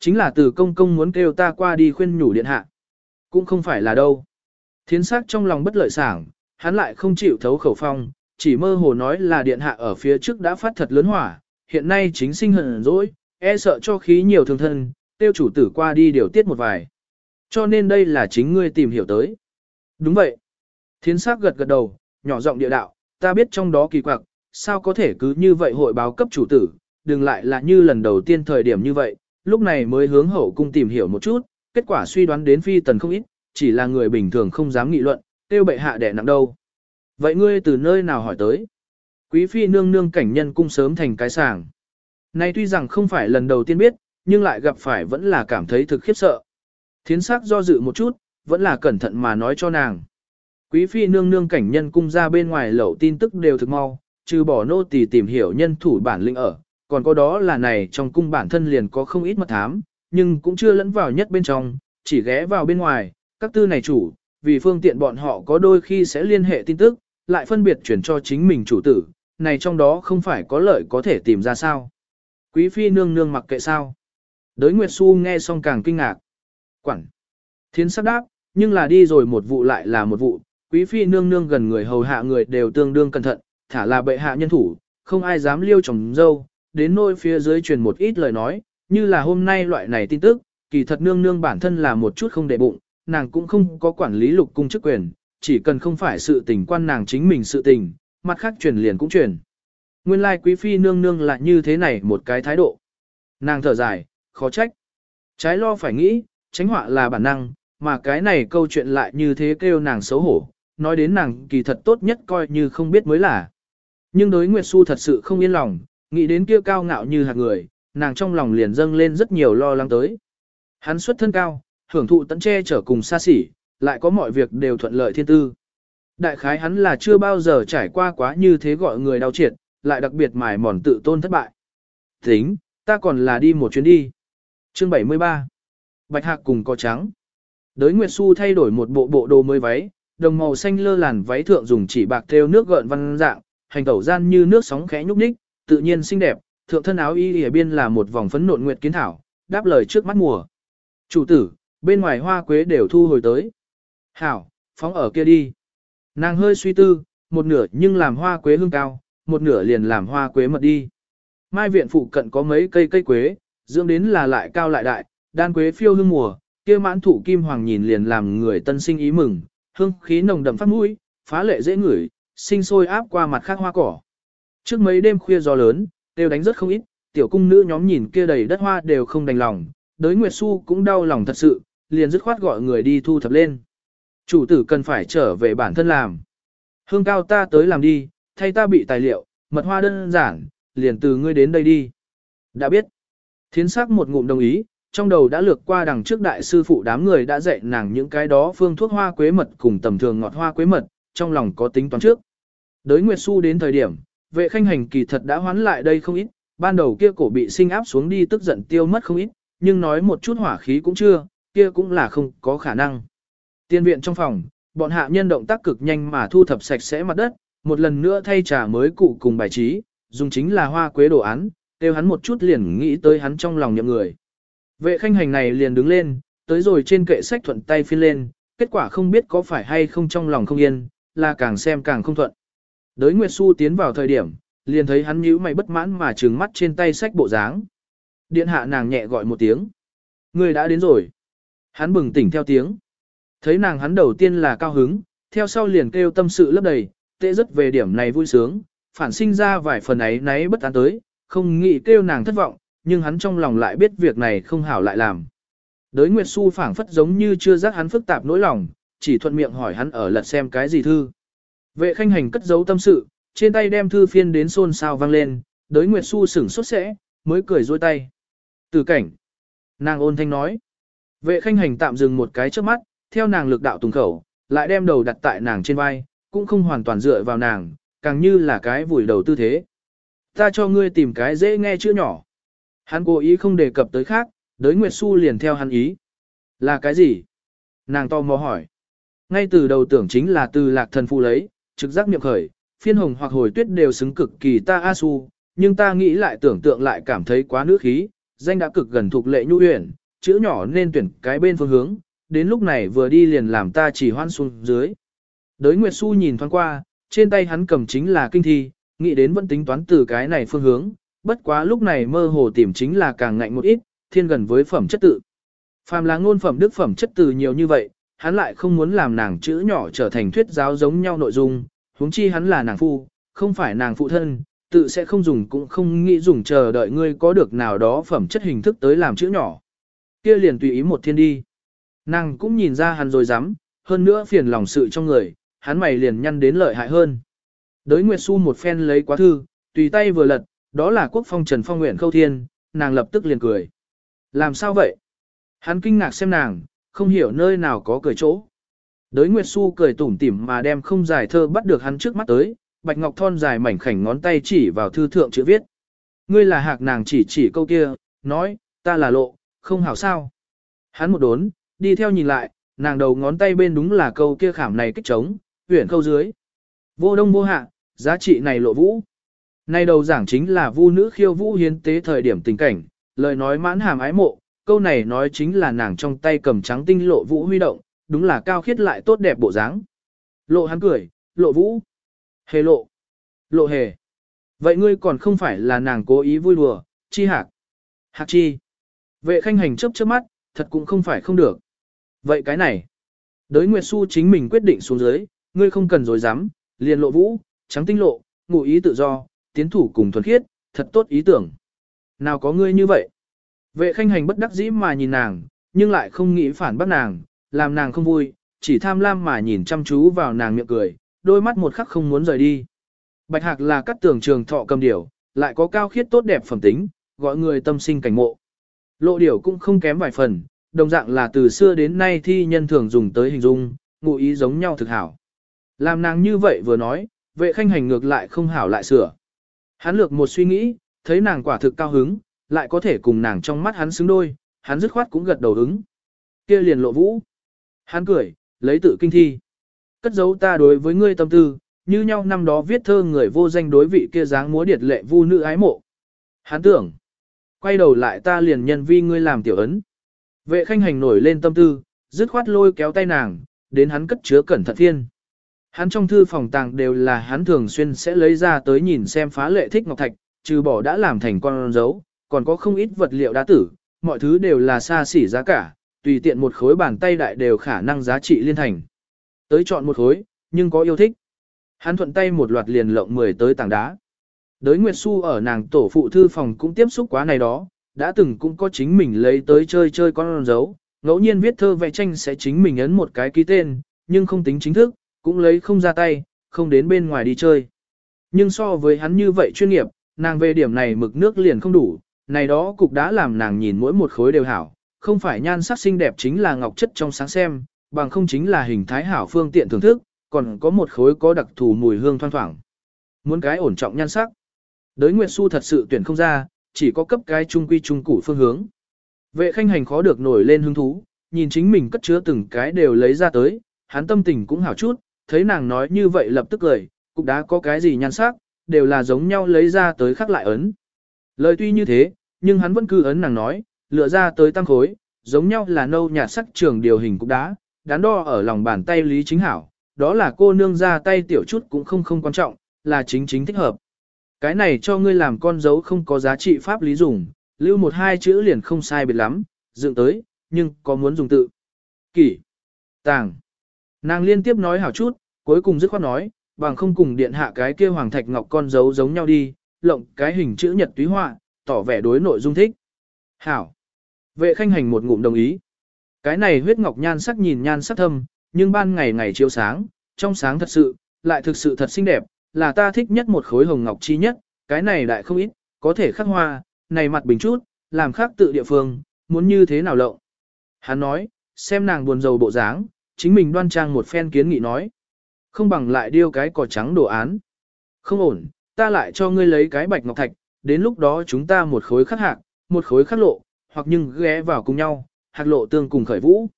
Chính là từ công công muốn kêu ta qua đi khuyên nhủ điện hạ. Cũng không phải là đâu. Thiến sắc trong lòng bất lợi sảng, hắn lại không chịu thấu khẩu phong, chỉ mơ hồ nói là điện hạ ở phía trước đã phát thật lớn hỏa, hiện nay chính sinh hận dỗi, e sợ cho khí nhiều thương thân, tiêu chủ tử qua đi điều tiết một vài. Cho nên đây là chính ngươi tìm hiểu tới. Đúng vậy. Thiến sắc gật gật đầu, nhỏ giọng địa đạo, ta biết trong đó kỳ quặc, sao có thể cứ như vậy hội báo cấp chủ tử, đừng lại là như lần đầu tiên thời điểm như vậy, lúc này mới hướng hậu cung tìm hiểu một chút, kết quả suy đoán đến phi tần không ít, chỉ là người bình thường không dám nghị luận, tiêu bệ hạ đẻ nặng đâu. Vậy ngươi từ nơi nào hỏi tới? Quý phi nương nương cảnh nhân cung sớm thành cái sàng. Nay tuy rằng không phải lần đầu tiên biết, nhưng lại gặp phải vẫn là cảm thấy thực khiếp sợ. Thiến sắc do dự một chút, vẫn là cẩn thận mà nói cho nàng. Quý phi nương nương cảnh nhân cung ra bên ngoài lẩu tin tức đều thực mau, trừ bỏ nô tỳ tìm hiểu nhân thủ bản lĩnh ở, còn có đó là này trong cung bản thân liền có không ít mật thám, nhưng cũng chưa lẫn vào nhất bên trong, chỉ ghé vào bên ngoài, các tư này chủ, vì phương tiện bọn họ có đôi khi sẽ liên hệ tin tức, lại phân biệt chuyển cho chính mình chủ tử, này trong đó không phải có lợi có thể tìm ra sao. Quý phi nương nương mặc kệ sao. Đới Nguyệt Xu nghe xong càng kinh ngạc. Quảng. Thiên sắp đáp, nhưng là đi rồi một vụ lại là một vụ, quý phi nương nương gần người hầu hạ người đều tương đương cẩn thận, thả là bệ hạ nhân thủ, không ai dám liêu chồng dâu, đến nôi phía dưới truyền một ít lời nói, như là hôm nay loại này tin tức, kỳ thật nương nương bản thân là một chút không để bụng, nàng cũng không có quản lý lục cung chức quyền, chỉ cần không phải sự tình quan nàng chính mình sự tình, mặt khác truyền liền cũng truyền. Nguyên lai like quý phi nương nương là như thế này một cái thái độ. Nàng thở dài, khó trách. Trái lo phải nghĩ, tránh họa là bản năng, mà cái này câu chuyện lại như thế kêu nàng xấu hổ, nói đến nàng kỳ thật tốt nhất coi như không biết mới là. Nhưng đối Nguyệt Xu thật sự không yên lòng, nghĩ đến kia cao ngạo như hạt người, nàng trong lòng liền dâng lên rất nhiều lo lắng tới. Hắn xuất thân cao, hưởng thụ tận che trở cùng xa xỉ, lại có mọi việc đều thuận lợi thiên tư. Đại khái hắn là chưa bao giờ trải qua quá như thế gọi người đau triệt, lại đặc biệt mài mòn tự tôn thất bại. Tính, ta còn là đi một chuyến đi. Chương 73 Bạch Hạc cùng có trắng. Đới Nguyệt Xu thay đổi một bộ bộ đồ mới váy, đồng màu xanh lơ làn váy thượng dùng chỉ bạc thêu nước gợn văn dạng, hành tẩu gian như nước sóng khẽ nhúc nhích, tự nhiên xinh đẹp, thượng thân áo y ở biên là một vòng phấn nộn nguyệt kiến thảo, đáp lời trước mắt mùa. Chủ tử, bên ngoài hoa quế đều thu hồi tới. Hảo, phóng ở kia đi. Nàng hơi suy tư, một nửa nhưng làm hoa quế hương cao, một nửa liền làm hoa quế mật đi. Mai viện phụ cận có mấy cây cây quế, dưỡng đến là lại cao lại đại, đan quế phiêu hương mùa, kia mãn thủ kim hoàng nhìn liền làm người tân sinh ý mừng, hương khí nồng đậm phát mũi, phá lệ dễ ngửi, sinh sôi áp qua mặt khác hoa cỏ. Trước mấy đêm khuya gió lớn, đều đánh rất không ít, tiểu cung nữ nhóm nhìn kia đầy đất hoa đều không đành lòng, đới Nguyệt Xu cũng đau lòng thật sự, liền dứt khoát gọi người đi thu thập lên. Chủ tử cần phải trở về bản thân làm. Hương cao ta tới làm đi, thay ta bị tài liệu, mật hoa đơn giản, liền từ ngươi đến đây đi. Đã biết. Thiến sắc một ngụm đồng ý, trong đầu đã lược qua đằng trước đại sư phụ đám người đã dạy nàng những cái đó phương thuốc hoa quế mật cùng tầm thường ngọt hoa quế mật, trong lòng có tính toán trước. Đới Nguyệt Xu đến thời điểm, vệ khanh hành kỳ thật đã hoán lại đây không ít, ban đầu kia cổ bị sinh áp xuống đi tức giận tiêu mất không ít, nhưng nói một chút hỏa khí cũng chưa, kia cũng là không có khả năng. Tiên viện trong phòng, bọn hạ nhân động tác cực nhanh mà thu thập sạch sẽ mặt đất, một lần nữa thay trà mới cụ cùng bài trí, dùng chính là hoa quế đồ án, tiêu hắn một chút liền nghĩ tới hắn trong lòng nhậm người. Vệ khanh hành này liền đứng lên, tới rồi trên kệ sách thuận tay phiên lên, kết quả không biết có phải hay không trong lòng không yên, là càng xem càng không thuận. Đới Nguyệt Xu tiến vào thời điểm, liền thấy hắn nhíu mày bất mãn mà trừng mắt trên tay sách bộ dáng. Điện hạ nàng nhẹ gọi một tiếng. Người đã đến rồi. Hắn bừng tỉnh theo tiếng. Thấy nàng hắn đầu tiên là cao hứng, theo sau liền kêu tâm sự lấp đầy, tệ rất về điểm này vui sướng, phản sinh ra vài phần ấy náy bất an tới, không nghĩ kêu nàng thất vọng, nhưng hắn trong lòng lại biết việc này không hảo lại làm. Đới Nguyệt Xu phảng phất giống như chưa giác hắn phức tạp nỗi lòng, chỉ thuận miệng hỏi hắn ở lật xem cái gì thư. Vệ khanh hành cất giấu tâm sự, trên tay đem thư phiên đến xôn xao vang lên, đới Nguyệt Xu sửng sốt sẽ, mới cười dôi tay. Từ cảnh. Nàng ôn thanh nói. Vệ khanh hành tạm dừng một cái trước mắt, theo nàng lực đạo tùng khẩu, lại đem đầu đặt tại nàng trên vai, cũng không hoàn toàn dựa vào nàng, càng như là cái vùi đầu tư thế. Ta cho ngươi tìm cái dễ nghe chữ nhỏ. Hắn cố ý không đề cập tới khác, đới Nguyệt Xu liền theo hắn ý. Là cái gì? Nàng to mò hỏi. Ngay từ đầu tưởng chính là từ lạc thần phụ lấy, trực giác miệng khởi, phiên hồng hoặc hồi tuyết đều xứng cực kỳ ta A Su, nhưng ta nghĩ lại tưởng tượng lại cảm thấy quá nữ khí, danh đã cực gần thuộc lệ nhu uyển, chữ nhỏ nên tuyển cái bên phương hướng, đến lúc này vừa đi liền làm ta chỉ hoan xuống dưới. Đới Nguyệt Xu nhìn thoáng qua, trên tay hắn cầm chính là kinh thi, nghĩ đến vẫn tính toán từ cái này phương hướng, bất quá lúc này mơ hồ tìm chính là càng ngạnh một ít, thiên gần với phẩm chất tự. Phàm là ngôn phẩm đức phẩm chất từ nhiều như vậy, hắn lại không muốn làm nàng chữ nhỏ trở thành thuyết giáo giống nhau nội dung, huống chi hắn là nàng phu, không phải nàng phụ thân, tự sẽ không dùng cũng không nghĩ dùng chờ đợi ngươi có được nào đó phẩm chất hình thức tới làm chữ nhỏ. Kia liền tùy ý một thiên đi. Nàng cũng nhìn ra hắn rồi dám, hơn nữa phiền lòng sự trong người, hắn mày liền nhăn đến lợi hại hơn. Đới Nguyệt Xu một phen lấy quá thư, tùy tay vừa lật, đó là quốc phong Trần Phong nguyện khâu thiên, nàng lập tức liền cười. Làm sao vậy? Hắn kinh ngạc xem nàng, không hiểu nơi nào có cười chỗ. Đới Nguyệt Xu cười tủm tỉm mà đem không dài thơ bắt được hắn trước mắt tới, bạch ngọc thon dài mảnh khảnh ngón tay chỉ vào thư thượng chữ viết. Ngươi là hạc nàng chỉ chỉ câu kia, nói, ta là lộ, không hảo sao. Hắn một đốn, đi theo nhìn lại, nàng đầu ngón tay bên đúng là câu kia khảm này kích trống, huyển câu dưới. Vô đông vô hạ, giá trị này lộ vũ. Nay đầu giảng chính là vu nữ khiêu vũ hiến tế thời điểm tình cảnh, lời nói mãn hàm ái mộ, câu này nói chính là nàng trong tay cầm trắng tinh lộ vũ huy động, đúng là cao khiết lại tốt đẹp bộ dáng. Lộ hắn cười, lộ vũ. Hề lộ. Lộ hề. Vậy ngươi còn không phải là nàng cố ý vui đùa, chi hạc. Hạc chi. Vệ khanh hành chấp chớp mắt, thật cũng không phải không được. Vậy cái này. Đới Nguyệt Xu chính mình quyết định xuống dưới, ngươi không cần dối dám, liền lộ vũ, trắng tinh lộ, ngụ ý tự do, tiến thủ cùng thuần khiết, thật tốt ý tưởng. Nào có ngươi như vậy? Vệ khanh hành bất đắc dĩ mà nhìn nàng, nhưng lại không nghĩ phản bác nàng, làm nàng không vui, chỉ tham lam mà nhìn chăm chú vào nàng miệng cười, đôi mắt một khắc không muốn rời đi. Bạch Hạc là các tường trường thọ cầm điểu, lại có cao khiết tốt đẹp phẩm tính, gọi người tâm sinh cảnh mộ. Lộ điểu cũng không kém vài phần, đồng dạng là từ xưa đến nay thi nhân thường dùng tới hình dung, ngụ ý giống nhau thực hảo. Làm nàng như vậy vừa nói, vệ khanh hành ngược lại không hảo lại sửa. Hắn lược một suy nghĩ, thấy nàng quả thực cao hứng, lại có thể cùng nàng trong mắt hắn xứng đôi, hắn dứt khoát cũng gật đầu ứng. Kia liền lộ vũ. Hắn cười, lấy tự kinh thi. Cất giấu ta đối với ngươi tâm tư, như nhau năm đó viết thơ người vô danh đối vị kia dáng múa điệt lệ vu nữ ái mộ. Hắn tưởng, quay đầu lại ta liền nhân vi ngươi làm tiểu ấn. Vệ khanh hành nổi lên tâm tư, dứt khoát lôi kéo tay nàng, đến hắn cất chứa cẩn thận thiên. Hắn trong thư phòng tàng đều là hắn thường xuyên sẽ lấy ra tới nhìn xem phá lệ thích ngọc thạch, trừ bỏ đã làm thành con dấu, còn có không ít vật liệu đá tử, mọi thứ đều là xa xỉ giá cả, tùy tiện một khối bàn tay đại đều khả năng giá trị liên thành. Tới chọn một khối, nhưng có yêu thích. Hắn thuận tay một loạt liền lộng mười tới tảng đá. Đới Nguyệt Xu ở nàng tổ phụ thư phòng cũng tiếp xúc quá này đó, đã từng cũng có chính mình lấy tới chơi chơi con dấu, ngẫu nhiên viết thơ vẽ tranh sẽ chính mình ấn một cái ký tên, nhưng không tính chính thức, cũng lấy không ra tay, không đến bên ngoài đi chơi. Nhưng so với hắn như vậy chuyên nghiệp, nàng về điểm này mực nước liền không đủ, này đó cục đã làm nàng nhìn mỗi một khối đều hảo, không phải nhan sắc xinh đẹp chính là ngọc chất trong sáng xem, bằng không chính là hình thái hảo phương tiện thưởng thức, còn có một khối có đặc thù mùi hương thoang thoảng. Muốn cái ổn trọng nhan sắc. Đới Nguyệt Xu thật sự tuyển không ra, chỉ có cấp cái trung quy trung củ phương hướng. Vệ khanh hành khó được nổi lên hứng thú, nhìn chính mình cất chứa từng cái đều lấy ra tới, hắn tâm tình cũng hảo chút, thấy nàng nói như vậy lập tức cười, cục đá có cái gì nhan sắc, đều là giống nhau lấy ra tới khắc lại ấn. Lời tuy như thế, nhưng hắn vẫn cứ ấn nàng nói, lựa ra tới tăng khối, giống nhau là nâu nhạt sắc trường điều hình cục đá, đắn đo ở lòng bàn tay Lý Chính Hảo, đó là cô nương ra tay tiểu chút cũng không không quan trọng, là chính chính thích hợp. Cái này cho ngươi làm con dấu không có giá trị pháp lý dùng, lưu một hai chữ liền không sai biệt lắm, dựng tới, nhưng có muốn dùng tự. Kỷ. Tàng. Nàng liên tiếp nói hảo chút, cuối cùng dứt khoát nói, bằng không cùng điện hạ cái kia hoàng thạch ngọc con dấu giống nhau đi, lộng cái hình chữ nhật túy họa, tỏ vẻ đối nội dung thích. Hảo. Vệ khanh hành một ngụm đồng ý. Cái này huyết ngọc nhan sắc nhìn nhan sắc thâm, nhưng ban ngày ngày chiếu sáng, trong sáng thật sự, lại thực sự thật xinh đẹp, là ta thích nhất một khối hồng ngọc chi nhất, cái này đại không ít, có thể khắc hoa, này mặt bình chút, làm khác tự địa phương, muốn như thế nào lộng. Hắn nói, xem nàng buồn rầu bộ dáng, chính mình đoan trang một phen kiến nghị nói. Không bằng lại điêu cái cỏ trắng đồ án. Không ổn, ta lại cho ngươi lấy cái bạch ngọc thạch, đến lúc đó chúng ta một khối khắc hạc, một khối khắc lộ, hoặc nhưng ghé vào cùng nhau, hạc lộ tương cùng khởi vũ.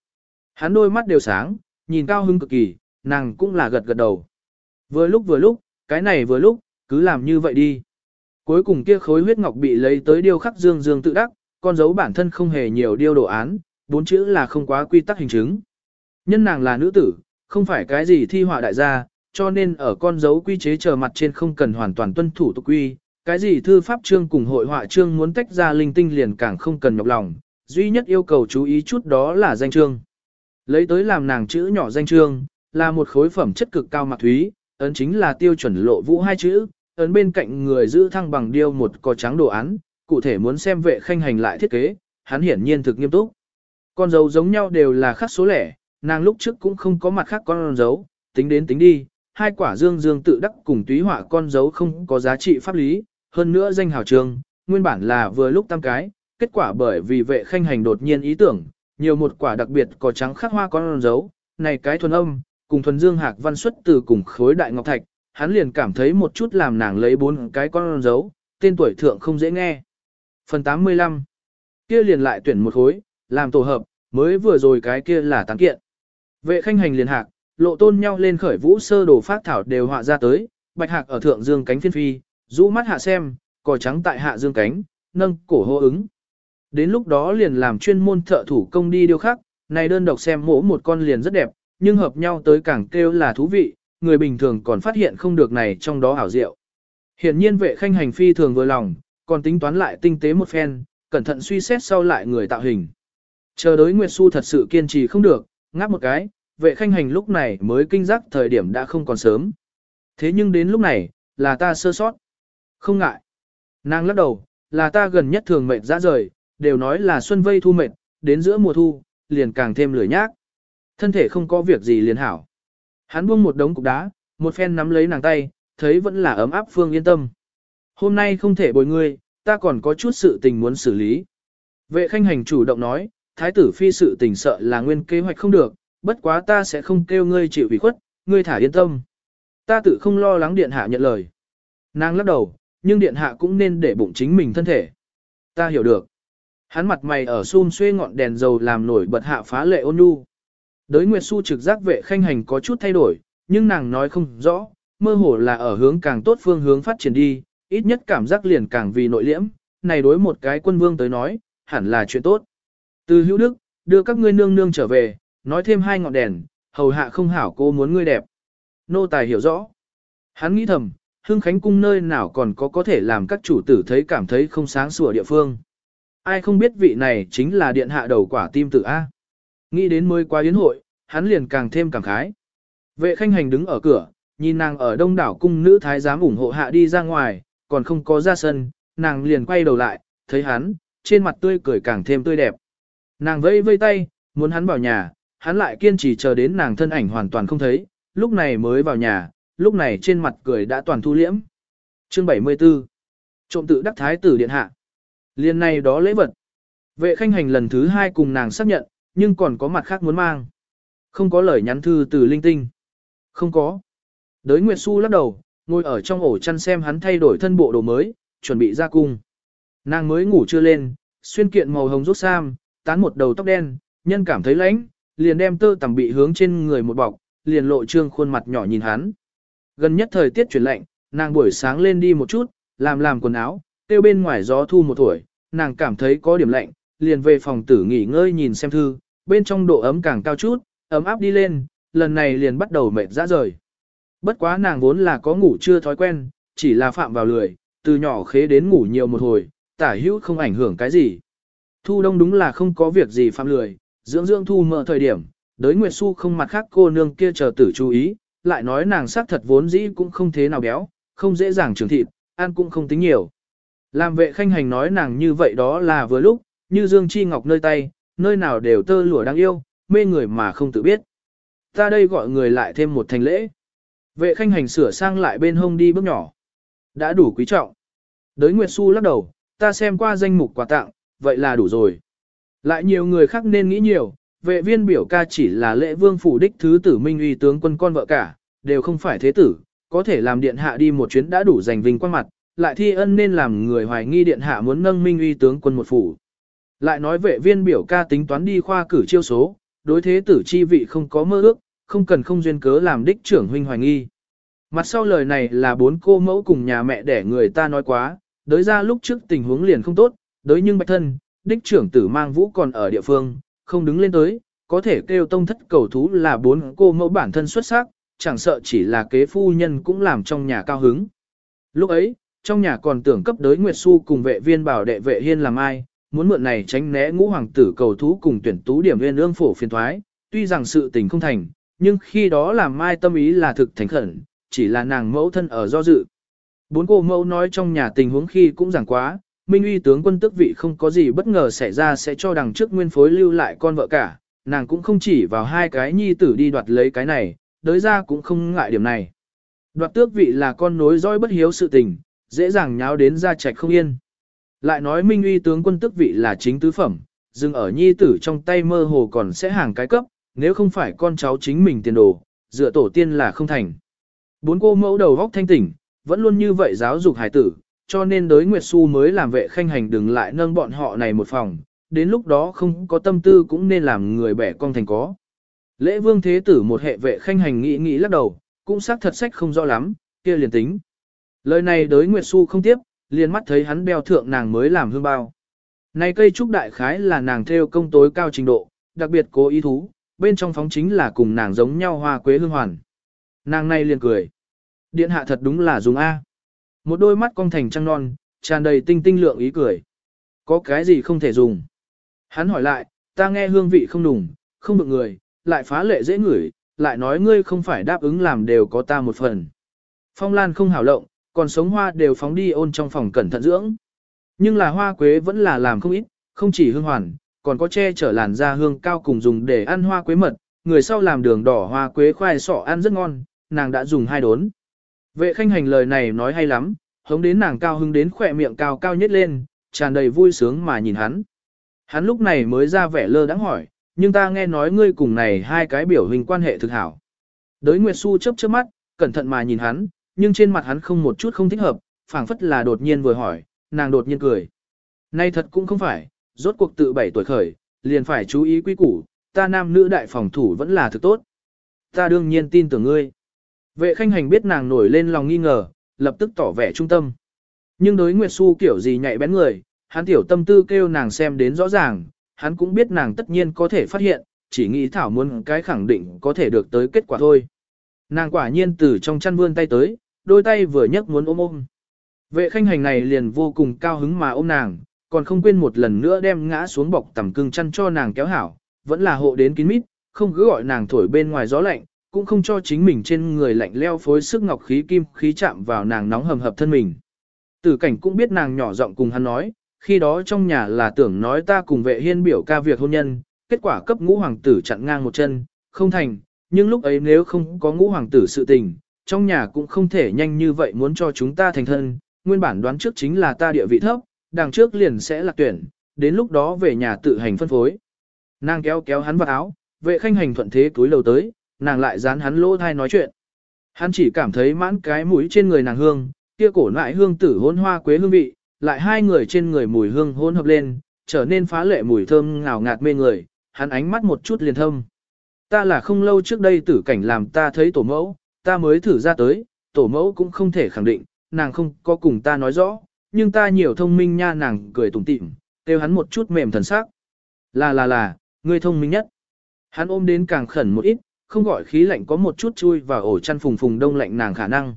Hắn đôi mắt đều sáng, nhìn cao hưng cực kỳ, nàng cũng là gật gật đầu. Vừa lúc vừa lúc, cái này vừa lúc, cứ làm như vậy đi. Cuối cùng kia khối huyết ngọc bị lấy tới điêu khắc dương dương tự đắc, con dấu bản thân không hề nhiều điêu đồ án, bốn chữ là không quá quy tắc hình chứng. Nhân nàng là nữ tử, không phải cái gì thi họa đại gia, cho nên ở con dấu quy chế chờ mặt trên không cần hoàn toàn tuân thủ tục quy, cái gì thư pháp chương cùng hội họa chương muốn tách ra linh tinh liền càng không cần nhọc lòng, duy nhất yêu cầu chú ý chút đó là danh chương. Lấy tới làm nàng chữ nhỏ danh chương, là một khối phẩm chất cực cao mạc thúy, ấn chính là tiêu chuẩn lộ vũ hai chữ, ấn bên cạnh người giữ thăng bằng điêu một cò trắng đồ án, cụ thể muốn xem vệ khanh hành lại thiết kế, hắn hiển nhiên thực nghiêm túc. Con dấu giống nhau đều là khắc số lẻ, nàng lúc trước cũng không có mặt khác con dấu, tính đến tính đi, hai quả dương dương tự đắc cùng túy họa con dấu không có giá trị pháp lý, hơn nữa danh hào trường, nguyên bản là vừa lúc tam cái, kết quả bởi vì vệ khanh hành đột nhiên ý tưởng, nhiều một quả đặc biệt có trắng khắc hoa con dấu, này cái thuần âm, cùng thuần dương hạc văn xuất từ cùng khối đại ngọc thạch, hắn liền cảm thấy một chút làm nàng lấy bốn cái con dấu, tên tuổi thượng không dễ nghe. Phần 85 kia liền lại tuyển một khối, làm tổ hợp, mới vừa rồi cái kia là tán kiện. Vệ khanh hành liền hạc, lộ tôn nhau lên khởi vũ sơ đồ phát thảo đều họa ra tới, bạch hạc ở thượng dương cánh phiên phi, rũ mắt hạ xem, cò trắng tại hạ dương cánh, nâng cổ hô ứng. Đến lúc đó liền làm chuyên môn thợ thủ công đi điêu khắc, này đơn độc xem mỗ một con liền rất đẹp, nhưng hợp nhau tới càng kêu là thú vị, người bình thường còn phát hiện không được này trong đó ảo diệu. Hiển nhiên vệ khanh hành phi thường vừa lòng, còn tính toán lại tinh tế một phen, cẩn thận suy xét sau lại người tạo hình. Chờ đối Nguyệt Xu thật sự kiên trì không được, ngáp một cái, vệ khanh hành lúc này mới kinh giác thời điểm đã không còn sớm. Thế nhưng đến lúc này, là ta sơ sót. Không ngại. Nàng lắc đầu, là ta gần nhất thường mệt ra rời, đều nói là xuân vây thu mệt, đến giữa mùa thu, liền càng thêm lười nhác. Thân thể không có việc gì liền hảo. Hắn buông một đống cục đá, một phen nắm lấy nàng tay, thấy vẫn là ấm áp phương yên tâm. Hôm nay không thể bồi ngươi, ta còn có chút sự tình muốn xử lý. Vệ khanh hành chủ động nói, thái tử phi sự tình sợ là nguyên kế hoạch không được, bất quá ta sẽ không kêu ngươi chịu ủy khuất, ngươi thả yên tâm. Ta tự không lo lắng điện hạ nhận lời. Nàng lắc đầu, nhưng điện hạ cũng nên để bụng chính mình thân thể. Ta hiểu được. Hắn mặt mày ở xun xuê ngọn đèn dầu làm nổi bật hạ phá lệ ôn nhu. Đới Nguyệt Xu trực giác vệ khanh hành có chút thay đổi, nhưng nàng nói không rõ, mơ hồ là ở hướng càng tốt phương hướng phát triển đi, ít nhất cảm giác liền càng vì nội liễm, này đối một cái quân vương tới nói, hẳn là chuyện tốt. Từ hữu đức, đưa các ngươi nương nương trở về, nói thêm hai ngọn đèn, hầu hạ không hảo cô muốn ngươi đẹp. Nô tài hiểu rõ. Hắn nghĩ thầm, hưng khánh cung nơi nào còn có có thể làm các chủ tử thấy cảm thấy không sáng sủa địa phương. Ai không biết vị này chính là điện hạ đầu quả tim tử A. Nghĩ đến mới qua yến hội, hắn liền càng thêm cảm khái. Vệ khanh hành đứng ở cửa, nhìn nàng ở đông đảo cung nữ thái giám ủng hộ hạ đi ra ngoài, còn không có ra sân, nàng liền quay đầu lại, thấy hắn, trên mặt tươi cười càng thêm tươi đẹp. Nàng vẫy vây tay, muốn hắn vào nhà, hắn lại kiên trì chờ đến nàng thân ảnh hoàn toàn không thấy, lúc này mới vào nhà, lúc này trên mặt cười đã toàn thu liễm. Chương 74 Trộm tự đắc thái tử điện hạ. Liên này đó lễ vật. Vệ khanh hành lần thứ hai cùng nàng xác nhận, nhưng còn có mặt khác muốn mang. Không có lời nhắn thư từ linh tinh. Không có. Đới Nguyệt Xu lắc đầu, ngồi ở trong ổ chăn xem hắn thay đổi thân bộ đồ mới, chuẩn bị ra cung. Nàng mới ngủ chưa lên, xuyên kiện màu hồng rút sam, tán một đầu tóc đen, nhân cảm thấy lãnh liền đem tơ tằm bị hướng trên người một bọc, liền lộ trương khuôn mặt nhỏ nhìn hắn. Gần nhất thời tiết chuyển lạnh, nàng buổi sáng lên đi một chút, làm làm quần áo, tiêu bên ngoài gió thu một tuổi, nàng cảm thấy có điểm lạnh, liền về phòng tử nghỉ ngơi nhìn xem thư, bên trong độ ấm càng cao chút, ấm áp đi lên, lần này liền bắt đầu mệt ra rời. Bất quá nàng vốn là có ngủ chưa thói quen, chỉ là phạm vào lười, từ nhỏ khế đến ngủ nhiều một hồi, tả hữu không ảnh hưởng cái gì. Thu đông đúng là không có việc gì phạm lười, dưỡng dưỡng thu mở thời điểm, đới Nguyệt Xu không mặt khác cô nương kia chờ tử chú ý, lại nói nàng sắc thật vốn dĩ cũng không thế nào béo, không dễ dàng trưởng thịt, ăn cũng không tính nhiều. Làm vệ khanh hành nói nàng như vậy đó là vừa lúc, như Dương Chi Ngọc nơi tay, nơi nào đều tơ lụa đáng yêu, mê người mà không tự biết. Ta đây gọi người lại thêm một thành lễ. Vệ khanh hành sửa sang lại bên hông đi bước nhỏ. Đã đủ quý trọng. Đới Nguyệt Xu lắc đầu, ta xem qua danh mục quà tặng, vậy là đủ rồi. Lại nhiều người khác nên nghĩ nhiều, vệ viên biểu ca chỉ là lễ vương phủ đích thứ tử minh uy tướng quân con vợ cả, đều không phải thế tử, có thể làm điện hạ đi một chuyến đã đủ giành vinh quan mặt, lại thi ân nên làm người hoài nghi điện hạ muốn nâng minh uy tướng quân một phủ. Lại nói vệ viên biểu ca tính toán đi khoa cử chiêu số, đối thế tử chi vị không có mơ ước, không cần không duyên cớ làm đích trưởng huynh hoài nghi. Mặt sau lời này là bốn cô mẫu cùng nhà mẹ để người ta nói quá, đới ra lúc trước tình huống liền không tốt, đới nhưng bạch thân, đích trưởng tử mang vũ còn ở địa phương, không đứng lên tới, có thể kêu tông thất cầu thú là bốn cô mẫu bản thân xuất sắc, chẳng sợ chỉ là kế phu nhân cũng làm trong nhà cao hứng. Lúc ấy, trong nhà còn tưởng cấp đới Nguyệt Xu cùng vệ viên bảo đệ vệ hiên làm ai, muốn mượn này tránh né ngũ hoàng tử cầu thú cùng tuyển tú điểm viên ương phổ phiền thoái, tuy rằng sự tình không thành, nhưng khi đó làm mai tâm ý là thực thành khẩn, chỉ là nàng mẫu thân ở do dự. Bốn cô mẫu nói trong nhà tình huống khi cũng giảng quá, Minh uy tướng quân tước vị không có gì bất ngờ xảy ra sẽ cho đằng trước nguyên phối lưu lại con vợ cả, nàng cũng không chỉ vào hai cái nhi tử đi đoạt lấy cái này, đới ra cũng không ngại điểm này. Đoạt tước vị là con nối dõi bất hiếu sự tình, dễ dàng nháo đến ra trạch không yên. Lại nói Minh uy tướng quân tước vị là chính tứ phẩm, dừng ở nhi tử trong tay mơ hồ còn sẽ hàng cái cấp, nếu không phải con cháu chính mình tiền đồ, dựa tổ tiên là không thành. Bốn cô mẫu đầu góc thanh tỉnh, vẫn luôn như vậy giáo dục hải tử, cho nên đối Nguyệt Xu mới làm vệ khanh hành đừng lại nâng bọn họ này một phòng, đến lúc đó không có tâm tư cũng nên làm người bẻ con thành có. Lễ vương thế tử một hệ vệ khanh hành nghĩ nghĩ lắc đầu, cũng xác thật sách không rõ lắm, kia liền tính. Lời này đối Nguyệt Xu không tiếp, liền mắt thấy hắn đeo thượng nàng mới làm hương bao. Này cây trúc đại khái là nàng theo công tối cao trình độ, đặc biệt cố ý thú, bên trong phóng chính là cùng nàng giống nhau hoa quế hương hoàn. Nàng này liền cười. Điện hạ thật đúng là dùng A. Một đôi mắt cong thành trăng non, tràn đầy tinh tinh lượng ý cười. Có cái gì không thể dùng? Hắn hỏi lại, ta nghe hương vị không đủng, không được người, lại phá lệ dễ ngửi, lại nói ngươi không phải đáp ứng làm đều có ta một phần. Phong lan không hảo lộng, còn sống hoa đều phóng đi ôn trong phòng cẩn thận dưỡng. Nhưng là hoa quế vẫn là làm không ít, không chỉ hương hoàn, còn có che chở làn da hương cao cùng dùng để ăn hoa quế mật, người sau làm đường đỏ hoa quế khoai sọ ăn rất ngon, nàng đã dùng hai đốn. Vệ khanh hành lời này nói hay lắm, hống đến nàng cao hứng đến khỏe miệng cao cao nhất lên, tràn đầy vui sướng mà nhìn hắn. Hắn lúc này mới ra vẻ lơ đãng hỏi, nhưng ta nghe nói ngươi cùng này hai cái biểu hình quan hệ thực hảo. Đới Nguyệt Xu chớp chớp mắt, cẩn thận mà nhìn hắn, nhưng trên mặt hắn không một chút không thích hợp, phảng phất là đột nhiên vừa hỏi, nàng đột nhiên cười. Nay thật cũng không phải, rốt cuộc tự bảy tuổi khởi, liền phải chú ý quy củ, ta nam nữ đại phòng thủ vẫn là thực tốt. Ta đương nhiên tin tưởng ngươi. Vệ khanh hành biết nàng nổi lên lòng nghi ngờ, lập tức tỏ vẻ trung tâm. Nhưng đối Nguyệt Xu kiểu gì nhạy bén người, hắn tiểu tâm tư kêu nàng xem đến rõ ràng, hắn cũng biết nàng tất nhiên có thể phát hiện, chỉ nghĩ thảo muốn cái khẳng định có thể được tới kết quả thôi. Nàng quả nhiên từ trong chăn vươn tay tới, đôi tay vừa nhấc muốn ôm ôm. Vệ khanh hành này liền vô cùng cao hứng mà ôm nàng, còn không quên một lần nữa đem ngã xuống bọc tầm cưng chăn cho nàng kéo hảo, vẫn là hộ đến kín mít, không cứ gọi nàng thổi bên ngoài gió lạnh, cũng không cho chính mình trên người lạnh leo phối sức ngọc khí kim khí chạm vào nàng nóng hầm hập thân mình. Tử cảnh cũng biết nàng nhỏ giọng cùng hắn nói, khi đó trong nhà là tưởng nói ta cùng vệ hiên biểu ca việc hôn nhân, kết quả cấp ngũ hoàng tử chặn ngang một chân, không thành, nhưng lúc ấy nếu không có ngũ hoàng tử sự tình, trong nhà cũng không thể nhanh như vậy muốn cho chúng ta thành thân, nguyên bản đoán trước chính là ta địa vị thấp, đằng trước liền sẽ lạc tuyển, đến lúc đó về nhà tự hành phân phối. Nàng kéo kéo hắn vào áo, vệ khanh hành thuận thế túi lầu tới, nàng lại dán hắn lỗ thai nói chuyện. Hắn chỉ cảm thấy mãn cái mũi trên người nàng hương, kia cổ lại hương tử hôn hoa quế hương vị, lại hai người trên người mùi hương hôn hợp lên, trở nên phá lệ mùi thơm ngào ngạt mê người, hắn ánh mắt một chút liền thâm. Ta là không lâu trước đây tử cảnh làm ta thấy tổ mẫu, ta mới thử ra tới, tổ mẫu cũng không thể khẳng định, nàng không có cùng ta nói rõ, nhưng ta nhiều thông minh nha nàng cười tủm tỉm, kêu hắn một chút mềm thần sắc. Là là là, ngươi thông minh nhất. Hắn ôm đến càng khẩn một ít, không gọi khí lạnh có một chút chui và ổ chăn phùng phùng đông lạnh nàng khả năng.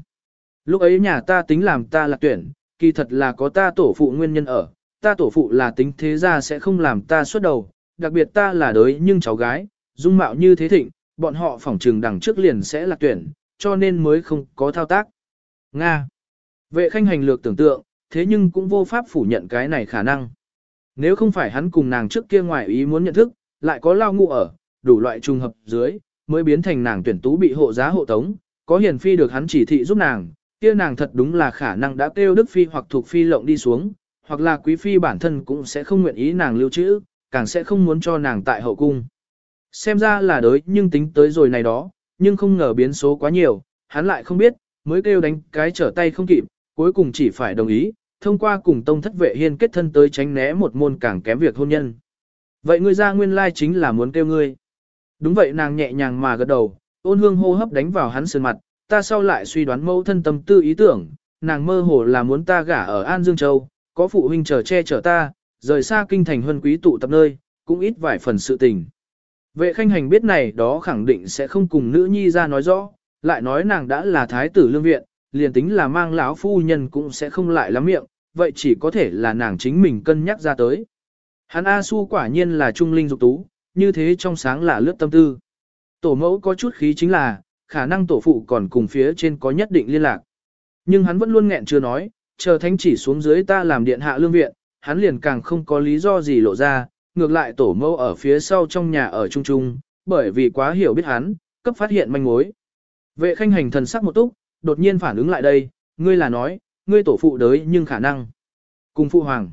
Lúc ấy nhà ta tính làm ta lạc tuyển, kỳ thật là có ta tổ phụ nguyên nhân ở, ta tổ phụ là tính thế ra sẽ không làm ta xuất đầu, đặc biệt ta là đới nhưng cháu gái, dung mạo như thế thịnh, bọn họ phỏng trường đằng trước liền sẽ lạc tuyển, cho nên mới không có thao tác. Nga. Vệ khanh hành lược tưởng tượng, thế nhưng cũng vô pháp phủ nhận cái này khả năng. Nếu không phải hắn cùng nàng trước kia ngoài ý muốn nhận thức, lại có lao ngụ ở, đủ loại trùng hợp dưới, mới biến thành nàng tuyển tú bị hộ giá hộ tống, có hiền phi được hắn chỉ thị giúp nàng, kia nàng thật đúng là khả năng đã kêu đức phi hoặc thuộc phi lộng đi xuống, hoặc là quý phi bản thân cũng sẽ không nguyện ý nàng lưu trữ, càng sẽ không muốn cho nàng tại hậu cung. Xem ra là đối nhưng tính tới rồi này đó, nhưng không ngờ biến số quá nhiều, hắn lại không biết, mới kêu đánh cái trở tay không kịp, cuối cùng chỉ phải đồng ý, thông qua cùng tông thất vệ hiên kết thân tới tránh né một môn càng kém việc hôn nhân. Vậy ngươi ra nguyên lai chính là muốn kêu ngươi. Đúng vậy nàng nhẹ nhàng mà gật đầu, ôn hương hô hấp đánh vào hắn sườn mặt, ta sau lại suy đoán mẫu thân tâm tư ý tưởng, nàng mơ hồ là muốn ta gả ở An Dương Châu, có phụ huynh chờ che chở ta, Rời xa kinh thành huân quý tụ tập nơi, cũng ít vài phần sự tình. Vệ khanh hành biết này đó khẳng định sẽ không cùng nữ nhi ra nói rõ, lại nói nàng đã là thái tử lương viện, liền tính là mang lão phu nhân cũng sẽ không lại lắm miệng, vậy chỉ có thể là nàng chính mình cân nhắc ra tới. Hắn A Su quả nhiên là trung linh dục tú, như thế trong sáng là lướt tâm tư. Tổ mẫu có chút khí chính là, khả năng tổ phụ còn cùng phía trên có nhất định liên lạc. Nhưng hắn vẫn luôn nghẹn chưa nói, chờ thánh chỉ xuống dưới ta làm điện hạ lương viện, hắn liền càng không có lý do gì lộ ra, ngược lại tổ mẫu ở phía sau trong nhà ở chung chung, bởi vì quá hiểu biết hắn, cấp phát hiện manh mối. Vệ khanh hành thần sắc một túc, đột nhiên phản ứng lại đây, ngươi là nói, ngươi tổ phụ đới nhưng khả năng. Cùng phụ hoàng.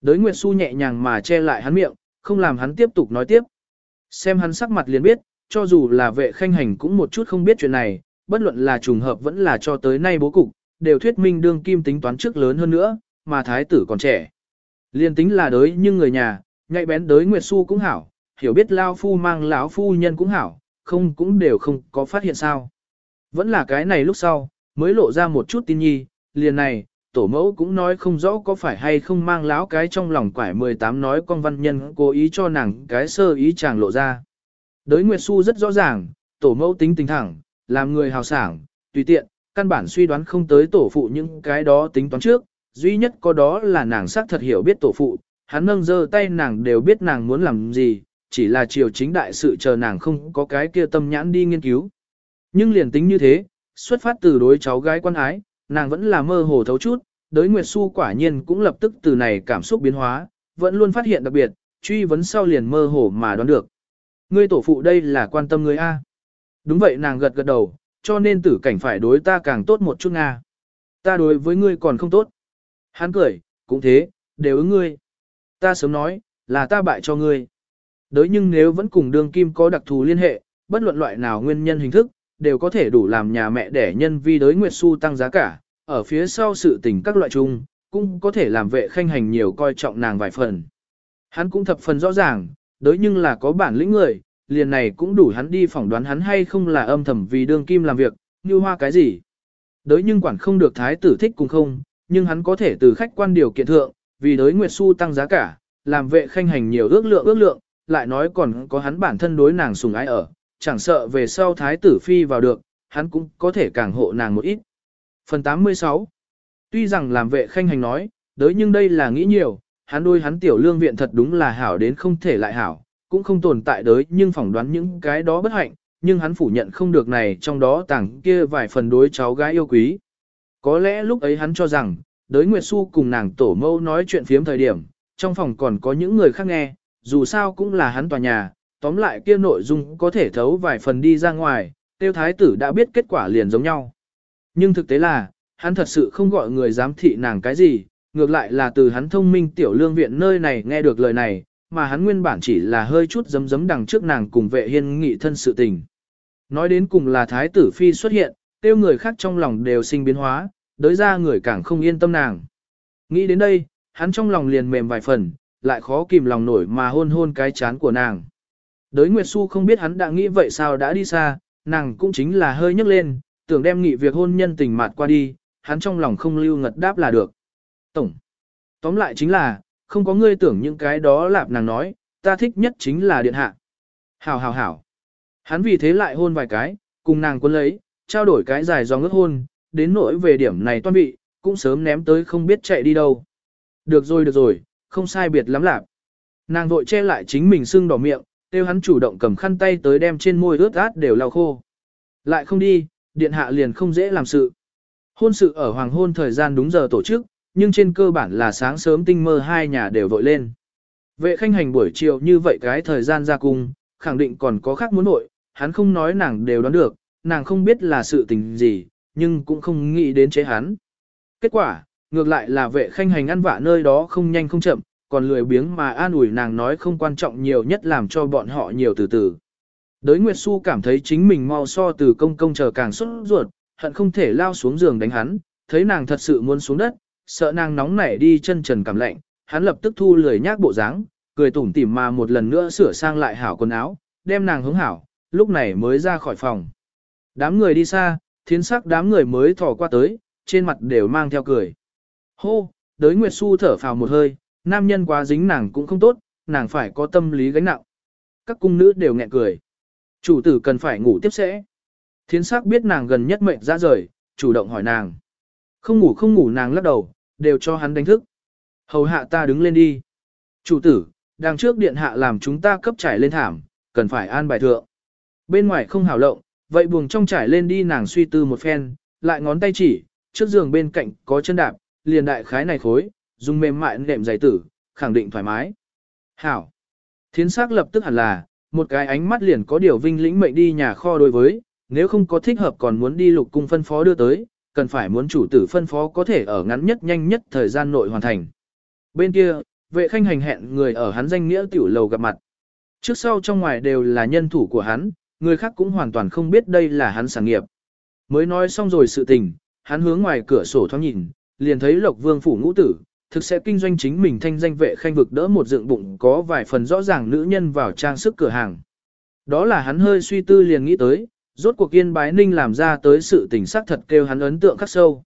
Đới Nguyệt Xu nhẹ nhàng mà che lại hắn miệng, không làm hắn tiếp tục nói tiếp. Xem hắn sắc mặt liền biết, cho dù là vệ khanh hành cũng một chút không biết chuyện này, bất luận là trùng hợp vẫn là cho tới nay bố cục, đều thuyết minh đương kim tính toán trước lớn hơn nữa, mà thái tử còn trẻ. Liên tính là đới nhưng người nhà, nhạy bén đới Nguyệt Xu cũng hảo, hiểu biết lao phu mang lão phu nhân cũng hảo, không cũng đều không có phát hiện sao. Vẫn là cái này lúc sau, mới lộ ra một chút tin nhi, liền này, tổ mẫu cũng nói không rõ có phải hay không mang láo cái trong lòng quải 18 nói con văn nhân cố ý cho nàng cái sơ ý chàng lộ ra. Đới Nguyệt Xu rất rõ ràng, tổ mẫu tính tình thẳng, làm người hào sảng, tùy tiện, căn bản suy đoán không tới tổ phụ những cái đó tính toán trước, duy nhất có đó là nàng xác thật hiểu biết tổ phụ, hắn nâng giơ tay nàng đều biết nàng muốn làm gì, chỉ là chiều chính đại sự chờ nàng không có cái kia tâm nhãn đi nghiên cứu. Nhưng liền tính như thế, xuất phát từ đối cháu gái quan ái, nàng vẫn là mơ hồ thấu chút, đới Nguyệt Xu quả nhiên cũng lập tức từ này cảm xúc biến hóa, vẫn luôn phát hiện đặc biệt, truy vấn sau liền mơ hồ mà đoán được. Ngươi tổ phụ đây là quan tâm ngươi A. Đúng vậy nàng gật gật đầu, cho nên tử cảnh phải đối ta càng tốt một chút Nga. Ta đối với ngươi còn không tốt. Hắn cười, cũng thế, đều ứng ngươi. Ta sớm nói, là ta bại cho ngươi. Đới nhưng nếu vẫn cùng đương kim có đặc thù liên hệ, bất luận loại nào nguyên nhân hình thức, đều có thể đủ làm nhà mẹ đẻ nhân vi đới Nguyệt Xu tăng giá cả, ở phía sau sự tình các loại chung, cũng có thể làm vệ khanh hành nhiều coi trọng nàng vài phần. Hắn cũng thập phần rõ ràng, đối nhưng là có bản lĩnh người, liền này cũng đủ hắn đi phỏng đoán hắn hay không là âm thầm vì đương kim làm việc, như hoa cái gì. Đối nhưng quản không được thái tử thích cùng không, nhưng hắn có thể từ khách quan điều kiện thượng, vì đối Nguyệt Xu tăng giá cả, làm vệ khanh hành nhiều ước lượng ước lượng, lại nói còn có hắn bản thân đối nàng sùng ái ở, chẳng sợ về sau thái tử phi vào được, hắn cũng có thể càng hộ nàng một ít. Phần 86 Tuy rằng làm vệ khanh hành nói, đới nhưng đây là nghĩ nhiều, hắn đôi hắn tiểu lương viện thật đúng là hảo đến không thể lại hảo, cũng không tồn tại đới nhưng phỏng đoán những cái đó bất hạnh, nhưng hắn phủ nhận không được này trong đó tảng kia vài phần đối cháu gái yêu quý. Có lẽ lúc ấy hắn cho rằng, đới Nguyệt Xu cùng nàng tổ mâu nói chuyện phiếm thời điểm, trong phòng còn có những người khác nghe, dù sao cũng là hắn tòa nhà, tóm lại kia nội dung có thể thấu vài phần đi ra ngoài, tiêu thái tử đã biết kết quả liền giống nhau. Nhưng thực tế là, hắn thật sự không gọi người giám thị nàng cái gì, ngược lại là từ hắn thông minh tiểu lương viện nơi này nghe được lời này, mà hắn nguyên bản chỉ là hơi chút giấm giấm đằng trước nàng cùng vệ hiên nghị thân sự tình. Nói đến cùng là thái tử phi xuất hiện, tiêu người khác trong lòng đều sinh biến hóa, đới ra người càng không yên tâm nàng. Nghĩ đến đây, hắn trong lòng liền mềm vài phần, lại khó kìm lòng nổi mà hôn hôn cái chán của nàng. Đới Nguyệt Xu không biết hắn đã nghĩ vậy sao đã đi xa, nàng cũng chính là hơi nhấc lên, tưởng đem nghị việc hôn nhân tình mạt qua đi, hắn trong lòng không lưu ngật đáp là được. Tổng. Tóm lại chính là, không có ngươi tưởng những cái đó lạp nàng nói, ta thích nhất chính là điện hạ. Hảo hảo hảo. Hắn vì thế lại hôn vài cái, cùng nàng quân lấy, trao đổi cái dài do ngước hôn, đến nỗi về điểm này toan vị, cũng sớm ném tới không biết chạy đi đâu. Được rồi được rồi, không sai biệt lắm lạp. Nàng vội che lại chính mình sưng đỏ miệng, kêu hắn chủ động cầm khăn tay tới đem trên môi ướt át đều lau khô. Lại không đi, điện hạ liền không dễ làm sự. Hôn sự ở hoàng hôn thời gian đúng giờ tổ chức, nhưng trên cơ bản là sáng sớm tinh mơ hai nhà đều vội lên. Vệ khanh hành buổi chiều như vậy cái thời gian ra cung, khẳng định còn có khác muốn nội, hắn không nói nàng đều đoán được, nàng không biết là sự tình gì, nhưng cũng không nghĩ đến chế hắn. Kết quả, ngược lại là vệ khanh hành ăn vạ nơi đó không nhanh không chậm, còn lười biếng mà an ủi nàng nói không quan trọng nhiều nhất làm cho bọn họ nhiều từ từ. Đới Nguyệt Xu cảm thấy chính mình mau so từ công công chờ càng xuất ruột, hận không thể lao xuống giường đánh hắn, thấy nàng thật sự muốn xuống đất, sợ nàng nóng nảy đi chân trần cảm lạnh, hắn lập tức thu lười nhác bộ dáng, cười tủm tỉm mà một lần nữa sửa sang lại hảo quần áo, đem nàng hướng hảo, lúc này mới ra khỏi phòng. Đám người đi xa, Thiến sắc đám người mới thò qua tới, trên mặt đều mang theo cười. Hô, đới Nguyệt Xu thở phào một hơi, Nam nhân quá dính nàng cũng không tốt, nàng phải có tâm lý gánh nặng. Các cung nữ đều nghẹn cười. Chủ tử cần phải ngủ tiếp sẽ. Thiến sắc biết nàng gần nhất mệnh ra rời, chủ động hỏi nàng. Không ngủ không ngủ nàng lắc đầu, đều cho hắn đánh thức. Hầu hạ ta đứng lên đi. Chủ tử, đằng trước điện hạ làm chúng ta cấp trải lên thảm, cần phải an bài thượng. Bên ngoài không hảo lộng, vậy buồng trong trải lên đi nàng suy tư một phen, lại ngón tay chỉ, trước giường bên cạnh có chân đạp, liền đại khái này khối, dùng mềm mại nệm giày tử, khẳng định thoải mái. Hảo. Thiến sắc lập tức hẳn là, một cái ánh mắt liền có điều vinh lĩnh mệnh đi nhà kho đối với, nếu không có thích hợp còn muốn đi lục cung phân phó đưa tới, cần phải muốn chủ tử phân phó có thể ở ngắn nhất nhanh nhất thời gian nội hoàn thành. Bên kia, vệ khanh hành hẹn người ở hắn danh nghĩa tiểu lầu gặp mặt. Trước sau trong ngoài đều là nhân thủ của hắn, người khác cũng hoàn toàn không biết đây là hắn sản nghiệp. Mới nói xong rồi sự tình, hắn hướng ngoài cửa sổ thoáng nhìn, liền thấy Lộc Vương phủ ngũ tử, thực sẽ kinh doanh chính mình thanh danh vệ khanh vực đỡ một dựng bụng có vài phần rõ ràng nữ nhân vào trang sức cửa hàng. Đó là hắn hơi suy tư liền nghĩ tới, rốt cuộc yên bái ninh làm ra tới sự tình sắc thật kêu hắn ấn tượng khắc sâu.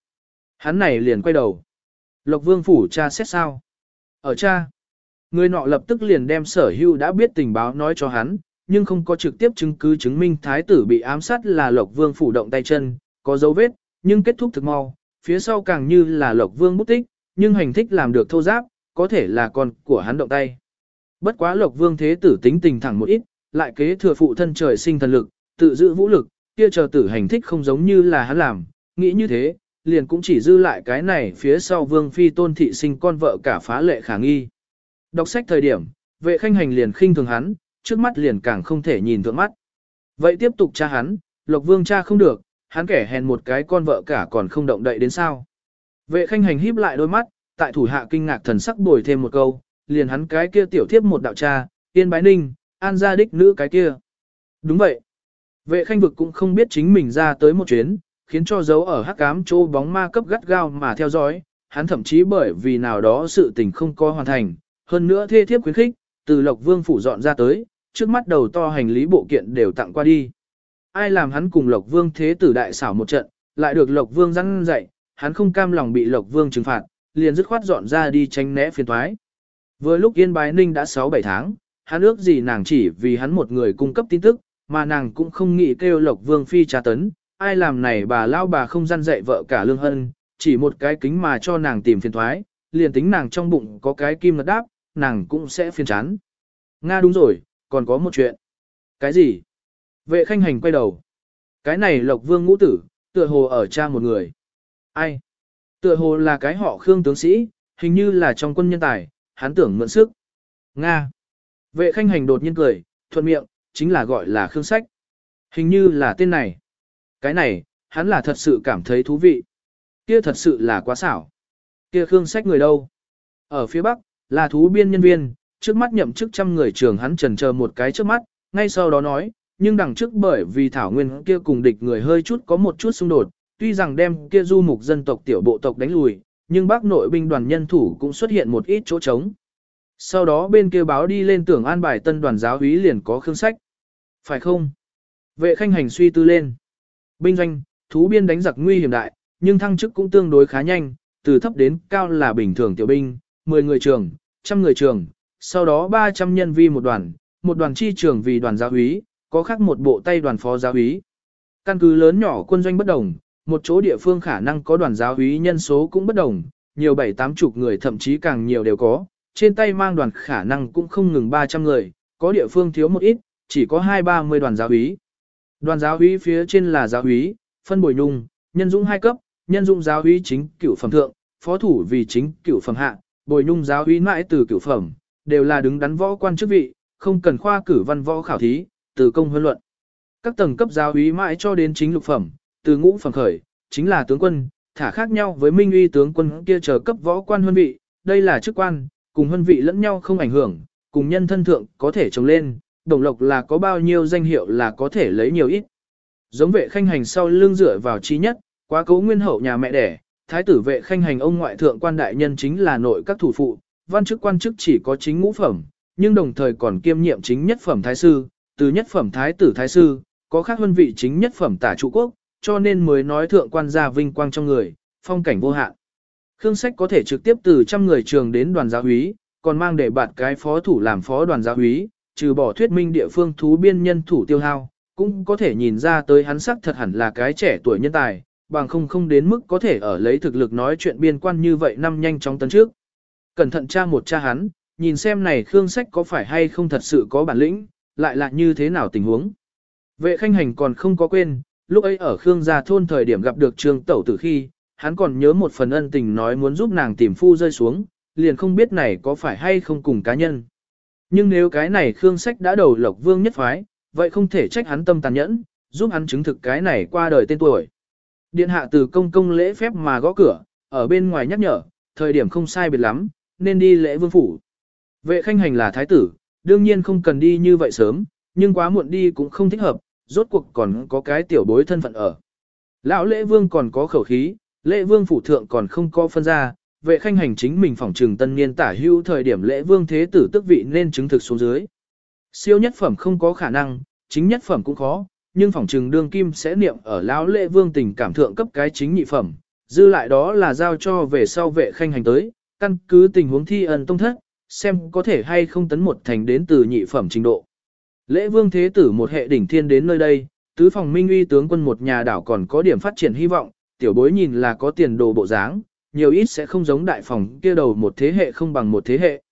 Hắn này liền quay đầu. Lộc Vương phủ cha xét sao? Ở cha. Người nọ lập tức liền đem sở hưu đã biết tình báo nói cho hắn, nhưng không có trực tiếp chứng cứ chứng minh thái tử bị ám sát là Lộc Vương phủ động tay chân, có dấu vết, nhưng kết thúc thực mau, phía sau càng như là Lộc Vương bút tích, nhưng hành thích làm được thô giáp, có thể là con của hắn động tay. Bất quá Lộc Vương thế tử tính tình thẳng một ít, lại kế thừa phụ thân trời sinh thần lực, tự giữ vũ lực, kia chờ tử hành thích không giống như là hắn làm, nghĩ như thế, liền cũng chỉ dư lại cái này phía sau Vương phi tôn thị sinh con vợ cả phá lệ khả nghi. Đọc sách thời điểm, vệ khanh hành liền khinh thường hắn, trước mắt liền càng không thể nhìn thượng mắt. Vậy tiếp tục cha hắn, Lộc Vương cha không được, hắn kẻ hèn một cái con vợ cả còn không động đậy đến sao. Vệ khanh hành híp lại đôi mắt, tại thủ hạ kinh ngạc thần sắc bồi thêm một câu, liền hắn cái kia tiểu thiếp một đạo cha, tiên bái ninh, an gia đích nữ cái kia. Đúng vậy. Vệ khanh vực cũng không biết chính mình ra tới một chuyến, khiến cho dấu ở hắc cám chỗ bóng ma cấp gắt gao mà theo dõi, hắn thậm chí bởi vì nào đó sự tình không có hoàn thành, hơn nữa thê thiếp khuyến khích, từ Lộc Vương phủ dọn ra tới, trước mắt đầu to hành lý bộ kiện đều tặng qua đi. Ai làm hắn cùng Lộc Vương thế tử đại xảo một trận, lại được Lộc Vương răn dạy, hắn không cam lòng bị Lộc Vương trừng phạt, liền dứt khoát dọn ra đi tránh né phiền toái. Vừa lúc Yên Bái Ninh đã 6-7 tháng, hắn ước gì nàng chỉ vì hắn một người cung cấp tin tức, mà nàng cũng không nghĩ kêu Lộc Vương phi trà tấn, ai làm này bà lao bà không gian dạy vợ cả lương hân, chỉ một cái kính mà cho nàng tìm phiền thoái, liền tính nàng trong bụng có cái kim ngật đáp, nàng cũng sẽ phiền chán. Nga đúng rồi, còn có một chuyện. Cái gì? Vệ khanh hành quay đầu. Cái này Lộc Vương ngũ tử, tựa hồ ở cha một người. Ai? Tựa hồ là cái họ Khương tướng sĩ, hình như là trong quân nhân tài, hắn tưởng mượn sức. Nga. Vệ khanh hành đột nhiên cười, thuận miệng, chính là gọi là Khương Sách. Hình như là tên này. Cái này, hắn là thật sự cảm thấy thú vị. Kia thật sự là quá xảo. Kia Khương Sách người đâu? Ở phía Bắc, là thú biên nhân viên, trước mắt nhậm chức trăm người trường hắn trần chờ một cái trước mắt, ngay sau đó nói, nhưng đằng trước bởi vì Thảo Nguyên kia cùng địch người hơi chút có một chút xung đột, tuy rằng đem kia du mục dân tộc tiểu bộ tộc đánh lùi, nhưng bác nội binh đoàn nhân thủ cũng xuất hiện một ít chỗ trống. Sau đó bên kia báo đi lên tưởng an bài tân đoàn giáo úy liền có khương sách. Phải không? Vệ khanh hành suy tư lên. Binh doanh, thú biên đánh giặc nguy hiểm đại, nhưng thăng chức cũng tương đối khá nhanh, từ thấp đến cao là bình thường tiểu binh, 10 người trường, trăm người trường, sau đó 300 nhân vi một đoàn, một đoàn chi trường vì đoàn giáo úy, có khác một bộ tay đoàn phó giáo úy. Căn cứ lớn nhỏ quân doanh bất đồng, một chỗ địa phương khả năng có đoàn giáo úy nhân số cũng bất đồng, nhiều bảy tám chục người thậm chí càng nhiều đều có, trên tay mang đoàn khả năng cũng không ngừng 300 người, có địa phương thiếu một ít, chỉ có hai ba mươi đoàn giáo úy. Đoàn giáo úy phía trên là giáo úy, phân bồi nhung, nhân dũng hai cấp, nhân dũng giáo úy chính cửu phẩm thượng, phó thủ vì chính cửu phẩm hạ, bồi nhung giáo úy mãi từ cửu phẩm, đều là đứng đắn võ quan chức vị, không cần khoa cử văn võ khảo thí, từ công huấn luận. Các tầng cấp giáo úy mãi cho đến chính lục phẩm, từ ngũ phẩm khởi, chính là tướng quân, thả khác nhau với minh uy tướng quân kia chờ cấp võ quan huân vị, đây là chức quan, cùng huân vị lẫn nhau không ảnh hưởng, cùng nhân thân thượng có thể trồng lên, đồng lộc là có bao nhiêu danh hiệu là có thể lấy nhiều ít. Giống vệ khanh hành sau lưng dựa vào trí nhất, quá cấu nguyên hậu nhà mẹ đẻ, thái tử vệ khanh hành ông ngoại thượng quan đại nhân chính là nội các thủ phụ, văn chức quan chức chỉ có chính ngũ phẩm, nhưng đồng thời còn kiêm nhiệm chính nhất phẩm thái sư, từ nhất phẩm thái tử thái sư, có khác huân vị chính nhất phẩm tả trụ quốc, cho nên mới nói thượng quan gia vinh quang trong người, phong cảnh vô hạn. Khương Sách có thể trực tiếp từ trăm người trường đến đoàn giáo úy, còn mang để bạt cái phó thủ làm phó đoàn gia úy, trừ bỏ thuyết minh địa phương thú biên nhân thủ tiêu hao, cũng có thể nhìn ra tới hắn sắc thật hẳn là cái trẻ tuổi nhân tài, bằng không không đến mức có thể ở lấy thực lực nói chuyện biên quan như vậy năm nhanh chóng tấn trước. Cẩn thận tra một cha hắn, nhìn xem này Khương Sách có phải hay không thật sự có bản lĩnh, lại là như thế nào tình huống. Vệ khanh hành còn không có quên, lúc ấy ở Khương gia thôn thời điểm gặp được Trương Tẩu Tử khi, hắn còn nhớ một phần ân tình nói muốn giúp nàng tìm phu rơi xuống, liền không biết này có phải hay không cùng cá nhân. Nhưng nếu cái này Khương Sách đã đầu lộc vương nhất phái, vậy không thể trách hắn tâm tàn nhẫn, giúp hắn chứng thực cái này qua đời tên tuổi. Điện hạ từ công công lễ phép mà gõ cửa, ở bên ngoài nhắc nhở, thời điểm không sai biệt lắm, nên đi lễ vương phủ. Vệ khanh hành là thái tử, đương nhiên không cần đi như vậy sớm, nhưng quá muộn đi cũng không thích hợp, rốt cuộc còn có cái tiểu bối thân phận ở. Lão lễ vương còn có khẩu khí, lễ vương phủ thượng còn không có phân ra, vệ khanh hành chính mình phỏng trừng tân niên tả hữu thời điểm lễ vương thế tử tức vị nên chứng thực xuống dưới. Siêu nhất phẩm không có khả năng, chính nhất phẩm cũng khó, nhưng phỏng trừng đương kim sẽ niệm ở lão lễ vương tình cảm thượng cấp cái chính nhị phẩm, dư lại đó là giao cho về sau vệ khanh hành tới, căn cứ tình huống thi ân tông thất, xem có thể hay không tấn một thành đến từ nhị phẩm trình độ. Lễ vương thế tử một hệ đỉnh thiên đến nơi đây, tứ phòng minh uy tướng quân một nhà đảo còn có điểm phát triển hy vọng, tiểu bối nhìn là có tiền đồ bộ dáng, nhiều ít sẽ không giống đại phòng kia đầu một thế hệ không bằng một thế hệ.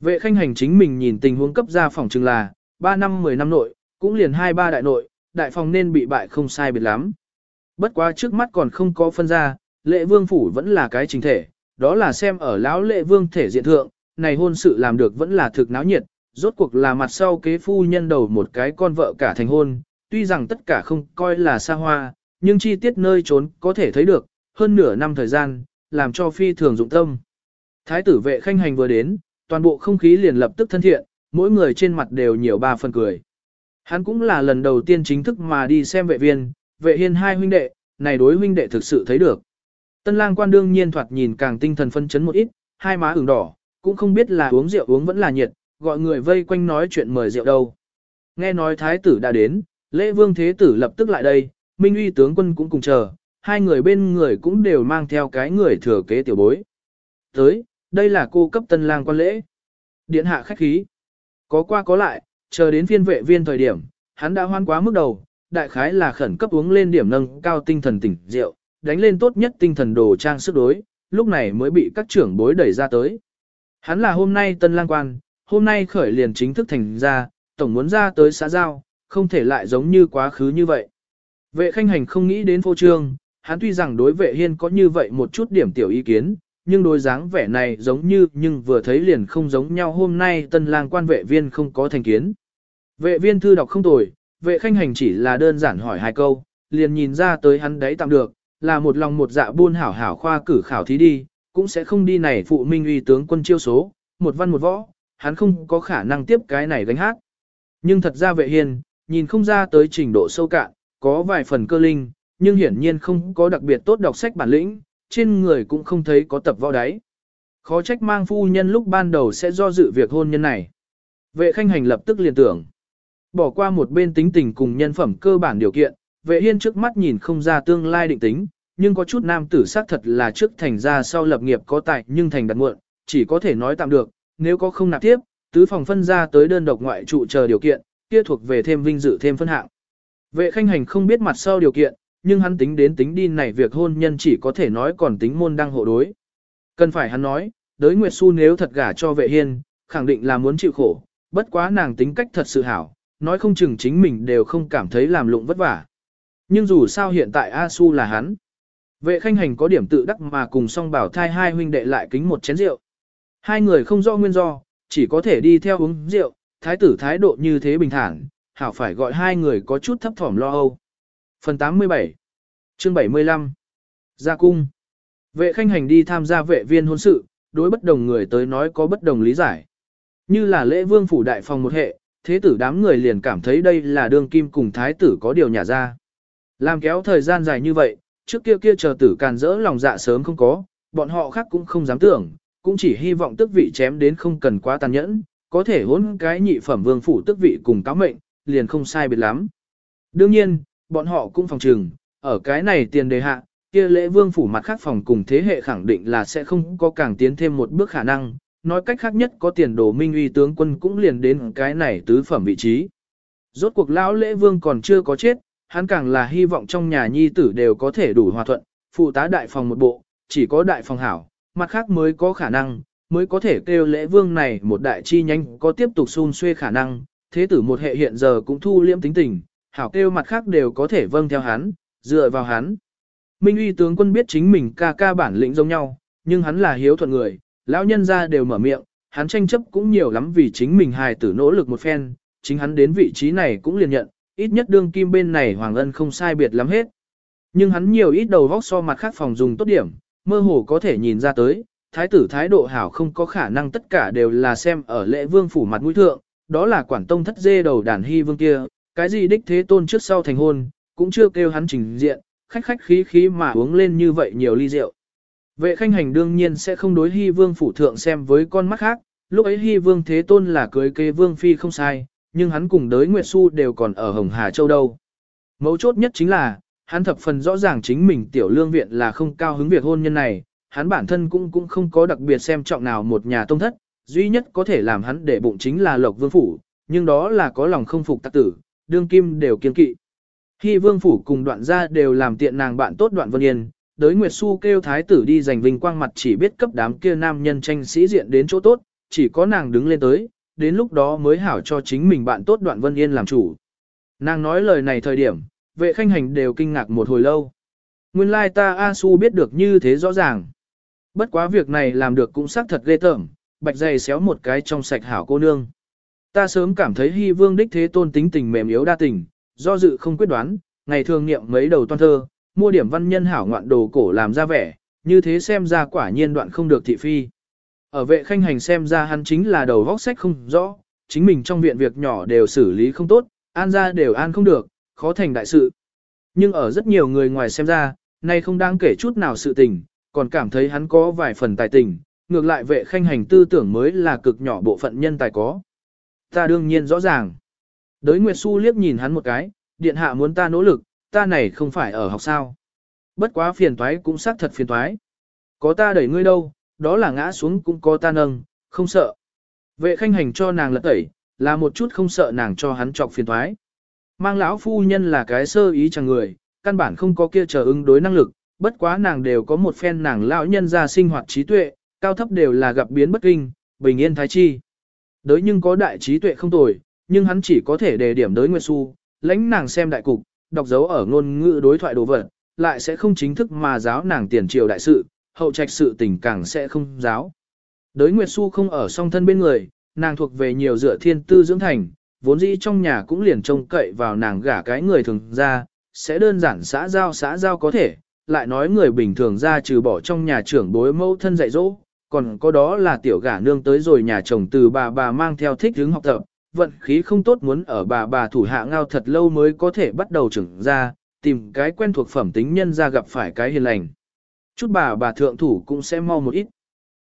Vệ khanh hành chính mình nhìn tình huống cấp ra phòng chừng là, 3 năm 10 năm nội, cũng liền 2-3 đại nội, đại phòng nên bị bại không sai biệt lắm. Bất quá trước mắt còn không có phân ra, lệ vương phủ vẫn là cái chính thể, đó là xem ở lão lệ vương thể diện thượng, này hôn sự làm được vẫn là thực náo nhiệt, rốt cuộc là mặt sau kế phu nhân đầu một cái con vợ cả thành hôn, tuy rằng tất cả không coi là xa hoa, nhưng chi tiết nơi trốn có thể thấy được, hơn nửa năm thời gian, làm cho phi thường dụng tâm. Thái tử vệ khanh hành vừa đến, toàn bộ không khí liền lập tức thân thiện, mỗi người trên mặt đều nhiều ba phần cười. Hắn cũng là lần đầu tiên chính thức mà đi xem vệ viên, vệ hiên hai huynh đệ, này đối huynh đệ thực sự thấy được. Tân lang quan đương nhiên thoạt nhìn càng tinh thần phân chấn một ít, hai má ửng đỏ, cũng không biết là uống rượu uống vẫn là nhiệt, gọi người vây quanh nói chuyện mời rượu đâu. Nghe nói thái tử đã đến, lễ vương thế tử lập tức lại đây, minh uy tướng quân cũng cùng chờ, hai người bên người cũng đều mang theo cái người thừa kế tiểu bối. Tới, đây là cô cấp tân lang quan lễ. Điện hạ khách khí. Có qua có lại, chờ đến phiên vệ viên thời điểm, hắn đã hoan quá mức đầu, đại khái là khẩn cấp uống lên điểm nâng cao tinh thần tỉnh rượu, đánh lên tốt nhất tinh thần đồ trang sức đối, lúc này mới bị các trưởng bối đẩy ra tới. Hắn là hôm nay tân lang quan, hôm nay khởi liền chính thức thành ra, tổng muốn ra tới xã giao, không thể lại giống như quá khứ như vậy. Vệ khanh hành không nghĩ đến phô trương, hắn tuy rằng đối vệ hiên có như vậy một chút điểm tiểu ý kiến, nhưng đối dáng vẻ này giống như nhưng vừa thấy liền không giống nhau hôm nay tân lang quan vệ viên không có thành kiến. Vệ viên thư đọc không tồi, vệ khanh hành chỉ là đơn giản hỏi hai câu, liền nhìn ra tới hắn đấy tạm được, là một lòng một dạ buôn hảo hảo khoa cử khảo thí đi, cũng sẽ không đi này phụ minh uy tướng quân chiêu số, một văn một võ, hắn không có khả năng tiếp cái này gánh hát. Nhưng thật ra vệ hiền, nhìn không ra tới trình độ sâu cạn, có vài phần cơ linh, nhưng hiển nhiên không có đặc biệt tốt đọc sách bản lĩnh, trên người cũng không thấy có tập võ đáy. Khó trách mang phu nhân lúc ban đầu sẽ do dự việc hôn nhân này. Vệ khanh hành lập tức liền tưởng. Bỏ qua một bên tính tình cùng nhân phẩm cơ bản điều kiện, vệ hiên trước mắt nhìn không ra tương lai định tính, nhưng có chút nam tử xác thật là trước thành ra sau lập nghiệp có tài nhưng thành đặt muộn, chỉ có thể nói tạm được, nếu có không nạp tiếp, tứ phòng phân ra tới đơn độc ngoại trụ chờ điều kiện, kia thuộc về thêm vinh dự thêm phân hạng. Vệ khanh hành không biết mặt sau điều kiện, nhưng hắn tính đến tính đi này việc hôn nhân chỉ có thể nói còn tính môn đăng hộ đối. Cần phải hắn nói, đới Nguyệt Xu nếu thật gả cho vệ hiên, khẳng định là muốn chịu khổ, bất quá nàng tính cách thật sự hảo, nói không chừng chính mình đều không cảm thấy làm lụng vất vả. Nhưng dù sao hiện tại A Su là hắn. Vệ khanh hành có điểm tự đắc mà cùng song bảo thai hai huynh đệ lại kính một chén rượu. Hai người không rõ nguyên do, chỉ có thể đi theo uống rượu, thái tử thái độ như thế bình thản, hảo phải gọi hai người có chút thấp thỏm lo âu. Phần 87 Chương 75 Gia cung Vệ khanh hành đi tham gia vệ viên hôn sự, đối bất đồng người tới nói có bất đồng lý giải. Như là lễ vương phủ đại phòng một hệ, thế tử đám người liền cảm thấy đây là đương kim cùng thái tử có điều nhả ra. Làm kéo thời gian dài như vậy, trước kia kia chờ tử càn rỡ lòng dạ sớm không có, bọn họ khác cũng không dám tưởng, cũng chỉ hy vọng tức vị chém đến không cần quá tàn nhẫn, có thể hỗn cái nhị phẩm vương phủ tức vị cùng cáo mệnh, liền không sai biệt lắm. Đương nhiên, bọn họ cũng phòng trừng, ở cái này tiền đề hạ, kia lễ vương phủ mặt khác phòng cùng thế hệ khẳng định là sẽ không có càng tiến thêm một bước khả năng, nói cách khác nhất có tiền đồ minh uy tướng quân cũng liền đến cái này tứ phẩm vị trí. Rốt cuộc lão lễ vương còn chưa có chết, hắn càng là hy vọng trong nhà nhi tử đều có thể đủ hòa thuận, phụ tá đại phòng một bộ, chỉ có đại phòng hảo, mặt khác mới có khả năng, mới có thể kêu lễ vương này một đại chi nhanh có tiếp tục xun xuê khả năng, thế tử một hệ hiện giờ cũng thu liêm tính tình, hảo kêu mặt khác đều có thể vâng theo hắn, dựa vào hắn. Minh uy tướng quân biết chính mình ca ca bản lĩnh giống nhau, nhưng hắn là hiếu thuận người, lão nhân ra đều mở miệng, hắn tranh chấp cũng nhiều lắm vì chính mình hài tử nỗ lực một phen, chính hắn đến vị trí này cũng liền nhận, ít nhất đương kim bên này Hoàng Ân không sai biệt lắm hết. Nhưng hắn nhiều ít đầu vóc so mặt khác phòng dùng tốt điểm, mơ hồ có thể nhìn ra tới, thái tử thái độ hảo không có khả năng tất cả đều là xem ở lễ vương phủ mặt mũi thượng, đó là quản tông thất dê đầu đàn hy vương kia, cái gì đích thế tôn trước sau thành hôn, cũng chưa kêu hắn trình diện, khách khách khí khí mà uống lên như vậy nhiều ly rượu. Vệ khanh hành đương nhiên sẽ không đối hy vương phủ thượng xem với con mắt khác, lúc ấy hy vương thế tôn là cưới kế vương phi không sai, nhưng hắn cùng đới Nguyệt Xu đều còn ở Hồng Hà Châu đâu. Mấu chốt nhất chính là, hắn thập phần rõ ràng chính mình tiểu lương viện là không cao hứng việc hôn nhân này, hắn bản thân cũng cũng không có đặc biệt xem trọng nào một nhà tông thất, duy nhất có thể làm hắn để bụng chính là Lộc Vương Phủ, nhưng đó là có lòng không phục tắc tử, đương kim đều kiên kỵ. Khi Vương Phủ cùng đoạn gia đều làm tiện nàng bạn tốt đoạn vân yên, đới Nguyệt Xu kêu thái tử đi giành vinh quang mặt chỉ biết cấp đám kia nam nhân tranh sĩ diện đến chỗ tốt, chỉ có nàng đứng lên tới, đến lúc đó mới hảo cho chính mình bạn tốt đoạn vân yên làm chủ. Nàng nói lời này thời điểm, vệ khanh hành đều kinh ngạc một hồi lâu. Nguyên lai ta A Su biết được như thế rõ ràng. Bất quá việc này làm được cũng xác thật ghê tởm, bạch dày xéo một cái trong sạch hảo cô nương. Ta sớm cảm thấy hy vương đích thế tôn tính tình mềm yếu đa tình, do dự không quyết đoán, ngày thường niệm mấy đầu toan thơ, mua điểm văn nhân hảo ngoạn đồ cổ làm ra vẻ, như thế xem ra quả nhiên đoạn không được thị phi. Ở vệ khanh hành xem ra hắn chính là đầu vóc sách không rõ, chính mình trong viện việc nhỏ đều xử lý không tốt, an ra đều an không được, khó thành đại sự. Nhưng ở rất nhiều người ngoài xem ra, nay không đáng kể chút nào sự tình, còn cảm thấy hắn có vài phần tài tình, ngược lại vệ khanh hành tư tưởng mới là cực nhỏ bộ phận nhân tài có. Ta đương nhiên rõ ràng. Đới Nguyệt Xu liếc nhìn hắn một cái, điện hạ muốn ta nỗ lực, ta này không phải ở học sao. Bất quá phiền toái cũng xác thật phiền toái. Có ta đẩy ngươi đâu, đó là ngã xuống cũng có ta nâng, không sợ. Vệ khanh hành cho nàng lật tẩy, là một chút không sợ nàng cho hắn trọc phiền toái. Mang lão phu nhân là cái sơ ý chẳng người, căn bản không có kia chờ ứng đối năng lực, bất quá nàng đều có một phen nàng lão nhân ra sinh hoạt trí tuệ, cao thấp đều là gặp biến bất kinh, bình yên thái chi. Đới nhưng có đại trí tuệ không tồi, nhưng hắn chỉ có thể đề điểm đới Nguyệt Xu, lãnh nàng xem đại cục, đọc dấu ở ngôn ngữ đối thoại đồ vật, lại sẽ không chính thức mà giáo nàng tiền triều đại sự, hậu trạch sự tình càng sẽ không giáo. Đới Nguyệt Xu không ở song thân bên người, nàng thuộc về nhiều dựa thiên tư dưỡng thành, vốn dĩ trong nhà cũng liền trông cậy vào nàng gả cái người thường ra, sẽ đơn giản xã giao xã giao có thể, lại nói người bình thường ra trừ bỏ trong nhà trưởng bối mẫu thân dạy dỗ, còn có đó là tiểu gả nương tới rồi nhà chồng từ bà bà mang theo thích hướng học tập, vận khí không tốt muốn ở bà bà thủ hạ ngao thật lâu mới có thể bắt đầu trưởng ra, tìm cái quen thuộc phẩm tính nhân ra gặp phải cái hiền lành. Chút bà bà thượng thủ cũng sẽ mau một ít.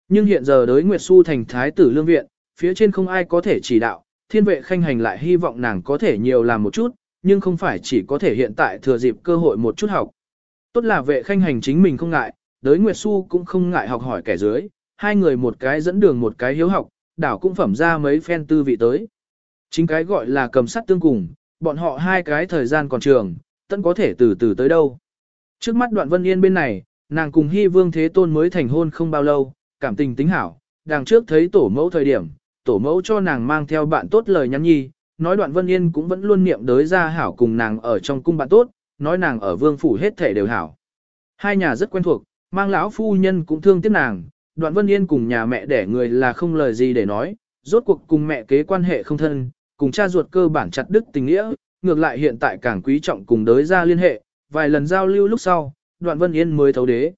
Nhưng hiện giờ đới Nguyệt Xu thành thái tử lương viện, phía trên không ai có thể chỉ đạo, thiên vệ khanh hành lại hy vọng nàng có thể nhiều làm một chút, nhưng không phải chỉ có thể hiện tại thừa dịp cơ hội một chút học. Tốt là vệ khanh hành chính mình không ngại, đới Nguyệt Xu cũng không ngại học hỏi kẻ dưới, hai người một cái dẫn đường một cái hiếu học, đảo cũng phẩm ra mấy phen tư vị tới. Chính cái gọi là cầm sắt tương cùng, bọn họ hai cái thời gian còn trường, tận có thể từ từ tới đâu. Trước mắt đoạn vân yên bên này, nàng cùng hy vương thế tôn mới thành hôn không bao lâu, cảm tình tính hảo, đằng trước thấy tổ mẫu thời điểm, tổ mẫu cho nàng mang theo bạn tốt lời nhắn nhi, nói đoạn vân yên cũng vẫn luôn niệm đới ra hảo cùng nàng ở trong cung bạn tốt, nói nàng ở vương phủ hết thể đều hảo. Hai nhà rất quen thuộc, mang lão phu nhân cũng thương tiếc nàng, đoạn vân yên cùng nhà mẹ đẻ người là không lời gì để nói, rốt cuộc cùng mẹ kế quan hệ không thân, cùng cha ruột cơ bản chặt đứt tình nghĩa, ngược lại hiện tại càng quý trọng cùng đới ra liên hệ, vài lần giao lưu lúc sau, đoạn vân yên mới thấu đế.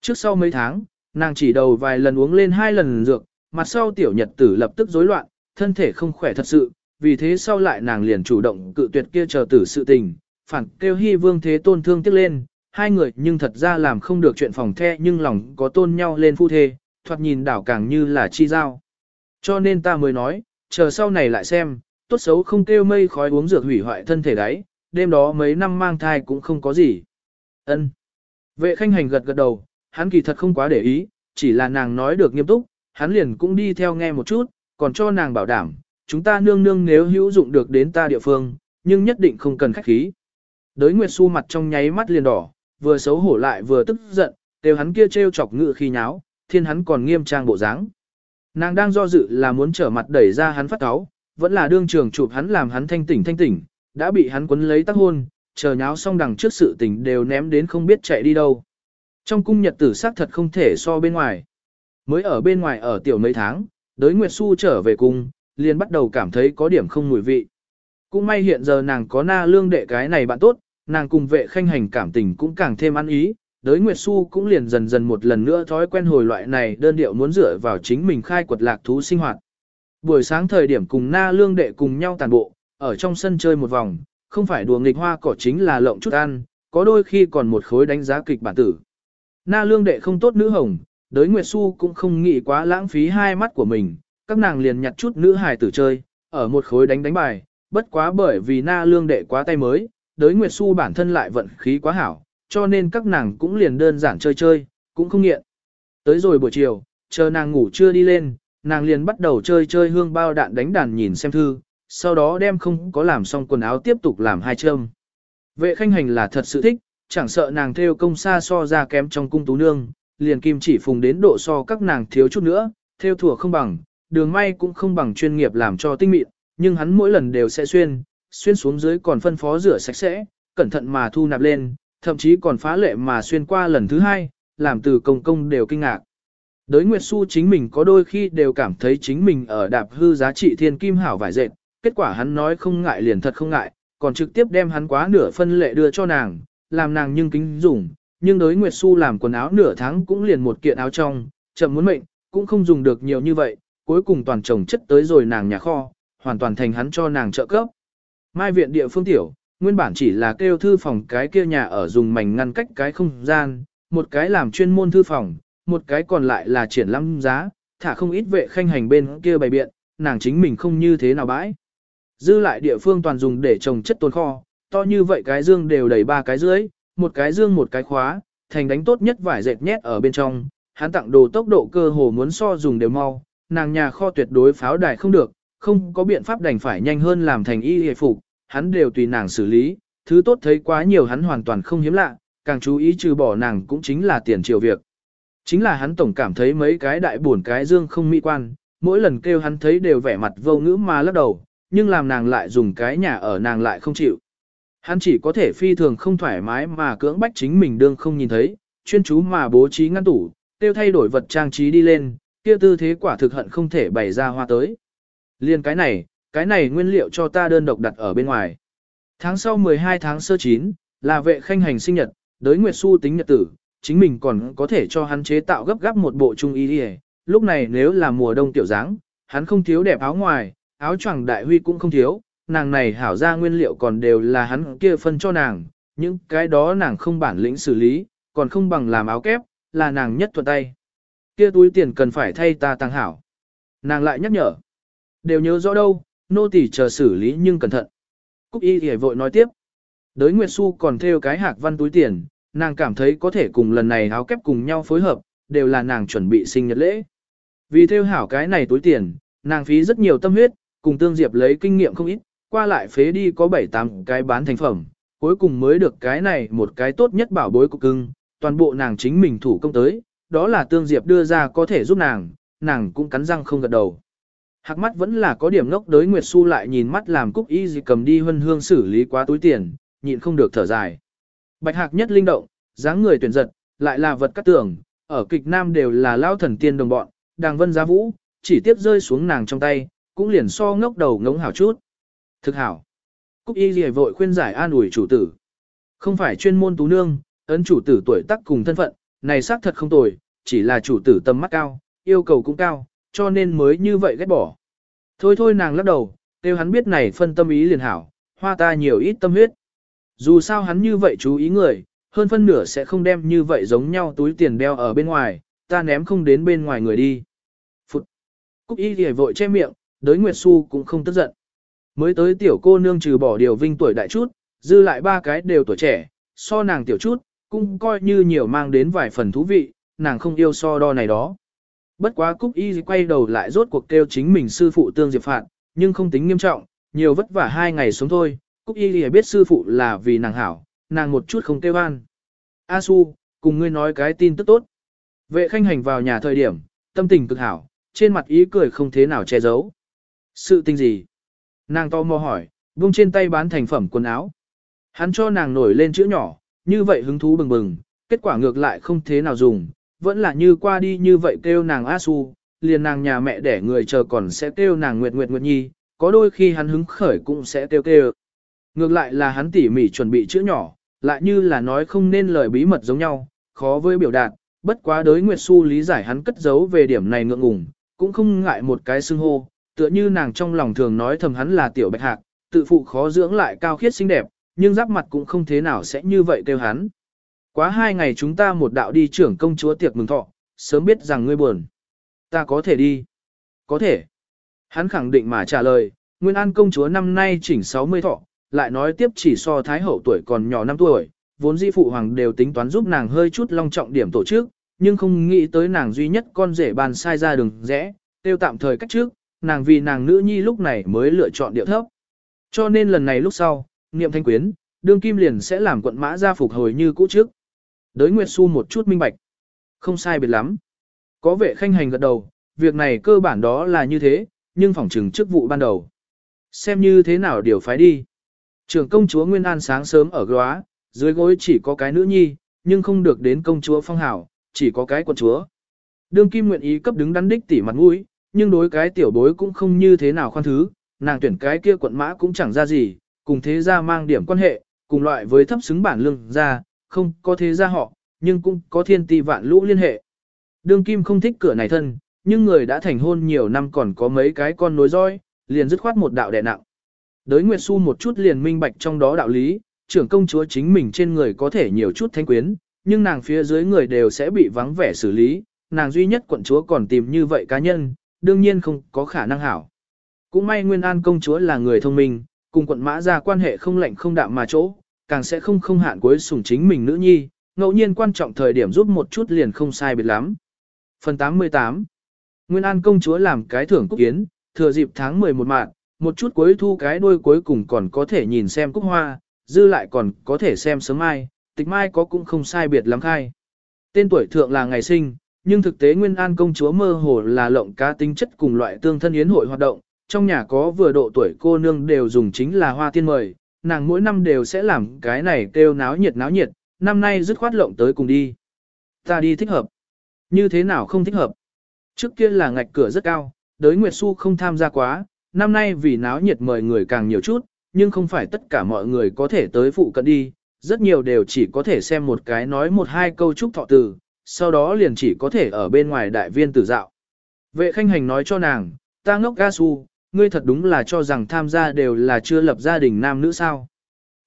Trước sau mấy tháng, nàng chỉ đầu vài lần uống lên hai lần dược, mặt sau tiểu nhật tử lập tức rối loạn, thân thể không khỏe thật sự, vì thế sau lại nàng liền chủ động cự tuyệt kia chờ tử sự tình, phản kêu hy vương thế tôn thương tiếc lên, hai người nhưng thật ra làm không được chuyện phòng the nhưng lòng có tôn nhau lên phu thê, thoạt nhìn đảo càng như là chi giao. Cho nên ta mới nói, chờ sau này lại xem, tốt xấu không kêu mây khói uống dược hủy hoại thân thể đấy, đêm đó mấy năm mang thai cũng không có gì. Ân. Vệ khanh hành gật gật đầu, hắn kỳ thật không quá để ý, chỉ là nàng nói được nghiêm túc, hắn liền cũng đi theo nghe một chút, còn cho nàng bảo đảm, chúng ta nương nương nếu hữu dụng được đến ta địa phương, nhưng nhất định không cần khách khí. Đới Nguyệt Xu mặt trong nháy mắt liền đỏ, vừa xấu hổ lại vừa tức giận, đều hắn kia trêu chọc ngự khi nháo, thiên hắn còn nghiêm trang bộ dáng. Nàng đang do dự là muốn trở mặt đẩy ra hắn phát cáo, vẫn là đương trường chụp hắn làm hắn thanh tỉnh thanh tỉnh, đã bị hắn quấn lấy tác hôn, chờ nháo xong đằng trước sự tình đều ném đến không biết chạy đi đâu. Trong cung nhật tử xác thật không thể so bên ngoài. Mới ở bên ngoài ở tiểu mấy tháng, đới Nguyệt Xu trở về cung, liền bắt đầu cảm thấy có điểm không mùi vị. Cũng may hiện giờ nàng có na lương đệ cái này bạn tốt, nàng cùng vệ khanh hành cảm tình cũng càng thêm ăn ý, đới Nguyệt Xu cũng liền dần dần một lần nữa thói quen hồi loại này đơn điệu muốn dựa vào chính mình khai quật lạc thú sinh hoạt. Buổi sáng thời điểm cùng na lương đệ cùng nhau tàn bộ, ở trong sân chơi một vòng, không phải đùa nghịch hoa cỏ chính là lộng chút ăn, có đôi khi còn một khối đánh giá kịch bản tử. Na lương đệ không tốt nữ hồng, đới Nguyệt Xu cũng không nghĩ quá lãng phí hai mắt của mình, các nàng liền nhặt chút nữ hài tử chơi, ở một khối đánh đánh bài, bất quá bởi vì na lương đệ quá tay mới, đới Nguyệt Xu bản thân lại vận khí quá hảo, cho nên các nàng cũng liền đơn giản chơi chơi, cũng không nghiện. Tới rồi buổi chiều, chờ nàng ngủ chưa đi lên, nàng liền bắt đầu chơi chơi hương bao đạn đánh đàn nhìn xem thư, sau đó đem không có làm xong quần áo tiếp tục làm hai châm. Vệ khanh hành là thật sự thích, chẳng sợ nàng theo công xa so ra kém trong cung tú nương, liền kim chỉ phùng đến độ so các nàng thiếu chút nữa, theo thủa không bằng, đường may cũng không bằng chuyên nghiệp làm cho tinh mịn, nhưng hắn mỗi lần đều sẽ xuyên, xuyên xuống dưới còn phân phó rửa sạch sẽ, cẩn thận mà thu nạp lên, thậm chí còn phá lệ mà xuyên qua lần thứ hai, làm từ công công đều kinh ngạc. Đới Nguyệt Xu chính mình có đôi khi đều cảm thấy chính mình ở đạp hư giá trị thiên kim hảo vải dệt, kết quả hắn nói không ngại liền thật không ngại, còn trực tiếp đem hắn quá nửa phân lệ đưa cho nàng, làm nàng nhưng kính dùng, nhưng đới Nguyệt Xu làm quần áo nửa tháng cũng liền một kiện áo trong, chậm muốn mệnh, cũng không dùng được nhiều như vậy, cuối cùng toàn chồng chất tới rồi nàng nhà kho, hoàn toàn thành hắn cho nàng trợ cấp. Mai viện địa phương tiểu, nguyên bản chỉ là kêu thư phòng cái kia nhà ở dùng mảnh ngăn cách cái không gian, một cái làm chuyên môn thư phòng, một cái còn lại là triển lãm giá, thả không ít vệ khanh hành bên kia bày biện, nàng chính mình không như thế nào bãi. Dư lại địa phương toàn dùng để trồng chất tồn kho, to như vậy cái dương đều đầy ba cái dưới, một cái dương một cái khóa, thành đánh tốt nhất vải dệt nhét ở bên trong, hắn tặng đồ tốc độ cơ hồ muốn so dùng đều mau, nàng nhà kho tuyệt đối pháo đài không được, không có biện pháp đành phải nhanh hơn làm thành y hề phục, hắn đều tùy nàng xử lý, thứ tốt thấy quá nhiều hắn hoàn toàn không hiếm lạ, càng chú ý trừ bỏ nàng cũng chính là tiền triều việc. Chính là hắn tổng cảm thấy mấy cái đại buồn cái dương không mỹ quan, mỗi lần kêu hắn thấy đều vẻ mặt vô ngữ mà lắc đầu, nhưng làm nàng lại dùng cái nhà ở nàng lại không chịu. Hắn chỉ có thể phi thường không thoải mái mà cưỡng bách chính mình đương không nhìn thấy, chuyên chú mà bố trí ngăn tủ, tiêu thay đổi vật trang trí đi lên, kia tư thế quả thực hận không thể bày ra hoa tới. Liên cái này, cái này nguyên liệu cho ta đơn độc đặt ở bên ngoài. Tháng sau 12 tháng sơ chín, là vệ khanh hành sinh nhật, đới Nguyệt Xu tính nhật tử, chính mình còn có thể cho hắn chế tạo gấp gáp một bộ trung y đi lúc này nếu là mùa đông tiểu dáng, hắn không thiếu đẹp áo ngoài, áo choàng đại huy cũng không thiếu, nàng này hảo ra nguyên liệu còn đều là hắn kia phân cho nàng, những cái đó nàng không bản lĩnh xử lý, còn không bằng làm áo kép, là nàng nhất thuận tay. Kia túi tiền cần phải thay ta tăng hảo. Nàng lại nhắc nhở. Đều nhớ rõ đâu, nô tỳ chờ xử lý nhưng cẩn thận. Cúc y thì vội nói tiếp. Đới Nguyệt Xu còn theo cái hạc văn túi tiền, nàng cảm thấy có thể cùng lần này áo kép cùng nhau phối hợp, đều là nàng chuẩn bị sinh nhật lễ. Vì theo hảo cái này túi tiền, nàng phí rất nhiều tâm huyết, cùng Tương Diệp lấy kinh nghiệm không ít, qua lại phế đi có 7-8 cái bán thành phẩm, cuối cùng mới được cái này một cái tốt nhất bảo bối của cưng, toàn bộ nàng chính mình thủ công tới, đó là Tương Diệp đưa ra có thể giúp nàng, nàng cũng cắn răng không gật đầu. Hạc mắt vẫn là có điểm ngốc đới Nguyệt Xu lại nhìn mắt làm cúc y gì cầm đi hân hương xử lý quá túi tiền, nhịn không được thở dài. Bạch hạc nhất linh động, dáng người tuyển giật, lại là vật cắt tưởng, ở kịch nam đều là lao thần tiên đồng bọn, đàng vân giá vũ, chỉ tiếp rơi xuống nàng trong tay, cũng liền so ngốc đầu ngống hảo chút. Thực hảo. Cúc y gì vội khuyên giải an ủi chủ tử. Không phải chuyên môn tú nương, ấn chủ tử tuổi tác cùng thân phận, này xác thật không tồi, chỉ là chủ tử tâm mắt cao, yêu cầu cũng cao, cho nên mới như vậy ghét bỏ. Thôi thôi nàng lắc đầu, kêu hắn biết này phân tâm ý liền hảo, hoa ta nhiều ít tâm huyết. Dù sao hắn như vậy chú ý người, hơn phân nửa sẽ không đem như vậy giống nhau túi tiền đeo ở bên ngoài, ta ném không đến bên ngoài người đi. Phụt! Cúc y thì vội che miệng, đới Nguyệt Xu cũng không tức giận. Mới tới tiểu cô nương trừ bỏ điều vinh tuổi đại chút, dư lại ba cái đều tuổi trẻ, so nàng tiểu chút, cũng coi như nhiều mang đến vài phần thú vị, nàng không yêu so đo này đó. bất quá Cúc Y quay đầu lại rốt cuộc kêu chính mình sư phụ tương diệp phạt, nhưng không tính nghiêm trọng, nhiều vất vả hai ngày sống thôi, Cúc Y biết sư phụ là vì nàng hảo, nàng một chút không kêu an. A Su, cùng ngươi nói cái tin tức tốt. Vệ khanh hành vào nhà thời điểm, tâm tình cực hảo, trên mặt ý cười không thế nào che giấu. Sự tình gì? Nàng to mò hỏi, vung trên tay bán thành phẩm quần áo. Hắn cho nàng nổi lên chữ nhỏ, như vậy hứng thú bừng bừng, kết quả ngược lại không thế nào dùng, vẫn là như qua đi như vậy kêu nàng A Su, liền nàng nhà mẹ để người chờ còn sẽ kêu nàng Nguyệt Nguyệt Nguyệt Nhi, có đôi khi hắn hứng khởi cũng sẽ kêu kêu. Ngược lại là hắn tỉ mỉ chuẩn bị chữ nhỏ, lại như là nói không nên lời bí mật giống nhau, khó với biểu đạt, bất quá đối Nguyệt Su lý giải hắn cất giấu về điểm này ngượng ngùng, cũng không ngại một cái xưng hô, tựa như nàng trong lòng thường nói thầm hắn là tiểu bạch hạc, tự phụ khó dưỡng lại cao khiết xinh đẹp, nhưng giáp mặt cũng không thế nào sẽ như vậy kêu hắn. Quá hai ngày chúng ta một đạo đi trưởng công chúa tiệc mừng thọ, sớm biết rằng ngươi buồn. Ta có thể đi. Có thể. Hắn khẳng định mà trả lời, Nguyên An công chúa năm nay chỉnh 60 thọ, lại nói tiếp chỉ so Thái hậu tuổi còn nhỏ 5 tuổi, vốn di phụ hoàng đều tính toán giúp nàng hơi chút long trọng điểm tổ chức, nhưng không nghĩ tới nàng duy nhất con rể bàn sai ra đường rẽ, tiêu tạm thời cách trước, nàng vì nàng nữ nhi lúc này mới lựa chọn điệu thấp. Cho nên lần này lúc sau, niệm thanh quyến, đương kim liền sẽ làm quận mã ra phục hồi như cũ trước. Đới Nguyệt Xu một chút minh bạch. Không sai biệt lắm. Có vệ khanh hành gật đầu, việc này cơ bản đó là như thế, nhưng phỏng trừng chức vụ ban đầu. Xem như thế nào điều phái đi. Trưởng công chúa Nguyên An sáng sớm ở góa, dưới gối chỉ có cái nữ nhi, nhưng không được đến công chúa phong hảo, chỉ có cái quận chúa. Đương kim nguyện ý cấp đứng đắn đích tỉ mặt mũi, nhưng đối cái tiểu bối cũng không như thế nào khoan thứ, nàng tuyển cái kia quận mã cũng chẳng ra gì, cùng thế gia mang điểm quan hệ, cùng loại với thấp xứng bản lương gia, không có thế gia họ, nhưng cũng có thiên ti vạn lũ liên hệ. Đương kim không thích cửa này thân, nhưng người đã thành hôn nhiều năm còn có mấy cái con nối roi, liền dứt khoát một đạo đè nặng. Đới Nguyệt Xu một chút liền minh bạch trong đó đạo lý, trưởng công chúa chính mình trên người có thể nhiều chút thanh quyến, nhưng nàng phía dưới người đều sẽ bị vắng vẻ xử lý, nàng duy nhất quận chúa còn tìm như vậy cá nhân, đương nhiên không có khả năng hảo. Cũng may Nguyên An công chúa là người thông minh, cùng quận mã ra quan hệ không lạnh không đạm mà chỗ, càng sẽ không không hạn cuối sủng chính mình nữ nhi, ngẫu nhiên quan trọng thời điểm giúp một chút liền không sai biệt lắm. Phần 88 Nguyên An công chúa làm cái thưởng cúc kiến, thừa dịp tháng 11 mạng, một chút cuối thu cái đuôi cuối cùng còn có thể nhìn xem cúc hoa, dư lại còn có thể xem sớm mai, tịch mai có cũng không sai biệt lắm khai. Tên tuổi thượng là ngày sinh, nhưng thực tế Nguyên An công chúa mơ hồ là lộng cá tính chất cùng loại tương thân yến hội hoạt động, trong nhà có vừa độ tuổi cô nương đều dùng chính là hoa tiên mời, nàng mỗi năm đều sẽ làm cái này kêu náo nhiệt náo nhiệt, năm nay dứt khoát lộng tới cùng đi. Ta đi thích hợp. Như thế nào không thích hợp? Trước kia là ngạch cửa rất cao, đới Nguyệt Xu không tham gia quá, năm nay vì náo nhiệt mời người càng nhiều chút, nhưng không phải tất cả mọi người có thể tới phụ cận đi, rất nhiều đều chỉ có thể xem một cái nói một hai câu chúc thọ từ, sau đó liền chỉ có thể ở bên ngoài đại viên tử dạo. Vệ khanh hành nói cho nàng, ta ngốc ga su, ngươi thật đúng là cho rằng tham gia đều là chưa lập gia đình nam nữ sao.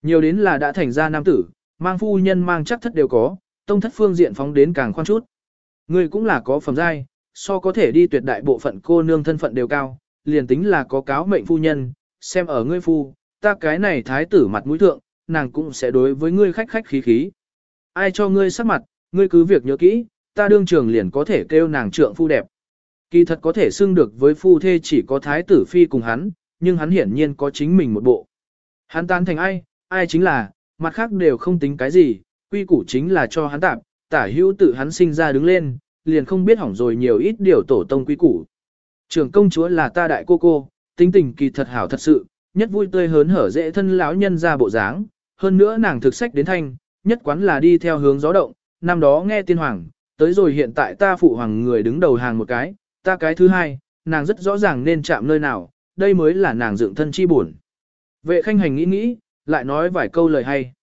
Nhiều đến là đã thành ra nam tử, mang phu nhân mang chắc thất đều có, tông thất phương diện phóng đến càng khoan chút. Ngươi cũng là có phẩm giai, so có thể đi tuyệt đại bộ phận cô nương thân phận đều cao, liền tính là có cáo mệnh phu nhân, xem ở ngươi phu, ta cái này thái tử mặt mũi thượng, nàng cũng sẽ đối với ngươi khách khách khí khí. Ai cho ngươi sắc mặt, ngươi cứ việc nhớ kỹ, ta đương trường liền có thể kêu nàng trượng phu đẹp. Kỳ thật có thể xưng được với phu thê chỉ có thái tử phi cùng hắn, nhưng hắn hiển nhiên có chính mình một bộ. Hắn tan thành ai, ai chính là, mặt khác đều không tính cái gì, quy củ chính là cho hắn tạm, tả hữu tự hắn sinh ra đứng lên, liền không biết hỏng rồi nhiều ít điều tổ tông quy củ. Trường công chúa là ta đại cô cô, tính tình kỳ thật hảo thật sự, nhất vui tươi hớn hở dễ thân lão nhân ra bộ dáng, hơn nữa nàng thực sách đến thanh, nhất quán là đi theo hướng gió động, năm đó nghe tiên hoàng, tới rồi hiện tại ta phụ hoàng người đứng đầu hàng một cái, ta cái thứ hai, nàng rất rõ ràng nên chạm nơi nào, đây mới là nàng dựng thân chi buồn. Vệ khanh hành nghĩ nghĩ, lại nói vài câu lời hay.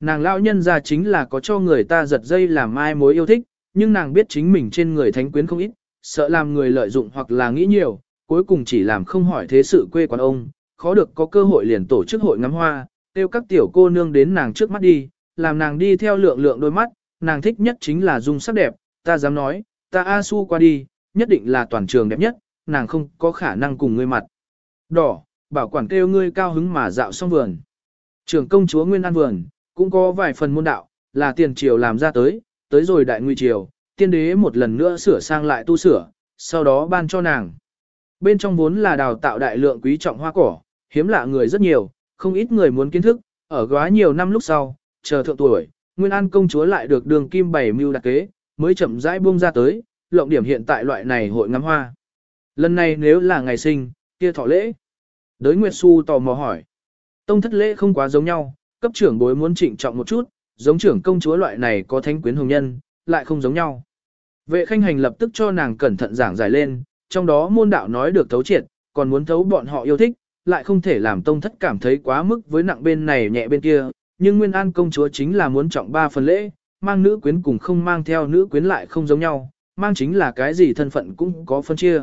Nàng lão nhân ra chính là có cho người ta giật dây làm ai mối yêu thích, nhưng nàng biết chính mình trên người thánh quyến không ít, sợ làm người lợi dụng hoặc là nghĩ nhiều, cuối cùng chỉ làm không hỏi thế sự quê quán ông, khó được có cơ hội liền tổ chức hội ngắm hoa, tiêu các tiểu cô nương đến nàng trước mắt đi, làm nàng đi theo lượng lượng đôi mắt, nàng thích nhất chính là dung sắc đẹp, ta dám nói, ta A Su qua đi, nhất định là toàn trường đẹp nhất, nàng không có khả năng cùng ngươi mặt. Đỏ, bảo quản kêu ngươi cao hứng mà dạo xong vườn. Trường công chúa Nguyên An Vườn, cũng có vài phần môn đạo, là tiền triều làm ra tới, tới rồi đại nguy triều, tiên đế một lần nữa sửa sang lại tu sửa, sau đó ban cho nàng. Bên trong vốn là đào tạo đại lượng quý trọng hoa cỏ, hiếm lạ người rất nhiều, không ít người muốn kiến thức, ở quá nhiều năm lúc sau, chờ thượng tuổi, Nguyên An công chúa lại được đường kim bảy mưu đặc kế, mới chậm rãi buông ra tới, lộng điểm hiện tại loại này hội ngắm hoa. Lần này nếu là ngày sinh, kia thọ lễ. Đới Nguyệt Xu tò mò hỏi. Tông thất lễ không quá giống nhau, cấp trưởng bối muốn trịnh trọng một chút, giống trưởng công chúa loại này có thánh quyến hồng nhân, lại không giống nhau. Vệ khanh hành lập tức cho nàng cẩn thận giảng giải lên, trong đó môn đạo nói được thấu triệt, còn muốn thấu bọn họ yêu thích, lại không thể làm tông thất cảm thấy quá mức với nặng bên này nhẹ bên kia, nhưng Nguyên An công chúa chính là muốn trọng ba phần lễ, mang nữ quyến cùng không mang theo nữ quyến lại không giống nhau, mang chính là cái gì thân phận cũng có phân chia.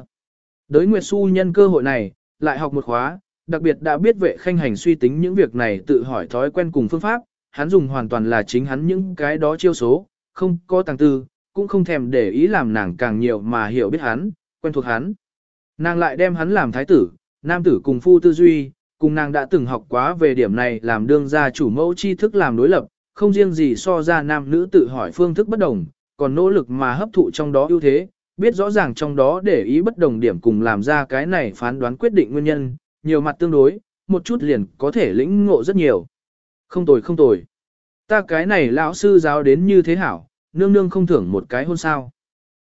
Đới Nguyệt Xu nhân cơ hội này, lại học một khóa, đặc biệt đã biết vệ khanh hành suy tính những việc này tự hỏi thói quen cùng phương pháp, hắn dùng hoàn toàn là chính hắn những cái đó chiêu số, không có tàng tư, cũng không thèm để ý làm nàng càng nhiều mà hiểu biết hắn, quen thuộc hắn. Nàng lại đem hắn làm thái tử, nam tử cùng phu tư duy, cùng nàng đã từng học quá về điểm này làm đương gia chủ mẫu tri thức làm đối lập, không riêng gì so ra nam nữ tự hỏi phương thức bất đồng, còn nỗ lực mà hấp thụ trong đó ưu thế, biết rõ ràng trong đó để ý bất đồng điểm cùng làm ra cái này phán đoán quyết định nguyên nhân, nhiều mặt tương đối, một chút liền có thể lĩnh ngộ rất nhiều. Không tồi không tồi. Ta cái này lão sư giáo đến như thế hảo, nương nương không thưởng một cái hôn sao.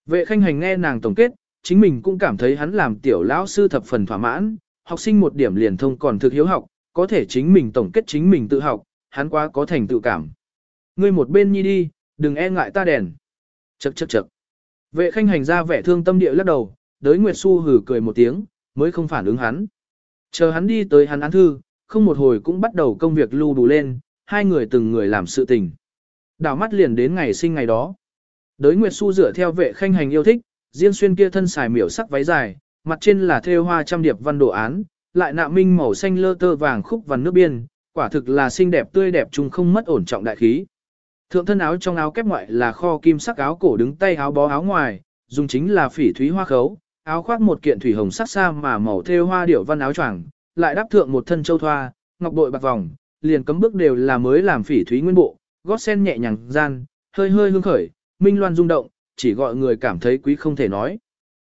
Vệ khanh hành nghe nàng tổng kết, chính mình cũng cảm thấy hắn làm tiểu lão sư thập phần thỏa mãn, học sinh một điểm liền thông còn thực hiếu học, có thể chính mình tổng kết chính mình tự học, hắn quá có thành tự cảm. Ngươi một bên nhi đi, đừng e ngại ta đèn. Chậc chậc chậc. Vệ khanh hành ra vẻ thương tâm địa lắc đầu, đới Nguyệt Xu hử cười một tiếng, mới không phản ứng hắn. Chờ hắn đi tới hắn án thư, không một hồi cũng bắt đầu công việc lưu đủ lên, hai người từng người làm sự tình. Đảo mắt liền đến ngày sinh ngày đó. Đới Nguyệt Xu dựa theo vệ khanh hành yêu thích, riêng xuyên kia thân xài miểu sắc váy dài, mặt trên là thêu hoa trăm điệp văn đồ án, lại nạm minh màu xanh lơ tơ vàng khúc văn nước biên, quả thực là xinh đẹp tươi đẹp chung không mất ổn trọng đại khí. Thượng thân áo trong áo kép ngoại là kho kim sắc áo cổ đứng tay áo bó áo ngoài, dùng chính là phỉ thúy hoa khấu, áo khoác một kiện thủy hồng sắc xa mà màu thêu hoa điểu văn áo choàng, lại đắp thượng một thân châu thoa, ngọc bội bạc vòng, liền cấm bước đều là mới làm phỉ thúy nguyên bộ, gót sen nhẹ nhàng gian, hơi hơi hương khởi, minh loan rung động, chỉ gọi người cảm thấy quý không thể nói.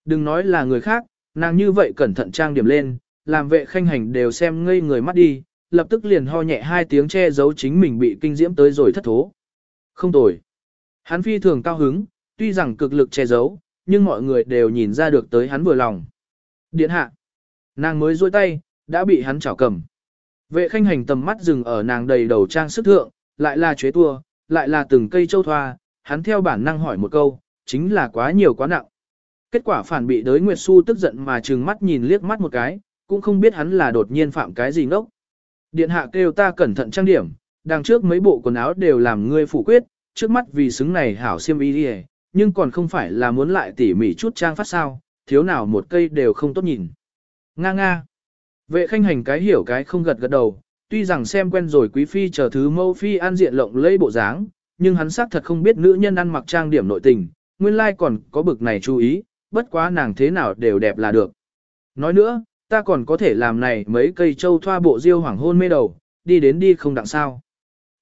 Đừng nói là người khác, nàng như vậy cẩn thận trang điểm lên, làm vệ khanh hành đều xem ngây người mắt đi, lập tức liền ho nhẹ hai tiếng che giấu chính mình bị kinh diễm tới rồi thất thố. Không tồi. Hắn phi thường cao hứng, tuy rằng cực lực che giấu, nhưng mọi người đều nhìn ra được tới hắn vừa lòng. Điện hạ. Nàng mới duỗi tay, đã bị hắn chảo cầm. Vệ khanh hành tầm mắt dừng ở nàng đầy đầu trang sức thượng, lại là chế tua, lại là từng cây châu thoa, hắn theo bản năng hỏi một câu, chính là quá nhiều quá nặng. Kết quả phản bị đới Nguyệt Xu tức giận mà trừng mắt nhìn liếc mắt một cái, cũng không biết hắn là đột nhiên phạm cái gì ngốc. Điện hạ kêu ta cẩn thận trang điểm, đằng trước mấy bộ quần áo đều làm ngươi phủ quyết, trước mắt vì xứng này hảo xiêm y đi nhưng còn không phải là muốn lại tỉ mỉ chút trang phát sao, thiếu nào một cây đều không tốt nhìn. Nga nga. Vệ khanh hành cái hiểu cái không gật gật đầu, tuy rằng xem quen rồi quý phi chờ thứ mâu phi an diện lộng lẫy bộ dáng, nhưng hắn xác thật không biết nữ nhân ăn mặc trang điểm nội tình, nguyên lai còn có bực này chú ý, bất quá nàng thế nào đều đẹp là được. Nói nữa, ta còn có thể làm này mấy cây châu thoa bộ diêu hoàng hôn mê đầu, đi đến đi không đặng sao.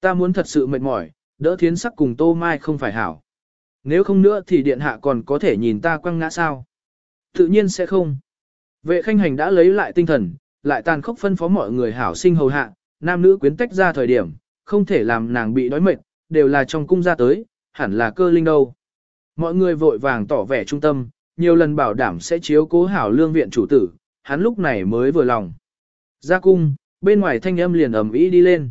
Ta muốn thật sự mệt mỏi, đỡ thiến sắc cùng tô mai không phải hảo. Nếu không nữa thì điện hạ còn có thể nhìn ta quăng ngã sao. Tự nhiên sẽ không. Vệ khanh hành đã lấy lại tinh thần, lại tàn khốc phân phó mọi người hảo sinh hầu hạ, nam nữ quyến tách ra thời điểm, không thể làm nàng bị đói mệt, đều là trong cung ra tới, hẳn là cơ linh đâu. Mọi người vội vàng tỏ vẻ trung tâm, nhiều lần bảo đảm sẽ chiếu cố hảo lương viện chủ tử, hắn lúc này mới vừa lòng. Ra cung, bên ngoài thanh âm liền ầm ĩ đi lên.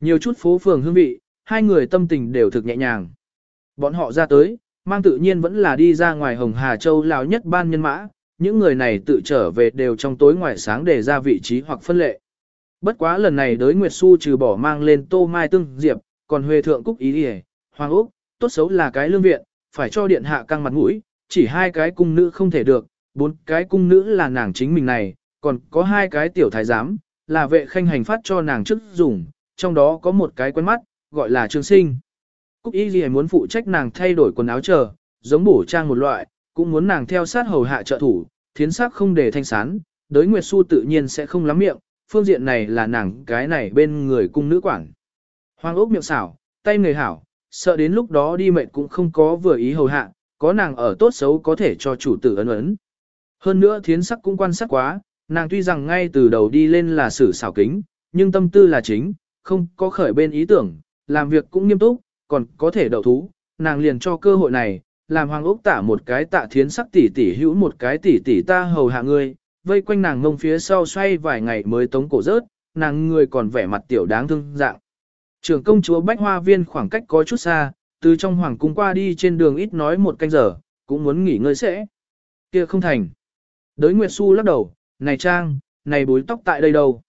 Nhiều chút phố phường hương vị, hai người tâm tình đều thực nhẹ nhàng. Bọn họ ra tới, mang tự nhiên vẫn là đi ra ngoài Hồng Hà Châu lão nhất ban nhân mã, những người này tự trở về đều trong tối ngoài sáng để ra vị trí hoặc phân lệ. Bất quá lần này đới Nguyệt Xu trừ bỏ mang lên Tô Mai Tương Diệp, còn huê Thượng Cúc Ý Đi Hoàng Úc, tốt xấu là cái lương viện, phải cho điện hạ căng mặt mũi, chỉ hai cái cung nữ không thể được, bốn cái cung nữ là nàng chính mình này, còn có hai cái tiểu thái giám, là vệ khanh hành phát cho nàng trước dùng, trong đó có một cái quen mắt, gọi là Trương Sinh. Cúc Y gì muốn phụ trách nàng thay đổi quần áo chờ, giống bổ trang một loại, cũng muốn nàng theo sát hầu hạ trợ thủ, thiến sắc không để thanh sán, đới Nguyệt Xu tự nhiên sẽ không lắm miệng, phương diện này là nàng cái này bên người cung nữ quản. Hoàng ốc miệng xảo, tay người hảo, sợ đến lúc đó đi mệt cũng không có vừa ý hầu hạ, có nàng ở tốt xấu có thể cho chủ tử ấn ấn. Hơn nữa thiến sắc cũng quan sát quá, nàng tuy rằng ngay từ đầu đi lên là sử xảo kính, nhưng tâm tư là chính, không có khởi bên ý tưởng, làm việc cũng nghiêm túc, còn có thể đậu thú, nàng liền cho cơ hội này, làm hoàng ốc tả một cái tạ thiến sắc tỷ tỷ hữu một cái tỷ tỷ ta hầu hạ ngươi, vây quanh nàng ngông phía sau xoay vài ngày mới tống cổ rớt, nàng người còn vẻ mặt tiểu đáng thương dạng. Trưởng công chúa Bách Hoa Viên khoảng cách có chút xa, từ trong hoàng cung qua đi trên đường ít nói một canh giờ, cũng muốn nghỉ ngơi sẽ. Kia không thành. Đới Nguyệt Xu lắc đầu, này Trang, này búi tóc tại đây đâu.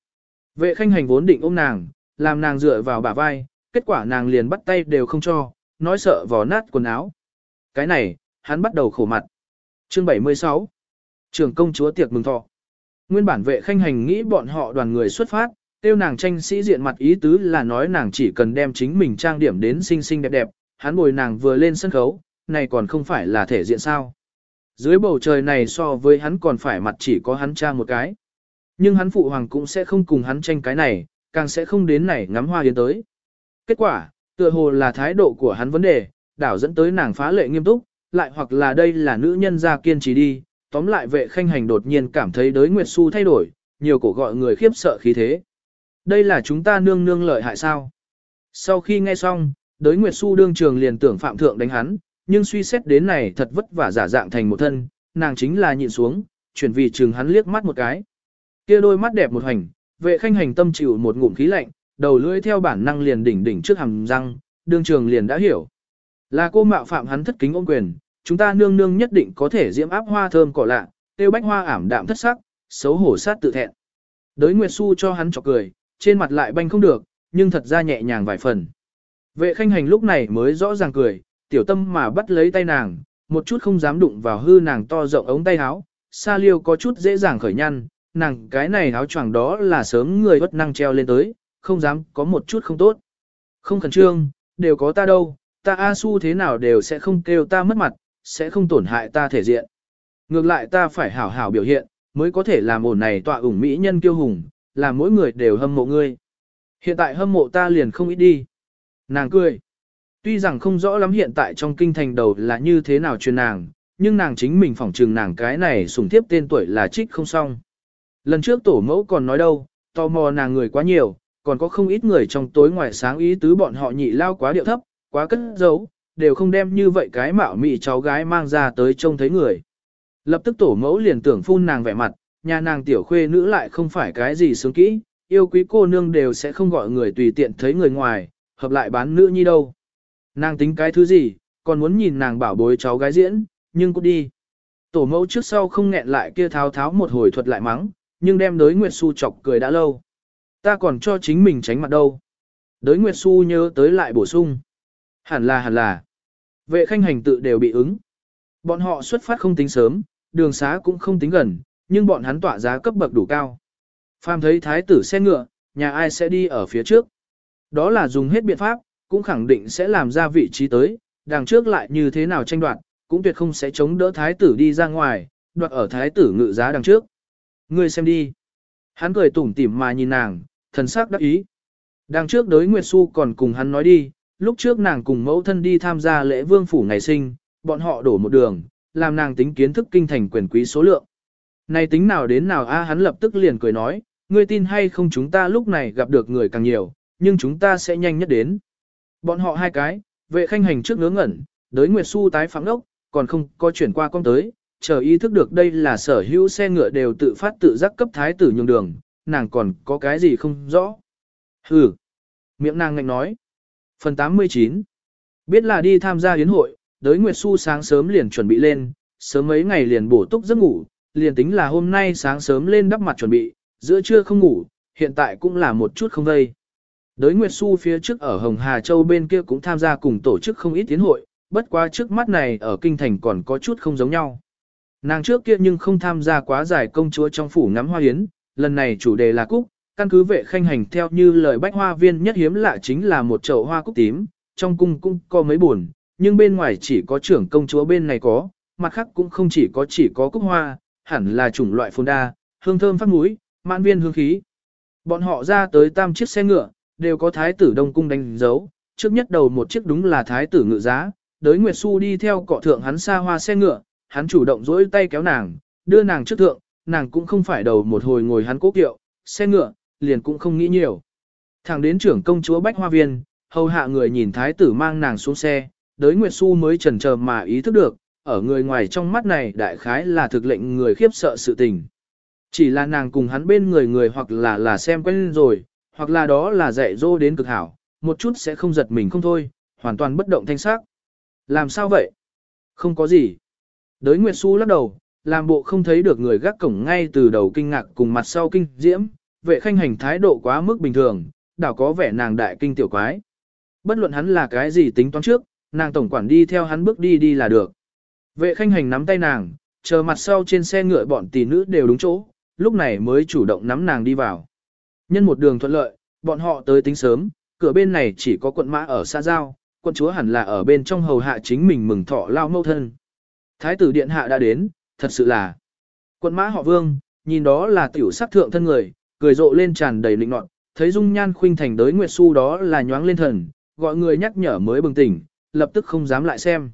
Vệ khanh hành vốn định ôm nàng, làm nàng dựa vào bả vai, kết quả nàng liền bắt tay đều không cho, nói sợ vò nát quần áo. Cái này, hắn bắt đầu khổ mặt. Chương 76 Trường công chúa tiệc mừng thọ. Nguyên bản vệ khanh hành nghĩ bọn họ đoàn người xuất phát, tiêu nàng tranh sĩ diện mặt ý tứ là nói nàng chỉ cần đem chính mình trang điểm đến xinh xinh đẹp đẹp, hắn bồi nàng vừa lên sân khấu, này còn không phải là thể diện sao. Dưới bầu trời này so với hắn còn phải mặt chỉ có hắn trang một cái. Nhưng hắn phụ hoàng cũng sẽ không cùng hắn tranh cái này, càng sẽ không đến này ngắm hoa yến tới. Kết quả, tựa hồ là thái độ của hắn vấn đề, đảo dẫn tới nàng phá lệ nghiêm túc, lại hoặc là đây là nữ nhân ra kiên trì đi, tóm lại vệ khanh hành đột nhiên cảm thấy đới Nguyệt Xu thay đổi, nhiều cổ gọi người khiếp sợ khí thế. Đây là chúng ta nương nương lợi hại sao? Sau khi nghe xong, đới Nguyệt Xu đương trường liền tưởng phạm thượng đánh hắn, nhưng suy xét đến này thật vất vả giả dạng thành một thân, nàng chính là nhịn xuống, chuyển vì trường hắn liếc mắt một cái. kia đôi mắt đẹp một hành, vệ khanh hành tâm chịu một ngụm khí lạnh, đầu lưỡi theo bản năng liền đỉnh đỉnh trước hàm răng, đương trường liền đã hiểu. Là cô mạo phạm hắn thất kính ôm quyền, chúng ta nương nương nhất định có thể diễm áp hoa thơm cỏ lạ, tiêu bách hoa ảm đạm thất sắc, xấu hổ sát tự thẹn. Đới Nguyệt Xu cho hắn chọc cười, trên mặt lại banh không được, nhưng thật ra nhẹ nhàng vài phần. Vệ khanh hành lúc này mới rõ ràng cười, tiểu tâm mà bắt lấy tay nàng, một chút không dám đụng vào hư nàng to rộng ống tay áo, sa liêu có chút dễ dàng khởi nhăn, nàng cái này áo choàng đó là sớm người bất năng treo lên tới, không dám có một chút không tốt. Không khẩn trương, đều có ta đâu, ta A su thế nào đều sẽ không kêu ta mất mặt, sẽ không tổn hại ta thể diện. Ngược lại ta phải hảo hảo biểu hiện, mới có thể làm ổn này tọa ủng mỹ nhân kiêu hùng, làm mỗi người đều hâm mộ ngươi. Hiện tại hâm mộ ta liền không ít đi. Nàng cười. Tuy rằng không rõ lắm hiện tại trong kinh thành đầu là như thế nào truyền nàng, nhưng nàng chính mình phỏng trừng nàng cái này sùng thiếp tên tuổi là trích không xong. Lần trước tổ mẫu còn nói đâu, tò mò nàng người quá nhiều, còn có không ít người trong tối ngoài sáng ý tứ bọn họ nhị lao quá điệu thấp, quá cất giấu, đều không đem như vậy cái mạo mị cháu gái mang ra tới trông thấy người. Lập tức tổ mẫu liền tưởng phun nàng vẻ mặt, nhà nàng tiểu khuê nữ lại không phải cái gì sướng kỹ, yêu quý cô nương đều sẽ không gọi người tùy tiện thấy người ngoài, hợp lại bán nữ nhi đâu. Nàng tính cái thứ gì, còn muốn nhìn nàng bảo bối cháu gái diễn, nhưng cũng đi. Tổ mẫu trước sau không nghẹn lại kia tháo tháo một hồi thuật lại mắng, nhưng đem đới Nguyệt Xu chọc cười đã lâu. Ta còn cho chính mình tránh mặt đâu. Đới Nguyệt Xu nhớ tới lại bổ sung. Hẳn là hẳn là. Vệ khanh hành tự đều bị ứng. Bọn họ xuất phát không tính sớm, đường xá cũng không tính gần, nhưng bọn hắn tỏa giá cấp bậc đủ cao. Phàm thấy thái tử xe ngựa, nhà ai sẽ đi ở phía trước. Đó là dùng hết biện pháp, cũng khẳng định sẽ làm ra vị trí tới, đằng trước lại như thế nào tranh đoạt, cũng tuyệt không sẽ chống đỡ thái tử đi ra ngoài, đoạt ở thái tử ngự giá đằng trước. Ngươi xem đi. Hắn cười tủm tỉm mà nhìn nàng, thần sắc đắc ý. Đằng trước đối Nguyệt Xu còn cùng hắn nói đi, lúc trước nàng cùng mẫu thân đi tham gia lễ vương phủ ngày sinh, bọn họ đổ một đường, làm nàng tính kiến thức kinh thành quyền quý số lượng. Này tính nào đến nào a hắn lập tức liền cười nói, ngươi tin hay không chúng ta lúc này gặp được người càng nhiều, nhưng chúng ta sẽ nhanh nhất đến. Bọn họ hai cái, vệ khanh hành trước ngớ ngẩn, đới Nguyệt Xu tái phẳng ốc, còn không có chuyển qua con tới, chờ ý thức được đây là sở hữu xe ngựa đều tự phát tự giác cấp thái tử nhường đường, nàng còn có cái gì không rõ. Hừ, miệng nàng ngạnh nói. Phần 89 Biết là đi tham gia yến hội, đới Nguyệt Xu sáng sớm liền chuẩn bị lên, sớm mấy ngày liền bổ túc giấc ngủ, liền tính là hôm nay sáng sớm lên đắp mặt chuẩn bị, giữa trưa không ngủ, hiện tại cũng là một chút không vây. Đới Nguyệt Xu phía trước ở Hồng Hà Châu bên kia cũng tham gia cùng tổ chức không ít tiến hội, bất quá trước mắt này ở Kinh Thành còn có chút không giống nhau. Nàng trước kia nhưng không tham gia quá giải công chúa trong phủ ngắm hoa yến, lần này chủ đề là cúc, căn cứ vệ khanh hành theo như lời bách hoa viên nhất hiếm lạ chính là một chậu hoa cúc tím, trong cung cũng có mấy buồn, nhưng bên ngoài chỉ có trưởng công chúa bên này có, mặt khác cũng không chỉ có chỉ có cúc hoa, hẳn là chủng loại phồn đa, hương thơm phát mũi, mãn viên hương khí. Bọn họ ra tới tam chiếc xe ngựa, đều có thái tử đông cung đánh dấu, trước nhất đầu một chiếc đúng là thái tử ngự giá, đới Nguyệt Xu đi theo cọ thượng hắn xa hoa xe ngựa, hắn chủ động dỗi tay kéo nàng, đưa nàng trước thượng, nàng cũng không phải đầu một hồi ngồi hắn cố kiệu, xe ngựa, liền cũng không nghĩ nhiều. Thẳng đến trưởng công chúa Bách Hoa Viên, hầu hạ người nhìn thái tử mang nàng xuống xe, đới Nguyệt Xu mới chần chờ mà ý thức được, ở người ngoài trong mắt này đại khái là thực lệnh người khiếp sợ sự tình. Chỉ là nàng cùng hắn bên người người hoặc là là xem quen rồi, hoặc là đó là dạy dỗ đến cực hảo, một chút sẽ không giật mình không thôi, hoàn toàn bất động thanh sắc. Làm sao vậy? Không có gì. Đới Nguyệt Xu lắc đầu, làm bộ không thấy được người gác cổng ngay từ đầu kinh ngạc cùng mặt sau kinh diễm, vệ khanh hành thái độ quá mức bình thường, đảo có vẻ nàng đại kinh tiểu quái. Bất luận hắn là cái gì tính toán trước, nàng tổng quản đi theo hắn bước đi đi là được. Vệ khanh hành nắm tay nàng, chờ mặt sau trên xe ngựa bọn tỷ nữ đều đúng chỗ, lúc này mới chủ động nắm nàng đi vào. Nhân một đường thuận lợi, bọn họ tới tính sớm, cửa bên này chỉ có quận mã ở xa giao, quận chúa hẳn là ở bên trong hầu hạ chính mình mừng thọ lao mâu thân. Thái tử điện hạ đã đến, thật sự là. Quận mã họ vương, nhìn đó là tiểu sắc thượng thân người, cười rộ lên tràn đầy lịnh nọt, thấy dung nhan khuynh thành đới nguyệt su đó là nhoáng lên thần, gọi người nhắc nhở mới bừng tỉnh, lập tức không dám lại xem.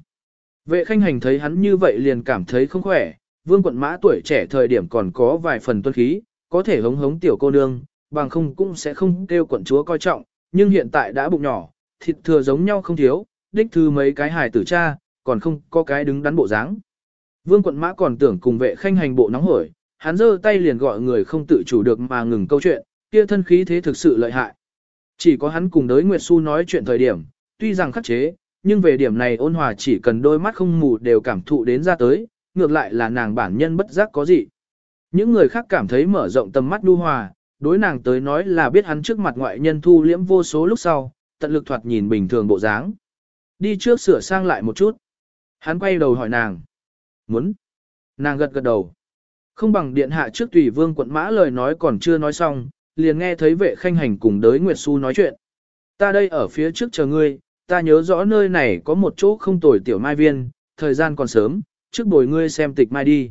Vệ khanh hành thấy hắn như vậy liền cảm thấy không khỏe, vương quận mã tuổi trẻ thời điểm còn có vài phần tuân khí, có thể hống hống tiểu cô nương, bằng không cũng sẽ không kêu quận chúa coi trọng, nhưng hiện tại đã bụng nhỏ, thịt thừa giống nhau không thiếu, đích thư mấy cái hài tử cha, còn không có cái đứng đắn bộ dáng. Vương quận mã còn tưởng cùng vệ khanh hành bộ nóng hổi, hắn giơ tay liền gọi người không tự chủ được mà ngừng câu chuyện, kia thân khí thế thực sự lợi hại. Chỉ có hắn cùng đới Nguyệt Xu nói chuyện thời điểm, tuy rằng khắc chế, nhưng về điểm này ôn hòa chỉ cần đôi mắt không mù đều cảm thụ đến ra tới, ngược lại là nàng bản nhân bất giác có gì. Những người khác cảm thấy mở rộng tầm mắt đu hòa, đối nàng tới nói là biết hắn trước mặt ngoại nhân thu liễm vô số lúc sau, tận lực thoạt nhìn bình thường bộ dáng. Đi trước sửa sang lại một chút. Hắn quay đầu hỏi nàng. Muốn. Nàng gật gật đầu. Không bằng điện hạ trước tùy vương quận mã lời nói còn chưa nói xong, liền nghe thấy vệ khanh hành cùng đới Nguyệt Xu nói chuyện. Ta đây ở phía trước chờ ngươi, ta nhớ rõ nơi này có một chỗ không tồi tiểu mai viên, thời gian còn sớm, trước bồi ngươi xem tịch mai đi.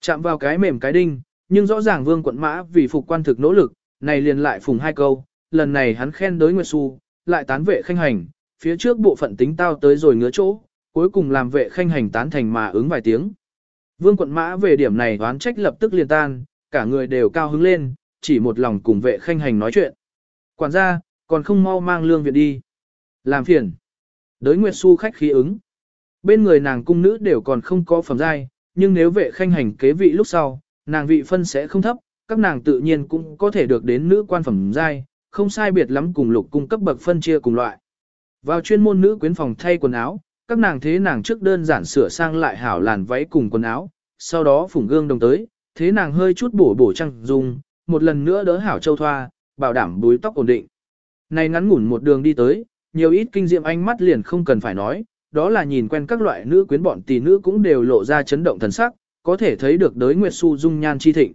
Chạm vào cái mềm cái đinh, nhưng rõ ràng vương quận mã vì phục quan thực nỗ lực, này liền lại phùng hai câu, lần này hắn khen đới Nguyệt Xu, lại tán vệ khanh hành, phía trước bộ phận tính tao tới rồi ngứa chỗ, cuối cùng làm vệ khanh hành tán thành mà ứng vài tiếng. Vương quận mã về điểm này đoán trách lập tức liền tan, cả người đều cao hứng lên, chỉ một lòng cùng vệ khanh hành nói chuyện. Quản gia, còn không mau mang lương viện đi. Làm phiền. Đới Nguyệt Xu khách khí ứng. Bên người nàng cung nữ đều còn không có phẩm giai, nhưng nếu vệ khanh hành kế vị lúc sau, nàng vị phân sẽ không thấp, các nàng tự nhiên cũng có thể được đến nữ quan phẩm giai, không sai biệt lắm cùng lục cung cấp bậc phân chia cùng loại. Vào chuyên môn nữ quyến phòng thay quần áo, các nàng thế nàng trước đơn giản sửa sang lại hảo làn váy cùng quần áo, sau đó phủng gương đồng tới, thế nàng hơi chút bổ bổ trăng dùng, một lần nữa đỡ hảo châu thoa, bảo đảm búi tóc ổn định. Này ngắn ngủn một đường đi tới, nhiều ít kinh diệm ánh mắt liền không cần phải nói, đó là nhìn quen các loại nữ quyến bọn tỷ nữ cũng đều lộ ra chấn động thần sắc, có thể thấy được đới Nguyệt Su dung nhan chi thịnh.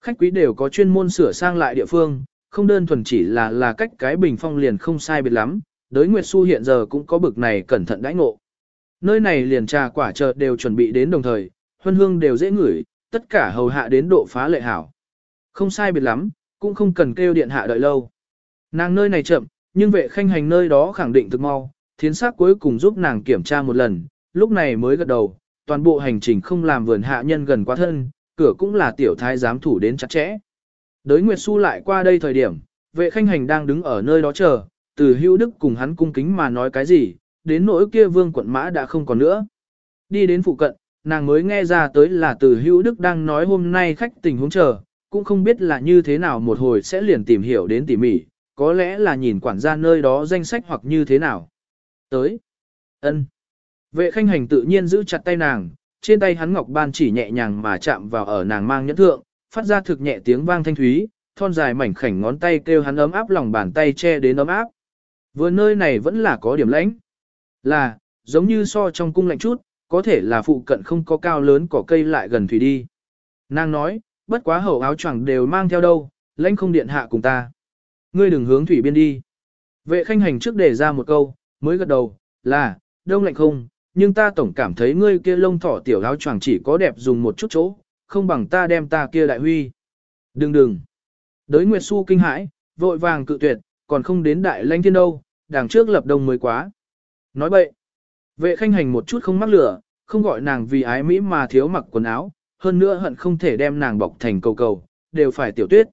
Khách quý đều có chuyên môn sửa sang lại địa phương, không đơn thuần chỉ là là cách cái bình phong liền không sai biệt lắm, đới Nguyệt Su hiện giờ cũng có bực này cẩn thận đãi ngộ. Nơi này liền trà quả chợ đều chuẩn bị đến đồng thời, huân hương đều dễ ngửi, tất cả hầu hạ đến độ phá lệ hảo. Không sai biệt lắm, cũng không cần kêu điện hạ đợi lâu. Nàng nơi này chậm, nhưng vệ khanh hành nơi đó khẳng định thực mau, thiến sắc cuối cùng giúp nàng kiểm tra một lần, lúc này mới gật đầu, toàn bộ hành trình không làm vườn hạ nhân gần quá thân, cửa cũng là tiểu thái giám thủ đến chặt chẽ. Đới Nguyệt Xu lại qua đây thời điểm, vệ khanh hành đang đứng ở nơi đó chờ, từ hữu đức cùng hắn cung kính mà nói cái gì, đến nỗi kia vương quận mã đã không còn nữa. Đi đến phụ cận, nàng mới nghe ra tới là từ hữu đức đang nói hôm nay khách tình huống chờ, cũng không biết là như thế nào một hồi sẽ liền tìm hiểu đến tỉ mỉ, có lẽ là nhìn quản gia nơi đó danh sách hoặc như thế nào. Tới. ân Vệ khanh hành tự nhiên giữ chặt tay nàng, trên tay hắn ngọc ban chỉ nhẹ nhàng mà chạm vào ở nàng mang nhẫn thượng, phát ra thực nhẹ tiếng vang thanh thúy, thon dài mảnh khảnh ngón tay kêu hắn ấm áp lòng bàn tay che đến ấm áp. Vừa nơi này vẫn là có điểm lãnh. Là, giống như so trong cung lạnh chút, có thể là phụ cận không có cao lớn cỏ cây lại gần thủy đi. Nàng nói, bất quá hậu áo choàng đều mang theo đâu, lãnh không điện hạ cùng ta. Ngươi đừng hướng thủy biên đi. Vệ khanh hành trước để ra một câu, mới gật đầu, là, đông lạnh không, nhưng ta tổng cảm thấy ngươi kia lông thỏ tiểu áo choàng chỉ có đẹp dùng một chút chỗ, không bằng ta đem ta kia đại huy. Đừng đừng. Đới Nguyệt Xu kinh hãi, vội vàng cự tuyệt, còn không đến đại lãnh thiên đâu, đằng trước lập đông mới quá. Nói bậy. Vệ khanh hành một chút không mắc lửa, không gọi nàng vì ái mỹ mà thiếu mặc quần áo, hơn nữa hận không thể đem nàng bọc thành cầu cầu, đều phải tiểu tuyết.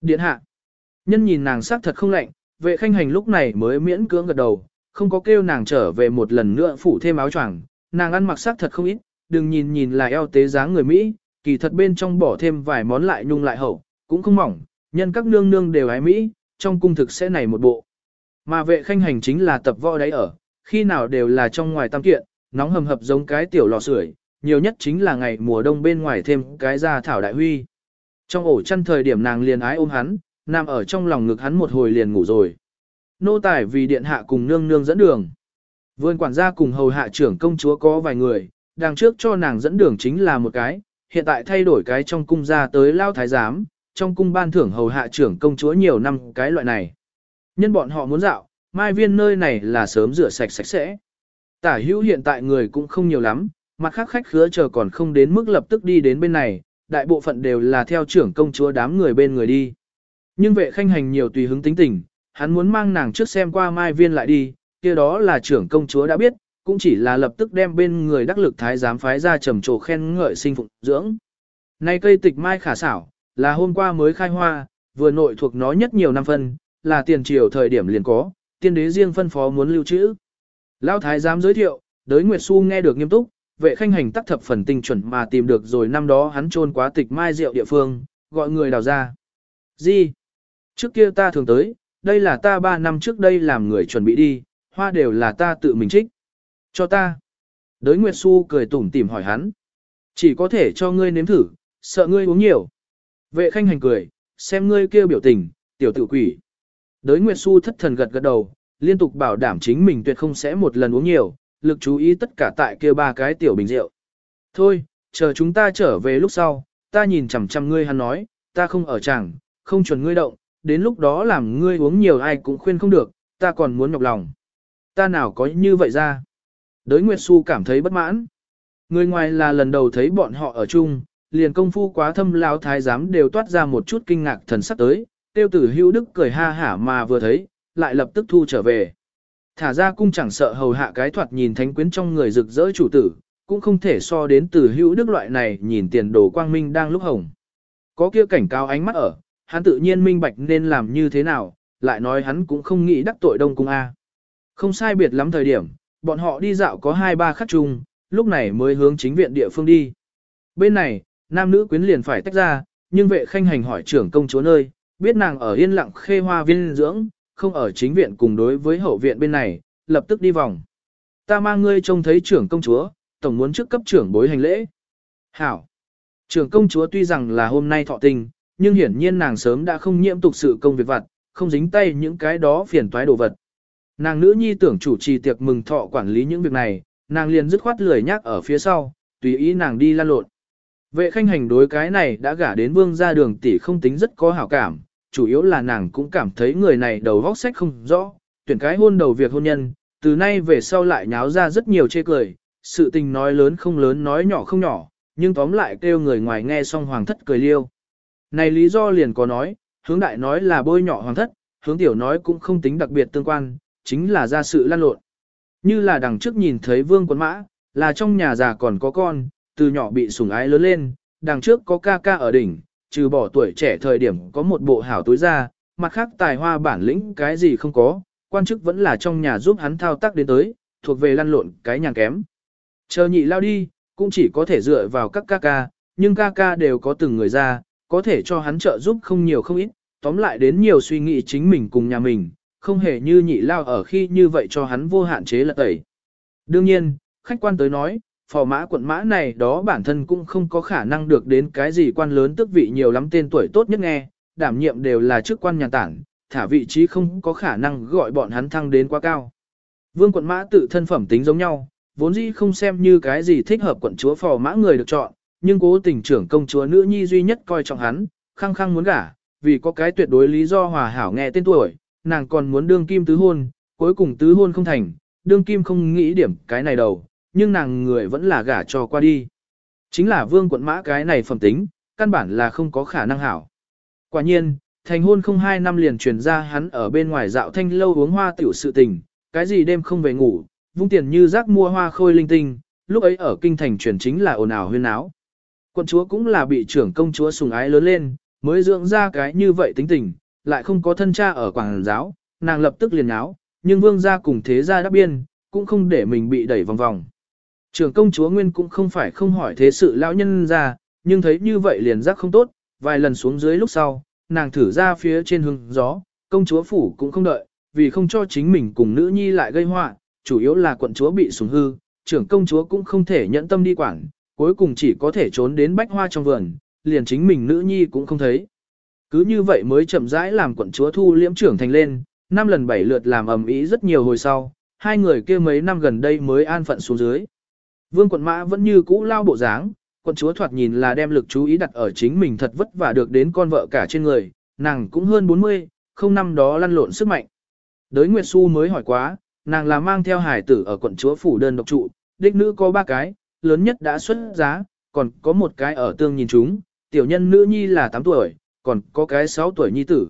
Điện hạ. Nhân nhìn nàng sắc thật không lạnh, vệ khanh hành lúc này mới miễn cưỡng gật đầu, không có kêu nàng trở về một lần nữa phủ thêm áo choàng, nàng ăn mặc sắc thật không ít, đừng nhìn nhìn là eo tế dáng người Mỹ, kỳ thật bên trong bỏ thêm vài món lại nhung lại hậu, cũng không mỏng, nhân các nương nương đều ái Mỹ, trong cung thực sẽ này một bộ. Mà vệ khanh hành chính là tập võ đấy ở, khi nào đều là trong ngoài tam kiện, nóng hầm hập giống cái tiểu lò sưởi, nhiều nhất chính là ngày mùa đông bên ngoài thêm cái da thảo đại huy. Trong ổ chăn thời điểm nàng liền ái ôm hắn, nằm ở trong lòng ngực hắn một hồi liền ngủ rồi. Nô tài vì điện hạ cùng nương nương dẫn đường. Vườn quản gia cùng hầu hạ trưởng công chúa có vài người, đằng trước cho nàng dẫn đường chính là một cái, hiện tại thay đổi cái trong cung ra tới lao thái giám, trong cung ban thưởng hầu hạ trưởng công chúa nhiều năm cái loại này. Nhân bọn họ muốn dạo, mai viên nơi này là sớm rửa sạch sạch sẽ. Tả hữu hiện tại người cũng không nhiều lắm, mặt khác khách khứa chờ còn không đến mức lập tức đi đến bên này, đại bộ phận đều là theo trưởng công chúa đám người bên người đi. Nhưng vệ khanh hành nhiều tùy hứng tính tình, hắn muốn mang nàng trước xem qua mai viên lại đi, kia đó là trưởng công chúa đã biết, cũng chỉ là lập tức đem bên người đắc lực thái giám phái ra trầm trồ khen ngợi sinh phụng dưỡng. Nay cây tịch mai khả xảo, là hôm qua mới khai hoa, vừa nội thuộc nó nhất nhiều năm phân, là tiền triều thời điểm liền có, tiên đế riêng phân phó muốn lưu trữ. Lão thái giám giới thiệu, đới Nguyệt Xu nghe được nghiêm túc, vệ khanh hành tắc thập phần tinh chuẩn mà tìm được rồi năm đó hắn trôn quá tịch mai rượu địa phương, gọi người đào ra. Gì? Trước kia ta thường tới, đây là ta ba năm trước đây làm người chuẩn bị đi, hoa đều là ta tự mình trích. Cho ta. Đới Nguyệt Xu cười tủm tỉm hỏi hắn. Chỉ có thể cho ngươi nếm thử, sợ ngươi uống nhiều. Vệ khanh hành cười, xem ngươi kêu biểu tình, tiểu tự quỷ. Đới Nguyệt Xu thất thần gật gật đầu, liên tục bảo đảm chính mình tuyệt không sẽ một lần uống nhiều, lực chú ý tất cả tại kia ba cái tiểu bình rượu. Thôi, chờ chúng ta trở về lúc sau, ta nhìn chằm chằm ngươi hắn nói, ta không ở chẳng, không chuẩn ngươi động, đến lúc đó làm ngươi uống nhiều ai cũng khuyên không được, ta còn muốn nhọc lòng. Ta nào có như vậy ra. Đới Nguyệt Xu cảm thấy bất mãn. Người ngoài là lần đầu thấy bọn họ ở chung, liền công phu quá thâm lão thái giám đều toát ra một chút kinh ngạc thần sắc tới, tiêu tử hữu đức cười ha hả mà vừa thấy, lại lập tức thu trở về. Thả ra cung chẳng sợ hầu hạ cái thoạt nhìn thánh quyến trong người rực rỡ chủ tử, cũng không thể so đến từ hữu đức loại này nhìn tiền đồ quang minh đang lúc hồng. Có kia cảnh cáo ánh mắt ở, hắn tự nhiên minh bạch nên làm như thế nào, lại nói hắn cũng không nghĩ đắc tội đông cung A. Không sai biệt lắm thời điểm, bọn họ đi dạo có hai ba khắc chung, lúc này mới hướng chính viện địa phương đi. Bên này, nam nữ quyến liền phải tách ra, nhưng vệ khanh hành hỏi trưởng công chúa nơi, biết nàng ở yên lặng khê hoa viên dưỡng, không ở chính viện cùng đối với hậu viện bên này, lập tức đi vòng. Ta mang ngươi trông thấy trưởng công chúa, tổng muốn trước cấp trưởng bối hành lễ. Hảo. Trưởng công chúa tuy rằng là hôm nay thọ tình, nhưng hiển nhiên nàng sớm đã không nhiễm tục sự công việc vặt, không dính tay những cái đó phiền toái đồ vật. Nàng nữ nhi tưởng chủ trì tiệc mừng thọ quản lý những việc này, nàng liền dứt khoát lười nhắc ở phía sau, tùy ý nàng đi lan lộn. Vệ khanh hành đối cái này đã gả đến vương gia đường tỷ không tính rất có hảo cảm, chủ yếu là nàng cũng cảm thấy người này đầu vóc sách không rõ, tuyển cái hôn đầu việc hôn nhân, từ nay về sau lại nháo ra rất nhiều chê cười, sự tình nói lớn không lớn nói nhỏ không nhỏ, nhưng tóm lại kêu người ngoài nghe xong hoàng thất cười liêu. Này lý do liền có nói, hướng đại nói là bôi nhỏ hoàng thất, hướng tiểu nói cũng không tính đặc biệt tương quan, chính là ra sự lan lộn. Như là đằng trước nhìn thấy vương quân mã, là trong nhà già còn có con, từ nhỏ bị sủng ái lớn lên, đằng trước có ca ca ở đỉnh, trừ bỏ tuổi trẻ thời điểm có một bộ hảo tối ra, mặt khác tài hoa bản lĩnh cái gì không có, quan chức vẫn là trong nhà giúp hắn thao tác đến tới, thuộc về lăn lộn cái nhàng kém. Chờ nhị lao đi, cũng chỉ có thể dựa vào các ca ca, nhưng ca ca đều có từng người ra, có thể cho hắn trợ giúp không nhiều không ít, tóm lại đến nhiều suy nghĩ chính mình cùng nhà mình, không hề như nhị lao ở khi như vậy cho hắn vô hạn chế là tẩy. Đương nhiên, khách quan tới nói, phò mã quận mã này đó bản thân cũng không có khả năng được đến cái gì quan lớn tức vị nhiều lắm tên tuổi tốt nhất nghe, đảm nhiệm đều là chức quan nhà tản, thả vị trí không có khả năng gọi bọn hắn thăng đến quá cao. Vương quận mã tự thân phẩm tính giống nhau, vốn dĩ không xem như cái gì thích hợp quận chúa phò mã người được chọn, nhưng cố tình trưởng công chúa nữ nhi duy nhất coi trọng hắn, khăng khăng muốn gả, vì có cái tuyệt đối lý do hòa hảo nghe tên tuổi, nàng còn muốn đương kim tứ hôn, cuối cùng tứ hôn không thành, đương kim không nghĩ điểm cái này đầu, nhưng nàng người vẫn là gả cho qua đi. Chính là vương quận mã cái này phẩm tính, căn bản là không có khả năng hảo. Quả nhiên, thành hôn không hai năm liền truyền ra hắn ở bên ngoài dạo thanh lâu uống hoa tiểu sự tình, cái gì đêm không về ngủ, vung tiền như rác mua hoa khôi linh tinh, lúc ấy ở kinh thành truyền chính là ồn ào huyên áo. Quận chúa cũng là bị trưởng công chúa sùng ái lớn lên, mới dưỡng ra cái như vậy tính tình, lại không có thân cha ở quảng giáo, nàng lập tức liền áo, nhưng vương gia cùng thế gia đáp biên, cũng không để mình bị đẩy vòng vòng. Trưởng công chúa Nguyên cũng không phải không hỏi thế sự lão nhân ra, nhưng thấy như vậy liền giác không tốt, vài lần xuống dưới lúc sau, nàng thử ra phía trên hương gió, công chúa phủ cũng không đợi, vì không cho chính mình cùng nữ nhi lại gây họa, chủ yếu là quận chúa bị sủng hư, trưởng công chúa cũng không thể nhẫn tâm đi quản, cuối cùng chỉ có thể trốn đến bách hoa trong vườn, liền chính mình nữ nhi cũng không thấy. Cứ như vậy mới chậm rãi làm quận chúa thu liễm trưởng thành lên, năm lần bảy lượt làm ầm ĩ rất nhiều hồi sau, hai người kia mấy năm gần đây mới an phận xuống dưới. Vương quận mã vẫn như cũ lao bộ dáng, quận chúa thoạt nhìn là đem lực chú ý đặt ở chính mình thật vất vả được đến con vợ cả trên người, nàng cũng hơn 40, không năm đó lăn lộn sức mạnh. Đới Nguyệt Xu mới hỏi quá, nàng là mang theo hải tử ở quận chúa phủ đơn độc trụ, đích nữ có ba cái, lớn nhất đã xuất giá, còn có một cái ở tương nhìn chúng, tiểu nhân nữ nhi là 8 tuổi, còn có cái 6 tuổi nhi tử.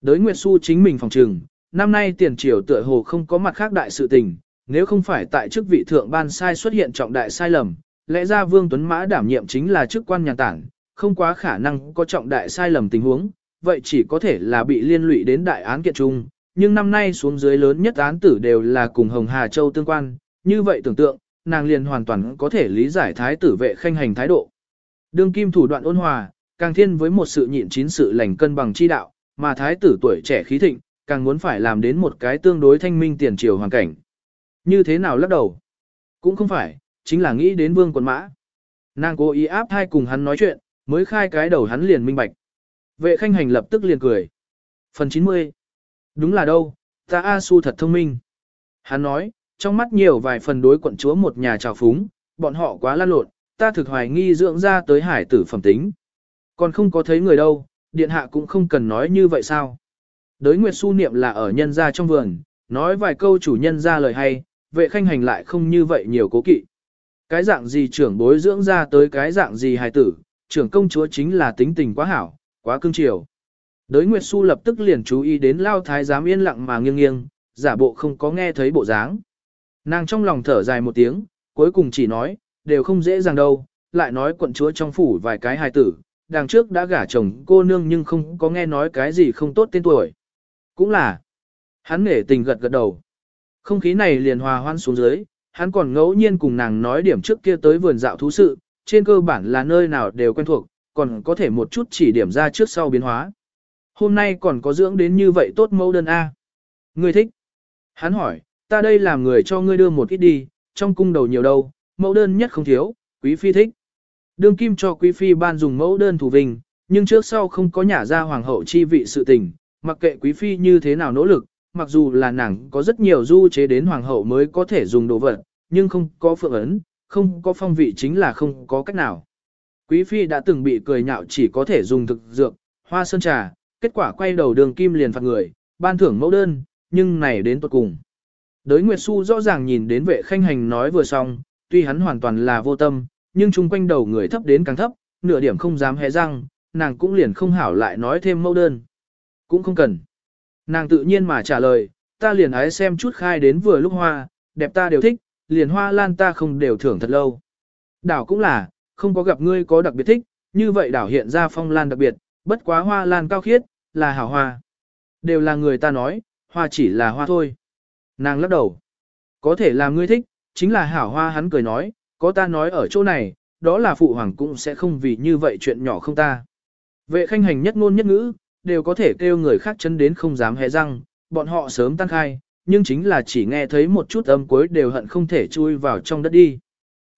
Đới Nguyệt Xu chính mình phòng trừng, năm nay tiền triều tựa hồ không có mặt khác đại sự tình, nếu không phải tại chức vị thượng ban sai xuất hiện trọng đại sai lầm, lẽ ra Vương Tuấn Mã đảm nhiệm chính là chức quan nhà tảng, không quá khả năng có trọng đại sai lầm tình huống, vậy chỉ có thể là bị liên lụy đến đại án kiện trung, nhưng năm nay xuống dưới lớn nhất án tử đều là cùng Hồng Hà Châu tương quan, như vậy tưởng tượng, nàng liền hoàn toàn có thể lý giải thái tử vệ khanh hành thái độ. Đương kim thủ đoạn ôn hòa, càng thiên với một sự nhịn chín sự lành cân bằng chi đạo, mà thái tử tuổi trẻ khí thịnh, càng muốn phải làm đến một cái tương đối thanh minh tiền triều hoàn cảnh. Như thế nào lắc đầu? Cũng không phải, chính là nghĩ đến vương quận mã. Nàng cố ý áp thai cùng hắn nói chuyện, mới khai cái đầu hắn liền minh bạch. Vệ khanh hành lập tức liền cười. Phần 90. Đúng là đâu, ta A Su thật thông minh. Hắn nói, trong mắt nhiều vài phần đối quận chúa một nhà trào phúng, bọn họ quá lan lộn, ta thực hoài nghi dưỡng ra tới hải tử phẩm tính. Còn không có thấy người đâu, điện hạ cũng không cần nói như vậy sao. Đới Nguyệt Su niệm là ở nhân gia trong vườn, nói vài câu chủ nhân ra lời hay, vệ khanh hành lại không như vậy nhiều cố kỵ. Cái dạng gì trưởng bối dưỡng ra tới cái dạng gì hài tử, trưởng công chúa chính là tính tình quá hảo, quá cương triều. Đới Nguyệt Xu lập tức liền chú ý đến Lao Thái giám yên lặng mà nghiêng nghiêng, giả bộ không có nghe thấy bộ dáng. Nàng trong lòng thở dài một tiếng, cuối cùng chỉ nói, đều không dễ dàng đâu, lại nói quận chúa trong phủ vài cái hài tử, đằng trước đã gả chồng cô nương nhưng không có nghe nói cái gì không tốt tên tuổi. Cũng là, hắn nể tình gật gật đầu. Không khí này liền hòa hoan xuống dưới, hắn còn ngẫu nhiên cùng nàng nói điểm trước kia tới vườn dạo thú sự, trên cơ bản là nơi nào đều quen thuộc, còn có thể một chút chỉ điểm ra trước sau biến hóa. Hôm nay còn có dưỡng đến như vậy tốt mẫu đơn A. Ngươi thích? Hắn hỏi, ta đây làm người cho ngươi đưa một ít đi, trong cung đầu nhiều đâu, mẫu đơn nhất không thiếu, quý phi thích. Đương kim cho quý phi ban dùng mẫu đơn thủ vinh, nhưng trước sau không có nhà ra hoàng hậu chi vị sự tình, mặc kệ quý phi như thế nào nỗ lực, mặc dù là nàng có rất nhiều du chế đến hoàng hậu mới có thể dùng đồ vật, nhưng không có phượng ấn, không có phong vị chính là không có cách nào. Quý phi đã từng bị cười nhạo chỉ có thể dùng thực dược, hoa sơn trà, kết quả quay đầu đường kim liền phạt người, ban thưởng mẫu đơn, nhưng này đến tuột cùng. Đới Nguyệt Xu rõ ràng nhìn đến vệ khanh hành nói vừa xong, tuy hắn hoàn toàn là vô tâm, nhưng chung quanh đầu người thấp đến càng thấp, nửa điểm không dám hé răng, nàng cũng liền không hảo lại nói thêm mẫu đơn. Cũng không cần. Nàng tự nhiên mà trả lời, ta liền ái xem chút khai đến vừa lúc hoa, đẹp ta đều thích, liền hoa lan ta không đều thưởng thật lâu. Đảo cũng là, không có gặp ngươi có đặc biệt thích, như vậy đảo hiện ra phong lan đặc biệt, bất quá hoa lan cao khiết, là hảo hoa. Đều là người ta nói, hoa chỉ là hoa thôi. Nàng lắc đầu. Có thể là ngươi thích, chính là hảo hoa hắn cười nói, có ta nói ở chỗ này, đó là phụ hoàng cũng sẽ không vì như vậy chuyện nhỏ không ta. Vệ khanh hành nhất ngôn nhất ngữ, đều có thể kêu người khác chân đến không dám hé răng, bọn họ sớm tăng khai, nhưng chính là chỉ nghe thấy một chút âm cuối đều hận không thể chui vào trong đất đi.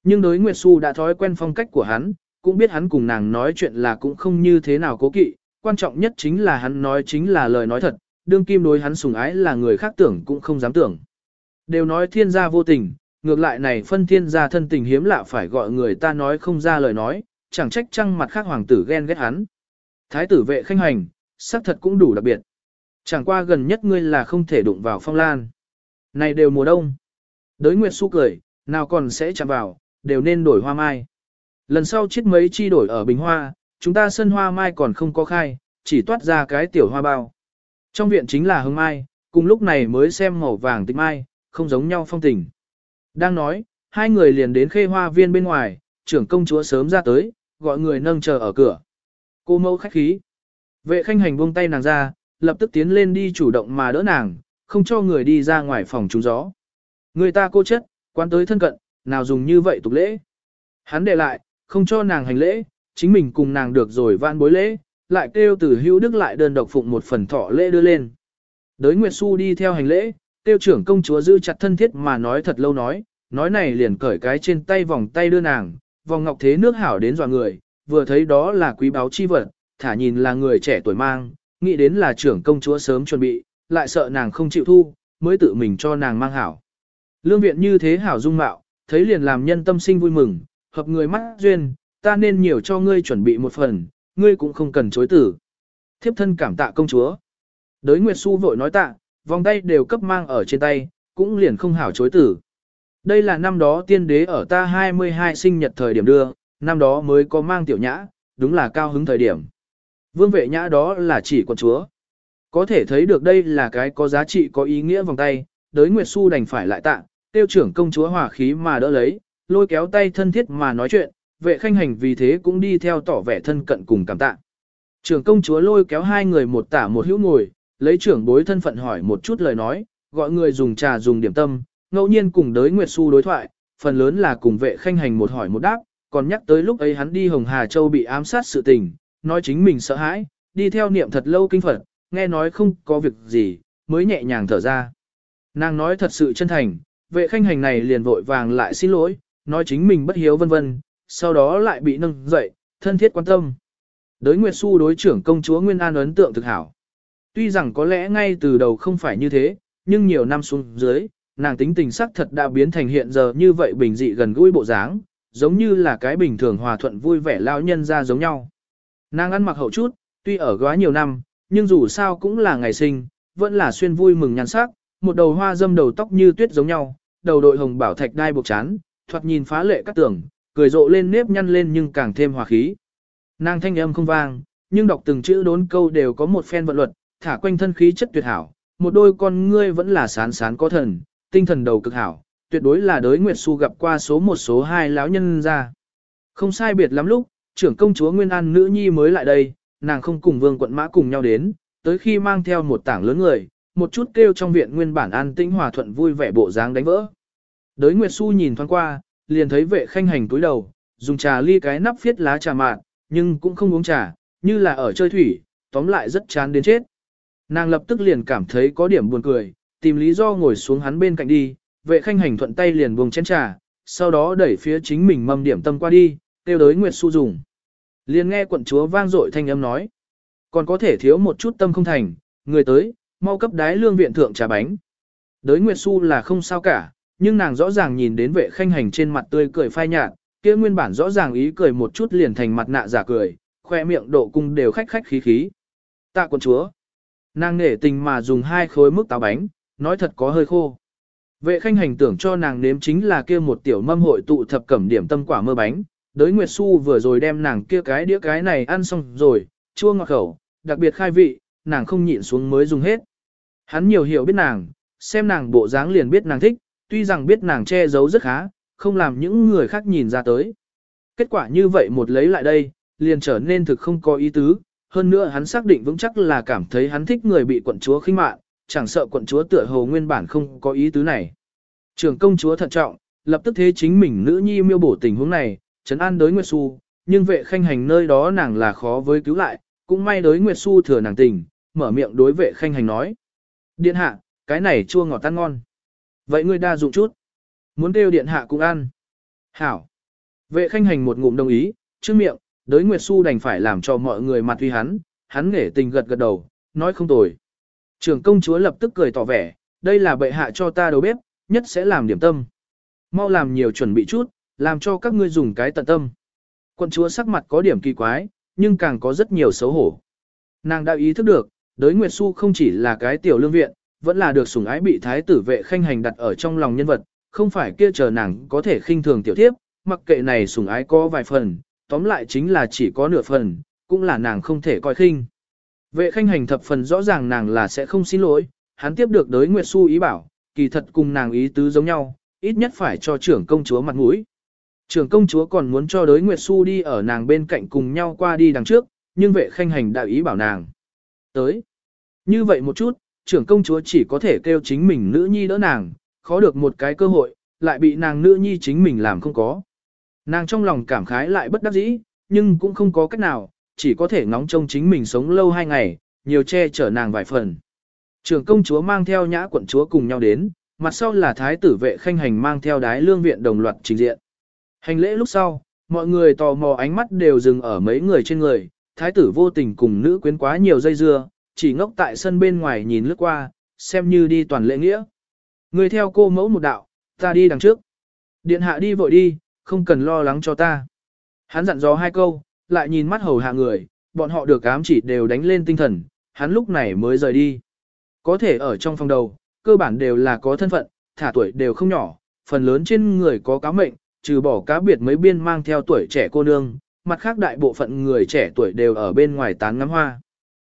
Nhưng đối Nguyệt Xu đã thói quen phong cách của hắn, cũng biết hắn cùng nàng nói chuyện là cũng không như thế nào cố kỵ, quan trọng nhất chính là hắn nói chính là lời nói thật, đương kim đối hắn sùng ái là người khác tưởng cũng không dám tưởng. Đều nói thiên gia vô tình, ngược lại này phân thiên gia thân tình hiếm lạ phải gọi người ta nói không ra lời nói, chẳng trách chăng mặt khác hoàng tử ghen ghét hắn. Thái tử vệ khanh hành, xác thật cũng đủ đặc biệt. Chẳng qua gần nhất ngươi là không thể đụng vào phong lan. Này đều mùa đông. Đới Nguyệt su cười, nào còn sẽ chạm vào, đều nên đổi hoa mai. Lần sau chiết mấy chi đổi ở bình hoa, chúng ta sân hoa mai còn không có khai, chỉ toát ra cái tiểu hoa bao. Trong viện chính là hương mai, cùng lúc này mới xem màu vàng tịch mai, không giống nhau phong tình. Đang nói, hai người liền đến khê hoa viên bên ngoài, trưởng công chúa sớm ra tới, gọi người nâng chờ ở cửa. Cô mẫu khách khí. Vệ khanh hành buông tay nàng ra, lập tức tiến lên đi chủ động mà đỡ nàng, không cho người đi ra ngoài phòng trúng gió. Người ta cô chất, quan tới thân cận, nào dùng như vậy tục lễ. Hắn để lại, không cho nàng hành lễ, chính mình cùng nàng được rồi van bối lễ, lại kêu từ hữu đức lại đơn độc phụng một phần thọ lễ đưa lên. Đới Nguyệt Xu đi theo hành lễ, tiêu trưởng công chúa giữ chặt thân thiết mà nói thật lâu nói, nói này liền cởi cái trên tay vòng tay đưa nàng, vòng ngọc thế nước hảo đến dọa người, vừa thấy đó là quý báu chi vật, thả nhìn là người trẻ tuổi mang, nghĩ đến là trưởng công chúa sớm chuẩn bị, lại sợ nàng không chịu thu, mới tự mình cho nàng mang hảo. Lương viện như thế hảo dung mạo, thấy liền làm nhân tâm sinh vui mừng, hợp người mắt duyên, ta nên nhiều cho ngươi chuẩn bị một phần, ngươi cũng không cần chối tử. Thiếp thân cảm tạ công chúa. Đới Nguyệt Xu vội nói tạ, vòng tay đều cấp mang ở trên tay, cũng liền không hảo chối tử. Đây là năm đó tiên đế ở ta 22 sinh nhật thời điểm đưa, năm đó mới có mang tiểu nhã, đúng là cao hứng thời điểm. Vương vệ nhã đó là chỉ quận chúa. Có thể thấy được đây là cái có giá trị có ý nghĩa vòng tay, đới Nguyệt Xu đành phải lại tạ, tiêu trưởng công chúa hòa khí mà đỡ lấy, lôi kéo tay thân thiết mà nói chuyện, vệ khanh hành vì thế cũng đi theo tỏ vẻ thân cận cùng cảm tạ. Trưởng công chúa lôi kéo hai người một tả một hữu ngồi, lấy trưởng bối thân phận hỏi một chút lời nói, gọi người dùng trà dùng điểm tâm, ngẫu nhiên cùng đới Nguyệt Xu đối thoại, phần lớn là cùng vệ khanh hành một hỏi một đáp, còn nhắc tới lúc ấy hắn đi Hồng Hà Châu bị ám sát sự tình, nói chính mình sợ hãi, đi theo niệm thật lâu kinh Phật, nghe nói không có việc gì, mới nhẹ nhàng thở ra. Nàng nói thật sự chân thành, vệ khanh hành này liền vội vàng lại xin lỗi, nói chính mình bất hiếu vân vân, sau đó lại bị nâng dậy, thân thiết quan tâm. Đới Nguyệt Xu đối trưởng công chúa Nguyên An ấn tượng thực hảo. Tuy rằng có lẽ ngay từ đầu không phải như thế, nhưng nhiều năm xuống dưới, nàng tính tình sắc thật đã biến thành hiện giờ như vậy bình dị gần gũi bộ dáng, giống như là cái bình thường hòa thuận vui vẻ lao nhân ra giống nhau. Nàng ăn mặc hậu chút, tuy ở góa nhiều năm, nhưng dù sao cũng là ngày sinh, vẫn là xuyên vui mừng nhan sắc, một đầu hoa dâm đầu tóc như tuyết giống nhau, đầu đội hồng bảo thạch đai buộc chán, thoạt nhìn phá lệ các tưởng cười rộ lên nếp nhăn lên nhưng càng thêm hòa khí. Nàng thanh âm không vang, nhưng đọc từng chữ đốn câu đều có một phen vận luật, thả quanh thân khí chất tuyệt hảo, một đôi con ngươi vẫn là sán sán có thần, tinh thần đầu cực hảo, tuyệt đối là đới Nguyệt Xu gặp qua số một số hai lão nhân ra. Không sai biệt lắm lúc, trưởng công chúa Nguyên An nữ nhi mới lại đây, nàng không cùng vương quận mã cùng nhau đến, tới khi mang theo một tảng lớn người, một chút kêu trong viện nguyên bản an tĩnh hòa thuận vui vẻ bộ dáng đánh vỡ. Đới Nguyệt Xu nhìn thoáng qua, liền thấy vệ khanh hành túi đầu, dùng trà ly cái nắp phiết lá trà mạn, nhưng cũng không uống trà, như là ở chơi thủy, tóm lại rất chán đến chết. Nàng lập tức liền cảm thấy có điểm buồn cười, tìm lý do ngồi xuống hắn bên cạnh đi, vệ khanh hành thuận tay liền buông chén trà, sau đó đẩy phía chính mình mâm điểm tâm qua đi, tiêu đới Nguyệt Xu dùng. Liền nghe quận chúa vang dội thanh âm nói, còn có thể thiếu một chút tâm không thành, người tới, mau cấp đái lương viện thượng trà bánh. Đới Nguyệt Xu là không sao cả, nhưng nàng rõ ràng nhìn đến vệ khanh hành trên mặt tươi cười phai nhạt, kia nguyên bản rõ ràng ý cười một chút liền thành mặt nạ giả cười, khoe miệng độ cung đều khách khách khí khí. Tạ quân chúa. Nàng nể tình mà dùng hai khối mức táo bánh, nói thật có hơi khô. Vệ khanh hành tưởng cho nàng nếm chính là kia một tiểu mâm hội tụ thập cẩm điểm tâm quả mơ bánh, đới Nguyệt Xu vừa rồi đem nàng kia cái đĩa cái này ăn xong rồi, chua ngọt khẩu, đặc biệt khai vị, nàng không nhịn xuống mới dùng hết. Hắn nhiều hiểu biết nàng, xem nàng bộ dáng liền biết nàng thích, tuy rằng biết nàng che giấu rất khá, không làm những người khác nhìn ra tới. Kết quả như vậy một lấy lại đây, liền trở nên thực không có ý tứ, hơn nữa hắn xác định vững chắc là cảm thấy hắn thích người bị quận chúa khinh mạn, chẳng sợ quận chúa tựa hồ nguyên bản không có ý tứ này. Trường công chúa thận trọng, lập tức thế chính mình nữ nhi miêu bổ tình huống này, trấn an đối Nguyệt Xu, nhưng vệ khanh hành nơi đó nàng là khó với cứu lại, cũng may đối Nguyệt Xu thừa nàng tình, mở miệng đối vệ khanh hành nói. Điện hạ, cái này chua ngọt tan ngon. Vậy ngươi đa dụng chút. Muốn kêu điện hạ cũng ăn. Hảo. Vệ khanh hành một ngụm đồng ý, trước miệng, đới Nguyệt Xu đành phải làm cho mọi người mặt uy hắn, hắn nghể tình gật gật đầu, nói không tồi. Trưởng công chúa lập tức cười tỏ vẻ, đây là bệ hạ cho ta đầu bếp, nhất sẽ làm điểm tâm. Mau làm nhiều chuẩn bị chút, làm cho các ngươi dùng cái tận tâm. Quân chúa sắc mặt có điểm kỳ quái, nhưng càng có rất nhiều xấu hổ. Nàng đã ý thức được, đới Nguyệt Xu không chỉ là cái tiểu lương viện, vẫn là được sủng ái bị thái tử vệ khanh hành đặt ở trong lòng nhân vật, không phải kia chờ nàng có thể khinh thường tiểu thiếp, mặc kệ này sủng ái có vài phần, tóm lại chính là chỉ có nửa phần, cũng là nàng không thể coi khinh. Vệ khanh hành thập phần rõ ràng nàng là sẽ không xin lỗi, hắn tiếp được đới Nguyệt Xu ý bảo, kỳ thật cùng nàng ý tứ giống nhau, ít nhất phải cho trưởng công chúa mặt mũi. Trưởng công chúa còn muốn cho đới Nguyệt Xu đi ở nàng bên cạnh cùng nhau qua đi đằng trước, nhưng vệ khanh hành đã ý bảo nàng. Tới. Như vậy một chút, trưởng công chúa chỉ có thể kêu chính mình nữ nhi đỡ nàng, khó được một cái cơ hội, lại bị nàng nữ nhi chính mình làm không có. Nàng trong lòng cảm khái lại bất đắc dĩ, nhưng cũng không có cách nào, chỉ có thể ngóng trông chính mình sống lâu hai ngày, nhiều che chở nàng vài phần. Trưởng công chúa mang theo nhã quận chúa cùng nhau đến, mặt sau là thái tử vệ khanh hành mang theo đái lương viện đồng loạt trình diện. Hành lễ lúc sau, mọi người tò mò ánh mắt đều dừng ở mấy người trên người, thái tử vô tình cùng nữ quyến quá nhiều dây dưa, chỉ ngốc tại sân bên ngoài nhìn lướt qua, xem như đi toàn lễ nghĩa. Người theo cô mẫu một đạo, ta đi đằng trước. Điện hạ đi vội đi, không cần lo lắng cho ta. Hắn dặn dò hai câu, lại nhìn mắt hầu hạ người, bọn họ được ám chỉ đều đánh lên tinh thần, hắn lúc này mới rời đi. Có thể ở trong phòng đầu, cơ bản đều là có thân phận, thả tuổi đều không nhỏ, phần lớn trên người có cá mệnh, trừ bỏ cá biệt mấy biên mang theo tuổi trẻ cô nương, mặt khác đại bộ phận người trẻ tuổi đều ở bên ngoài tán ngắm hoa.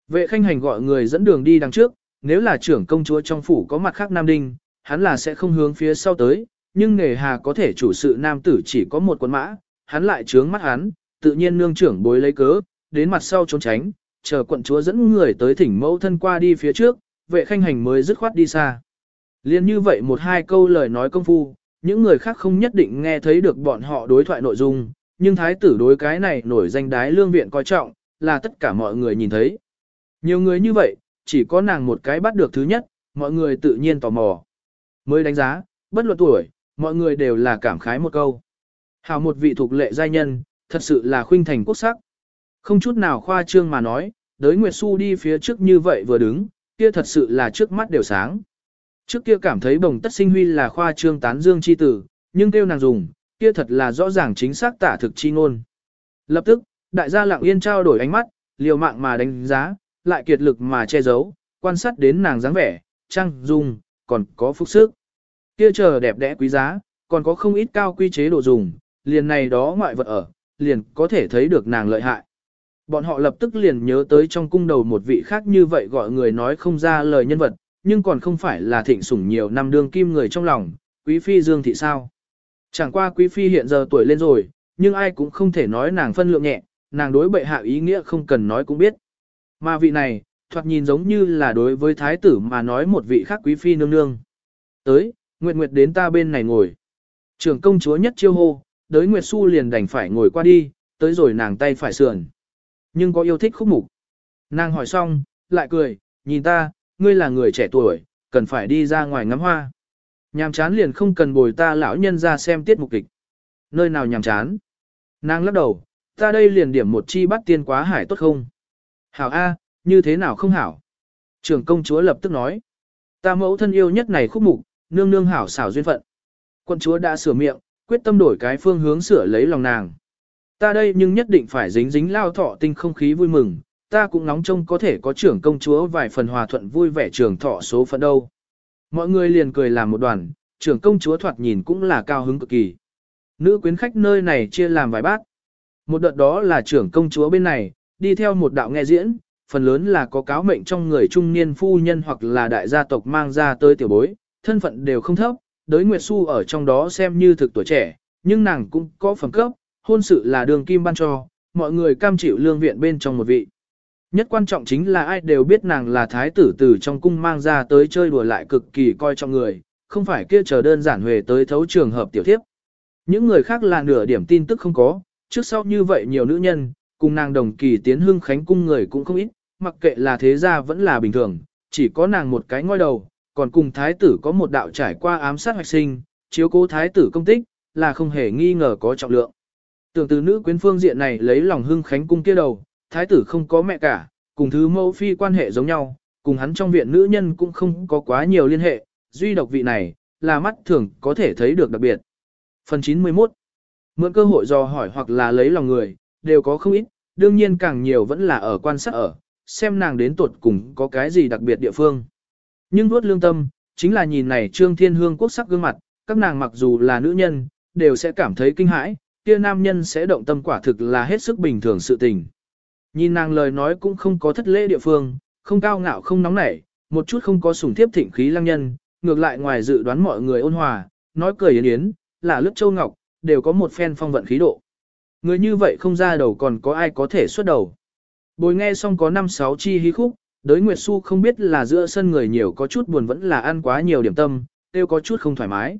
Vệ khanh hành gọi người dẫn đường đi đằng trước, nếu là trưởng công chúa trong phủ có mặt khác nam đinh, hắn là sẽ không hướng phía sau tới, nhưng nghề hà có thể chủ sự nam tử chỉ có một quân mã, hắn lại trướng mắt hắn, tự nhiên nương trưởng bối lấy cớ, đến mặt sau trốn tránh, chờ quận chúa dẫn người tới thỉnh mẫu thân qua đi phía trước, vệ khanh hành mới dứt khoát đi xa. Liên như vậy một hai câu lời nói công phu, những người khác không nhất định nghe thấy được bọn họ đối thoại nội dung, nhưng thái tử đối cái này nổi danh đái lương viện coi trọng, là tất cả mọi người nhìn thấy. Nhiều người như vậy, chỉ có nàng một cái bắt được thứ nhất, mọi người tự nhiên tò mò. Mới đánh giá, bất luận tuổi, mọi người đều là cảm khái một câu. Hào một vị thuộc lệ giai nhân, thật sự là khuynh thành quốc sắc. Không chút nào khoa trương mà nói, đới Nguyệt Xu đi phía trước như vậy vừa đứng, kia thật sự là trước mắt đều sáng. Trước kia cảm thấy bồng tất sinh huy là khoa trương tán dương chi tử, nhưng kêu nàng dùng, kia thật là rõ ràng chính xác tả thực chi ngôn. Lập tức, đại gia lặng yên trao đổi ánh mắt, liều mạng mà đánh giá, lại kiệt lực mà che giấu, quan sát đến nàng dáng vẻ, trang dung, còn có phúc sức. Kia chờ đẹp đẽ quý giá, còn có không ít cao quy chế đồ dùng, liền này đó ngoại vật ở, liền có thể thấy được nàng lợi hại. Bọn họ lập tức liền nhớ tới trong cung đầu một vị khác như vậy gọi người nói không ra lời nhân vật, nhưng còn không phải là thịnh sủng nhiều năm đương kim người trong lòng, quý phi Dương Thị sao. Chẳng qua quý phi hiện giờ tuổi lên rồi, nhưng ai cũng không thể nói nàng phân lượng nhẹ, nàng đối bệ hạ ý nghĩa không cần nói cũng biết. Mà vị này, thoạt nhìn giống như là đối với thái tử mà nói một vị khác quý phi nương nương. Tới, Nguyệt Nguyệt đến ta bên này ngồi. Trưởng công chúa nhất chiêu hô, đới Nguyệt Xu liền đành phải ngồi qua đi, tới rồi nàng tay phải sườn. Nhưng có yêu thích khúc mục. Nàng hỏi xong, lại cười, nhìn ta, ngươi là người trẻ tuổi, cần phải đi ra ngoài ngắm hoa. Nhàm chán liền không cần bồi ta lão nhân ra xem tiết mục kịch. Nơi nào nhàm chán? Nàng lắc đầu, ta đây liền điểm một chi bắt tiên quá hải tốt không? Hảo A, như thế nào không hảo? Trưởng công chúa lập tức nói. Ta mẫu thân yêu nhất này khúc mục, nương nương hảo xảo duyên phận. Quân chúa đã sửa miệng, quyết tâm đổi cái phương hướng sửa lấy lòng nàng. Ta đây nhưng nhất định phải dính dính lao thọ tinh không khí vui mừng, ta cũng nóng trông có thể có trưởng công chúa vài phần hòa thuận vui vẻ trường thọ số phận đâu. Mọi người liền cười làm một đoàn, trưởng công chúa thoạt nhìn cũng là cao hứng cực kỳ. Nữ quyến khách nơi này chia làm vài bát. Một đợt đó là trưởng công chúa bên này, đi theo một đạo nghe diễn, phần lớn là có cáo mệnh trong người trung niên phu nhân hoặc là đại gia tộc mang ra tới tiểu bối, thân phận đều không thấp, đới Nguyệt Xu ở trong đó xem như thực tuổi trẻ, nhưng nàng cũng có phẩm cấp, hôn sự là đường kim ban cho, mọi người cam chịu lương viện bên trong một vị. Nhất quan trọng chính là ai đều biết nàng là thái tử từ trong cung mang ra tới chơi đùa lại cực kỳ coi trọng người, không phải kia chờ đơn giản huề tới thấu trường hợp tiểu thiếp. Những người khác là nửa điểm tin tức không có, trước sau như vậy nhiều nữ nhân, cùng nàng đồng kỳ tiến hương khánh cung người cũng không ít, mặc kệ là thế gia vẫn là bình thường, chỉ có nàng một cái ngôi đầu, còn cùng thái tử có một đạo trải qua ám sát hoạch sinh, chiếu cố thái tử công tích, là không hề nghi ngờ có trọng lượng. Tưởng từ nữ quyến phương diện này lấy lòng hưng khánh cung kia đầu, thái tử không có mẹ cả, cùng thứ mẫu phi quan hệ giống nhau, cùng hắn trong viện nữ nhân cũng không có quá nhiều liên hệ, duy độc vị này, là mắt thường có thể thấy được đặc biệt. Phần 91 Mượn cơ hội do hỏi hoặc là lấy lòng người, đều có không ít, đương nhiên càng nhiều vẫn là ở quan sát ở, xem nàng đến tuột cùng có cái gì đặc biệt địa phương. Nhưng vuốt lương tâm, chính là nhìn này trương thiên hương quốc sắc gương mặt, các nàng mặc dù là nữ nhân, đều sẽ cảm thấy kinh hãi, kia nam nhân sẽ động tâm quả thực là hết sức bình thường sự tình. Nhìn nàng lời nói cũng không có thất lễ địa phương, không cao ngạo không nóng nảy, một chút không có sủng thiếp thịnh khí lăng nhân, ngược lại ngoài dự đoán mọi người ôn hòa, nói cười yến yến, là lướt châu ngọc, đều có một phen phong vận khí độ. Người như vậy không ra đầu còn có ai có thể xuất đầu. Bồi nghe xong có 5-6 chi hí khúc, đới Nguyệt Xu không biết là giữa sân người nhiều có chút buồn vẫn là ăn quá nhiều điểm tâm, tiêu có chút không thoải mái.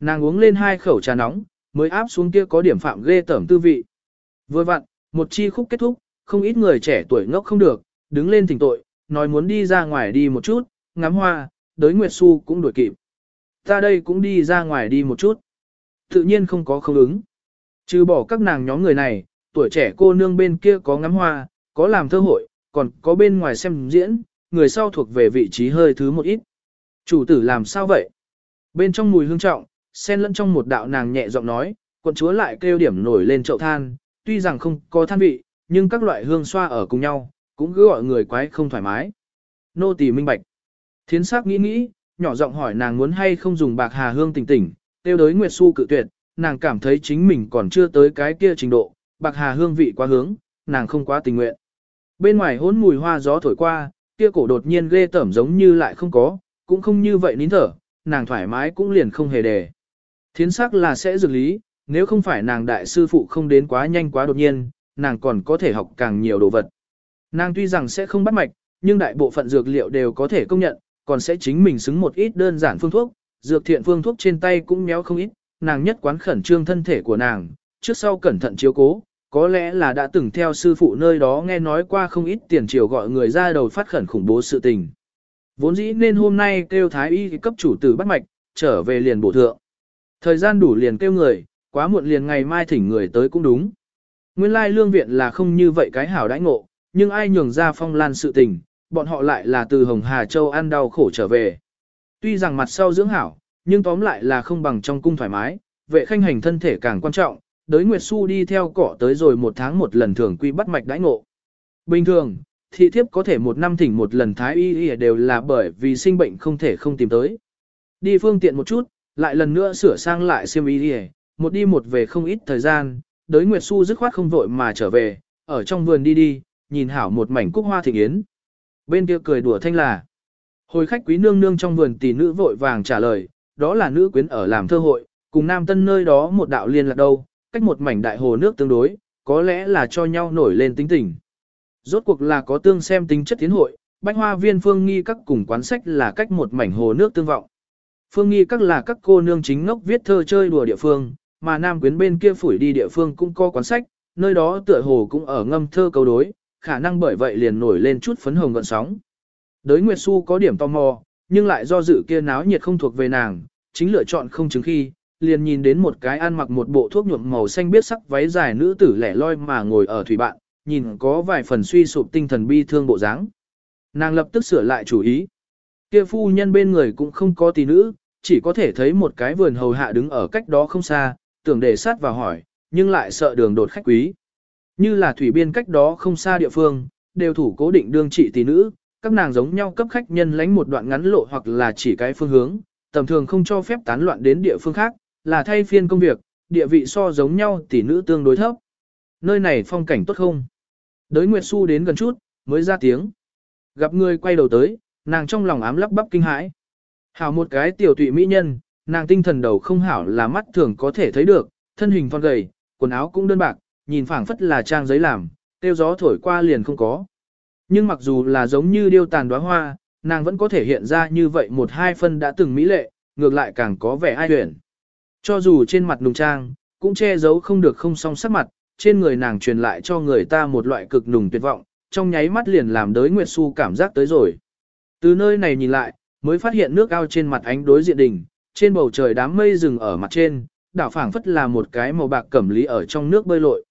Nàng uống lên hai khẩu trà nóng, mới áp xuống kia có điểm phạm ghê tởm tư vị. Vừa vặn, một chi khúc kết thúc, không ít người trẻ tuổi ngốc không được, đứng lên thỉnh tội, nói muốn đi ra ngoài đi một chút, ngắm hoa, đới Nguyệt Xu cũng đuổi kịp. Ta đây cũng đi ra ngoài đi một chút. Tự nhiên không có không ứng. Trừ bỏ các nàng nhóm người này, tuổi trẻ cô nương bên kia có ngắm hoa, có làm thơ hội, còn có bên ngoài xem diễn, người sau thuộc về vị trí hơi thứ một ít. Chủ tử làm sao vậy? Bên trong mùi hương trọng, xen lẫn trong một đạo nàng nhẹ giọng nói, quận chúa lại kêu điểm nổi lên chậu than, tuy rằng không có than vị, nhưng các loại hương xoa ở cùng nhau, cũng cứ gọi người quái không thoải mái. Nô tỳ minh bạch. Thiến sắc nghĩ nghĩ, nhỏ giọng hỏi nàng muốn hay không dùng bạc hà hương tỉnh tỉnh, tiêu đới Nguyệt Xu cự tuyệt, nàng cảm thấy chính mình còn chưa tới cái kia trình độ, bạc hà hương vị quá hướng, nàng không quá tình nguyện. Bên ngoài hỗn mùi hoa gió thổi qua, kia cổ đột nhiên ghê tởm giống như lại không có, cũng không như vậy nín thở, nàng thoải mái cũng liền không hề đề. Thiến sắc là sẽ dược lý, nếu không phải nàng đại sư phụ không đến quá nhanh quá đột nhiên, nàng còn có thể học càng nhiều đồ vật. Nàng tuy rằng sẽ không bắt mạch, nhưng đại bộ phận dược liệu đều có thể công nhận, còn sẽ chính mình xứng một ít đơn giản phương thuốc, dược thiện phương thuốc trên tay cũng méo không ít, nàng nhất quán khẩn trương thân thể của nàng, trước sau cẩn thận chiếu cố, có lẽ là đã từng theo sư phụ nơi đó nghe nói qua không ít tiền triều gọi người ra đầu phát khẩn khủng bố sự tình. Vốn dĩ nên hôm nay kêu thái y cấp chủ tử bắt mạch, trở về liền bổ thượng. Thời gian đủ liền kêu người, quá muộn liền ngày mai thỉnh người tới cũng đúng. Nguyên lai lương viện là không như vậy cái hảo đãi ngộ, nhưng ai nhường ra phong lan sự tình, bọn họ lại là từ Hồng Hà Châu ăn đau khổ trở về. Tuy rằng mặt sau dưỡng hảo, nhưng tóm lại là không bằng trong cung thoải mái, vệ khanh hành thân thể càng quan trọng, đới Nguyệt Xu đi theo cỏ tới rồi một tháng một lần thường quy bắt mạch đãi ngộ. Bình thường, thị thiếp có thể một năm thỉnh một lần thái y y đều là bởi vì sinh bệnh không thể không tìm tới. Đi phương tiện một chút, lại lần nữa sửa sang lại xiêm y y, một đi một về không ít thời gian, đới Nguyệt Xu dứt khoát không vội mà trở về, ở trong vườn đi đi, nhìn hảo một mảnh cúc hoa thịnh yến. Bên kia cười đùa thanh là. Hồi khách quý nương nương trong vườn tỷ nữ vội vàng trả lời, đó là nữ quyến ở làm thơ hội, cùng nam tân nơi đó một đạo liên lạc đâu, cách một mảnh đại hồ nước tương đối, có lẽ là cho nhau nổi lên tính tình. Rốt cuộc là có tương xem tính chất tiến hội, bánh hoa viên phương nghi các cùng quán sách là cách một mảnh hồ nước tương vọng. Phương nghi các là các cô nương chính ngốc viết thơ chơi đùa địa phương, mà nam quyến bên kia phủi đi địa phương cũng có quán sách, nơi đó tựa hồ cũng ở ngâm thơ câu đối, khả năng bởi vậy liền nổi lên chút phấn hồng gợn sóng. Đới Nguyệt Xu có điểm tò mò, nhưng lại do dự kia náo nhiệt không thuộc về nàng, chính lựa chọn không chứng khi, liền nhìn đến một cái ăn mặc một bộ thuốc nhuộm màu xanh biết sắc váy dài nữ tử lẻ loi mà ngồi ở thủy bạn, nhìn có vài phần suy sụp tinh thần bi thương bộ dáng. Nàng lập tức sửa lại chủ ý. Kia phu nhân bên người cũng không có tỷ nữ, chỉ có thể thấy một cái vườn hầu hạ đứng ở cách đó không xa, tưởng để sát vào hỏi, nhưng lại sợ đường đột khách quý. Như là thủy biên cách đó không xa địa phương, đều thủ cố định đương trị tỷ nữ, các nàng giống nhau cấp khách nhân lánh một đoạn ngắn lộ hoặc là chỉ cái phương hướng, tầm thường không cho phép tán loạn đến địa phương khác, là thay phiên công việc, địa vị so giống nhau tỷ nữ tương đối thấp. Nơi này phong cảnh tốt không? Đới Nguyệt Xu đến gần chút, mới ra tiếng. Gặp người quay đầu tới, nàng trong lòng ám lắp bắp kinh hãi. Hảo một cái tiểu tụy mỹ nhân, nàng tinh thần đầu không hảo là mắt thường có thể thấy được, thân hình thon gầy, quần áo cũng đơn bạc, nhìn phảng phất là trang giấy làm, tiêu gió thổi qua liền không có. Nhưng mặc dù là giống như điêu tàn đóa hoa, nàng vẫn có thể hiện ra như vậy một hai phân đã từng mỹ lệ, ngược lại càng có vẻ ai huyền. Cho dù trên mặt nùng trang, cũng che giấu không được không song sắc mặt, trên người nàng truyền lại cho người ta một loại cực nùng tuyệt vọng, trong nháy mắt liền làm đới Nguyệt Xu cảm giác tới rồi. Từ nơi này nhìn lại, mới phát hiện nước ao trên mặt ánh đối diện đỉnh, trên bầu trời đám mây rừng ở mặt trên, đảo phảng phất là một cái màu bạc cẩm lý ở trong nước bơi lội.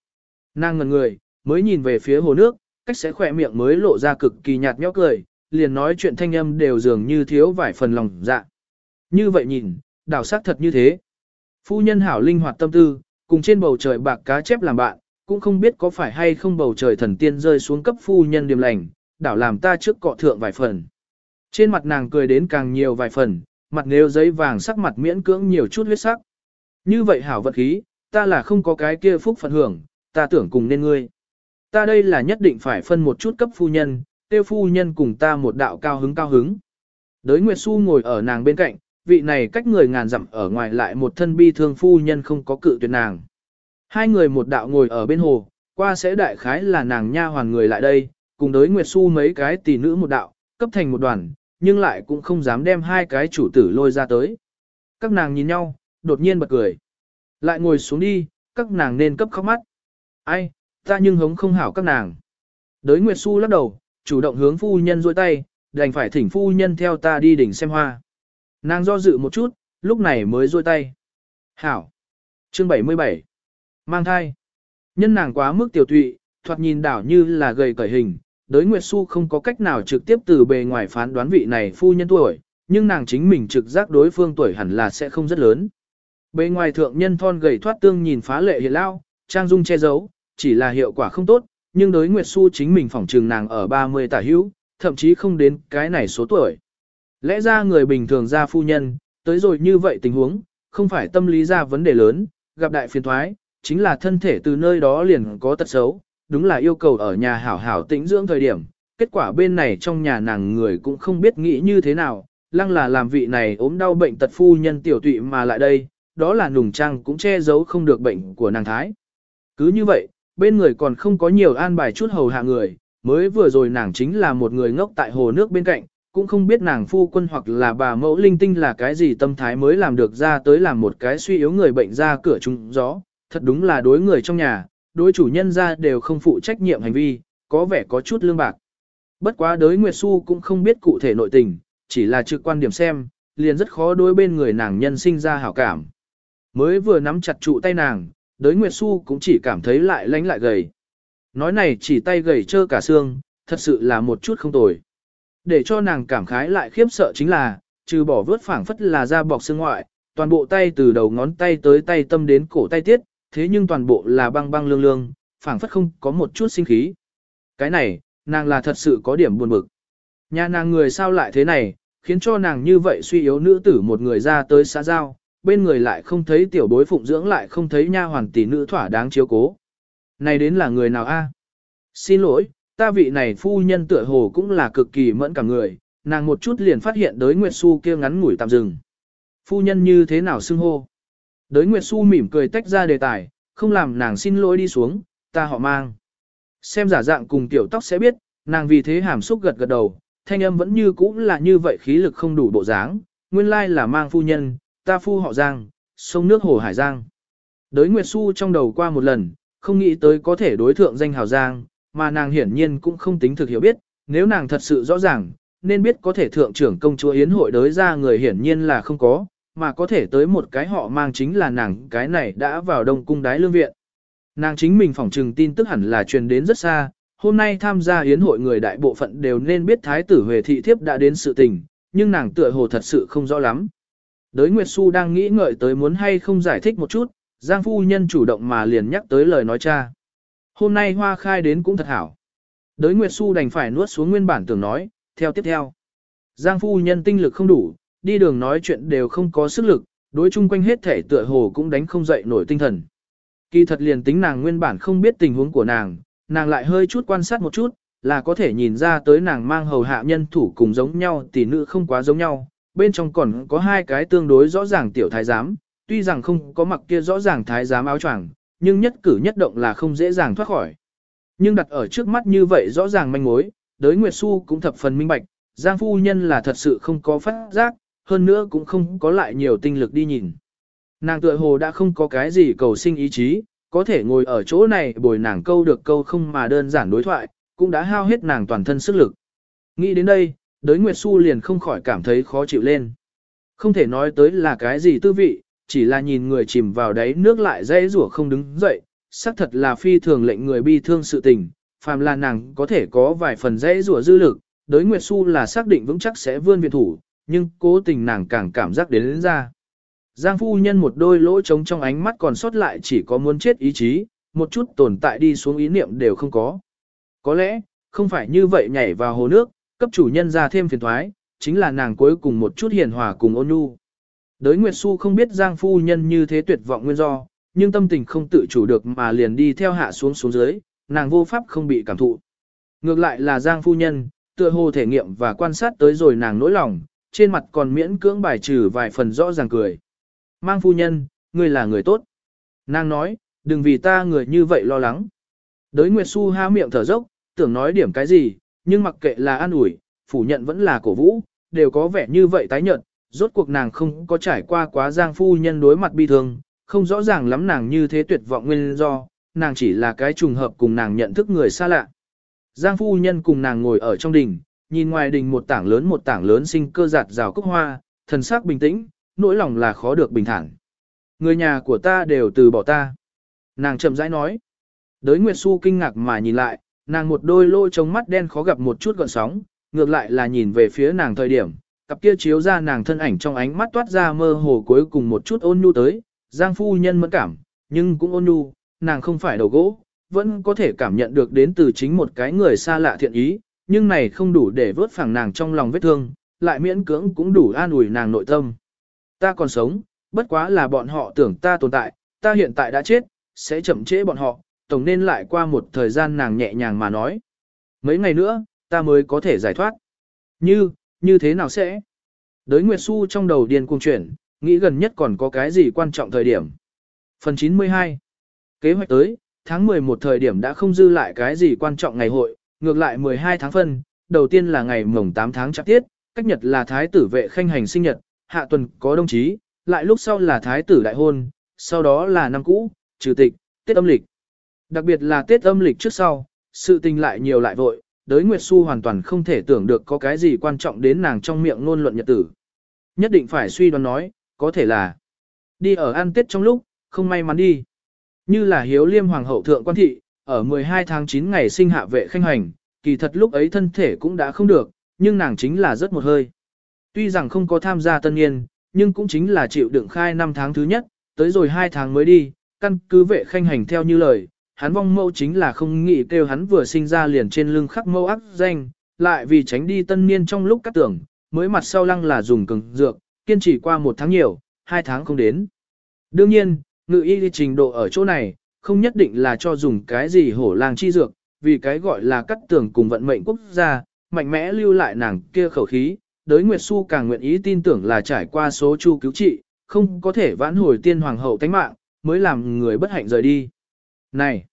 Nàng ngần người, mới nhìn về phía hồ nước, cách sẽ khỏe miệng mới lộ ra cực kỳ nhạt nhẽo cười, liền nói chuyện thanh âm đều dường như thiếu vài phần lòng dạ. Như vậy nhìn, đảo sắc thật như thế. Phu nhân hảo linh hoạt tâm tư, cùng trên bầu trời bạc cá chép làm bạn, cũng không biết có phải hay không bầu trời thần tiên rơi xuống cấp phu nhân điềm lành, đảo làm ta trước cọ thượng vài phần. Trên mặt nàng cười đến càng nhiều vài phần, mặt nếu giấy vàng sắc mặt miễn cưỡng nhiều chút huyết sắc. Như vậy hảo vật khí, ta là không có cái kia phúc phận hưởng, ta tưởng cùng nên ngươi. Ta đây là nhất định phải phân một chút cấp phu nhân, tiêu phu nhân cùng ta một đạo cao hứng cao hứng. Đới Nguyệt Xu ngồi ở nàng bên cạnh, vị này cách người ngàn dặm ở ngoài lại một thân bi thương phu nhân không có cự tuyệt nàng. Hai người một đạo ngồi ở bên hồ, qua sẽ đại khái là nàng nha hoàn người lại đây, cùng đới Nguyệt Xu mấy cái tỷ nữ một đạo, cấp thành một đoàn, nhưng lại cũng không dám đem hai cái chủ tử lôi ra tới. Các nàng nhìn nhau, đột nhiên bật cười. Lại ngồi xuống đi, các nàng nên cấp khóc mắt. Ai, ta nhưng hống không hảo các nàng. Đới Nguyệt Xu lắc đầu, chủ động hướng phu nhân dôi tay, đành phải thỉnh phu nhân theo ta đi đỉnh xem hoa. Nàng do dự một chút, lúc này mới dôi tay. Hảo. Chương 77. Mang thai. Nhân nàng quá mức tiểu tụy, thoạt nhìn đảo như là gầy cởi hình. Đới Nguyệt Xu không có cách nào trực tiếp từ bề ngoài phán đoán vị này phu nhân tuổi, nhưng nàng chính mình trực giác đối phương tuổi hẳn là sẽ không rất lớn. Bề ngoài thượng nhân thon gầy thoát tương nhìn phá lệ hiện lao, trang dung che giấu, chỉ là hiệu quả không tốt, nhưng đối Nguyệt Xu chính mình phỏng trường nàng ở 30 tả hữu, thậm chí không đến cái này số tuổi. Lẽ ra người bình thường ra phu nhân, tới rồi như vậy tình huống, không phải tâm lý ra vấn đề lớn, gặp đại phiền thoái, chính là thân thể từ nơi đó liền có tật xấu, đúng là yêu cầu ở nhà hảo hảo tĩnh dưỡng thời điểm. Kết quả bên này trong nhà nàng người cũng không biết nghĩ như thế nào, lăng là làm vị này ốm đau bệnh tật phu nhân tiểu tụy mà lại đây, đó là nùng trang cũng che giấu không được bệnh của nàng thái. Cứ như vậy, bên người còn không có nhiều an bài chút hầu hạ người, mới vừa rồi nàng chính là một người ngốc tại hồ nước bên cạnh, cũng không biết nàng phu quân hoặc là bà mẫu linh tinh là cái gì tâm thái mới làm được ra tới làm một cái suy yếu người bệnh ra cửa trúng gió, thật đúng là đối người trong nhà, đối chủ nhân ra đều không phụ trách nhiệm hành vi, có vẻ có chút lương bạc. Bất quá đới Nguyệt Xu cũng không biết cụ thể nội tình, chỉ là trực quan điểm xem, liền rất khó đối bên người nàng nhân sinh ra hảo cảm. Mới vừa nắm chặt trụ tay nàng, đới Nguyệt Xu cũng chỉ cảm thấy lại lánh lại gầy. Nói này chỉ tay gầy trơ cả xương, thật sự là một chút không tồi. Để cho nàng cảm khái lại khiếp sợ chính là, trừ bỏ vớt phảng phất là da bọc xương ngoại, toàn bộ tay từ đầu ngón tay tới tay tâm đến cổ tay tiết, thế nhưng toàn bộ là băng băng lương lương, phảng phất không có một chút sinh khí. Cái này, nàng là thật sự có điểm buồn bực. Nhà nàng người sao lại thế này, khiến cho nàng như vậy suy yếu nữ tử một người ra tới xã giao, bên người lại không thấy tiểu bối phụng dưỡng lại không thấy nha hoàn tỷ nữ thỏa đáng chiếu cố. Này đến là người nào a? Xin lỗi, ta vị này phu nhân tựa hồ cũng là cực kỳ mẫn cả người, nàng một chút liền phát hiện đới Nguyệt Xu kia ngắn ngủi tạm dừng. Phu nhân như thế nào xưng hô? Đới Nguyệt Xu mỉm cười tách ra đề tài, không làm nàng xin lỗi đi xuống, ta họ mang. Xem giả dạng cùng tiểu tóc sẽ biết, nàng vì thế hàm xúc gật gật đầu, thanh âm vẫn như cũ là như vậy khí lực không đủ bộ dáng, nguyên lai là mang phu nhân, ta phu họ Giang, sông nước hồ Hải Giang. Đới Nguyệt Xu trong đầu qua một lần, không nghĩ tới có thể đối thượng danh hào Giang, mà nàng hiển nhiên cũng không tính thực hiểu biết, nếu nàng thật sự rõ ràng, nên biết có thể thượng trưởng công chúa Yến hội đới ra người hiển nhiên là không có, mà có thể tới một cái họ mang chính là nàng cái này đã vào đông cung đái lương viện. Nàng chính mình phỏng trừng tin tức hẳn là truyền đến rất xa, hôm nay tham gia yến hội người đại bộ phận đều nên biết thái tử Huệ thị thiếp đã đến sự tình, nhưng nàng tựa hồ thật sự không rõ lắm. Đới Nguyệt Xu đang nghĩ ngợi tới muốn hay không giải thích một chút, Giang phu nhân chủ động mà liền nhắc tới lời nói cha. Hôm nay hoa khai đến cũng thật hảo. Đới Nguyệt Xu đành phải nuốt xuống nguyên bản tưởng nói, theo tiếp theo. Giang phu nhân tinh lực không đủ, đi đường nói chuyện đều không có sức lực, đối chung quanh hết thể tựa hồ cũng đánh không dậy nổi tinh thần. Kỳ thật liền tính nàng nguyên bản không biết tình huống của nàng, nàng lại hơi chút quan sát một chút, là có thể nhìn ra tới nàng mang hầu hạ nhân thủ cùng giống nhau tỷ nữ không quá giống nhau, bên trong còn có hai cái tương đối rõ ràng tiểu thái giám, tuy rằng không có mặc kia rõ ràng thái giám áo choàng, nhưng nhất cử nhất động là không dễ dàng thoát khỏi. Nhưng đặt ở trước mắt như vậy rõ ràng manh mối, đới Nguyệt Xu cũng thập phần minh bạch, Giang phu nhân là thật sự không có phát giác, hơn nữa cũng không có lại nhiều tinh lực đi nhìn. Nàng tựa hồ đã không có cái gì cầu sinh ý chí, có thể ngồi ở chỗ này bồi nàng câu được câu không mà đơn giản đối thoại, cũng đã hao hết nàng toàn thân sức lực. Nghĩ đến đây, đới Nguyệt Xu liền không khỏi cảm thấy khó chịu lên. Không thể nói tới là cái gì tư vị, chỉ là nhìn người chìm vào đáy nước lại dây rủa không đứng dậy, xác thật là phi thường lệnh người bi thương sự tình, phàm là nàng có thể có vài phần dây rủa dư lực, đới Nguyệt Xu là xác định vững chắc sẽ vươn viện thủ, nhưng cố tình nàng càng cảm giác đến, đến ra. Giang phu nhân một đôi lỗ trống trong ánh mắt còn sót lại chỉ có muốn chết ý chí, một chút tồn tại đi xuống ý niệm đều không có. Có lẽ, không phải như vậy nhảy vào hồ nước, cấp chủ nhân ra thêm phiền thoái, chính là nàng cuối cùng một chút hiền hòa cùng ôn nhu. Đới Nguyệt Xu không biết Giang phu nhân như thế tuyệt vọng nguyên do, nhưng tâm tình không tự chủ được mà liền đi theo hạ xuống xuống dưới, nàng vô pháp không bị cảm thụ. Ngược lại là Giang phu nhân, tựa hồ thể nghiệm và quan sát tới rồi nàng nỗi lòng, trên mặt còn miễn cưỡng bài trừ vài phần rõ ràng cười. Mang phu nhân, ngươi là người tốt. Nàng nói, đừng vì ta người như vậy lo lắng. Đới Nguyệt Xu há miệng thở dốc, tưởng nói điểm cái gì, nhưng mặc kệ là an ủi, phủ nhận vẫn là cổ vũ, đều có vẻ như vậy tái nhận rốt cuộc nàng không có trải qua quá giang phu nhân đối mặt bi thương, không rõ ràng lắm nàng như thế tuyệt vọng nguyên do, nàng chỉ là cái trùng hợp cùng nàng nhận thức người xa lạ. Giang phu nhân cùng nàng ngồi ở trong đình, nhìn ngoài đình một tảng lớn một tảng lớn sinh cơ giạt rào cúc hoa, thần sắc bình tĩnh, nỗi lòng là khó được bình thản. Người nhà của ta đều từ bỏ ta. Nàng chậm rãi nói. Đới Nguyệt Xu kinh ngạc mà nhìn lại, nàng một đôi lôi trống mắt đen khó gặp một chút gọn sóng, ngược lại là nhìn về phía nàng thời điểm, cặp kia chiếu ra nàng thân ảnh trong ánh mắt toát ra mơ hồ cuối cùng một chút ôn nhu tới, Giang phu nhân mẫn cảm, nhưng cũng ôn nhu, nàng không phải đầu gỗ, vẫn có thể cảm nhận được đến từ chính một cái người xa lạ thiện ý, nhưng này không đủ để vớt phẳng nàng trong lòng vết thương, lại miễn cưỡng cũng đủ an ủi nàng nội tâm. Ta còn sống, bất quá là bọn họ tưởng ta tồn tại, ta hiện tại đã chết, sẽ chậm trễ bọn họ, tổng nên lại qua một thời gian nàng nhẹ nhàng mà nói. Mấy ngày nữa, ta mới có thể giải thoát. Như, như thế nào sẽ? Đới Nguyệt Xu trong đầu điên cuồng chuyển, nghĩ gần nhất còn có cái gì quan trọng thời điểm. Phần 92 Kế hoạch tới, tháng 11 thời điểm đã không dư lại cái gì quan trọng ngày hội, ngược lại 12 tháng phân, đầu tiên là ngày mồng 8 tháng chạp tiết, cách nhật là thái tử vệ khanh hành sinh nhật, hạ tuần có đồng chí, lại lúc sau là thái tử đại hôn, sau đó là năm cũ, trừ tịch, Tết âm lịch. Đặc biệt là Tết âm lịch trước sau, sự tình lại nhiều lại vội, đới Nguyệt Xu hoàn toàn không thể tưởng được có cái gì quan trọng đến nàng trong miệng ngôn luận nhật tử. Nhất định phải suy đoán nói, có thể là đi ở ăn Tết trong lúc, không may mắn đi. Như là hiếu liêm hoàng hậu thượng quan thị, ở 12 tháng 9 ngày sinh hạ vệ khanh hành, kỳ thật lúc ấy thân thể cũng đã không được, nhưng nàng chính là rất một hơi. Tuy rằng không có tham gia tân niên, nhưng cũng chính là chịu đựng khai năm tháng thứ nhất, tới rồi hai tháng mới đi, căn cứ vệ khanh hành theo như lời, hắn vong mâu chính là không nghĩ kêu hắn vừa sinh ra liền trên lưng khắc mâu ác danh, lại vì tránh đi tân niên trong lúc cắt tưởng, mới mặt sau lăng là dùng cường dược, kiên trì qua một tháng nhiều, hai tháng không đến. Đương nhiên, ngự y trình độ ở chỗ này, không nhất định là cho dùng cái gì hổ lang chi dược, vì cái gọi là cắt tưởng cùng vận mệnh quốc gia, mạnh mẽ lưu lại nàng kia khẩu khí, đới Nguyệt Xu càng nguyện ý tin tưởng là trải qua số chu cứu trị, không có thể vãn hồi tiên hoàng hậu tánh mạng, mới làm người bất hạnh rời đi. Này,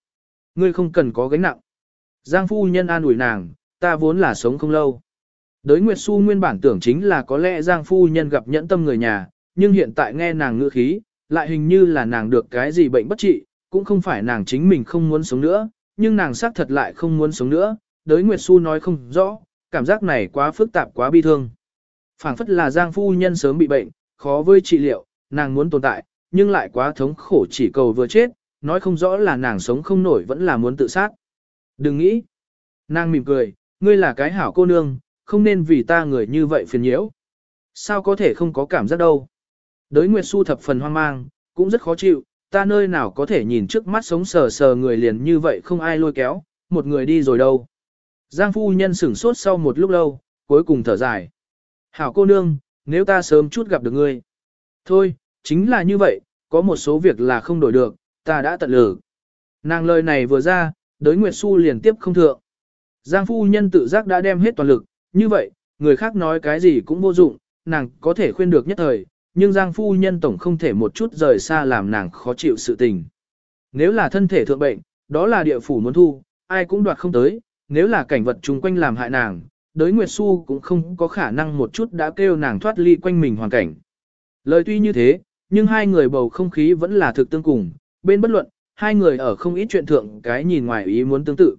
ngươi không cần có gánh nặng. Giang phu nhân an ủi nàng, ta vốn là sống không lâu. Đới Nguyệt Xu nguyên bản tưởng chính là có lẽ Giang phu nhân gặp nhẫn tâm người nhà, nhưng hiện tại nghe nàng ngữ khí, lại hình như là nàng được cái gì bệnh bất trị, cũng không phải nàng chính mình không muốn sống nữa, nhưng nàng xác thật lại không muốn sống nữa. Đới Nguyệt Xu nói không rõ, cảm giác này quá phức tạp quá bi thương. phảng phất là Giang phu nhân sớm bị bệnh, khó với trị liệu, nàng muốn tồn tại, nhưng lại quá thống khổ chỉ cầu vừa chết, nói không rõ là nàng sống không nổi vẫn là muốn tự sát. Đừng nghĩ. Nàng mỉm cười, ngươi là cái hảo cô nương, không nên vì ta người như vậy phiền nhiễu. Sao có thể không có cảm giác đâu. Đới Nguyệt Xu thập phần hoang mang, cũng rất khó chịu, ta nơi nào có thể nhìn trước mắt sống sờ sờ người liền như vậy không ai lôi kéo, một người đi rồi đâu. Giang phu nhân sửng sốt sau một lúc lâu, cuối cùng thở dài. Hảo cô nương, nếu ta sớm chút gặp được ngươi. Thôi, chính là như vậy, có một số việc là không đổi được, ta đã tận lực. Nàng lời này vừa ra, đới Nguyệt Xu liền tiếp không thượng. Giang phu nhân tự giác đã đem hết toàn lực, như vậy, người khác nói cái gì cũng vô dụng, nàng có thể khuyên được nhất thời, nhưng Giang phu nhân tổng không thể một chút rời xa làm nàng khó chịu sự tình. Nếu là thân thể thượng bệnh, đó là địa phủ muốn thu, ai cũng đoạt không tới, nếu là cảnh vật chung quanh làm hại nàng, đới Nguyệt Xu cũng không có khả năng một chút đã kêu nàng thoát ly quanh mình hoàn cảnh. Lời tuy như thế, nhưng hai người bầu không khí vẫn là thực tương cùng, bên bất luận, hai người ở không ít chuyện thượng cái nhìn ngoài ý muốn tương tự.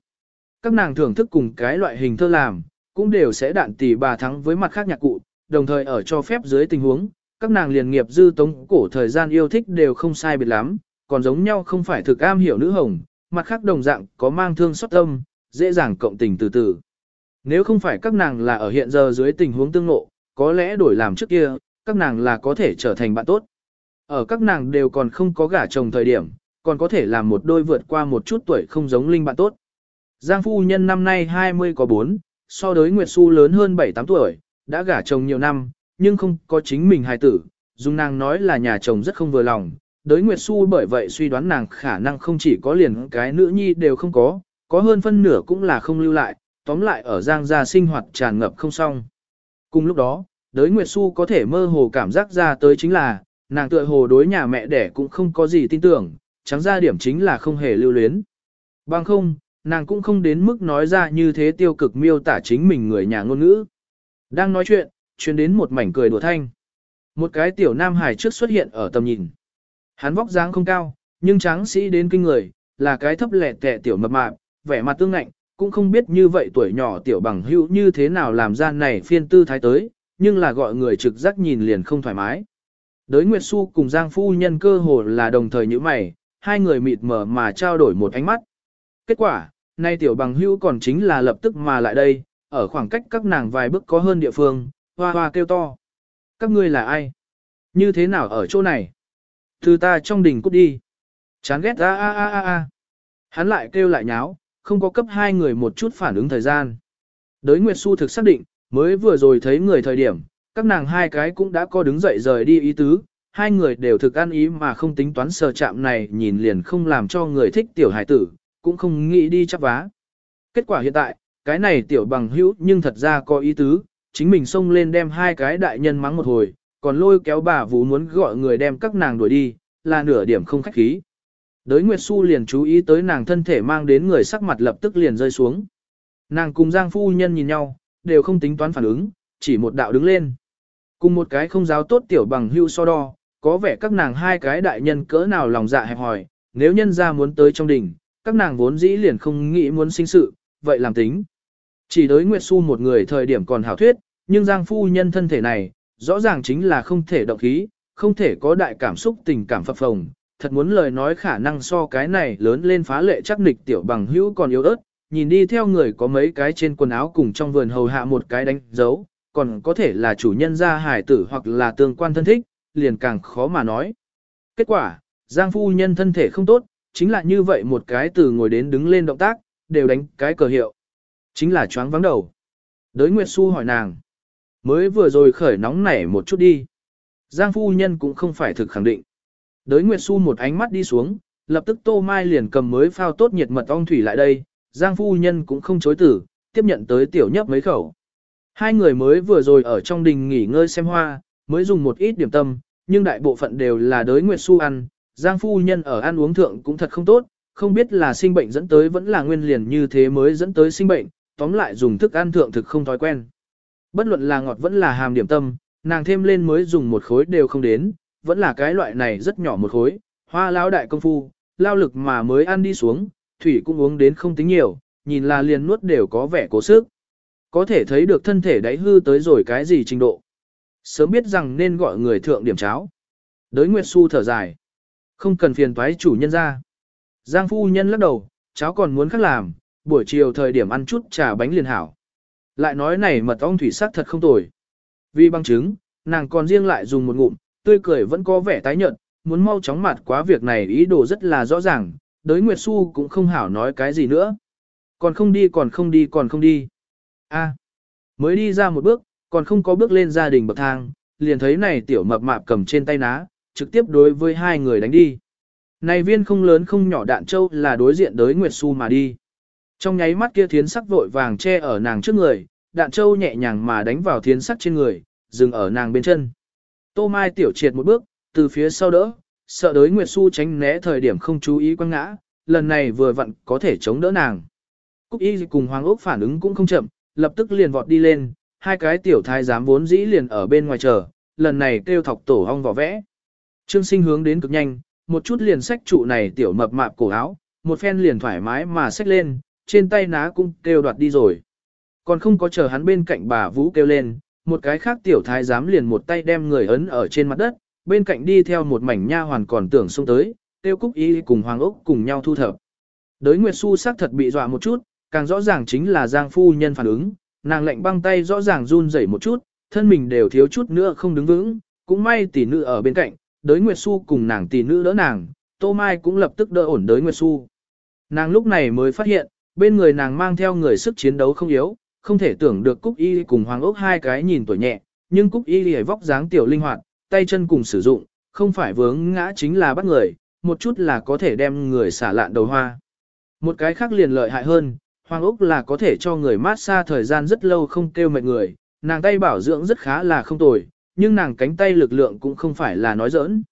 Các nàng thưởng thức cùng cái loại hình thơ làm, cũng đều sẽ đạn tỷ bà thắng với mặt khác nhạc cụ, đồng thời ở cho phép dưới tình huống, các nàng liền nghiệp dư tống cổ thời gian yêu thích đều không sai biệt lắm, còn giống nhau không phải thực am hiểu nữ hồng, mặt khác đồng dạng có mang thương xót tâm, dễ dàng cộng tình từ từ. Nếu không phải các nàng là ở hiện giờ dưới tình huống tương ngộ, có lẽ đổi làm trước kia, các nàng là có thể trở thành bạn tốt. Ở các nàng đều còn không có gả chồng thời điểm, còn có thể làm một đôi vượt qua một chút tuổi không giống linh bạn tốt. Giang phu nhân năm nay 20 có 4, so đối Nguyệt Xu lớn hơn 7-8 tuổi, đã gả chồng nhiều năm, nhưng không có chính mình hài tử. Dung nàng nói là nhà chồng rất không vừa lòng, đối Nguyệt Xu bởi vậy suy đoán nàng khả năng không chỉ có liền cái nữ nhi đều không có, có hơn phân nửa cũng là không lưu lại, tóm lại ở Giang gia sinh hoạt tràn ngập không xong. Cùng lúc đó, đới Nguyệt Xu có thể mơ hồ cảm giác ra tới chính là, nàng tựa hồ đối nhà mẹ đẻ cũng không có gì tin tưởng, trắng ra điểm chính là không hề lưu luyến. Bằng không, nàng cũng không đến mức nói ra như thế tiêu cực miêu tả chính mình người nhà ngôn ngữ. Đang nói chuyện, truyền đến một mảnh cười đùa thanh. Một cái tiểu nam hài trước xuất hiện ở tầm nhìn. Hắn vóc dáng không cao, nhưng tráng sĩ đến kinh người, là cái thấp lẻ tẻ tiểu mập mạp, vẻ mặt tương ngạnh, cũng không biết như vậy tuổi nhỏ tiểu bằng hữu như thế nào làm ra này phiên tư thái tới, nhưng là gọi người trực giác nhìn liền không thoải mái. Đới Nguyệt Xu cùng Giang Phu Nhân cơ hồ là đồng thời như mày, hai người mịt mờ mà trao đổi một ánh mắt. Kết quả, nay tiểu bằng Hưu còn chính là lập tức mà lại đây, ở khoảng cách các nàng vài bước có hơn địa phương, hoa hoa kêu to. Các ngươi là ai? Như thế nào ở chỗ này? Từ ta trong đình cút đi. Chán ghét a a a a a. Hắn lại kêu lại nháo, không có cấp hai người một chút phản ứng thời gian. Đới Nguyệt Xu thực xác định, mới vừa rồi thấy người thời điểm, các nàng hai cái cũng đã có đứng dậy rời đi ý tứ, hai người đều thực ăn ý mà không tính toán sờ chạm này nhìn liền không làm cho người thích tiểu hải tử, cũng không nghĩ đi chắp vá. Kết quả hiện tại, cái này tiểu bằng hữu nhưng thật ra có ý tứ, chính mình xông lên đem hai cái đại nhân mắng một hồi, còn lôi kéo bà vũ muốn gọi người đem các nàng đuổi đi, là nửa điểm không khách khí. Đới Nguyệt Xu liền chú ý tới nàng thân thể mang đến người sắc mặt lập tức liền rơi xuống. Nàng cùng Giang Phu Nhân nhìn nhau, đều không tính toán phản ứng, chỉ một đạo đứng lên. Cùng một cái không giáo tốt tiểu bằng hưu so đo, có vẻ các nàng hai cái đại nhân cỡ nào lòng dạ hẹp hòi, nếu nhân ra muốn tới trong đỉnh, các nàng vốn dĩ liền không nghĩ muốn sinh sự, vậy làm tính. Chỉ đối Nguyệt Xu một người thời điểm còn hảo thuyết, nhưng Giang Phu Nhân thân thể này, rõ ràng chính là không thể động khí, không thể có đại cảm xúc tình cảm phập phồng, thật muốn lời nói khả năng so cái này lớn lên phá lệ chắc nịch tiểu bằng hữu còn yếu ớt, nhìn đi theo người có mấy cái trên quần áo cùng trong vườn hầu hạ một cái đánh dấu, còn có thể là chủ nhân gia hải tử hoặc là tương quan thân thích, liền càng khó mà nói. Kết quả, Giang phu nhân thân thể không tốt, chính là như vậy một cái từ ngồi đến đứng lên động tác, đều đánh cái cờ hiệu. Chính là choáng vắng đầu. Đới Nguyệt Xu hỏi nàng. Mới vừa rồi khởi nóng nảy một chút đi. Giang phu nhân cũng không phải thực khẳng định. Đới Nguyệt Xu một ánh mắt đi xuống, lập tức Tô Mai liền cầm mới phao tốt nhiệt mật ong thủy lại đây, Giang phu nhân cũng không chối tử, tiếp nhận tới tiểu nhấp mấy khẩu. Hai người mới vừa rồi ở trong đình nghỉ ngơi xem hoa, mới dùng một ít điểm tâm, nhưng đại bộ phận đều là đới Nguyệt Xu ăn, Giang phu nhân ở ăn uống thượng cũng thật không tốt, không biết là sinh bệnh dẫn tới vẫn là nguyên liền như thế mới dẫn tới sinh bệnh, tóm lại dùng thức ăn thượng thực không thói quen. Bất luận là ngọt vẫn là hàm điểm tâm, nàng thêm lên mới dùng một khối đều không đến, vẫn là cái loại này rất nhỏ một khối, hoa lao đại công phu, lao lực mà mới ăn đi xuống, thủy cũng uống đến không tính nhiều, nhìn là liền nuốt đều có vẻ cố sức. Có thể thấy được thân thể đáy hư tới rồi cái gì trình độ. Sớm biết rằng nên gọi người thượng điểm cháo. Đới Nguyệt Xu thở dài. Không cần phiền toái chủ nhân ra. Giang phu nhân lắc đầu, cháu còn muốn khác làm, buổi chiều thời điểm ăn chút trà bánh liền hảo. Lại nói này mật ong thủy sắc thật không tồi. Vì bằng chứng, nàng còn riêng lại dùng một ngụm, tươi cười vẫn có vẻ tái nhợt, muốn mau chóng mặt quá việc này ý đồ rất là rõ ràng, đới Nguyệt Xu cũng không hảo nói cái gì nữa. Còn không đi còn không đi còn không đi a mới đi ra một bước, còn không có bước lên gia đình bậc thang, liền thấy này tiểu mập mạp cầm trên tay ná, trực tiếp đối với hai người đánh đi. Này viên không lớn không nhỏ đạn châu là đối diện đới Nguyệt Xu mà đi. Trong nháy mắt kia thiến sắc vội vàng che ở nàng trước người, đạn châu nhẹ nhàng mà đánh vào thiến sắc trên người, dừng ở nàng bên chân. Tô Mai tiểu triệt một bước, từ phía sau đỡ, sợ đới Nguyệt Xu tránh né thời điểm không chú ý quăng ngã, lần này vừa vặn có thể chống đỡ nàng. Cúc Y cùng Hoàng Ốc phản ứng cũng không chậm, lập tức liền vọt đi lên, hai cái tiểu thái giám vốn dĩ liền ở bên ngoài chờ, lần này kêu thọc tổ hong vỏ vẽ. Trương sinh hướng đến cực nhanh, một chút liền xách trụ này tiểu mập mạp cổ áo, một phen liền thoải mái mà xách lên, trên tay ná cũng kêu đoạt đi rồi. Còn không có chờ hắn bên cạnh bà Vũ kêu lên, một cái khác tiểu thái giám liền một tay đem người ấn ở trên mặt đất, bên cạnh đi theo một mảnh nha hoàn còn tưởng xông tới, tiêu cúc y cùng hoàng ốc cùng nhau thu thập. Đới Nguyệt Xu sắc thật bị dọa một chút, càng rõ ràng chính là Giang phu nhân phản ứng, nàng lệnh băng tay rõ ràng run rẩy một chút, thân mình đều thiếu chút nữa không đứng vững, cũng may tỷ nữ ở bên cạnh, đới Nguyệt Xu cùng nàng tỷ nữ đỡ nàng, Tô Mai cũng lập tức đỡ ổn đới Nguyệt Xu. Nàng lúc này mới phát hiện, bên người nàng mang theo người sức chiến đấu không yếu, không thể tưởng được Cúc Y cùng Hoàng Ốc hai cái nhìn tuổi nhẹ, nhưng Cúc Y lại vóc dáng tiểu linh hoạt, tay chân cùng sử dụng, không phải vướng ngã chính là bắt người, một chút là có thể đem người xả lạn đầu hoa. Một cái khác liền lợi hại hơn, Hoàng Úc là có thể cho người mát xa thời gian rất lâu không kêu mệt người, Nàng tay bảo dưỡng rất khá là không tồi, nhưng nàng cánh tay lực lượng cũng không phải là nói giỡn.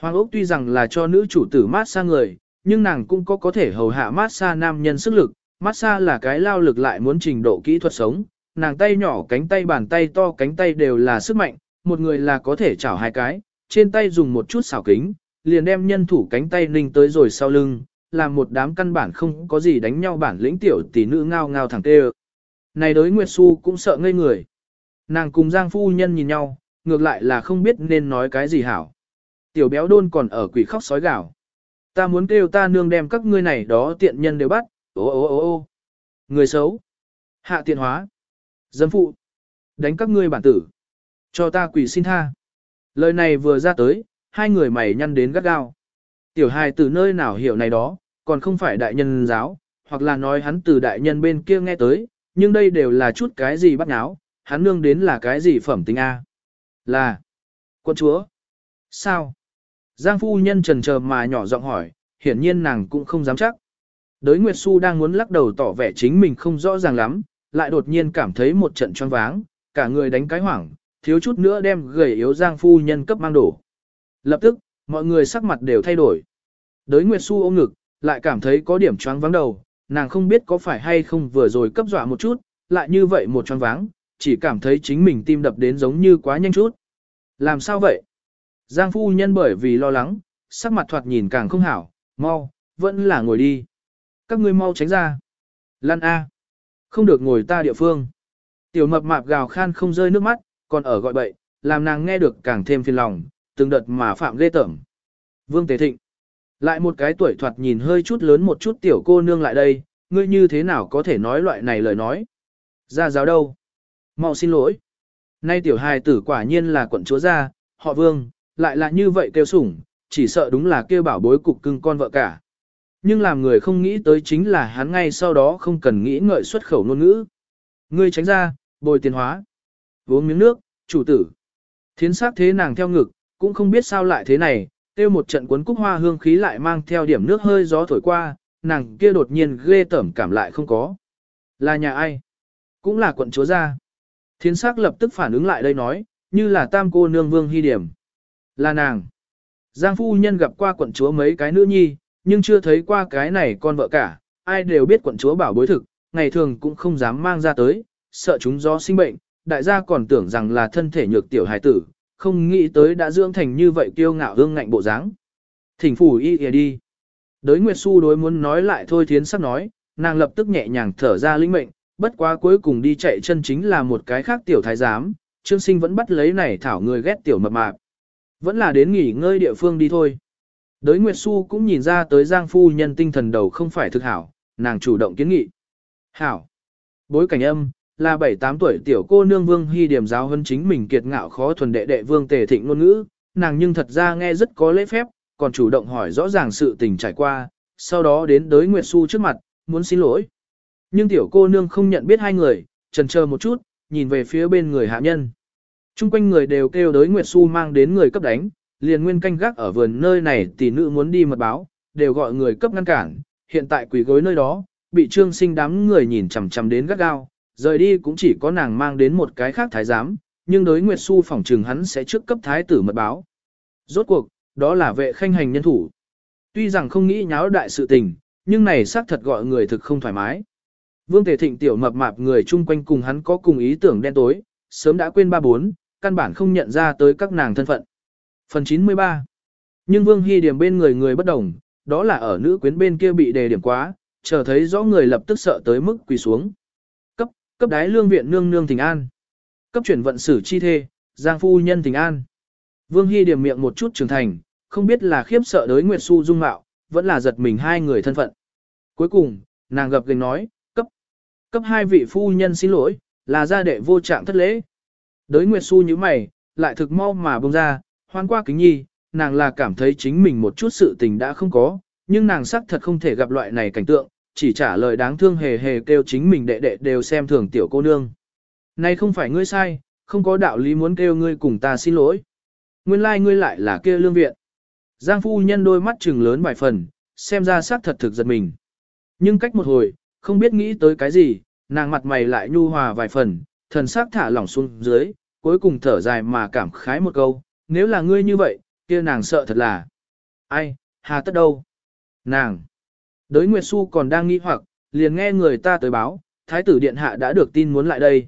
Hoàng Ốc tuy rằng là cho nữ chủ tử mát xa người, nhưng nàng cũng có có thể hầu hạ mát xa nam nhân sức lực, mát xa là cái lao lực lại muốn trình độ kỹ thuật sống, nàng tay nhỏ cánh tay bàn tay to cánh tay đều là sức mạnh, một người là có thể chảo hai cái, trên tay dùng một chút xảo kính, liền đem nhân thủ cánh tay ninh tới rồi sau lưng, làm một đám căn bản không có gì đánh nhau bản lĩnh tiểu tỷ nữ ngao ngao thẳng tê Này đối Nguyệt Xu cũng sợ ngây người. Nàng cùng Giang Phu Nhân nhìn nhau, ngược lại là không biết nên nói cái gì hảo. Tiểu béo đôn còn ở quỷ khóc sói gào. Ta muốn kêu ta nương đem các ngươi này đó tiện nhân đều bắt, ô ô ô ô. Người xấu. Hạ tiện hóa. Dâm phụ. Đánh các ngươi bản tử. Cho ta quỷ xin tha. Lời này vừa ra tới, hai người mày nhăn đến gắt gao. Tiểu hài từ nơi nào hiểu này đó, còn không phải đại nhân giáo, hoặc là nói hắn từ đại nhân bên kia nghe tới, nhưng đây đều là chút cái gì bắt náo, hắn nương đến là cái gì phẩm tính A. Là, quân chúa. Sao? Giang phu nhân trần chờ mà nhỏ giọng hỏi, hiển nhiên nàng cũng không dám chắc. Đới Nguyệt Xu đang muốn lắc đầu tỏ vẻ chính mình không rõ ràng lắm, lại đột nhiên cảm thấy một trận choáng váng, cả người đánh cái hoảng, thiếu chút nữa đem gầy yếu Giang phu nhân cấp mang đổ. Lập tức, mọi người sắc mặt đều thay đổi. Đới Nguyệt Xu ôm ngực, lại cảm thấy có điểm choáng váng đầu, nàng không biết có phải hay không vừa rồi cấp dọa một chút, lại như vậy một choáng váng, chỉ cảm thấy chính mình tim đập đến giống như quá nhanh chút. Làm sao vậy? Giang phu nhân bởi vì lo lắng, sắc mặt thoạt nhìn càng không hảo, mau, vẫn là ngồi đi. Các ngươi mau tránh ra. Lan A. Không được ngồi ta địa phương. Tiểu mập mạp gào khan không rơi nước mắt, còn ở gọi bậy, làm nàng nghe được càng thêm phiền lòng, từng đợt mà phạm ghê tởm. Vương Tế Thịnh. Lại một cái tuổi thoạt nhìn hơi chút lớn một chút tiểu cô nương lại đây, ngươi như thế nào có thể nói loại này lời nói. Ra giáo đâu? Mau xin lỗi. Nay tiểu hài tử quả nhiên là quận chúa gia, họ vương, lại là như vậy kêu sủng, chỉ sợ đúng là kêu bảo bối cục cưng con vợ cả. Nhưng làm người không nghĩ tới chính là hắn ngay sau đó không cần nghĩ ngợi xuất khẩu ngôn ngữ. Ngươi tránh ra, bồi tiền hóa. Uống miếng nước, chủ tử. Thiến sát thế nàng theo ngực, cũng không biết sao lại thế này, tiêu một trận cuốn cúc hoa hương khí lại mang theo điểm nước hơi gió thổi qua, nàng kia đột nhiên ghê tởm cảm lại không có. Là nhà ai? Cũng là quận chúa gia. Thiến sắc lập tức phản ứng lại đây nói, như là tam cô nương vương hy điểm. Là nàng. Giang phu nhân gặp qua quận chúa mấy cái nữ nhi, nhưng chưa thấy qua cái này con vợ cả, ai đều biết quận chúa bảo bối thực, ngày thường cũng không dám mang ra tới, sợ chúng do sinh bệnh, đại gia còn tưởng rằng là thân thể nhược tiểu hài tử, không nghĩ tới đã dưỡng thành như vậy kiêu ngạo hương ngạnh bộ dáng. Thỉnh phủ y kìa đi. Đới Nguyệt Xu đối muốn nói lại thôi thiến sắc nói, nàng lập tức nhẹ nhàng thở ra linh mệnh, bất quá cuối cùng đi chạy chân chính là một cái khác tiểu thái giám, Trương Sinh vẫn bắt lấy này thảo người ghét tiểu mập mạp. Vẫn là đến nghỉ ngơi địa phương đi thôi. Đới Nguyệt Xu cũng nhìn ra tới Giang Phu nhân tinh thần đầu không phải thực hảo, nàng chủ động kiến nghị. Hảo. Bối cảnh âm, là 7-8 tuổi tiểu cô nương Vương Hy điểm giáo hơn chính mình kiệt ngạo khó thuần đệ đệ Vương Tề Thịnh ngôn ngữ, nàng nhưng thật ra nghe rất có lễ phép, còn chủ động hỏi rõ ràng sự tình trải qua, sau đó đến tới Nguyệt Xu trước mặt, muốn xin lỗi. Nhưng tiểu cô nương không nhận biết hai người, trần chờ một chút, nhìn về phía bên người hạ nhân. Trung quanh người đều kêu đới Nguyệt Xu mang đến người cấp đánh, liền nguyên canh gác ở vườn nơi này tỷ nữ muốn đi mật báo, đều gọi người cấp ngăn cản, hiện tại quỷ gối nơi đó, bị trương sinh đám người nhìn chằm chằm đến gắt gao, rời đi cũng chỉ có nàng mang đến một cái khác thái giám, nhưng đối Nguyệt Xu phỏng trừng hắn sẽ trước cấp thái tử mật báo. Rốt cuộc, đó là vệ khanh hành nhân thủ. Tuy rằng không nghĩ nháo đại sự tình, nhưng này xác thật gọi người thực không thoải mái. Vương Tề Thịnh tiểu mập mạp người chung quanh cùng hắn có cùng ý tưởng đen tối, sớm đã quên ba bốn, căn bản không nhận ra tới các nàng thân phận. Phần 93 Nhưng Vương Hy điểm bên người người bất đồng, đó là ở nữ quyến bên kia bị đề điểm quá, chờ thấy rõ người lập tức sợ tới mức quỳ xuống. Cấp, đái lương viện nương nương thỉnh an. Cấp chuyển vận sử chi thê, giang phu nhân thỉnh an. Vương Hy điểm miệng một chút trưởng thành, không biết là khiếp sợ đối Nguyệt Xu dung mạo, vẫn là giật mình hai người thân phận. Cuối cùng, nàng gặp gành nói, cấp, cấp hai vị phu nhân xin lỗi, là gia đệ vô trạng thất lễ. Đới Nguyệt Xu như mày, lại thực mau mà bông ra, hoan qua kính nhi, nàng là cảm thấy chính mình một chút sự tình đã không có, nhưng nàng xác thật không thể gặp loại này cảnh tượng, chỉ trả lời đáng thương hề hề kêu chính mình đệ đệ đều xem thường tiểu cô nương. Này không phải ngươi sai, không có đạo lý muốn kêu ngươi cùng ta xin lỗi. Nguyên lai like ngươi lại là kia lương viện. Giang phu nhân đôi mắt trừng lớn vài phần, xem ra xác thật thực giật mình. Nhưng cách một hồi, không biết nghĩ tới cái gì, nàng mặt mày lại nhu hòa vài phần, thần sắc thả lỏng xuống dưới, cuối cùng thở dài mà cảm khái một câu, nếu là ngươi như vậy, kia nàng sợ thật là. Ai, hà tất đâu? Nàng. Đới Nguyệt Xu còn đang nghi hoặc, liền nghe người ta tới báo, thái tử điện hạ đã được tin muốn lại đây.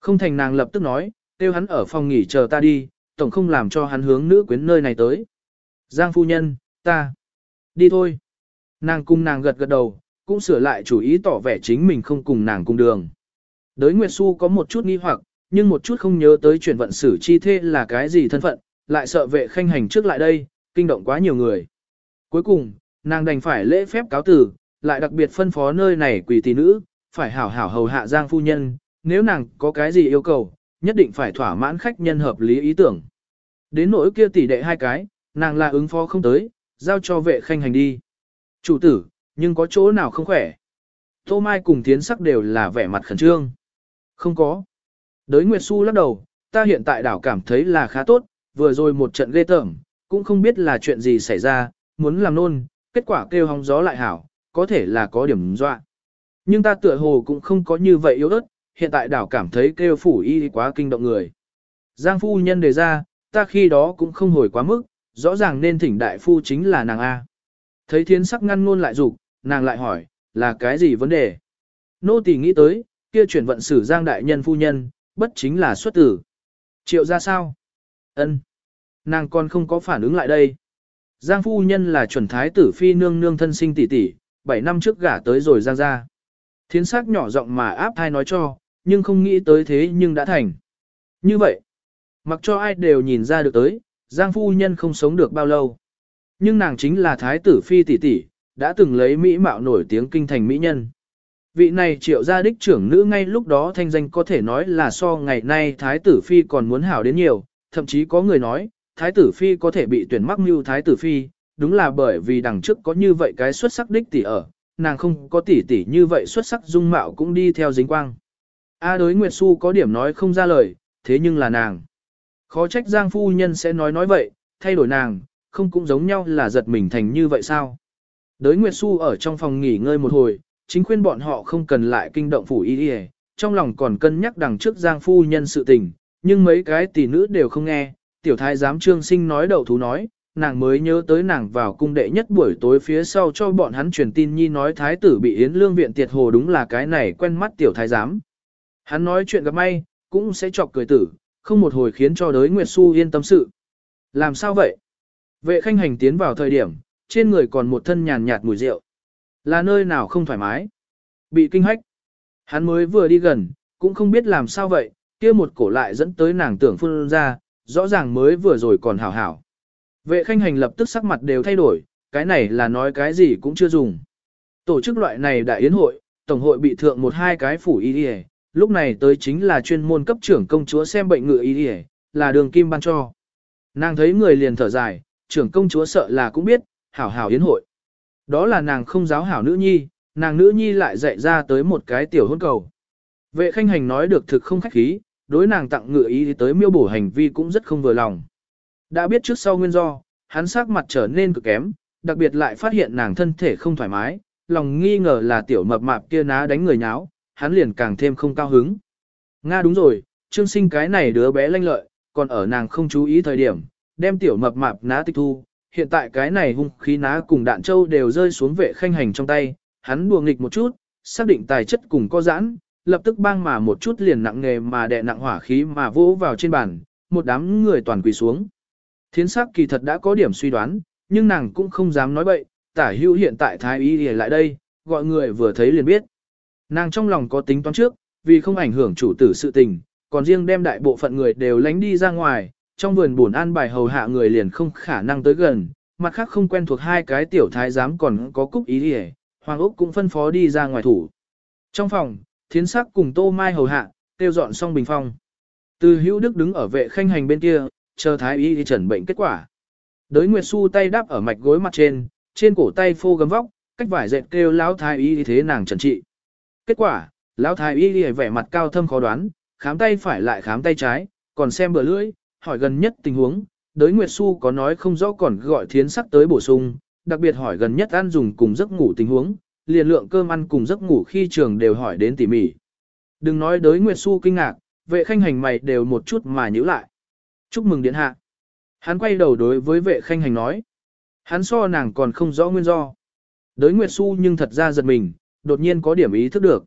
Không thành nàng lập tức nói, kêu hắn ở phòng nghỉ chờ ta đi, tổng không làm cho hắn hướng nữ quyến nơi này tới. Giang phu nhân, ta. Đi thôi. Nàng cung nàng gật gật đầu, cũng sửa lại chủ ý tỏ vẻ chính mình không cùng nàng cùng đường. Đới Nguyệt Xu có một chút nghi hoặc, nhưng một chút không nhớ tới chuyển vận xử chi thế là cái gì thân phận, lại sợ vệ khanh hành trước lại đây, kinh động quá nhiều người. Cuối cùng, nàng đành phải lễ phép cáo tử, lại đặc biệt phân phó nơi này quỷ tỷ nữ, phải hảo hảo hầu hạ Giang phu nhân, nếu nàng có cái gì yêu cầu, nhất định phải thỏa mãn khách nhân hợp lý ý tưởng. Đến nỗi kia tỷ đệ hai cái, nàng là ứng phó không tới, giao cho vệ khanh hành đi. Chủ tử, nhưng có chỗ nào không khỏe? Tô Mai cùng Tiến sắc đều là vẻ mặt khẩn trương. Không có. Đới Nguyệt Xu lắc đầu, ta hiện tại đảo cảm thấy là khá tốt, vừa rồi một trận ghê tởm, cũng không biết là chuyện gì xảy ra, muốn làm nôn, kết quả kêu hóng gió lại hảo, có thể là có điểm dọa. Nhưng ta tựa hồ cũng không có như vậy yếu ớt, hiện tại đảo cảm thấy kêu phủ y quá kinh động người. Giang phu nhân đề ra, ta khi đó cũng không hồi quá mức, rõ ràng nên thỉnh đại phu chính là nàng A. Thấy thiên sắc ngăn ngôn lại dục nàng lại hỏi, là cái gì vấn đề? Nô tỳ nghĩ tới, kia chuyển vận sử giang đại nhân phu nhân, bất chính là xuất tử. Triệu ra sao? ân Nàng còn không có phản ứng lại đây. Giang phu nhân là chuẩn thái tử phi nương nương thân sinh tỷ tỷ, 7 năm trước gả tới rồi giang ra. Thiến sắc nhỏ giọng mà áp thai nói cho, nhưng không nghĩ tới thế nhưng đã thành. Như vậy, mặc cho ai đều nhìn ra được tới, Giang phu nhân không sống được bao lâu. Nhưng nàng chính là thái tử phi tỷ tỷ, đã từng lấy mỹ mạo nổi tiếng kinh thành mỹ nhân. Vị này triệu gia đích trưởng nữ ngay lúc đó thanh danh có thể nói là so ngày nay thái tử phi còn muốn hảo đến nhiều, thậm chí có người nói, thái tử phi có thể bị tuyển mắc mưu thái tử phi, đúng là bởi vì đằng trước có như vậy cái xuất sắc đích tỷ ở, nàng không có tỷ tỷ như vậy xuất sắc dung mạo cũng đi theo dính quang. A đối Nguyệt Xu có điểm nói không ra lời, thế nhưng là nàng. Khó trách Giang phu nhân sẽ nói nói vậy, thay đổi nàng, không cũng giống nhau là giật mình thành như vậy sao? Đới Nguyệt Xu ở trong phòng nghỉ ngơi một hồi, chính khuyên bọn họ không cần lại kinh động phủ y trong lòng còn cân nhắc đằng trước Giang phu nhân sự tình, nhưng mấy cái tỷ nữ đều không nghe, tiểu thái giám trương sinh nói đầu thú nói, nàng mới nhớ tới nàng vào cung đệ nhất buổi tối phía sau cho bọn hắn truyền tin nhi nói thái tử bị yến lương viện tiệt hồ đúng là cái này quen mắt tiểu thái giám. Hắn nói chuyện gặp may, cũng sẽ chọc cười tử, không một hồi khiến cho đới Nguyệt Xu yên tâm sự. Làm sao vậy? Vệ khanh hành tiến vào thời điểm, trên người còn một thân nhàn nhạt mùi rượu. Là nơi nào không thoải mái? Bị kinh hách. Hắn mới vừa đi gần, cũng không biết làm sao vậy, kia một cổ lại dẫn tới nàng tưởng phun ra, rõ ràng mới vừa rồi còn hảo hảo. Vệ khanh hành lập tức sắc mặt đều thay đổi, cái này là nói cái gì cũng chưa dùng. Tổ chức loại này đại yến hội, tổng hội bị thượng một hai cái phủ y đi lúc này tới chính là chuyên môn cấp trưởng công chúa xem bệnh ngựa y đi là đường kim ban cho. Nàng thấy người liền thở dài, trưởng công chúa sợ là cũng biết, hảo hảo yến hội. Đó là nàng không giáo hảo nữ nhi, nàng nữ nhi lại dạy ra tới một cái tiểu hôn cầu. Vệ khanh hành nói được thực không khách khí, đối nàng tặng ngựa ý tới miêu bổ hành vi cũng rất không vừa lòng. Đã biết trước sau nguyên do, hắn sắc mặt trở nên cực kém, đặc biệt lại phát hiện nàng thân thể không thoải mái, lòng nghi ngờ là tiểu mập mạp kia ná đánh người nháo, hắn liền càng thêm không cao hứng. Nga đúng rồi, trương sinh cái này đứa bé lanh lợi, còn ở nàng không chú ý thời điểm, đem tiểu mập mạp ná tịch thu, hiện tại cái này hung khí ná cùng đạn châu đều rơi xuống vệ khanh hành trong tay, hắn đùa nghịch một chút, xác định tài chất cùng có giãn, lập tức bang mà một chút liền nặng nghề mà đè nặng hỏa khí mà vỗ vào trên bàn, một đám người toàn quỳ xuống. Thiến sắc kỳ thật đã có điểm suy đoán, nhưng nàng cũng không dám nói bậy, tả hữu hiện tại thái y lại đây, gọi người vừa thấy liền biết. Nàng trong lòng có tính toán trước, vì không ảnh hưởng chủ tử sự tình, còn riêng đem đại bộ phận người đều lánh đi ra ngoài, trong vườn buồn an bài hầu hạ người liền không khả năng tới gần, mặt khác không quen thuộc hai cái tiểu thái giám còn có cúc ý đi Hoàng Úc cũng phân phó đi ra ngoài thủ. Trong phòng, thiến sắc cùng tô mai hầu hạ, tiêu dọn xong bình phong. Từ hữu đức đứng ở vệ khanh hành bên kia, chờ thái y đi trần bệnh kết quả. Đới Nguyệt Xu tay đáp ở mạch gối mặt trên, trên cổ tay phô gấm vóc, cách vải dệt kêu lão thái y thế nàng trần trị. Kết quả, lão thái y vẻ mặt cao thâm khó đoán, khám tay phải lại khám tay trái, còn xem bờ lưỡi, hỏi gần nhất tình huống, đới Nguyệt Xu có nói không rõ còn gọi thiến sắc tới bổ sung, đặc biệt hỏi gần nhất ăn dùng cùng giấc ngủ tình huống, liền lượng cơm ăn cùng giấc ngủ khi trường đều hỏi đến tỉ mỉ. Đừng nói đới Nguyệt Xu kinh ngạc, vệ khanh hành mày đều một chút mà nhíu lại. Chúc mừng điện hạ. Hắn quay đầu đối với vệ khanh hành nói. Hắn so nàng còn không rõ nguyên do. Đới Nguyệt Xu nhưng thật ra giật mình, đột nhiên có điểm ý thức được.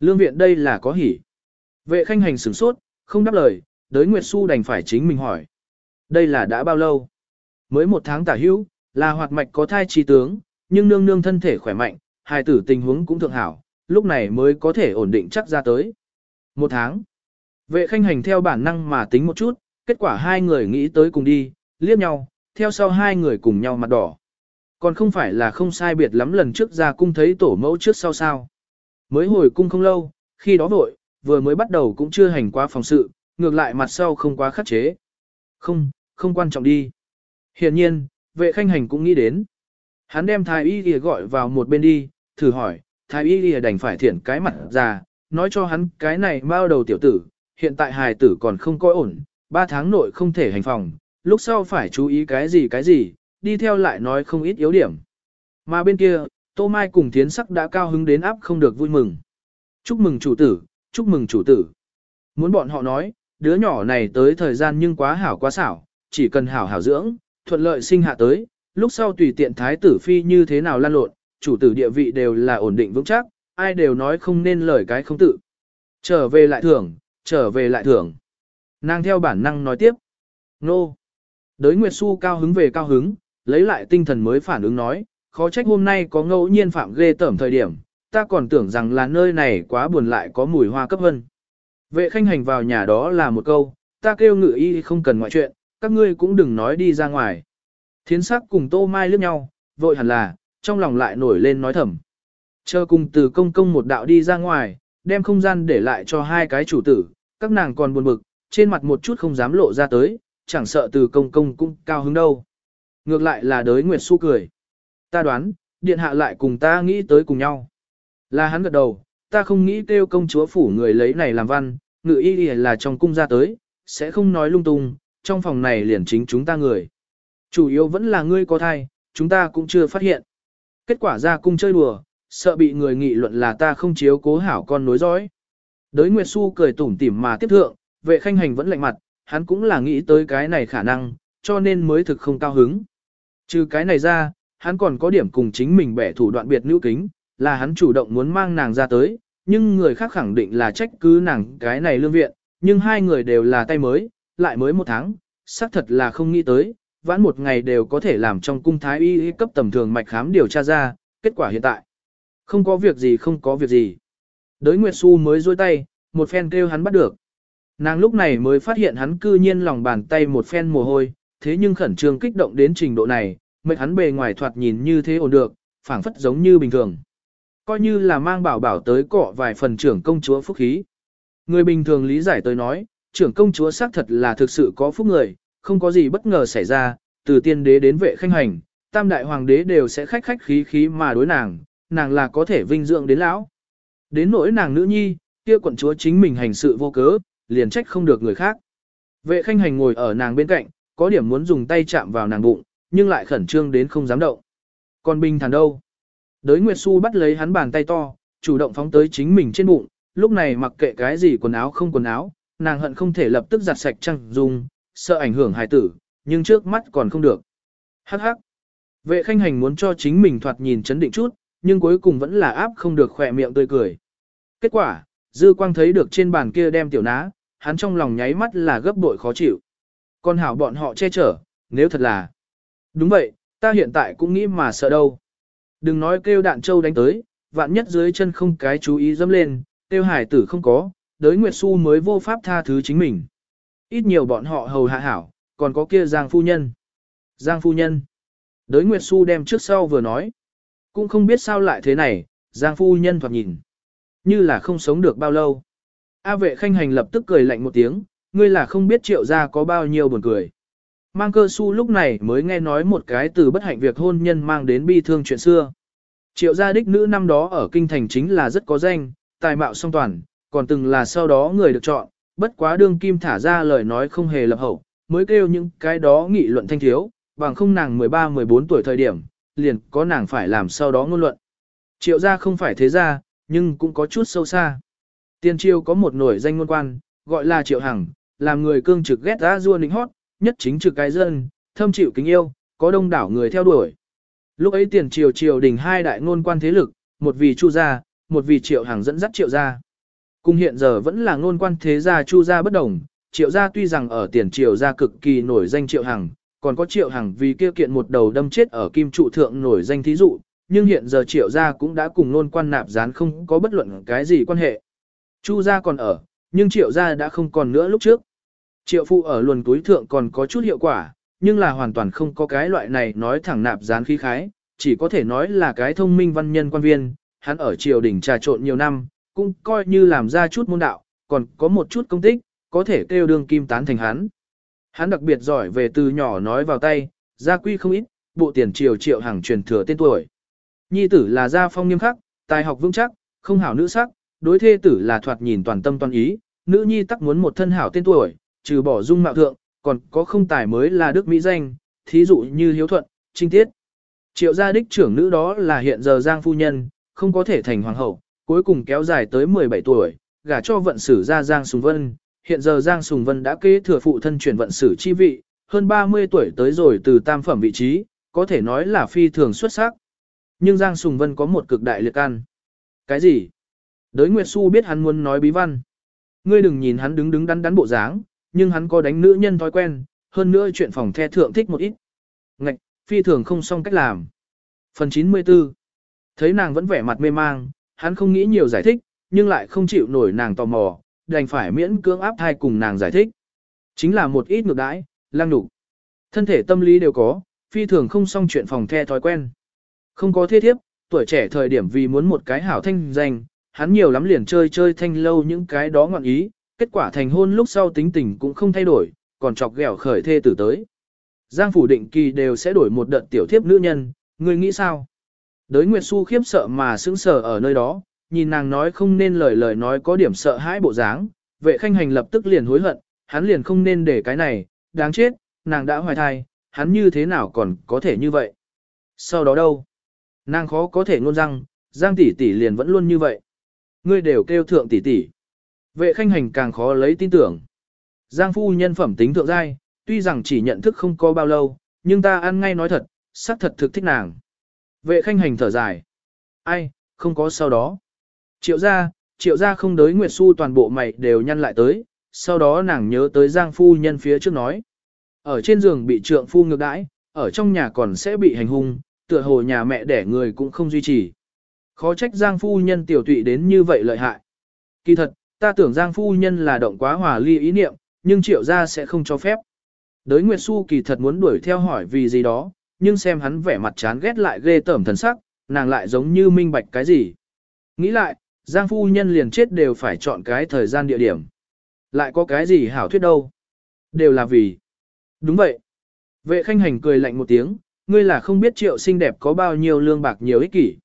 Lương viện đây là có hỉ. Vệ khanh hành sửng sốt, không đáp lời, đới Nguyệt Xu đành phải chính mình hỏi. Đây là đã bao lâu? Mới một tháng tả hữu, là hoạt mạch có thai trí tướng, nhưng nương nương thân thể khỏe mạnh, hài tử tình huống cũng thượng hảo, lúc này mới có thể ổn định chắc ra tới. Một tháng. Vệ khanh hành theo bản năng mà tính một chút, kết quả hai người nghĩ tới cùng đi, liếc nhau, theo sau hai người cùng nhau mặt đỏ. Còn không phải là không sai biệt lắm lần trước ra cung thấy tổ mẫu trước sau sao. Mới hồi cung không lâu, khi đó vội, vừa mới bắt đầu cũng chưa hành qua phòng sự, ngược lại mặt sau không quá khắc chế. Không, không quan trọng đi. Hiện nhiên, vệ khanh hành cũng nghĩ đến. Hắn đem thái y ghi gọi vào một bên đi, thử hỏi, thái y lìa đành phải thiện cái mặt già, nói cho hắn cái này bao đầu tiểu tử, hiện tại hài tử còn không coi ổn, ba tháng nội không thể hành phòng, lúc sau phải chú ý cái gì cái gì, đi theo lại nói không ít yếu điểm. Mà bên kia, Tô Mai cùng Thiến Sắc đã cao hứng đến áp không được vui mừng. Chúc mừng chủ tử, chúc mừng chủ tử. Muốn bọn họ nói, đứa nhỏ này tới thời gian nhưng quá hảo quá xảo, chỉ cần hảo hảo dưỡng, thuận lợi sinh hạ tới, lúc sau tùy tiện thái tử phi như thế nào lan lộn, chủ tử địa vị đều là ổn định vững chắc, ai đều nói không nên lời cái không tự. Trở về lại thưởng, trở về lại thưởng. Nàng theo bản năng nói tiếp. Nô. Đới Nguyệt Xu cao hứng về cao hứng, lấy lại tinh thần mới phản ứng nói, khó trách hôm nay có ngẫu nhiên phạm ghê tởm thời điểm, ta còn tưởng rằng là nơi này quá buồn lại có mùi hoa cấp hơn. Vệ khanh hành vào nhà đó là một câu, ta kêu ngự y không cần ngoại chuyện, các ngươi cũng đừng nói đi ra ngoài. Thiến sắc cùng tô mai liếc nhau, vội hẳn là, trong lòng lại nổi lên nói thầm. Chờ cùng từ công công một đạo đi ra ngoài, đem không gian để lại cho hai cái chủ tử, các nàng còn buồn bực, trên mặt một chút không dám lộ ra tới, chẳng sợ từ công công cũng cao hứng đâu. Ngược lại là đới Nguyệt Xu cười. Ta đoán, điện hạ lại cùng ta nghĩ tới cùng nhau. Là hắn gật đầu, ta không nghĩ kêu công chúa phủ người lấy này làm văn, ngự y là trong cung ra tới, sẽ không nói lung tung, trong phòng này liền chính chúng ta người. Chủ yếu vẫn là ngươi có thai, chúng ta cũng chưa phát hiện. Kết quả ra cung chơi đùa, sợ bị người nghị luận là ta không chiếu cố hảo con nối dõi. Đới Nguyệt Xu cười tủm tỉm mà tiếp thượng, vệ khanh hành vẫn lạnh mặt, hắn cũng là nghĩ tới cái này khả năng, cho nên mới thực không cao hứng. Trừ cái này ra, hắn còn có điểm cùng chính mình bẻ thủ đoạn biệt nữ kính, là hắn chủ động muốn mang nàng ra tới, nhưng người khác khẳng định là trách cứ nàng cái này lương viện, nhưng hai người đều là tay mới, lại mới một tháng, xác thật là không nghĩ tới, vãn một ngày đều có thể làm trong cung thái y cấp tầm thường mạch khám điều tra ra, kết quả hiện tại. Không có việc gì không có việc gì. Đới Nguyệt Xu mới dôi tay, một phen kêu hắn bắt được. Nàng lúc này mới phát hiện hắn cư nhiên lòng bàn tay một phen mồ hôi, thế nhưng khẩn trương kích động đến trình độ này, mệnh hắn bề ngoài thoạt nhìn như thế ổn được, phảng phất giống như bình thường. Coi như là mang bảo bảo tới cọ vài phần trưởng công chúa phúc khí. Người bình thường lý giải tới nói, trưởng công chúa xác thật là thực sự có phúc người, không có gì bất ngờ xảy ra, từ tiên đế đến vệ khanh hành, tam đại hoàng đế đều sẽ khách khách khí khí mà đối nàng, nàng là có thể vinh dưỡng đến lão. Đến nỗi nàng nữ nhi, kia quận chúa chính mình hành sự vô cớ, liền trách không được người khác. Vệ khanh hành ngồi ở nàng bên cạnh, có điểm muốn dùng tay chạm vào nàng bụng, nhưng lại khẩn trương đến không dám động. Còn bình thản đâu? Đới Nguyệt Xu bắt lấy hắn bàn tay to, chủ động phóng tới chính mình trên bụng, lúc này mặc kệ cái gì quần áo không quần áo, nàng hận không thể lập tức giặt sạch trăng dùng, sợ ảnh hưởng hài tử, nhưng trước mắt còn không được. Hắc hắc. Vệ khanh hành muốn cho chính mình thoạt nhìn chấn định chút, nhưng cuối cùng vẫn là áp không được khỏe miệng tươi cười. Kết quả, dư quang thấy được trên bàn kia đem tiểu ná, hắn trong lòng nháy mắt là gấp bội khó chịu. Con hảo bọn họ che chở, nếu thật là. Đúng vậy, ta hiện tại cũng nghĩ mà sợ đâu. Đừng nói kêu đạn châu đánh tới, vạn nhất dưới chân không cái chú ý dâm lên, kêu hải tử không có, đới Nguyệt Xu mới vô pháp tha thứ chính mình. Ít nhiều bọn họ hầu hạ hảo, còn có kia Giang Phu Nhân. Giang Phu Nhân. Đới Nguyệt Xu đem trước sau vừa nói. Cũng không biết sao lại thế này, Giang Phu Nhân thoạt nhìn. Như là không sống được bao lâu. A vệ khanh hành lập tức cười lạnh một tiếng, ngươi là không biết triệu gia có bao nhiêu buồn cười. Mang cơ su lúc này mới nghe nói một cái từ bất hạnh việc hôn nhân mang đến bi thương chuyện xưa. Triệu gia đích nữ năm đó ở kinh thành chính là rất có danh, tài mạo song toàn, còn từng là sau đó người được chọn, bất quá đương kim thả ra lời nói không hề lập hậu, mới kêu những cái đó nghị luận thanh thiếu, bằng không nàng 13-14 tuổi thời điểm, liền có nàng phải làm sau đó ngôn luận. Triệu gia không phải thế gia, nhưng cũng có chút sâu xa. Tiên triều có một nổi danh ngôn quan, gọi là Triệu Hằng, làm người cương trực ghét ra rua nịnh hót, nhất chính trực cái dân, thâm chịu kính yêu, có đông đảo người theo đuổi. Lúc ấy tiền triều triều đình hai đại ngôn quan thế lực, một vì Chu gia, một vì Triệu Hằng dẫn dắt Triệu gia. Cùng hiện giờ vẫn là ngôn quan thế gia Chu gia bất đồng, Triệu gia tuy rằng ở tiền triều gia cực kỳ nổi danh Triệu Hằng, còn có Triệu Hằng vì kia kiện một đầu đâm chết ở kim trụ thượng nổi danh thí dụ, nhưng hiện giờ Triệu gia cũng đã cùng ngôn quan nạp gián không có bất luận cái gì quan hệ. Chu gia còn ở, nhưng Triệu gia đã không còn nữa lúc trước. Triệu phụ ở luồn túi thượng còn có chút hiệu quả, nhưng là hoàn toàn không có cái loại này nói thẳng nạp gián khí khái, chỉ có thể nói là cái thông minh văn nhân quan viên, hắn ở triều đình trà trộn nhiều năm, cũng coi như làm ra chút môn đạo, còn có một chút công tích, có thể kêu đường kim tán thành hắn. Hắn đặc biệt giỏi về từ nhỏ nói vào tay, gia quy không ít, bộ tiền triều triệu hàng truyền thừa tên tuổi. Nhi tử là gia phong nghiêm khắc, tài học vững chắc, không hảo nữ sắc, đối thê tử là thoạt nhìn toàn tâm toàn ý, nữ nhi tắc muốn một thân hảo tên tuổi, trừ bỏ dung mạo thượng, còn có không tài mới là đức mỹ danh, thí dụ như hiếu thuận, trinh tiết. Triệu gia đích trưởng nữ đó là hiện giờ Giang phu nhân, không có thể thành hoàng hậu, cuối cùng kéo dài tới 17 tuổi, gả cho vận sử ra Giang Sùng Vân. Hiện giờ Giang Sùng Vân đã kế thừa phụ thân chuyển vận sử chi vị, hơn 30 tuổi tới rồi từ tam phẩm vị trí, có thể nói là phi thường xuất sắc. Nhưng Giang Sùng Vân có một cực đại liệt ăn. Cái gì? Đới Nguyệt Xu biết hắn muốn nói bí văn. Ngươi đừng nhìn hắn đứng đứng đắn đắn bộ dáng, nhưng hắn có đánh nữ nhân thói quen, hơn nữa chuyện phòng the thượng thích một ít. Ngạch, phi thường không xong cách làm. Phần 94 Thấy nàng vẫn vẻ mặt mê mang, hắn không nghĩ nhiều giải thích, nhưng lại không chịu nổi nàng tò mò, đành phải miễn cưỡng áp thai cùng nàng giải thích. Chính là một ít ngược đãi, lang đủ. Thân thể tâm lý đều có, phi thường không xong chuyện phòng the thói quen. Không có thế thiếp, tuổi trẻ thời điểm vì muốn một cái hảo thanh danh, hắn nhiều lắm liền chơi chơi thanh lâu những cái đó ngọn ý, kết quả thành hôn lúc sau tính tình cũng không thay đổi, còn chọc ghẹo khởi thê tử tới. Giang phủ định kỳ đều sẽ đổi một đợt tiểu thiếp nữ nhân, người nghĩ sao? Đới Nguyệt Xu khiếp sợ mà sững sờ ở nơi đó, nhìn nàng nói không nên lời lời nói có điểm sợ hãi bộ dáng, vệ khanh hành lập tức liền hối hận, hắn liền không nên để cái này, đáng chết, nàng đã hoài thai, hắn như thế nào còn có thể như vậy. Sau đó đâu? Nàng khó có thể ngôn răng, Giang tỷ tỷ liền vẫn luôn như vậy. Ngươi đều kêu thượng tỷ tỷ. Vệ khanh hành càng khó lấy tin tưởng. Giang phu nhân phẩm tính thượng giai, tuy rằng chỉ nhận thức không có bao lâu, nhưng ta ăn ngay nói thật, xác thật thực thích nàng. Vệ khanh hành thở dài. Ai, không có sau đó. Triệu gia, triệu gia không đới Nguyệt Xu toàn bộ mày đều nhăn lại tới, sau đó nàng nhớ tới Giang phu nhân phía trước nói. Ở trên giường bị trượng phu ngược đãi, ở trong nhà còn sẽ bị hành hung, tựa hồ nhà mẹ đẻ người cũng không duy trì. Khó trách Giang phu nhân tiểu tụy đến như vậy lợi hại. Kỳ thật, ta tưởng Giang phu nhân là động quá hòa ly ý niệm, nhưng triệu gia sẽ không cho phép. Đới Nguyệt Xu kỳ thật muốn đuổi theo hỏi vì gì đó, nhưng xem hắn vẻ mặt chán ghét lại ghê tởm thần sắc, nàng lại giống như minh bạch cái gì. Nghĩ lại, Giang phu nhân liền chết đều phải chọn cái thời gian địa điểm. Lại có cái gì hảo thuyết đâu. Đều là vì. Đúng vậy. Vệ khanh hành cười lạnh một tiếng, ngươi là không biết triệu xinh đẹp có bao nhiêu lương bạc nhiều ích kỷ.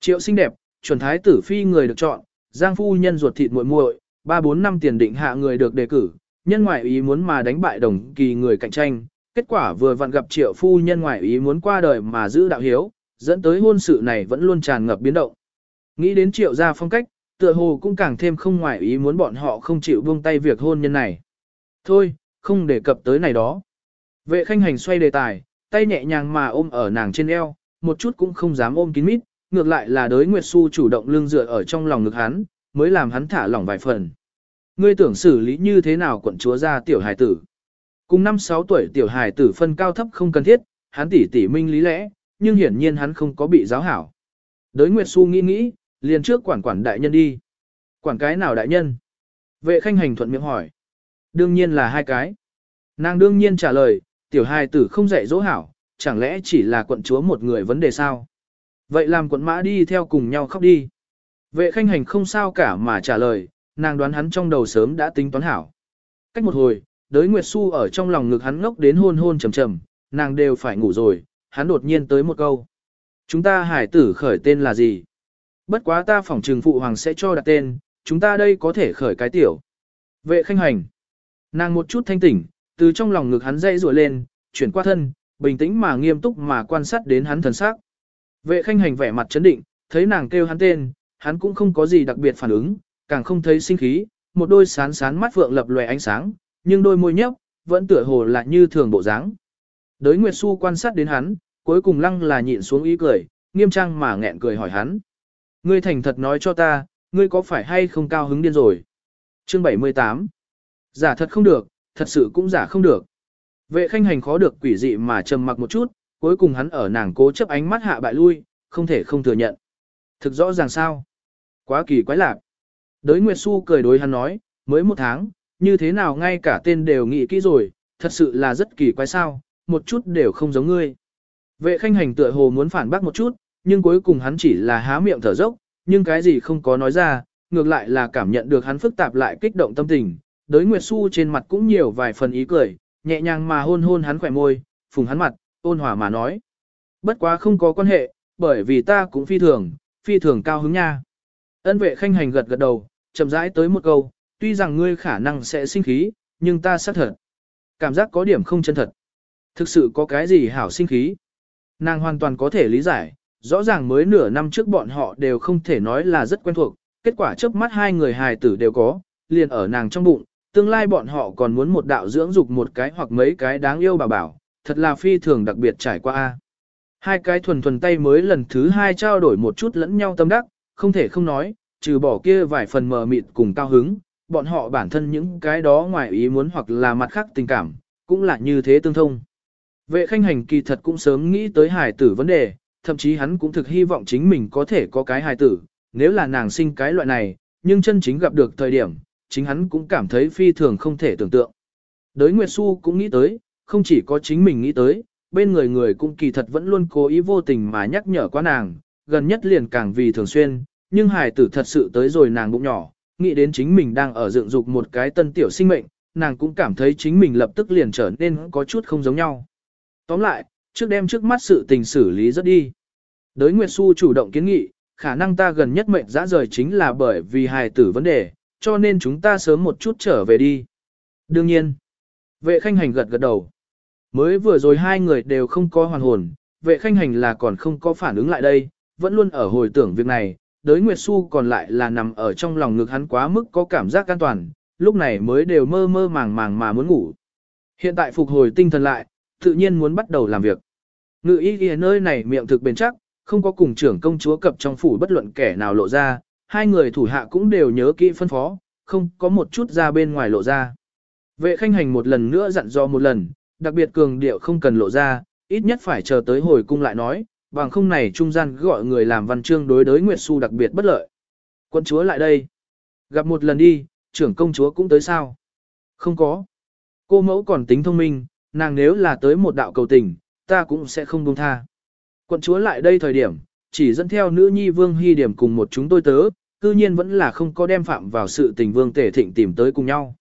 Triệu xinh đẹp, chuẩn thái tử phi người được chọn, Giang phu nhân ruột thịt muội muội, 3-4 năm tiền định hạ người được đề cử, nhân ngoại ý muốn mà đánh bại đồng kỳ người cạnh tranh, kết quả vừa vặn gặp triệu phu nhân ngoại ý muốn qua đời mà giữ đạo hiếu, dẫn tới hôn sự này vẫn luôn tràn ngập biến động. Nghĩ đến triệu gia phong cách, tựa hồ cũng càng thêm không ngoại ý muốn bọn họ không chịu buông tay việc hôn nhân này. Thôi, không đề cập tới này đó. Vệ khanh hành xoay đề tài, tay nhẹ nhàng mà ôm ở nàng trên eo, một chút cũng không dám ôm kín mít, ngược lại là đới Nguyệt Xu chủ động lưng dựa ở trong lòng ngực hắn, mới làm hắn thả lỏng vài phần. Ngươi tưởng xử lý như thế nào quận chúa ra tiểu hài tử? Cùng năm sáu tuổi tiểu hài tử phân cao thấp không cần thiết, hắn tỉ tỉ minh lý lẽ, nhưng hiển nhiên hắn không có bị giáo hảo. Đới Nguyệt Xu nghĩ nghĩ, liền trước quản quản đại nhân đi. Quản cái nào đại nhân? Vệ khanh hành thuận miệng hỏi. Đương nhiên là hai cái. Nàng đương nhiên trả lời, tiểu hài tử không dạy dỗ hảo, chẳng lẽ chỉ là quận chúa một người vấn đề sao? Vậy làm quận mã đi theo cùng nhau khóc đi. Vệ khanh hành không sao cả mà trả lời, nàng đoán hắn trong đầu sớm đã tính toán hảo. Cách một hồi, đới Nguyệt Xu ở trong lòng ngực hắn ngốc đến hôn hôn trầm trầm, nàng đều phải ngủ rồi, hắn đột nhiên tới một câu. Chúng ta hải tử khởi tên là gì? Bất quá ta phỏng trừng phụ hoàng sẽ cho đặt tên, chúng ta đây có thể khởi cái tiểu. Vệ khanh hành. Nàng một chút thanh tỉnh, từ trong lòng ngực hắn dây rùa lên, chuyển qua thân, bình tĩnh mà nghiêm túc mà quan sát đến hắn thần sắc. Vệ khanh hành vẻ mặt chấn định, thấy nàng kêu hắn tên, hắn cũng không có gì đặc biệt phản ứng, càng không thấy sinh khí, một đôi sán sán mắt vượng lập lòe ánh sáng, nhưng đôi môi nhấp, vẫn tựa hồ là như thường bộ dáng. Đới Nguyệt Xu quan sát đến hắn, cuối cùng lăng là nhịn xuống ý cười, nghiêm trang mà nghẹn cười hỏi hắn. Ngươi thành thật nói cho ta, ngươi có phải hay không cao hứng điên rồi? Chương 78 Giả thật không được, thật sự cũng giả không được. Vệ khanh hành khó được quỷ dị mà trầm mặc một chút, cuối cùng hắn ở nàng cố chấp ánh mắt hạ bại lui, không thể không thừa nhận. Thực rõ ràng sao? Quá kỳ quái lạc. Đới Nguyệt Xu cười đối hắn nói, mới một tháng, như thế nào ngay cả tên đều nghĩ kỹ rồi, thật sự là rất kỳ quái sao, một chút đều không giống ngươi. Vệ khanh hành tựa hồ muốn phản bác một chút, nhưng cuối cùng hắn chỉ là há miệng thở dốc, nhưng cái gì không có nói ra, ngược lại là cảm nhận được hắn phức tạp lại kích động tâm tình. Đới Nguyệt Xu trên mặt cũng nhiều vài phần ý cười, nhẹ nhàng mà hôn hôn hắn khỏe môi, phùng hắn mặt, ôn hòa mà nói. Bất quá không có quan hệ, bởi vì ta cũng phi thường, phi thường cao hứng nha. Ân vệ khanh hành gật gật đầu, chậm rãi tới một câu, tuy rằng ngươi khả năng sẽ sinh khí, nhưng ta xác thật. Cảm giác có điểm không chân thật. Thực sự có cái gì hảo sinh khí. Nàng hoàn toàn có thể lý giải, rõ ràng mới nửa năm trước bọn họ đều không thể nói là rất quen thuộc, kết quả trước mắt hai người hài tử đều có, liền ở nàng trong bụng, tương lai bọn họ còn muốn một đạo dưỡng dục một cái hoặc mấy cái đáng yêu bà bảo, thật là phi thường đặc biệt trải qua. a. Hai cái thuần thuần tay mới lần thứ hai trao đổi một chút lẫn nhau tâm đắc, không thể không nói, trừ bỏ kia vài phần mờ mịt cùng cao hứng, bọn họ bản thân những cái đó ngoài ý muốn hoặc là mặt khác tình cảm, cũng là như thế tương thông. Vệ khanh hành kỳ thật cũng sớm nghĩ tới hài tử vấn đề, thậm chí hắn cũng thực hy vọng chính mình có thể có cái hài tử, nếu là nàng sinh cái loại này, nhưng chân chính gặp được thời điểm, chính hắn cũng cảm thấy phi thường không thể tưởng tượng. Đới Nguyệt Xu cũng nghĩ tới, không chỉ có chính mình nghĩ tới, bên người người cũng kỳ thật vẫn luôn cố ý vô tình mà nhắc nhở qua nàng, gần nhất liền càng vì thường xuyên, nhưng hài tử thật sự tới rồi nàng bụng nhỏ, nghĩ đến chính mình đang ở dựng dục một cái tân tiểu sinh mệnh, nàng cũng cảm thấy chính mình lập tức liền trở nên có chút không giống nhau. Tóm lại, trước đem trước mắt sự tình xử lý rất đi. Đới Nguyệt Xu chủ động kiến nghị, khả năng ta gần nhất mệnh dã rời chính là bởi vì hài tử vấn đề, cho nên chúng ta sớm một chút trở về đi. Đương nhiên, vệ khanh hành gật gật đầu. Mới vừa rồi hai người đều không có hoàn hồn, vệ khanh hành là còn không có phản ứng lại đây, vẫn luôn ở hồi tưởng việc này, đới Nguyệt Xu còn lại là nằm ở trong lòng ngực hắn quá mức có cảm giác an toàn, lúc này mới đều mơ mơ màng màng mà muốn ngủ. Hiện tại phục hồi tinh thần lại, tự nhiên muốn bắt đầu làm việc. Ngự y ghi nơi này miệng thực bền chắc, không có cùng trưởng công chúa cập trong phủ bất luận kẻ nào lộ ra, hai người thủ hạ cũng đều nhớ kỹ phân phó, không có một chút ra bên ngoài lộ ra. Vệ khanh hành một lần nữa dặn dò một lần, đặc biệt cường điệu không cần lộ ra, ít nhất phải chờ tới hồi cung lại nói, bằng không này trung gian gọi người làm văn chương đối đối Nguyệt Xu đặc biệt bất lợi. Quân chúa lại đây. Gặp một lần đi, trưởng công chúa cũng tới sao? Không có. Cô mẫu còn tính thông minh, nàng nếu là tới một đạo cầu tình, ta cũng sẽ không buông tha. Quận chúa lại đây thời điểm, chỉ dẫn theo nữ nhi vương hy điểm cùng một chúng tôi tớ, cư nhiên vẫn là không có đem phạm vào sự tình vương tể thịnh tìm tới cùng nhau.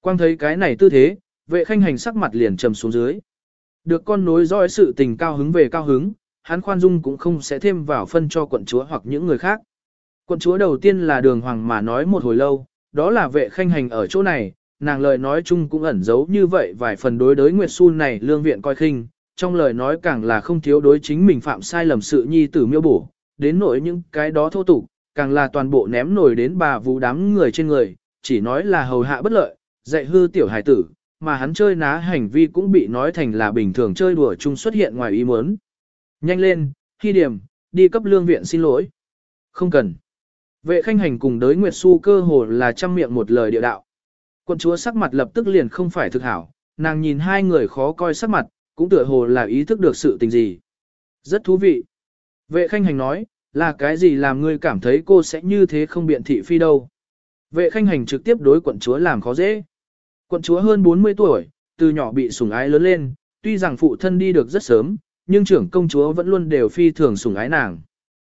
Quang thấy cái này tư thế, vệ khanh hành sắc mặt liền trầm xuống dưới. Được con nối dõi sự tình cao hứng về cao hứng, hắn khoan dung cũng không sẽ thêm vào phân cho quận chúa hoặc những người khác. Quận chúa đầu tiên là đường hoàng mà nói một hồi lâu, đó là vệ khanh hành ở chỗ này, nàng lời nói chung cũng ẩn giấu như vậy vài phần đối đối Nguyệt Xu này lương viện coi khinh, trong lời nói càng là không thiếu đối chính mình phạm sai lầm sự nhi tử miêu bổ, đến nỗi những cái đó thô tục, càng là toàn bộ ném nổi đến bà vũ đám người trên người, chỉ nói là hầu hạ bất lợi, dạy hư tiểu hải tử, mà hắn chơi ná hành vi cũng bị nói thành là bình thường chơi đùa chung xuất hiện ngoài ý muốn. Nhanh lên, khi điểm, đi cấp lương viện xin lỗi. Không cần. Vệ khanh hành cùng đới Nguyệt Xu cơ hồ là trăm miệng một lời địa đạo. Quân chúa sắc mặt lập tức liền không phải thực hảo, nàng nhìn hai người khó coi sắc mặt, cũng tựa hồ là ý thức được sự tình gì. Rất thú vị. Vệ khanh hành nói, là cái gì làm ngươi cảm thấy cô sẽ như thế không biện thị phi đâu. Vệ khanh hành trực tiếp đối quận chúa làm khó dễ. Quận chúa hơn 40 tuổi, từ nhỏ bị sủng ái lớn lên, tuy rằng phụ thân đi được rất sớm, nhưng trưởng công chúa vẫn luôn đều phi thường sủng ái nàng.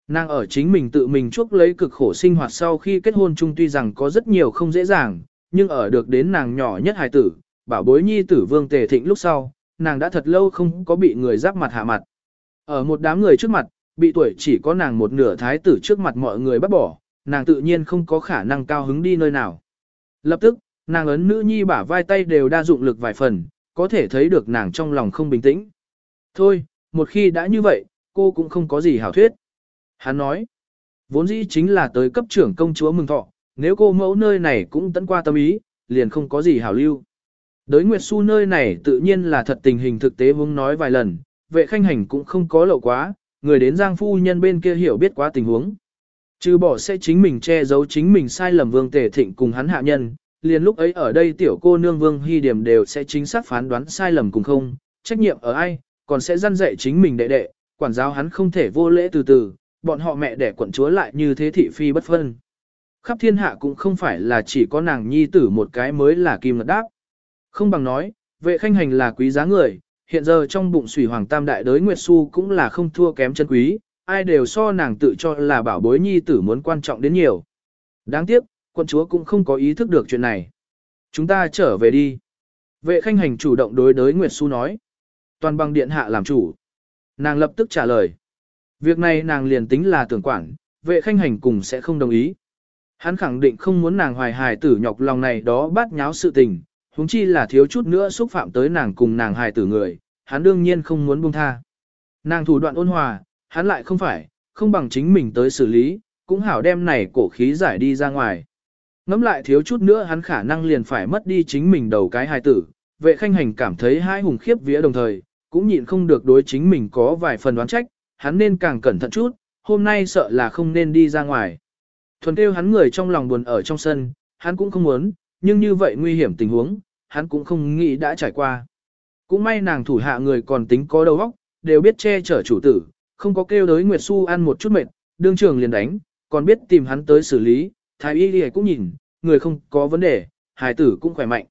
Nàng ở chính mình tự mình chuốc lấy cực khổ sinh hoạt sau khi kết hôn chung tuy rằng có rất nhiều không dễ dàng, nhưng ở được đến nàng nhỏ nhất hài tử, bảo bối nhi tử vương tề thịnh lúc sau, nàng đã thật lâu không có bị người giáp mặt hạ mặt. Ở một đám người trước mặt, bị tuổi chỉ có nàng một nửa thái tử trước mặt mọi người bắt bỏ, nàng tự nhiên không có khả năng cao hứng đi nơi nào. Lập tức, nàng ấn nữ nhi bả vai tay đều đa dụng lực vài phần, có thể thấy được nàng trong lòng không bình tĩnh. Thôi, một khi đã như vậy, cô cũng không có gì hảo thuyết. Hắn nói, vốn dĩ chính là tới cấp trưởng công chúa mừng thọ, nếu cô mẫu nơi này cũng tận qua tâm ý, liền không có gì hảo lưu. Đới Nguyệt Xu nơi này tự nhiên là thật tình hình thực tế vương nói vài lần, vệ khanh hành cũng không có lộ quá, người đến Giang Phu Nhân bên kia hiểu biết quá tình huống. Trừ bỏ sẽ chính mình che giấu chính mình sai lầm vương tề thịnh cùng hắn hạ nhân, liền lúc ấy ở đây tiểu cô nương vương hy điểm đều sẽ chính xác phán đoán sai lầm cùng không, trách nhiệm ở ai, còn sẽ dăn dạy chính mình đệ đệ, quản giáo hắn không thể vô lễ từ từ, bọn họ mẹ đẻ quận chúa lại như thế thị phi bất phân. Khắp thiên hạ cũng không phải là chỉ có nàng nhi tử một cái mới là kim ngật đáp. Không bằng nói, vệ khanh hành là quý giá người, hiện giờ trong bụng sủy hoàng tam đại đới Nguyệt Xu cũng là không thua kém chân quý, ai đều so nàng tự cho là bảo bối nhi tử muốn quan trọng đến nhiều. Đáng tiếc, quân chúa cũng không có ý thức được chuyện này. Chúng ta trở về đi. Vệ khanh hành chủ động đối đới Nguyệt Xu nói. Toàn bằng điện hạ làm chủ. Nàng lập tức trả lời. Việc này nàng liền tính là tưởng quản, vệ khanh hành cùng sẽ không đồng ý. Hắn khẳng định không muốn nàng hoài hài tử nhọc lòng này đó bát nháo sự tình, huống chi là thiếu chút nữa xúc phạm tới nàng cùng nàng hài tử người, hắn đương nhiên không muốn buông tha. Nàng thủ đoạn ôn hòa, hắn lại không phải, không bằng chính mình tới xử lý, cũng hảo đem này cổ khí giải đi ra ngoài. Ngắm lại thiếu chút nữa hắn khả năng liền phải mất đi chính mình đầu cái hài tử, vệ khanh hành cảm thấy hai hùng khiếp vía đồng thời, cũng nhịn không được đối chính mình có vài phần đoán trách, hắn nên càng cẩn thận chút, hôm nay sợ là không nên đi ra ngoài. Thuần kêu hắn người trong lòng buồn ở trong sân, hắn cũng không muốn, nhưng như vậy nguy hiểm tình huống, hắn cũng không nghĩ đã trải qua. Cũng may nàng thủ hạ người còn tính có đầu óc, đều biết che chở chủ tử, không có kêu đới Nguyệt Xu ăn một chút mệt, đương trường liền đánh, còn biết tìm hắn tới xử lý, thái y đi cũng nhìn, người không có vấn đề, hài tử cũng khỏe mạnh.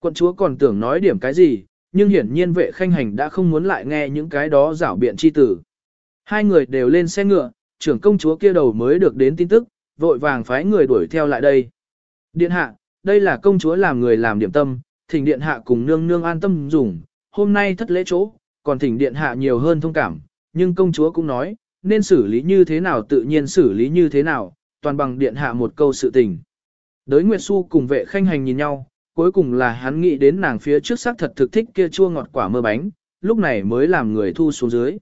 Quận chúa còn tưởng nói điểm cái gì, nhưng hiển nhiên vệ khanh hành đã không muốn lại nghe những cái đó rảo biện chi tử. Hai người đều lên xe ngựa, trưởng công chúa kia đầu mới được đến tin tức, vội vàng phái người đuổi theo lại đây. Điện hạ, đây là công chúa làm người làm điểm tâm, thỉnh điện hạ cùng nương nương an tâm dùng, hôm nay thất lễ chỗ, còn thỉnh điện hạ nhiều hơn thông cảm, nhưng công chúa cũng nói, nên xử lý như thế nào tự nhiên xử lý như thế nào, toàn bằng điện hạ một câu sự tình. Đới Nguyệt Xu cùng vệ khanh hành nhìn nhau, cuối cùng là hắn nghĩ đến nàng phía trước xác thật thực thích kia chua ngọt quả mơ bánh, lúc này mới làm người thu xuống dưới.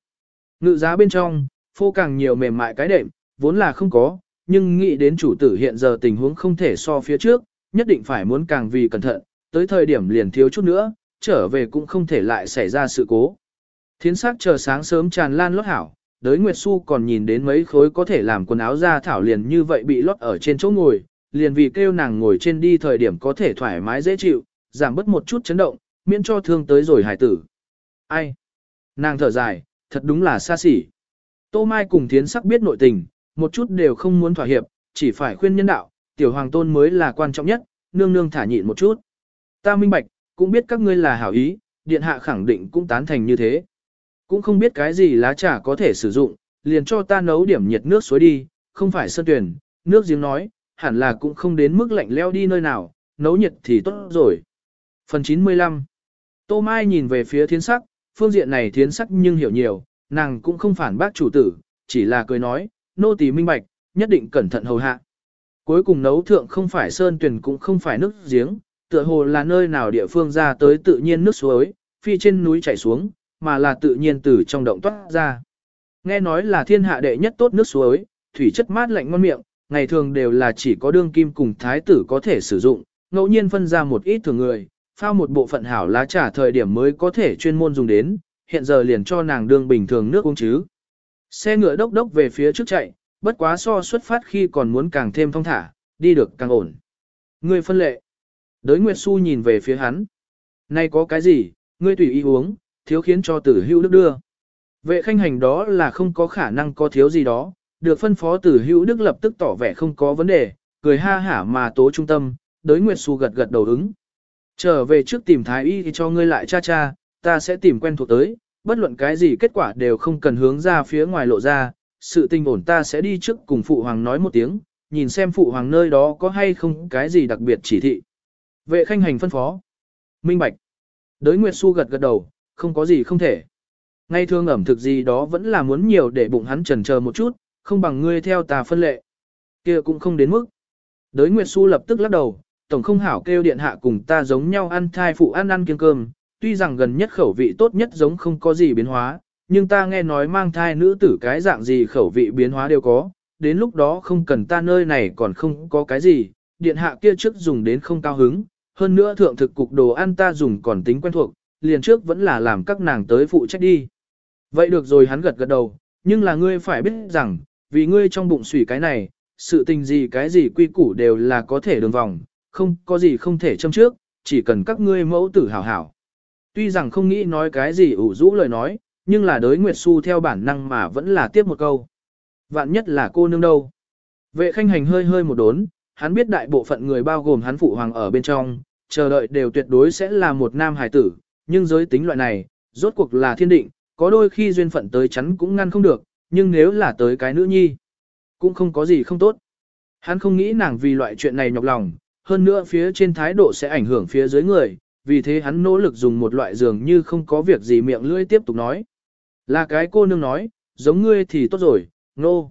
Ngự giá bên trong, phô càng nhiều mềm mại cái đệm, vốn là không có, nhưng nghĩ đến chủ tử hiện giờ tình huống không thể so phía trước, nhất định phải muốn càng vì cẩn thận, tới thời điểm liền thiếu chút nữa, trở về cũng không thể lại xảy ra sự cố. Thiến sắc chờ sáng sớm tràn lan lót hảo, đới Nguyệt Xu còn nhìn đến mấy khối có thể làm quần áo ra thảo liền như vậy bị lót ở trên chỗ ngồi, liền vì kêu nàng ngồi trên đi thời điểm có thể thoải mái dễ chịu, giảm bớt một chút chấn động, miễn cho thương tới rồi hải tử. Ai? Nàng thở dài, thật đúng là xa xỉ. Tô Mai cùng Thiến sắc biết nội tình, một chút đều không muốn thỏa hiệp, chỉ phải khuyên nhân đạo, tiểu hoàng tôn mới là quan trọng nhất, nương nương thả nhịn một chút. Ta minh bạch, cũng biết các ngươi là hảo ý, điện hạ khẳng định cũng tán thành như thế. Cũng không biết cái gì lá trà có thể sử dụng, liền cho ta nấu điểm nhiệt nước suối đi, không phải sơn tuyển, nước giếng nói, hẳn là cũng không đến mức lạnh leo đi nơi nào, nấu nhiệt thì tốt rồi. Phần 95 Tô Mai nhìn về phía Thiến sắc, phương diện này Thiến sắc nhưng hiểu nhiều, nàng cũng không phản bác chủ tử, chỉ là cười nói, nô tỳ minh bạch, nhất định cẩn thận hầu hạ. Cuối cùng nấu thượng không phải sơn tuyển cũng không phải nước giếng, tựa hồ là nơi nào địa phương ra tới tự nhiên nước suối, phi trên núi chảy xuống, mà là tự nhiên từ trong động toát ra. Nghe nói là thiên hạ đệ nhất tốt nước suối, thủy chất mát lạnh ngon miệng, ngày thường đều là chỉ có đương kim cùng thái tử có thể sử dụng, ngẫu nhiên phân ra một ít thường người, phao một bộ phận hảo lá trà thời điểm mới có thể chuyên môn dùng đến, hiện giờ liền cho nàng đương bình thường nước uống chứ. Xe ngựa đốc đốc về phía trước chạy, bất quá so xuất phát khi còn muốn càng thêm thông thả, đi được càng ổn. Ngươi phân lệ. Đới Nguyệt Xu nhìn về phía hắn. Nay có cái gì, ngươi tùy ý uống, thiếu khiến cho tử hữu đức đưa. Vệ khanh hành đó là không có khả năng có thiếu gì đó, được phân phó tử hữu đức lập tức tỏ vẻ không có vấn đề, cười ha hả mà tố trung tâm, đới Nguyệt Xu gật gật đầu ứng. Trở về trước tìm thái y thì cho ngươi lại cha cha, ta sẽ tìm quen thuộc tới, bất luận cái gì kết quả đều không cần hướng ra phía ngoài lộ ra, sự tình ổn ta sẽ đi trước cùng phụ hoàng nói một tiếng, nhìn xem phụ hoàng nơi đó có hay không cái gì đặc biệt chỉ thị. Vệ khanh hành phân phó. Minh Bạch. Đới Nguyệt Xu gật gật đầu, không có gì không thể. Ngay thương ẩm thực gì đó vẫn là muốn nhiều để bụng hắn trần chờ một chút, không bằng ngươi theo ta phân lệ. kia cũng không đến mức. Đới Nguyệt Xu lập tức lắc đầu, tổng không hảo kêu điện hạ cùng ta giống nhau ăn thai phụ ăn ăn kiêng cơm, tuy rằng gần nhất khẩu vị tốt nhất giống không có gì biến hóa, nhưng ta nghe nói mang thai nữ tử cái dạng gì khẩu vị biến hóa đều có, đến lúc đó không cần ta nơi này còn không có cái gì, điện hạ kia trước dùng đến không cao hứng, hơn nữa thượng thực cục đồ ăn ta dùng còn tính quen thuộc, liền trước vẫn là làm các nàng tới phụ trách đi. Vậy được rồi hắn gật gật đầu, nhưng là ngươi phải biết rằng, vì ngươi trong bụng sủy cái này, sự tình gì cái gì quy củ đều là có thể đường vòng, không có gì không thể châm trước, chỉ cần các ngươi mẫu tử hảo hảo. Tuy rằng không nghĩ nói cái gì ủ rũ lời nói, nhưng là đối Nguyệt Xu theo bản năng mà vẫn là tiếp một câu. Vạn nhất là cô nương đâu. Vệ khanh hành hơi hơi một đốn, hắn biết đại bộ phận người bao gồm hắn phụ hoàng ở bên trong, chờ đợi đều tuyệt đối sẽ là một nam hải tử, nhưng giới tính loại này, rốt cuộc là thiên định, có đôi khi duyên phận tới chắn cũng ngăn không được, nhưng nếu là tới cái nữ nhi, cũng không có gì không tốt. Hắn không nghĩ nàng vì loại chuyện này nhọc lòng, hơn nữa phía trên thái độ sẽ ảnh hưởng phía dưới người, vì thế hắn nỗ lực dùng một loại dường như không có việc gì miệng lưỡi tiếp tục nói. Là cái cô nương nói, giống ngươi thì tốt rồi, nô. No.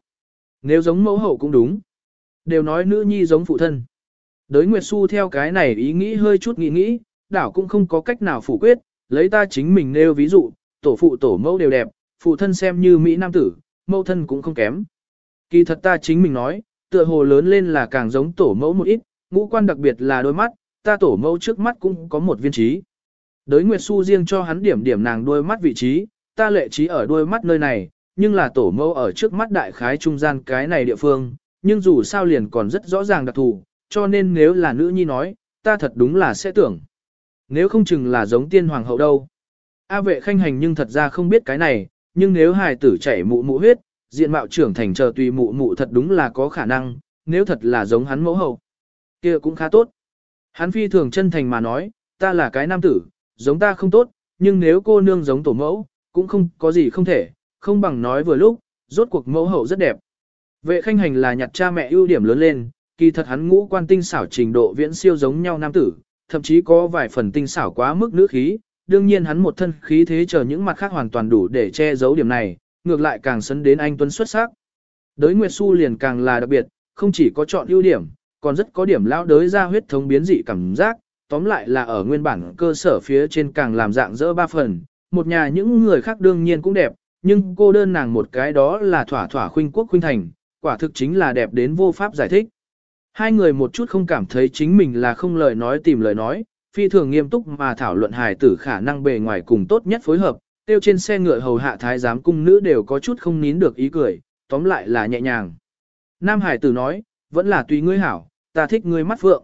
Nếu giống mẫu hậu cũng đúng. Đều nói nữ nhi giống phụ thân. Đới Nguyệt Xu theo cái này ý nghĩ hơi chút nghĩ nghĩ, đảo cũng không có cách nào phủ quyết, lấy ta chính mình nêu ví dụ, tổ phụ tổ mẫu đều đẹp, phụ thân xem như Mỹ Nam tử, mẫu thân cũng không kém. Kỳ thật ta chính mình nói, tựa hồ lớn lên là càng giống tổ mẫu một ít, ngũ quan đặc biệt là đôi mắt, ta tổ mẫu trước mắt cũng có một viên trí. Đới Nguyệt Xu riêng cho hắn điểm điểm nàng đôi mắt vị trí, ta lệ trí ở đôi mắt nơi này, nhưng là tổ mẫu ở trước mắt đại khái trung gian cái này địa phương, nhưng dù sao liền còn rất rõ ràng đặc thù, cho nên nếu là nữ nhi nói, ta thật đúng là sẽ tưởng. Nếu không chừng là giống tiên hoàng hậu đâu. A vệ khanh hành nhưng thật ra không biết cái này, nhưng nếu hài tử chảy mụ mụ huyết, diện mạo trưởng thành chờ tùy mụ mụ thật đúng là có khả năng, nếu thật là giống hắn mẫu hậu. kia cũng khá tốt. Hắn phi thường chân thành mà nói, ta là cái nam tử, giống ta không tốt, nhưng nếu cô nương giống tổ mẫu, cũng không có gì không thể, không bằng nói vừa lúc, rốt cuộc mẫu hậu rất đẹp. Vệ khanh hành là nhặt cha mẹ ưu điểm lớn lên, kỳ thật hắn ngũ quan tinh xảo trình độ viễn siêu giống nhau nam tử, thậm chí có vài phần tinh xảo quá mức nữ khí, đương nhiên hắn một thân khí thế chờ những mặt khác hoàn toàn đủ để che giấu điểm này, ngược lại càng sấn đến anh tuấn xuất sắc. Đới Nguyệt Xu liền càng là đặc biệt, không chỉ có chọn ưu điểm, còn rất có điểm lao đới ra huyết thống biến dị cảm giác, tóm lại là ở nguyên bản cơ sở phía trên càng làm dạng dỡ ba phần, một nhà những người khác đương nhiên cũng đẹp, nhưng cô đơn nàng một cái đó là thỏa thỏa khuynh quốc khuynh thành, quả thực chính là đẹp đến vô pháp giải thích. Hai người một chút không cảm thấy chính mình là không lời nói tìm lời nói, phi thường nghiêm túc mà thảo luận hài tử khả năng bề ngoài cùng tốt nhất phối hợp, tiêu trên xe ngựa hầu hạ thái giám cung nữ đều có chút không nín được ý cười, tóm lại là nhẹ nhàng. Nam hải tử nói, vẫn là tùy ngươi hảo, ta thích ngươi mắt phượng.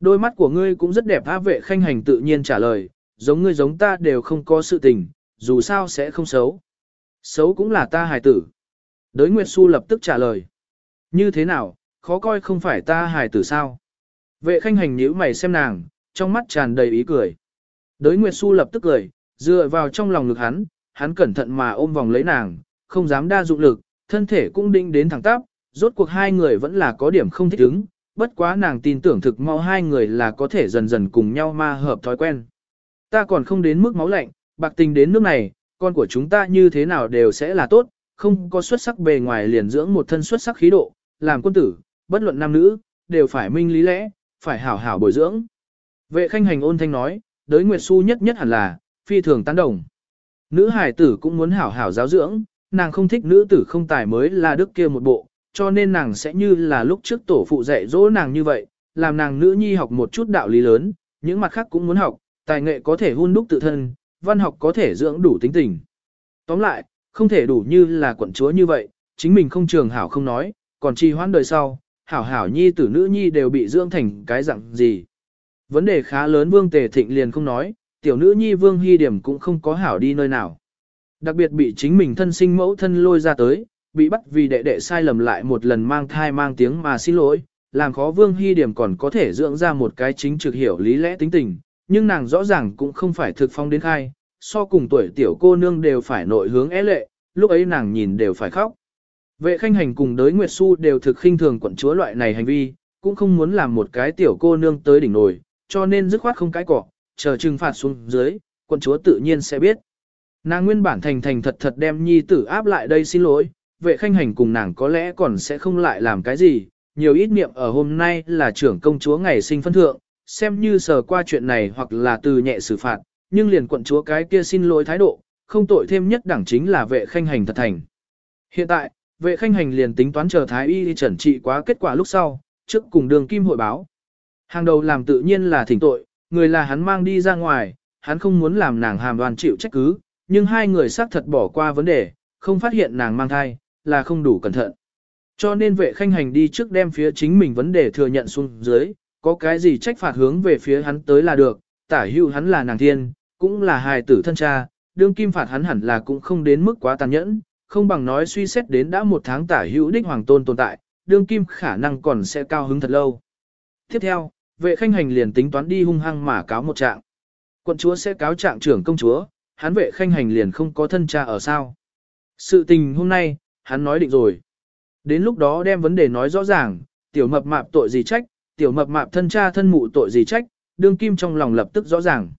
Đôi mắt của ngươi cũng rất đẹp á vệ khanh hành tự nhiên trả lời, giống ngươi giống ta đều không có sự tình, dù sao sẽ không xấu. Xấu cũng là ta hài tử. Đới Nguyệt Xu lập tức trả lời. Như thế nào, khó coi không phải ta hài tử sao? Vệ khanh hành nhíu mày xem nàng, trong mắt tràn đầy ý cười. Đới Nguyệt Xu lập tức cười, dựa vào trong lòng ngực hắn, hắn cẩn thận mà ôm vòng lấy nàng, không dám đa dụng lực, thân thể cũng định đến thẳng tắp, rốt cuộc hai người vẫn là có điểm không thích ứng, bất quá nàng tin tưởng thực mau hai người là có thể dần dần cùng nhau ma hợp thói quen. Ta còn không đến mức máu lạnh, bạc tình đến nước này, con của chúng ta như thế nào đều sẽ là tốt, không có xuất sắc bề ngoài liền dưỡng một thân xuất sắc khí độ, làm quân tử, bất luận nam nữ, đều phải minh lý lẽ, phải hảo hảo bồi dưỡng. Vệ khanh hành ôn thanh nói, đới Nguyệt Xu nhất nhất hẳn là, phi thường tán đồng. Nữ hải tử cũng muốn hảo hảo giáo dưỡng, nàng không thích nữ tử không tài mới là đức kia một bộ, cho nên nàng sẽ như là lúc trước tổ phụ dạy dỗ nàng như vậy, làm nàng nữ nhi học một chút đạo lý lớn, những mặt khác cũng muốn học, tài nghệ có thể hun đúc tự thân, văn học có thể dưỡng đủ tính tình. Tóm lại, không thể đủ như là quận chúa như vậy, chính mình không trường hảo không nói, còn trì hoãn đời sau, hảo hảo nhi tử nữ nhi đều bị dưỡng thành cái dạng gì. Vấn đề khá lớn Vương Tề Thịnh liền không nói, tiểu nữ nhi Vương Hy Điểm cũng không có hảo đi nơi nào. Đặc biệt bị chính mình thân sinh mẫu thân lôi ra tới, bị bắt vì đệ đệ sai lầm lại một lần mang thai mang tiếng mà xin lỗi, làm khó Vương Hy Điểm còn có thể dưỡng ra một cái chính trực hiểu lý lẽ tính tình, nhưng nàng rõ ràng cũng không phải thực phong đến khai, so cùng tuổi tiểu cô nương đều phải nội hướng é lệ, lúc ấy nàng nhìn đều phải khóc. Vệ khanh hành cùng đới Nguyệt Xu đều thực khinh thường quận chúa loại này hành vi, cũng không muốn làm một cái tiểu cô nương tới đỉnh nổi, cho nên dứt khoát không cái cỏ, chờ trừng phạt xuống dưới, quận chúa tự nhiên sẽ biết. Nàng nguyên bản thành thành thật thật đem nhi tử áp lại đây xin lỗi, vệ khanh hành cùng nàng có lẽ còn sẽ không lại làm cái gì, nhiều ít niệm ở hôm nay là trưởng công chúa ngày sinh phân thượng, xem như sờ qua chuyện này hoặc là từ nhẹ xử phạt, nhưng liền quận chúa cái kia xin lỗi thái độ, không tội thêm nhất đẳng chính là vệ khanh hành thật thành. Hiện tại, vệ khanh hành liền tính toán chờ thái y đi trần trị quá kết quả lúc sau, trước cùng đường kim hội báo. Hàng đầu làm tự nhiên là thỉnh tội, người là hắn mang đi ra ngoài, hắn không muốn làm nàng hàm đoàn chịu trách cứ, nhưng hai người xác thật bỏ qua vấn đề, không phát hiện nàng mang thai, là không đủ cẩn thận. Cho nên vệ khanh hành đi trước đem phía chính mình vấn đề thừa nhận xuống dưới, có cái gì trách phạt hướng về phía hắn tới là được, tả Hưu hắn là nàng thiên, cũng là hài tử thân cha, đương kim phạt hắn hẳn là cũng không đến mức quá tàn nhẫn, không bằng nói suy xét đến đã một tháng tả hữu đích hoàng tôn tồn tại, đương kim khả năng còn sẽ cao hứng thật lâu. Tiếp theo, vệ khanh hành liền tính toán đi hung hăng mà cáo một trạng. Quận chúa sẽ cáo trạng trưởng công chúa, hắn vệ khanh hành liền không có thân cha ở sao. Sự tình hôm nay, hắn nói định rồi. Đến lúc đó đem vấn đề nói rõ ràng, tiểu mập mạp tội gì trách, tiểu mập mạp thân cha thân mụ tội gì trách, đương kim trong lòng lập tức rõ ràng.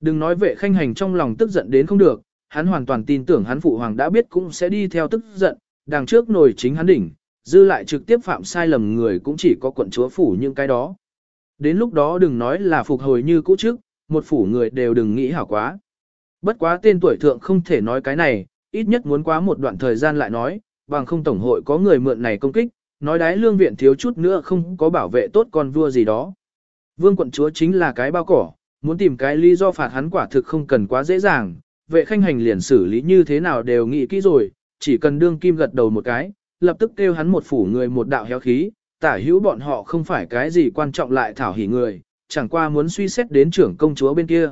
Đừng nói vệ khanh hành trong lòng tức giận đến không được, hắn hoàn toàn tin tưởng hắn phụ hoàng đã biết cũng sẽ đi theo tức giận, đằng trước nổi chính hắn đỉnh, dư lại trực tiếp phạm sai lầm người cũng chỉ có quận chúa phủ những cái đó. Đến lúc đó đừng nói là phục hồi như cũ trước, một phủ người đều đừng nghĩ hảo quá. Bất quá tên tuổi thượng không thể nói cái này, ít nhất muốn quá một đoạn thời gian lại nói, bằng không tổng hội có người mượn này công kích, nói đái lương viện thiếu chút nữa không có bảo vệ tốt con vua gì đó. Vương quận chúa chính là cái bao cỏ, muốn tìm cái lý do phạt hắn quả thực không cần quá dễ dàng, vệ khanh hành liền xử lý như thế nào đều nghĩ kỹ rồi, chỉ cần đương kim gật đầu một cái, lập tức kêu hắn một phủ người một đạo héo khí, tả hữu bọn họ không phải cái gì quan trọng lại thảo hỉ người, chẳng qua muốn suy xét đến trưởng công chúa bên kia.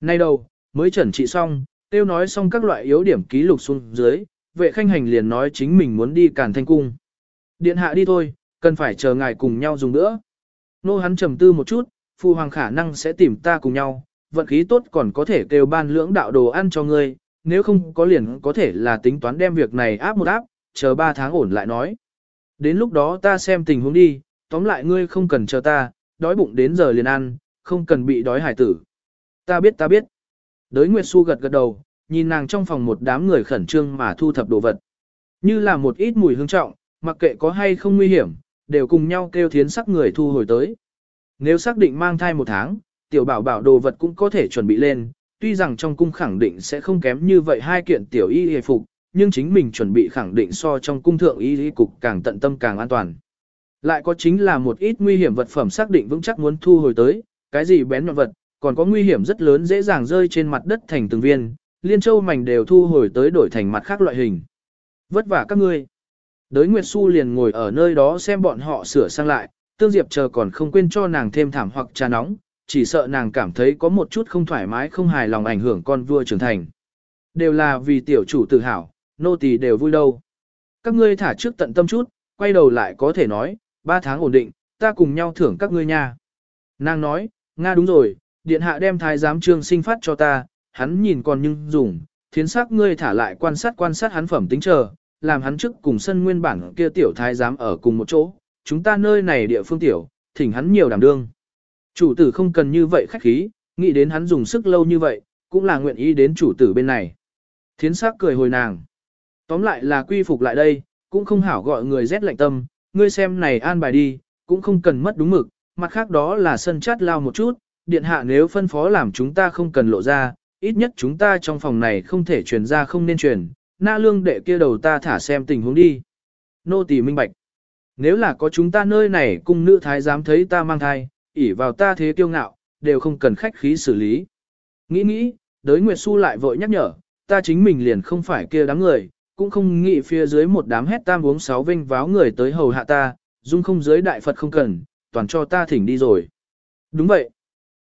Nay đâu, mới chuẩn trị xong, tiêu nói xong các loại yếu điểm ký lục xuống dưới, vệ khanh hành liền nói chính mình muốn đi càn thanh cung. Điện hạ đi thôi, cần phải chờ ngài cùng nhau dùng nữa. Nô hắn trầm tư một chút, Phu hoàng khả năng sẽ tìm ta cùng nhau, vận khí tốt còn có thể kêu ban lưỡng đạo đồ ăn cho ngươi, nếu không có liền có thể là tính toán đem việc này áp một áp, chờ ba tháng ổn lại nói. Đến lúc đó ta xem tình huống đi, tóm lại ngươi không cần chờ ta, đói bụng đến giờ liền ăn, không cần bị đói hải tử. Ta biết ta biết. Đới Nguyệt Xu gật gật đầu, nhìn nàng trong phòng một đám người khẩn trương mà thu thập đồ vật. Như là một ít mùi hương trọng, mặc kệ có hay không nguy hiểm, đều cùng nhau kêu thiến sắc người thu hồi tới. Nếu xác định mang thai một tháng, tiểu bảo bảo đồ vật cũng có thể chuẩn bị lên, tuy rằng trong cung khẳng định sẽ không kém như vậy hai kiện tiểu y y phục, nhưng chính mình chuẩn bị khẳng định so trong cung thượng y y cục càng tận tâm càng an toàn. Lại có chính là một ít nguy hiểm vật phẩm xác định vững chắc muốn thu hồi tới, cái gì bén nhọn vật, còn có nguy hiểm rất lớn dễ dàng rơi trên mặt đất thành từng viên, liên châu mảnh đều thu hồi tới đổi thành mặt khác loại hình. Vất vả các ngươi. Đới Nguyệt Xu liền ngồi ở nơi đó xem bọn họ sửa sang lại, Tương Diệp chờ còn không quên cho nàng thêm thảm hoặc trà nóng, chỉ sợ nàng cảm thấy có một chút không thoải mái không hài lòng ảnh hưởng con vua trưởng thành. Đều là vì tiểu chủ tự hào, nô tỳ đều vui đâu. Các ngươi thả trước tận tâm chút, quay đầu lại có thể nói, ba tháng ổn định, ta cùng nhau thưởng các ngươi nha. Nàng nói, Nga đúng rồi, điện hạ đem thái giám trương sinh phát cho ta, hắn nhìn còn nhưng dùng, thiến sắc ngươi thả lại quan sát quan sát hắn phẩm tính chờ, làm hắn trước cùng sân nguyên bản kia tiểu thái giám ở cùng một chỗ, chúng ta nơi này địa phương tiểu, thỉnh hắn nhiều đảm đương. Chủ tử không cần như vậy khách khí, nghĩ đến hắn dùng sức lâu như vậy, cũng là nguyện ý đến chủ tử bên này. Thiến sắc cười hồi nàng. Tóm lại là quy phục lại đây, cũng không hảo gọi người rét lạnh tâm, ngươi xem này an bài đi, cũng không cần mất đúng mực, mặt khác đó là sân chát lao một chút, điện hạ nếu phân phó làm chúng ta không cần lộ ra, ít nhất chúng ta trong phòng này không thể truyền ra không nên truyền, na lương đệ kia đầu ta thả xem tình huống đi. Nô tỳ minh bạch. Nếu là có chúng ta nơi này cung nữ thái dám thấy ta mang thai, ỉ vào ta thế kiêu ngạo, đều không cần khách khí xử lý. Nghĩ nghĩ, đới Nguyệt Xu lại vội nhắc nhở, ta chính mình liền không phải kia đám người, cũng không nghĩ phía dưới một đám hét tam uống sáu vinh váo người tới hầu hạ ta, dung không dưới đại Phật không cần, toàn cho ta thỉnh đi rồi. Đúng vậy.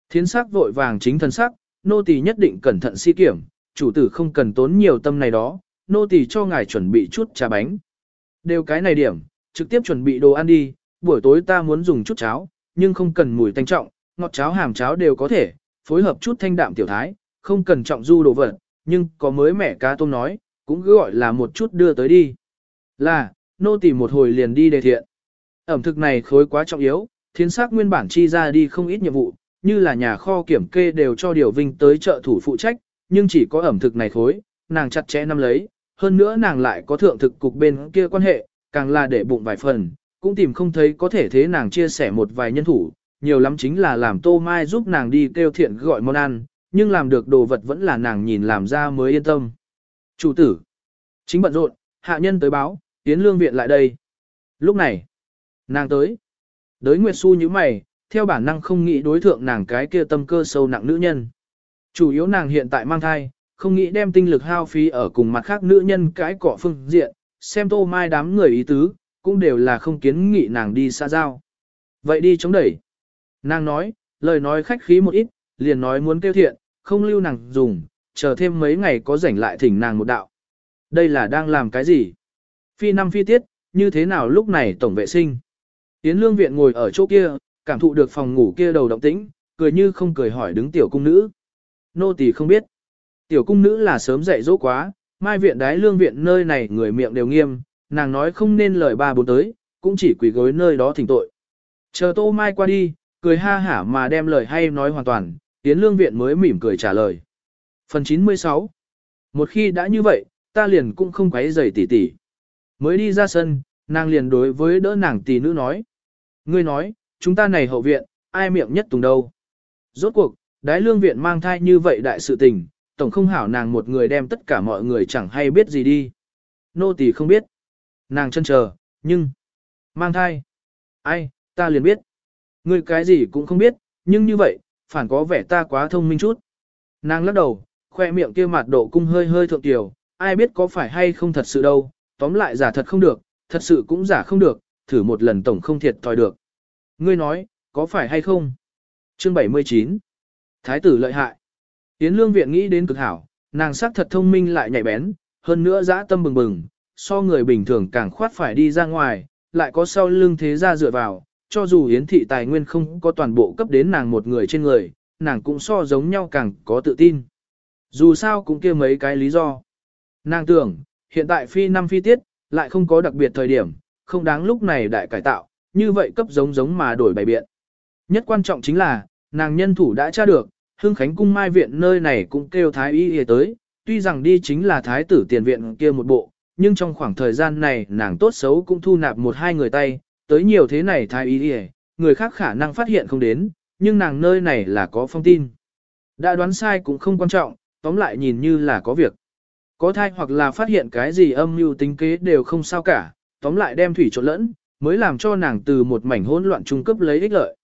Thiến sắc vội vàng chính thần sắc, nô tỳ nhất định cẩn thận si kiểm, chủ tử không cần tốn nhiều tâm này đó, nô tỳ cho ngài chuẩn bị chút trà bánh. Đều cái này điểm, trực tiếp chuẩn bị đồ ăn đi, buổi tối ta muốn dùng chút cháo, nhưng không cần mùi thanh trọng, ngọt cháo hàm cháo đều có thể, phối hợp chút thanh đạm tiểu thái, không cần trọng du đồ vật, nhưng có mới mẻ cá tôm nói, cũng cứ gọi là một chút đưa tới đi. Là, nô tỳ một hồi liền đi đề thiện. Ẩm thực này khối quá trọng yếu, thiên sắc nguyên bản chi ra đi không ít nhiệm vụ, như là nhà kho kiểm kê đều cho điều vinh tới trợ thủ phụ trách, nhưng chỉ có ẩm thực này khối, nàng chặt chẽ năm lấy, hơn nữa nàng lại có thượng thực cục bên kia quan hệ, càng là để bụng vài phần, cũng tìm không thấy có thể thế nàng chia sẻ một vài nhân thủ, nhiều lắm chính là làm tô mai giúp nàng đi kêu thiện gọi món ăn, nhưng làm được đồ vật vẫn là nàng nhìn làm ra mới yên tâm. Chủ tử, chính bận rộn, hạ nhân tới báo, tiến lương viện lại đây. Lúc này, nàng tới. Đới Nguyệt Xu như mày, theo bản năng không nghĩ đối thượng nàng cái kia tâm cơ sâu nặng nữ nhân. Chủ yếu nàng hiện tại mang thai, không nghĩ đem tinh lực hao phí ở cùng mặt khác nữ nhân cái cọ phương diện, xem tô mai đám người ý tứ, cũng đều là không kiến nghị nàng đi xa giao. Vậy đi chống đẩy. Nàng nói, lời nói khách khí một ít, liền nói muốn tiêu thiện, không lưu nàng dùng, chờ thêm mấy ngày có rảnh lại thỉnh nàng một đạo. Đây là đang làm cái gì? Phi năm phi tiết, như thế nào lúc này tổng vệ sinh? Yến lương viện ngồi ở chỗ kia, cảm thụ được phòng ngủ kia đầu động tĩnh, cười như không cười hỏi đứng tiểu cung nữ. Nô tỳ không biết. Tiểu cung nữ là sớm dậy dỗ quá, mai viện đái lương viện nơi này người miệng đều nghiêm, nàng nói không nên lời ba bốn tới, cũng chỉ quỳ gối nơi đó thỉnh tội. Chờ tô mai qua đi, cười ha hả mà đem lời hay nói hoàn toàn, Yến lương viện mới mỉm cười trả lời. Phần 96 Một khi đã như vậy, ta liền cũng không quấy rầy tỷ tỷ. Mới đi ra sân, nàng liền đối với đỡ nàng tỷ nữ nói. Ngươi nói, chúng ta này hậu viện, ai miệng nhất tùng đâu. Rốt cuộc, đái lương viện mang thai như vậy đại sự tình, tổng không hảo nàng một người đem tất cả mọi người chẳng hay biết gì đi. Nô tỳ không biết. Nàng chân chờ, nhưng... Mang thai. Ai, ta liền biết. Ngươi cái gì cũng không biết, nhưng như vậy, phản có vẻ ta quá thông minh chút. Nàng lắc đầu, khoe miệng kia mặt độ cung hơi hơi thượng tiểu, ai biết có phải hay không thật sự đâu, tóm lại giả thật không được, thật sự cũng giả không được, thử một lần tổng không thiệt thòi được. Ngươi nói, có phải hay không? Chương 79 Thái tử lợi hại. Yến lương viện nghĩ đến cực hảo, nàng sắc thật thông minh lại nhạy bén, hơn nữa dã tâm bừng bừng, so người bình thường càng khoát phải đi ra ngoài, lại có sau lưng thế ra dựa vào, cho dù Yến thị tài nguyên không có toàn bộ cấp đến nàng một người trên người, nàng cũng so giống nhau càng có tự tin. Dù sao cũng kia mấy cái lý do. Nàng tưởng, hiện tại phi năm phi tiết, lại không có đặc biệt thời điểm, không đáng lúc này đại cải tạo, như vậy cấp giống giống mà đổi bài biện. Nhất quan trọng chính là, nàng nhân thủ đã tra được, Hưng Khánh cung mai viện nơi này cũng kêu thái y y tới, tuy rằng đi chính là thái tử tiền viện kia một bộ, nhưng trong khoảng thời gian này nàng tốt xấu cũng thu nạp một hai người tay, tới nhiều thế này thái y y, người khác khả năng phát hiện không đến, nhưng nàng nơi này là có phong tin. Đã đoán sai cũng không quan trọng, tóm lại nhìn như là có việc. Có thai hoặc là phát hiện cái gì âm mưu tính kế đều không sao cả, tóm lại đem thủy trộn lẫn, mới làm cho nàng từ một mảnh hỗn loạn trung cấp lấy ích lợi.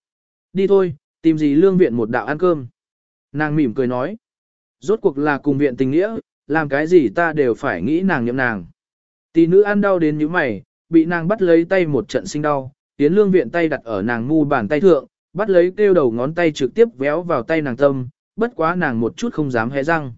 Đi thôi, tìm gì lương viện một đạo ăn cơm. Nàng mỉm cười nói. Rốt cuộc là cùng viện tình nghĩa, làm cái gì ta đều phải nghĩ nàng nhậm nàng. Tỷ nữ ăn đau đến như mày, bị nàng bắt lấy tay một trận sinh đau, tiến lương viện tay đặt ở nàng ngu bàn tay thượng, bắt lấy kêu đầu ngón tay trực tiếp véo vào tay nàng tâm, bất quá nàng một chút không dám hé răng.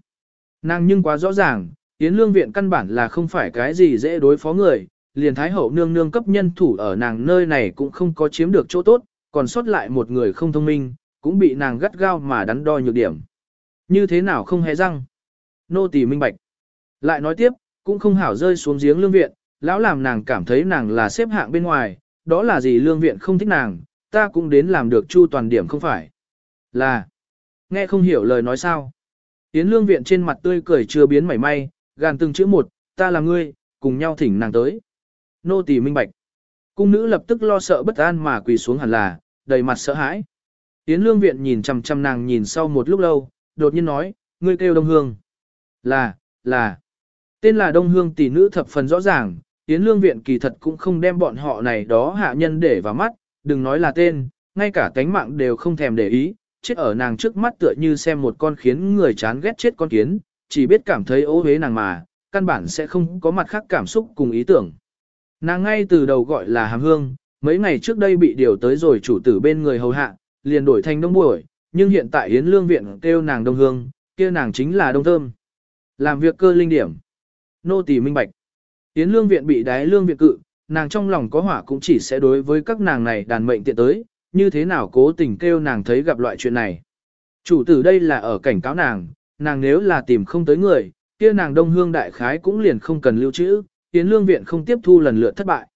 Nàng nhưng quá rõ ràng, yến lương viện căn bản là không phải cái gì dễ đối phó người, liền thái hậu nương nương cấp nhân thủ ở nàng nơi này cũng không có chiếm được chỗ tốt, còn sót lại một người không thông minh, cũng bị nàng gắt gao mà đắn đo nhược điểm. Như thế nào không hề răng? Nô tỳ minh bạch. Lại nói tiếp, cũng không hảo rơi xuống giếng lương viện, lão làm nàng cảm thấy nàng là xếp hạng bên ngoài, đó là gì lương viện không thích nàng, ta cũng đến làm được chu toàn điểm không phải. Là, nghe không hiểu lời nói sao. Yến lương viện trên mặt tươi cười chưa biến mảy may, gàn từng chữ một, ta là ngươi, cùng nhau thỉnh nàng tới. Nô tỳ minh bạch. Cung nữ lập tức lo sợ bất an mà quỳ xuống hẳn là, đầy mặt sợ hãi. Yến lương viện nhìn chằm chằm nàng nhìn sau một lúc lâu, đột nhiên nói, ngươi kêu đông hương. Là, là. Tên là đông hương tỷ nữ thập phần rõ ràng, Yến lương viện kỳ thật cũng không đem bọn họ này đó hạ nhân để vào mắt, đừng nói là tên, ngay cả tánh mạng đều không thèm để ý, chết ở nàng trước mắt tựa như xem một con khiến người chán ghét chết con kiến, chỉ biết cảm thấy ố hế nàng mà, căn bản sẽ không có mặt khác cảm xúc cùng ý tưởng. Nàng ngay từ đầu gọi là hàm hương, mấy ngày trước đây bị điều tới rồi chủ tử bên người hầu hạ, liền đổi thành đông buổi, nhưng hiện tại Yến Lương Viện kêu nàng đông hương, kia nàng chính là đông thơm. Làm việc cơ linh điểm. Nô tỳ minh bạch. Yến Lương Viện bị đái Lương Viện cự, nàng trong lòng có hỏa cũng chỉ sẽ đối với các nàng này đàn mệnh tiện tới, như thế nào cố tình kêu nàng thấy gặp loại chuyện này. Chủ tử đây là ở cảnh cáo nàng, nàng nếu là tìm không tới người, kia nàng đông hương đại khái cũng liền không cần lưu trữ, tiến Lương Viện không tiếp thu lần lượt thất bại.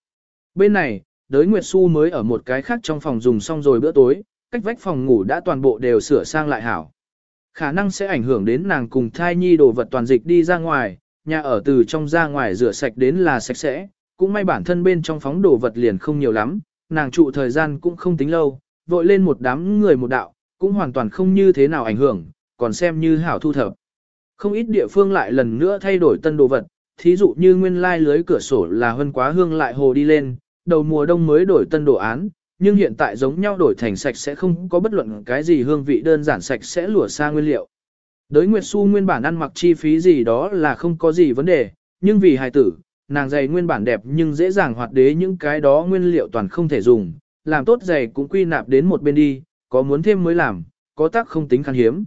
Bên này, đới Nguyệt Xu mới ở một cái khác trong phòng dùng xong rồi bữa tối, cách vách phòng ngủ đã toàn bộ đều sửa sang lại hảo. Khả năng sẽ ảnh hưởng đến nàng cùng thai nhi đồ vật toàn dịch đi ra ngoài, nhà ở từ trong ra ngoài rửa sạch đến là sạch sẽ, cũng may bản thân bên trong phóng đồ vật liền không nhiều lắm, nàng trụ thời gian cũng không tính lâu, vội lên một đám người một đạo, cũng hoàn toàn không như thế nào ảnh hưởng, còn xem như hảo thu thập. Không ít địa phương lại lần nữa thay đổi tân đồ vật, thí dụ như nguyên lai lưới cửa sổ là hơn quá hương lại hồ đi lên, đầu mùa đông mới đổi tân đồ án, nhưng hiện tại giống nhau đổi thành sạch sẽ không có bất luận cái gì hương vị đơn giản sạch sẽ lùa xa nguyên liệu. Đới Nguyệt Xu nguyên bản ăn mặc chi phí gì đó là không có gì vấn đề, nhưng vì hài tử, nàng giày nguyên bản đẹp nhưng dễ dàng hoạt đế những cái đó nguyên liệu toàn không thể dùng, làm tốt giày cũng quy nạp đến một bên đi, có muốn thêm mới làm, có tác không tính khan hiếm.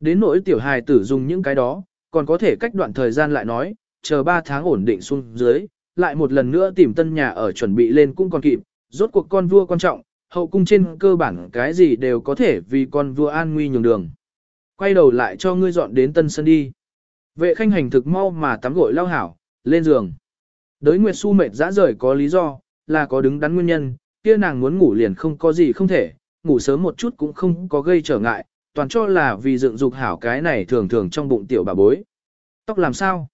Đến nỗi tiểu hài tử dùng những cái đó, còn có thể cách đoạn thời gian lại nói, chờ 3 tháng ổn định xuống dưới, lại một lần nữa tìm tân nhà ở chuẩn bị lên cũng còn kịp, rốt cuộc con vua quan trọng, hậu cung trên cơ bản cái gì đều có thể vì con vua an nguy nhường đường. Quay đầu lại cho ngươi dọn đến tân sân đi. Vệ khanh hành thực mau mà tắm gội lao hảo, lên giường. Đới Nguyệt Xu mệt dã rời có lý do, là có đứng đắn nguyên nhân, kia nàng muốn ngủ liền không có gì không thể, ngủ sớm một chút cũng không có gây trở ngại, toàn cho là vì dựng dục hảo cái này thường thường trong bụng tiểu bà bối. Tóc làm sao?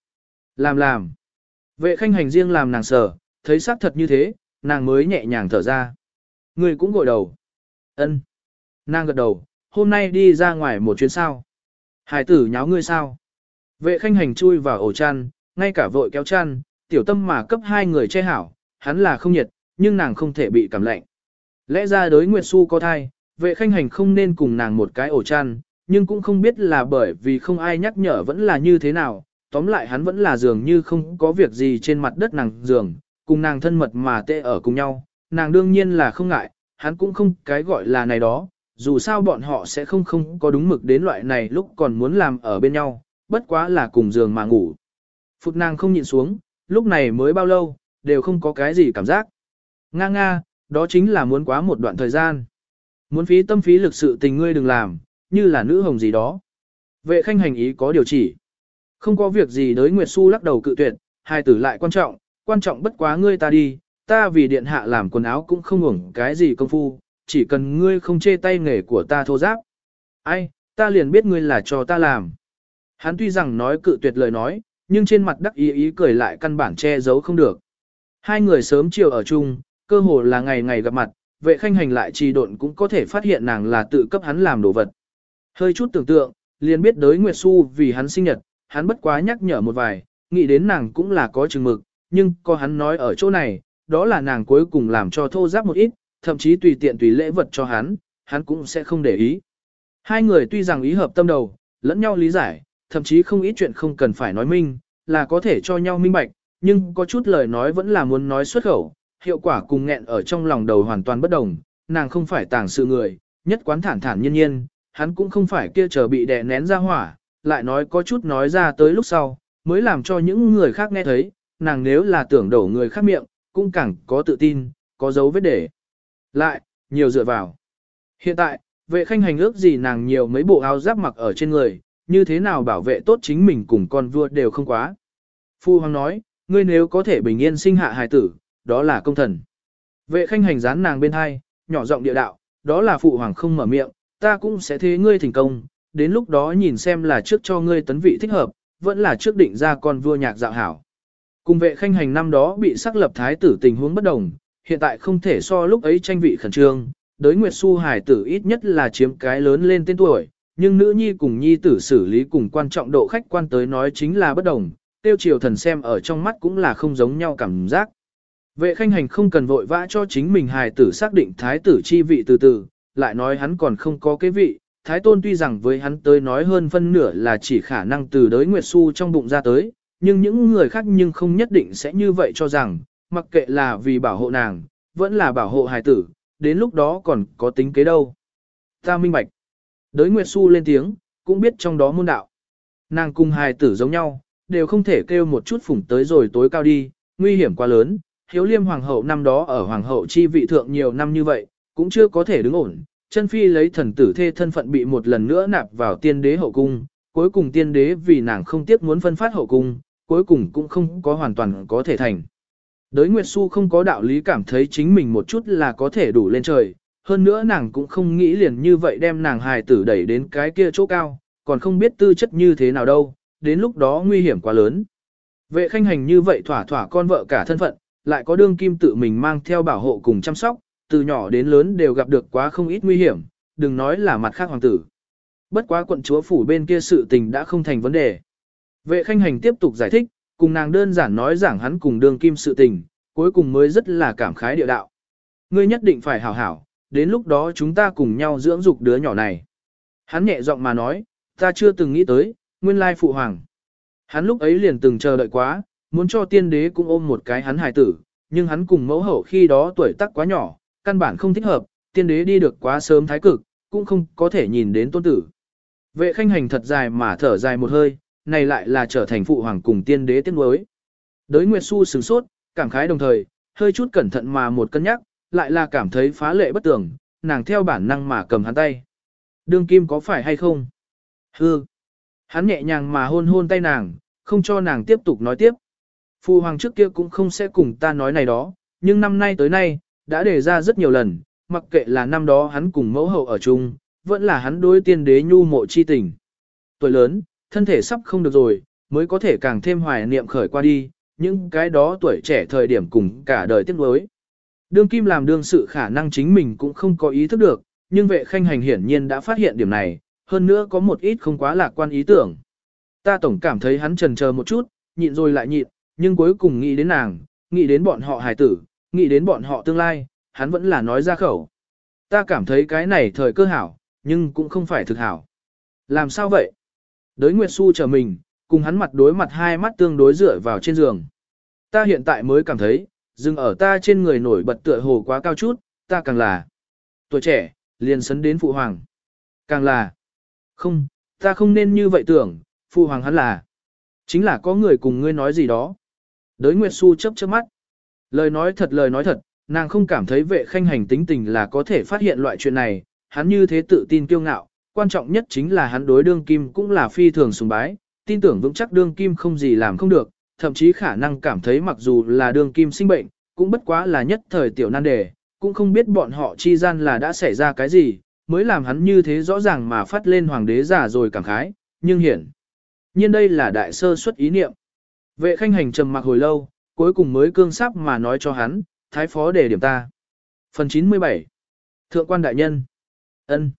Làm làm. Vệ khanh hành riêng làm nàng sợ, thấy xác thật như thế, nàng mới nhẹ nhàng thở ra. Người cũng gội đầu. ân Nàng gật đầu, hôm nay đi ra ngoài một chuyến sao. Hải tử nháo ngươi sao. Vệ khanh hành chui vào ổ chăn, ngay cả vội kéo chăn, tiểu tâm mà cấp hai người che hảo, hắn là không nhiệt, nhưng nàng không thể bị cảm lạnh. Lẽ ra đối Nguyệt Xu có thai, vệ khanh hành không nên cùng nàng một cái ổ chăn, nhưng cũng không biết là bởi vì không ai nhắc nhở vẫn là như thế nào, tóm lại hắn vẫn là dường như không có việc gì trên mặt đất nàng giường, cùng nàng thân mật mà tê ở cùng nhau, nàng đương nhiên là không ngại, hắn cũng không cái gọi là này đó, dù sao bọn họ sẽ không không có đúng mực đến loại này lúc còn muốn làm ở bên nhau, bất quá là cùng giường mà ngủ. Phục nàng không nhịn xuống, lúc này mới bao lâu, đều không có cái gì cảm giác. Nga nga, đó chính là muốn quá một đoạn thời gian. Muốn phí tâm phí lực sự tình ngươi đừng làm, như là nữ hồng gì đó. Vệ khanh hành ý có điều chỉ. Không có việc gì đới Nguyệt Xu lắc đầu cự tuyệt, hai tử lại quan trọng, quan trọng bất quá ngươi ta đi, ta vì điện hạ làm quần áo cũng không ngủng cái gì công phu, chỉ cần ngươi không chê tay nghề của ta thô giáp. Ai, ta liền biết ngươi là cho ta làm. Hắn tuy rằng nói cự tuyệt lời nói, nhưng trên mặt đắc ý ý cười lại căn bản che giấu không được. Hai người sớm chiều ở chung, cơ hồ là ngày ngày gặp mặt, vệ khanh hành lại trì độn cũng có thể phát hiện nàng là tự cấp hắn làm đồ vật. Hơi chút tưởng tượng, liền biết đới Nguyệt Xu vì hắn sinh nhật, hắn bất quá nhắc nhở một vài, nghĩ đến nàng cũng là có chừng mực, nhưng có hắn nói ở chỗ này, đó là nàng cuối cùng làm cho thô giáp một ít, thậm chí tùy tiện tùy lễ vật cho hắn, hắn cũng sẽ không để ý. Hai người tuy rằng ý hợp tâm đầu, lẫn nhau lý giải, thậm chí không ít chuyện không cần phải nói minh, là có thể cho nhau minh bạch, nhưng có chút lời nói vẫn là muốn nói xuất khẩu, hiệu quả cùng nghẹn ở trong lòng đầu hoàn toàn bất đồng, nàng không phải tàng sự người, nhất quán thản thản nhiên nhiên, hắn cũng không phải kia chờ bị đè nén ra hỏa, lại nói có chút nói ra tới lúc sau, mới làm cho những người khác nghe thấy, nàng nếu là tưởng đổ người khác miệng, cũng càng có tự tin, có dấu vết để. Lại, nhiều dựa vào. Hiện tại, vệ khanh hành ước gì nàng nhiều mấy bộ áo giáp mặc ở trên người, như thế nào bảo vệ tốt chính mình cùng con vua đều không quá. Phu Hoàng nói, ngươi nếu có thể bình yên sinh hạ hài tử, đó là công thần. Vệ khanh hành gián nàng bên hai, nhỏ giọng địa đạo, đó là Phụ Hoàng không mở miệng, ta cũng sẽ thế ngươi thành công, đến lúc đó nhìn xem là trước cho ngươi tấn vị thích hợp, vẫn là trước định ra con vua nhạc dạo hảo. Cùng vệ khanh hành năm đó bị xác lập thái tử tình huống bất đồng, hiện tại không thể so lúc ấy tranh vị khẩn trương, đối Nguyệt Xu hải tử ít nhất là chiếm cái lớn lên tên tuổi, nhưng nữ nhi cùng nhi tử xử lý cùng quan trọng độ khách quan tới nói chính là bất đồng, tiêu triều thần xem ở trong mắt cũng là không giống nhau cảm giác. Vệ khanh hành không cần vội vã cho chính mình hài tử xác định thái tử chi vị từ từ, lại nói hắn còn không có cái vị, thái tôn tuy rằng với hắn tới nói hơn phân nửa là chỉ khả năng từ đới Nguyệt su trong bụng ra tới, nhưng những người khác nhưng không nhất định sẽ như vậy cho rằng, mặc kệ là vì bảo hộ nàng, vẫn là bảo hộ hài tử, đến lúc đó còn có tính kế đâu. Ta minh bạch. Đới Nguyệt Xu lên tiếng, cũng biết trong đó môn đạo. Nàng cùng hài tử giống nhau, đều không thể kêu một chút phủng tới rồi tối cao đi, nguy hiểm quá lớn. Hiếu liêm hoàng hậu năm đó ở hoàng hậu chi vị thượng nhiều năm như vậy, cũng chưa có thể đứng ổn. Chân phi lấy thần tử thê thân phận bị một lần nữa nạp vào tiên đế hậu cung, cuối cùng tiên đế vì nàng không tiếc muốn phân phát hậu cung, cuối cùng cũng không có hoàn toàn có thể thành. Đới Nguyệt Xu không có đạo lý cảm thấy chính mình một chút là có thể đủ lên trời, hơn nữa nàng cũng không nghĩ liền như vậy đem nàng hài tử đẩy đến cái kia chỗ cao, còn không biết tư chất như thế nào đâu, đến lúc đó nguy hiểm quá lớn. Vệ khanh hành như vậy thỏa thỏa con vợ cả thân phận, lại có đương kim tự mình mang theo bảo hộ cùng chăm sóc, từ nhỏ đến lớn đều gặp được quá không ít nguy hiểm, đừng nói là mặt khác hoàng tử. Bất quá quận chúa phủ bên kia sự tình đã không thành vấn đề. Vệ khanh hành tiếp tục giải thích, cùng nàng đơn giản nói giảng hắn cùng đương kim sự tình, cuối cùng mới rất là cảm khái địa đạo. ngươi nhất định phải hảo hảo, đến lúc đó chúng ta cùng nhau dưỡng dục đứa nhỏ này. Hắn nhẹ giọng mà nói, ta chưa từng nghĩ tới, nguyên lai phụ hoàng. Hắn lúc ấy liền từng chờ đợi quá, muốn cho tiên đế cũng ôm một cái hắn hài tử, nhưng hắn cùng mẫu hậu khi đó tuổi tác quá nhỏ, căn bản không thích hợp, tiên đế đi được quá sớm thái cực, cũng không có thể nhìn đến tôn tử. Vệ khanh hành thật dài mà thở dài một hơi, này lại là trở thành phụ hoàng cùng tiên đế tiết nối. Đới Nguyệt Xu sửng sốt, cảm khái đồng thời, hơi chút cẩn thận mà một cân nhắc, lại là cảm thấy phá lệ bất tưởng, nàng theo bản năng mà cầm hắn tay. Đương kim có phải hay không? Hư. Hắn nhẹ nhàng mà hôn hôn tay nàng, không cho nàng tiếp tục nói tiếp. Phu hoàng trước kia cũng không sẽ cùng ta nói này đó, nhưng năm nay tới nay, đã đề ra rất nhiều lần, mặc kệ là năm đó hắn cùng mẫu hậu ở chung, vẫn là hắn đối tiên đế nhu mộ chi tình. Tuổi lớn, thân thể sắp không được rồi, mới có thể càng thêm hoài niệm khởi qua đi, những cái đó tuổi trẻ thời điểm cùng cả đời tiếc nuối. Đương kim làm đương sự khả năng chính mình cũng không có ý thức được, nhưng vệ khanh hành hiển nhiên đã phát hiện điểm này, hơn nữa có một ít không quá lạc quan ý tưởng. Ta tổng cảm thấy hắn trần chờ một chút, nhịn rồi lại nhịn, nhưng cuối cùng nghĩ đến nàng, nghĩ đến bọn họ hài tử, nghĩ đến bọn họ tương lai, hắn vẫn là nói ra khẩu. Ta cảm thấy cái này thời cơ hảo, nhưng cũng không phải thực hảo. Làm sao vậy? Đới Nguyệt Xu chờ mình, cùng hắn mặt đối mặt hai mắt tương đối dựa vào trên giường. Ta hiện tại mới cảm thấy, dừng ở ta trên người nổi bật tựa hồ quá cao chút, ta càng là tuổi trẻ, liền sấn đến phụ hoàng. Càng là không, ta không nên như vậy tưởng, phụ hoàng hắn là chính là có người cùng ngươi nói gì đó. Đới Nguyệt Xu chớp chớp mắt. Lời nói thật lời nói thật, nàng không cảm thấy vệ khanh hành tính tình là có thể phát hiện loại chuyện này, hắn như thế tự tin kiêu ngạo, quan trọng nhất chính là hắn đối đương kim cũng là phi thường sùng bái, tin tưởng vững chắc đương kim không gì làm không được, thậm chí khả năng cảm thấy mặc dù là đường kim sinh bệnh, cũng bất quá là nhất thời tiểu nan đề, cũng không biết bọn họ chi gian là đã xảy ra cái gì, mới làm hắn như thế rõ ràng mà phát lên hoàng đế giả rồi cảm khái, nhưng hiển nhiên đây là đại sơ xuất ý niệm. Vệ khanh hành trầm mặc hồi lâu, cuối cùng mới cương sắp mà nói cho hắn, thái phó để điểm ta. Phần 97 Thượng quan đại nhân ân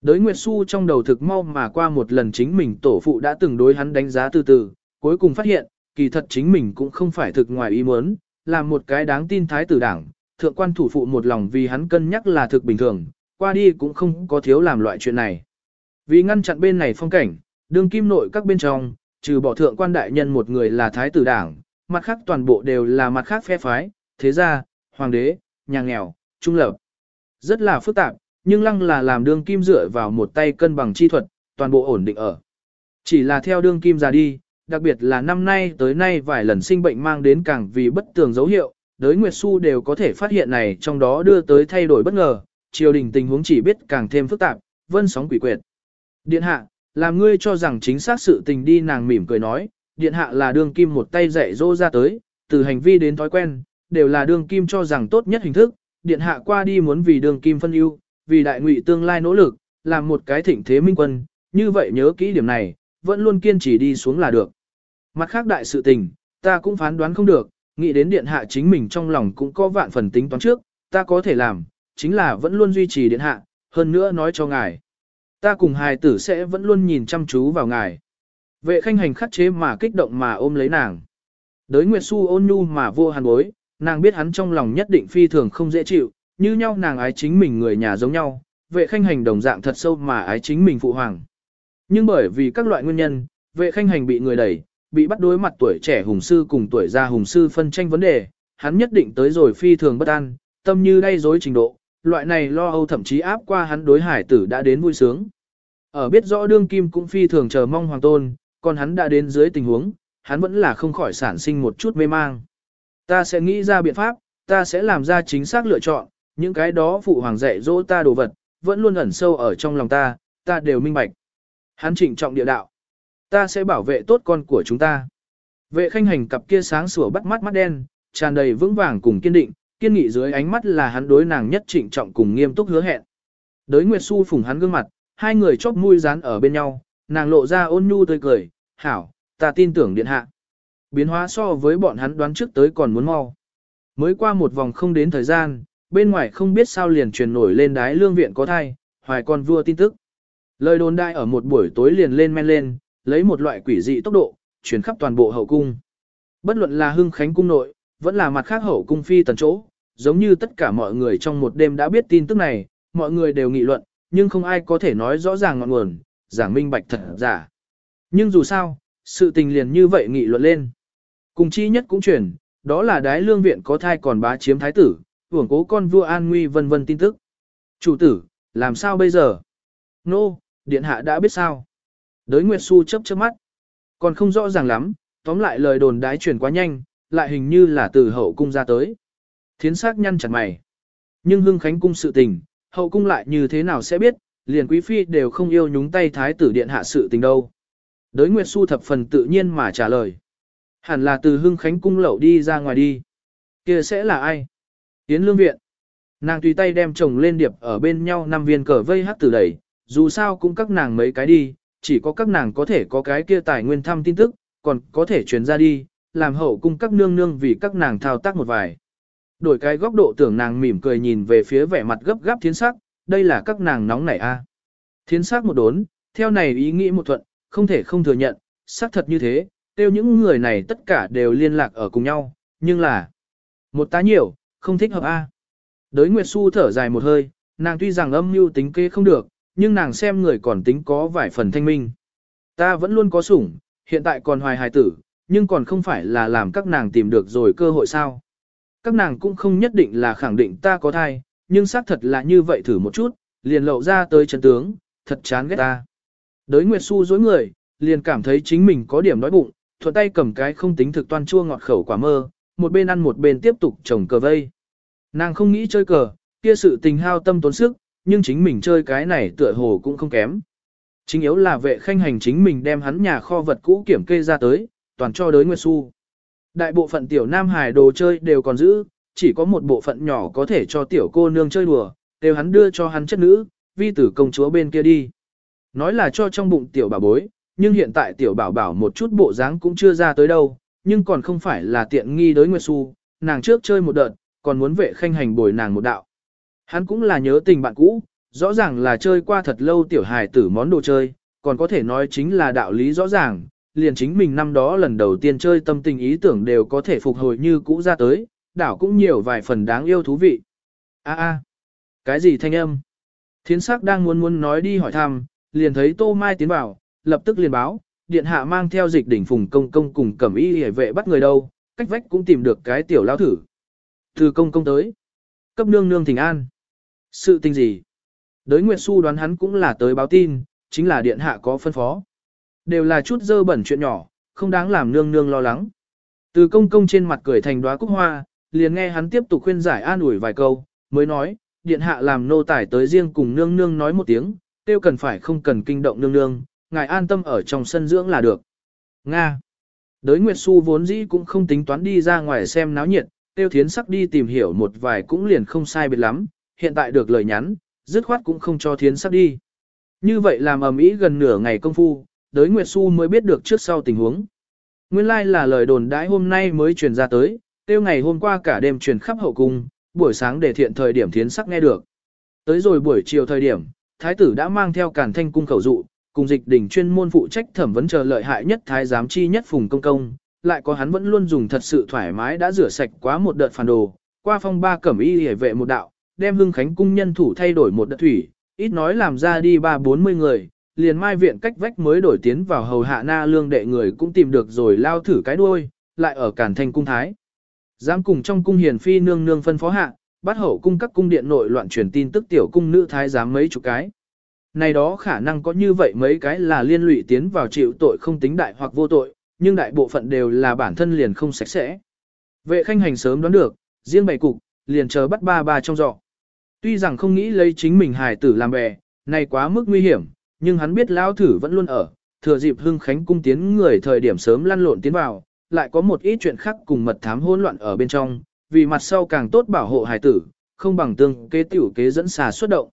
Đới Nguyệt Xu trong đầu thực mau mà qua một lần chính mình tổ phụ đã từng đối hắn đánh giá từ từ, cuối cùng phát hiện, kỳ thật chính mình cũng không phải thực ngoài ý muốn, làm một cái đáng tin thái tử đảng, thượng quan thủ phụ một lòng vì hắn cân nhắc là thực bình thường, qua đi cũng không có thiếu làm loại chuyện này. Vì ngăn chặn bên này phong cảnh, đương kim nội các bên trong, trừ bỏ thượng quan đại nhân một người là thái tử đảng, mặt khác toàn bộ đều là mặt khác phe phái, thế gia, hoàng đế, nhà nghèo, trung lập. Rất là phức tạp, nhưng lăng là làm đương kim dựa vào một tay cân bằng chi thuật, toàn bộ ổn định ở. Chỉ là theo đương kim ra đi, đặc biệt là năm nay tới nay vài lần sinh bệnh mang đến càng vì bất tường dấu hiệu, đới Nguyệt Xu đều có thể phát hiện này trong đó đưa tới thay đổi bất ngờ, triều đình tình huống chỉ biết càng thêm phức tạp, vân sóng quỷ quyệt. Điện hạ, làm ngươi cho rằng chính xác sự tình đi nàng mỉm cười nói, điện hạ là đương kim một tay dạy dỗ ra tới, từ hành vi đến thói quen, đều là đương kim cho rằng tốt nhất hình thức, điện hạ qua đi muốn vì đương kim phân ưu, vì đại ngụy tương lai nỗ lực, làm một cái thịnh thế minh quân, như vậy nhớ kỹ điểm này, vẫn luôn kiên trì đi xuống là được. Mặt khác đại sự tình, ta cũng phán đoán không được, nghĩ đến điện hạ chính mình trong lòng cũng có vạn phần tính toán trước, ta có thể làm, chính là vẫn luôn duy trì điện hạ, hơn nữa nói cho ngài. Ta cùng hài tử sẽ vẫn luôn nhìn chăm chú vào ngài. Vệ khanh hành khắc chế mà kích động mà ôm lấy nàng. Đới Nguyệt Xu ôn nhu mà vô hàn bối, nàng biết hắn trong lòng nhất định phi thường không dễ chịu, như nhau nàng ái chính mình người nhà giống nhau, vệ khanh hành đồng dạng thật sâu mà ái chính mình phụ hoàng. Nhưng bởi vì các loại nguyên nhân, vệ khanh hành bị người đẩy, bị bắt đối mặt tuổi trẻ hùng sư cùng tuổi già hùng sư phân tranh vấn đề, hắn nhất định tới rồi phi thường bất an, tâm như đay dối trình độ, loại này lo âu thậm chí áp qua hắn đối hải tử đã đến vui sướng. Ở biết rõ đương kim cũng phi thường chờ mong hoàng tôn, còn hắn đã đến dưới tình huống, hắn vẫn là không khỏi sản sinh một chút mê mang. Ta sẽ nghĩ ra biện pháp, ta sẽ làm ra chính xác lựa chọn, những cái đó phụ hoàng dạy dỗ ta đồ vật, vẫn luôn ẩn sâu ở trong lòng ta, ta đều minh bạch. Hắn trịnh trọng địa đạo. Ta sẽ bảo vệ tốt con của chúng ta. Vệ khanh hành cặp kia sáng sủa bắt mắt mắt đen, tràn đầy vững vàng cùng kiên định, kiên nghị dưới ánh mắt là hắn đối nàng nhất trịnh trọng cùng nghiêm túc hứa hẹn. Đới Nguyệt Xu phủng hắn gương mặt, hai người chóp mũi dán ở bên nhau, nàng lộ ra ôn nhu tươi cười, hảo, ta tin tưởng điện hạ. Biến hóa so với bọn hắn đoán trước tới còn muốn mau. Mới qua một vòng không đến thời gian, bên ngoài không biết sao liền truyền nổi lên đái lương viện có thai, hoài con vua tin tức. Lời đồn đại ở một buổi tối liền lên men lên, lấy một loại quỷ dị tốc độ, chuyển khắp toàn bộ hậu cung. Bất luận là hưng khánh cung nội, vẫn là mặt khác hậu cung phi tần chỗ, giống như tất cả mọi người trong một đêm đã biết tin tức này, mọi người đều nghị luận, nhưng không ai có thể nói rõ ràng ngọn nguồn, giảng minh bạch thật giả. Nhưng dù sao, sự tình liền như vậy nghị luận lên. Cùng chi nhất cũng chuyển, đó là đái lương viện có thai còn bá chiếm thái tử, hưởng cố con vua an nguy vân vân tin tức. Chủ tử, làm sao bây giờ? Nô, no, điện hạ đã biết sao? Đới Nguyệt Xu chấp chớp mắt. Còn không rõ ràng lắm, tóm lại lời đồn đái truyền quá nhanh, lại hình như là từ hậu cung ra tới. Thiến sắc nhăn chặt mày. Nhưng hưng khánh cung sự tình, hậu cung lại như thế nào sẽ biết, liền quý phi đều không yêu nhúng tay thái tử điện hạ sự tình đâu. Đới Nguyệt Xu thập phần tự nhiên mà trả lời. Hẳn là từ hưng khánh cung lậu đi ra ngoài đi. kia sẽ là ai? Yến lương viện. Nàng tùy tay đem chồng lên điệp ở bên nhau năm viên cờ vây hát từ đẩy, dù sao cũng các nàng mấy cái đi, chỉ có các nàng có thể có cái kia tài nguyên thăm tin tức, còn có thể truyền ra đi, làm hậu cung các nương nương vì các nàng thao tác một vài. Đổi cái góc độ tưởng nàng mỉm cười nhìn về phía vẻ mặt gấp gáp thiến sắc, đây là các nàng nóng nảy a. À. Thiến sắc một đốn, theo này ý nghĩ một thuận, không thể không thừa nhận, xác thật như thế, tiêu những người này tất cả đều liên lạc ở cùng nhau, nhưng là một tá nhiều, không thích hợp a. Đới Nguyệt Xu thở dài một hơi, nàng tuy rằng âm mưu tính kế không được, nhưng nàng xem người còn tính có vài phần thanh minh. Ta vẫn luôn có sủng, hiện tại còn hoài hài tử, nhưng còn không phải là làm các nàng tìm được rồi cơ hội sao. Các nàng cũng không nhất định là khẳng định ta có thai, nhưng xác thật là như vậy thử một chút, liền lậu ra tới chân tướng, thật chán ghét ta. Đới Nguyệt Xu dối người, liền cảm thấy chính mình có điểm đói bụng, thuận tay cầm cái không tính thực toan chua ngọt khẩu quả mơ, một bên ăn một bên tiếp tục trồng cờ vây. Nàng không nghĩ chơi cờ, kia sự tình hao tâm tốn sức, nhưng chính mình chơi cái này tựa hồ cũng không kém. Chính yếu là vệ khanh hành chính mình đem hắn nhà kho vật cũ kiểm kê ra tới, toàn cho đới Nguyệt Xu. Đại bộ phận tiểu nam hài đồ chơi đều còn giữ, chỉ có một bộ phận nhỏ có thể cho tiểu cô nương chơi đùa, đều hắn đưa cho hắn chất nữ, vi tử công chúa bên kia đi. Nói là cho trong bụng tiểu bà bối, nhưng hiện tại tiểu bảo bảo một chút bộ dáng cũng chưa ra tới đâu, nhưng còn không phải là tiện nghi đới Nguyệt Xu, nàng trước chơi một đợt, còn muốn vệ khanh hành bồi nàng một đạo. Hắn cũng là nhớ tình bạn cũ, rõ ràng là chơi qua thật lâu tiểu hài tử món đồ chơi, còn có thể nói chính là đạo lý rõ ràng, liền chính mình năm đó lần đầu tiên chơi tâm tình ý tưởng đều có thể phục hồi như cũ ra tới, đảo cũng nhiều vài phần đáng yêu thú vị. A a, cái gì thanh âm? Thiến sắc đang muốn muốn nói đi hỏi thăm, liền thấy Tô Mai tiến vào, lập tức liền báo, điện hạ mang theo dịch đỉnh phùng công công cùng cẩm y hề vệ bắt người đâu, cách vách cũng tìm được cái tiểu lao thử. Từ công công tới, cấp nương nương thỉnh an. Sự tình gì? Đới Nguyệt Xu đoán hắn cũng là tới báo tin, chính là điện hạ có phân phó. Đều là chút dơ bẩn chuyện nhỏ, không đáng làm nương nương lo lắng. Từ công công trên mặt cười thành đóa cúc hoa, liền nghe hắn tiếp tục khuyên giải an ủi vài câu, mới nói, điện hạ làm nô tải tới riêng cùng nương nương nói một tiếng, tiêu cần phải không cần kinh động nương nương, ngài an tâm ở trong sân dưỡng là được. Nga. Đới Nguyệt Xu vốn dĩ cũng không tính toán đi ra ngoài xem náo nhiệt, tiêu thiến sắc đi tìm hiểu một vài cũng liền không sai biệt lắm, hiện tại được lời nhắn, dứt khoát cũng không cho thiến sắc đi. Như vậy làm ầm ĩ gần nửa ngày công phu, đới Nguyệt Xu mới biết được trước sau tình huống. Nguyên lai like là lời đồn đãi hôm nay mới truyền ra tới, tiêu ngày hôm qua cả đêm truyền khắp hậu cung, buổi sáng để thiện thời điểm thiến sắc nghe được. Tới rồi buổi chiều thời điểm, thái tử đã mang theo cản thanh cung khẩu dụ, cùng dịch đỉnh chuyên môn phụ trách thẩm vấn chờ lợi hại nhất thái giám chi nhất phùng công công, lại có hắn vẫn luôn dùng thật sự thoải mái đã rửa sạch quá một đợt phản đồ, qua phong ba cẩm y hề vệ một đạo, đem hưng khánh cung nhân thủ thay đổi một đợt thủy, ít nói làm ra đi ba bốn mươi người, liền mai viện cách vách mới đổi tiến vào hầu hạ na lương đệ người cũng tìm được rồi lao thử cái đuôi, lại ở cản thành cung thái. Giám cùng trong cung hiền phi nương nương phân phó hạ, bắt hậu cung các cung điện nội loạn truyền tin tức tiểu cung nữ thái giám mấy chục cái. Này đó khả năng có như vậy mấy cái là liên lụy tiến vào chịu tội không tính đại hoặc vô tội, nhưng đại bộ phận đều là bản thân liền không sạch sẽ. Vệ khanh hành sớm đoán được, riêng bảy cục, liền chờ bắt ba ba trong dọ. Tuy rằng không nghĩ lấy chính mình hài tử làm bè, này quá mức nguy hiểm, nhưng hắn biết lao thử vẫn luôn ở, thừa dịp hưng khánh cung tiến người thời điểm sớm lăn lộn tiến vào, lại có một ít chuyện khác cùng mật thám hỗn loạn ở bên trong, vì mặt sau càng tốt bảo hộ hài tử, không bằng tương kế tiểu kế dẫn xà xuất động.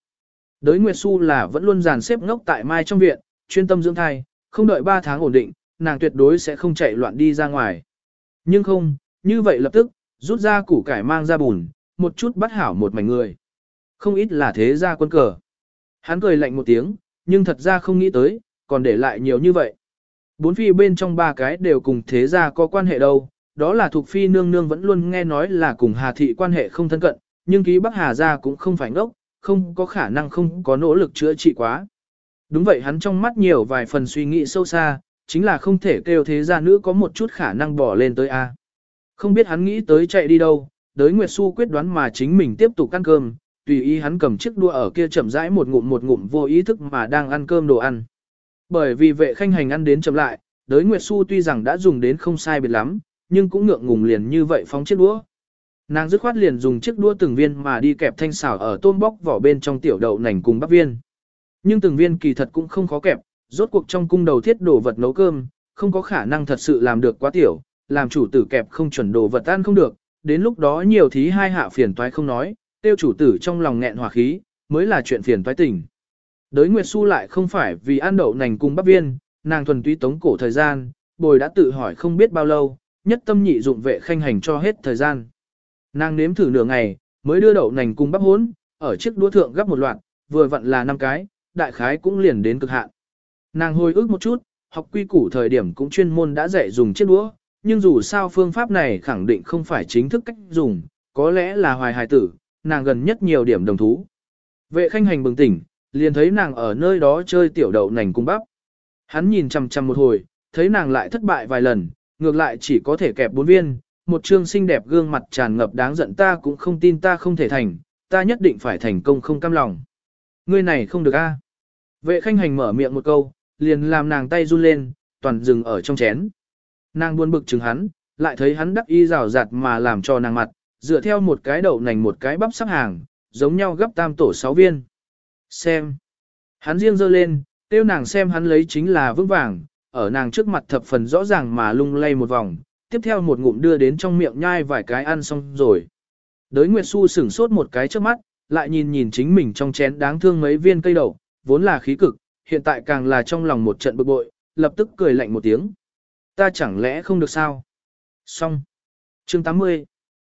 Đới Nguyệt Xu là vẫn luôn dàn xếp ngốc tại mai trong viện, chuyên tâm dưỡng thai, không đợi 3 tháng ổn định, nàng tuyệt đối sẽ không chạy loạn đi ra ngoài. Nhưng không, như vậy lập tức, rút ra củ cải mang ra bùn, một chút bắt hảo một mảnh người. Không ít là thế ra quân cờ. Hắn cười lạnh một tiếng, nhưng thật ra không nghĩ tới, còn để lại nhiều như vậy. Bốn phi bên trong ba cái đều cùng thế gia có quan hệ đâu, đó là thuộc phi nương nương vẫn luôn nghe nói là cùng Hà thị quan hệ không thân cận, nhưng ký Bắc Hà gia cũng không phải ngốc, không có khả năng không có nỗ lực chữa trị quá. Đúng vậy hắn trong mắt nhiều vài phần suy nghĩ sâu xa, chính là không thể kêu thế gia nữ có một chút khả năng bỏ lên tới A. Không biết hắn nghĩ tới chạy đi đâu, đới Nguyệt Xu quyết đoán mà chính mình tiếp tục ăn cơm, tùy ý hắn cầm chiếc đua ở kia chậm rãi một ngụm một ngụm vô ý thức mà đang ăn cơm đồ ăn. Bởi vì vệ khanh hành ăn đến chậm lại, đới Nguyệt Xu tuy rằng đã dùng đến không sai biệt lắm, nhưng cũng ngượng ngùng liền như vậy phóng chiếc đũa. Nàng dứt khoát liền dùng chiếc đũa từng viên mà đi kẹp thanh xảo ở tôm bóc vỏ bên trong tiểu đậu nành cùng bắp viên. Nhưng từng viên kỳ thật cũng không khó kẹp, rốt cuộc trong cung đầu thiết đồ vật nấu cơm, không có khả năng thật sự làm được quá tiểu, làm chủ tử kẹp không chuẩn đồ vật ăn không được, đến lúc đó nhiều thí hai hạ phiền toái không nói, tiêu chủ tử trong lòng nghẹn hòa khí, mới là chuyện phiền toái tình. Đới Nguyệt Xu lại không phải vì ăn đậu nành cùng bắp viên, nàng thuần túy tống cổ thời gian, bồi đã tự hỏi không biết bao lâu, nhất tâm nhị dụng vệ khanh hành cho hết thời gian. Nàng nếm thử nửa ngày, mới đưa đậu nành cùng bắp hốn, ở chiếc đũa thượng gấp một loạt, vừa vặn là năm cái, đại khái cũng liền đến cực hạn. Nàng hồi ức một chút, học quy củ thời điểm cũng chuyên môn đã dạy dùng chiếc đũa, nhưng dù sao phương pháp này khẳng định không phải chính thức cách dùng, có lẽ là hoài hài tử, nàng gần nhất nhiều điểm đồng thú. Vệ khanh hành bừng tỉnh, liền thấy nàng ở nơi đó chơi tiểu đậu nành cung bắp. Hắn nhìn chằm chằm một hồi, thấy nàng lại thất bại vài lần, ngược lại chỉ có thể kẹp bốn viên, một trương xinh đẹp gương mặt tràn ngập đáng giận ta cũng không tin ta không thể thành, ta nhất định phải thành công không cam lòng. Ngươi này không được a. Vệ khanh hành mở miệng một câu, liền làm nàng tay run lên, toàn dừng ở trong chén. Nàng buồn bực chừng hắn, lại thấy hắn đắc y rào rạt mà làm cho nàng mặt, dựa theo một cái đậu nành một cái bắp sắp hàng, giống nhau gấp tam tổ sáu viên. Xem. Hắn riêng dơ lên, tiêu nàng xem hắn lấy chính là vững vàng, ở nàng trước mặt thập phần rõ ràng mà lung lay một vòng, tiếp theo một ngụm đưa đến trong miệng nhai vài cái ăn xong rồi. Đới Nguyệt Xu sửng sốt một cái trước mắt, lại nhìn nhìn chính mình trong chén đáng thương mấy viên cây đậu, vốn là khí cực, hiện tại càng là trong lòng một trận bực bội, lập tức cười lạnh một tiếng. Ta chẳng lẽ không được sao? Xong. Chương 80.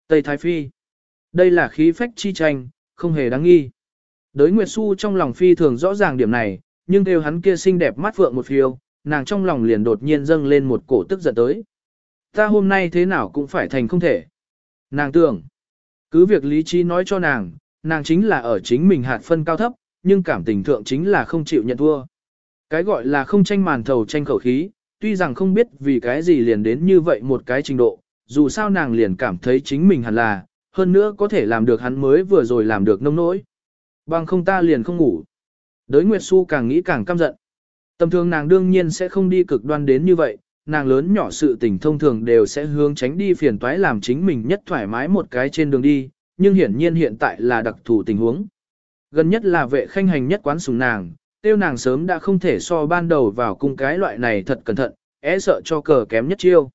Tây Thái Phi. Đây là khí phách chi tranh, không hề đáng nghi. Đới Nguyệt Xu trong lòng phi thường rõ ràng điểm này, nhưng theo hắn kia xinh đẹp mắt phượng một phiêu, nàng trong lòng liền đột nhiên dâng lên một cổ tức giận tới. Ta hôm nay thế nào cũng phải thành không thể. Nàng tưởng, cứ việc lý trí nói cho nàng, nàng chính là ở chính mình hạt phân cao thấp, nhưng cảm tình thượng chính là không chịu nhận thua. Cái gọi là không tranh màn thầu tranh khẩu khí, tuy rằng không biết vì cái gì liền đến như vậy một cái trình độ, dù sao nàng liền cảm thấy chính mình hẳn là, hơn nữa có thể làm được hắn mới vừa rồi làm được nông nỗi. Bằng không ta liền không ngủ. Đới Nguyệt Xu càng nghĩ càng căm giận. Tầm thường nàng đương nhiên sẽ không đi cực đoan đến như vậy, nàng lớn nhỏ sự tình thông thường đều sẽ hướng tránh đi phiền toái làm chính mình nhất thoải mái một cái trên đường đi, nhưng hiển nhiên hiện tại là đặc thù tình huống. Gần nhất là vệ khanh hành nhất quán sùng nàng, tiêu nàng sớm đã không thể so ban đầu vào cung cái loại này thật cẩn thận, é sợ cho cờ kém nhất chiêu.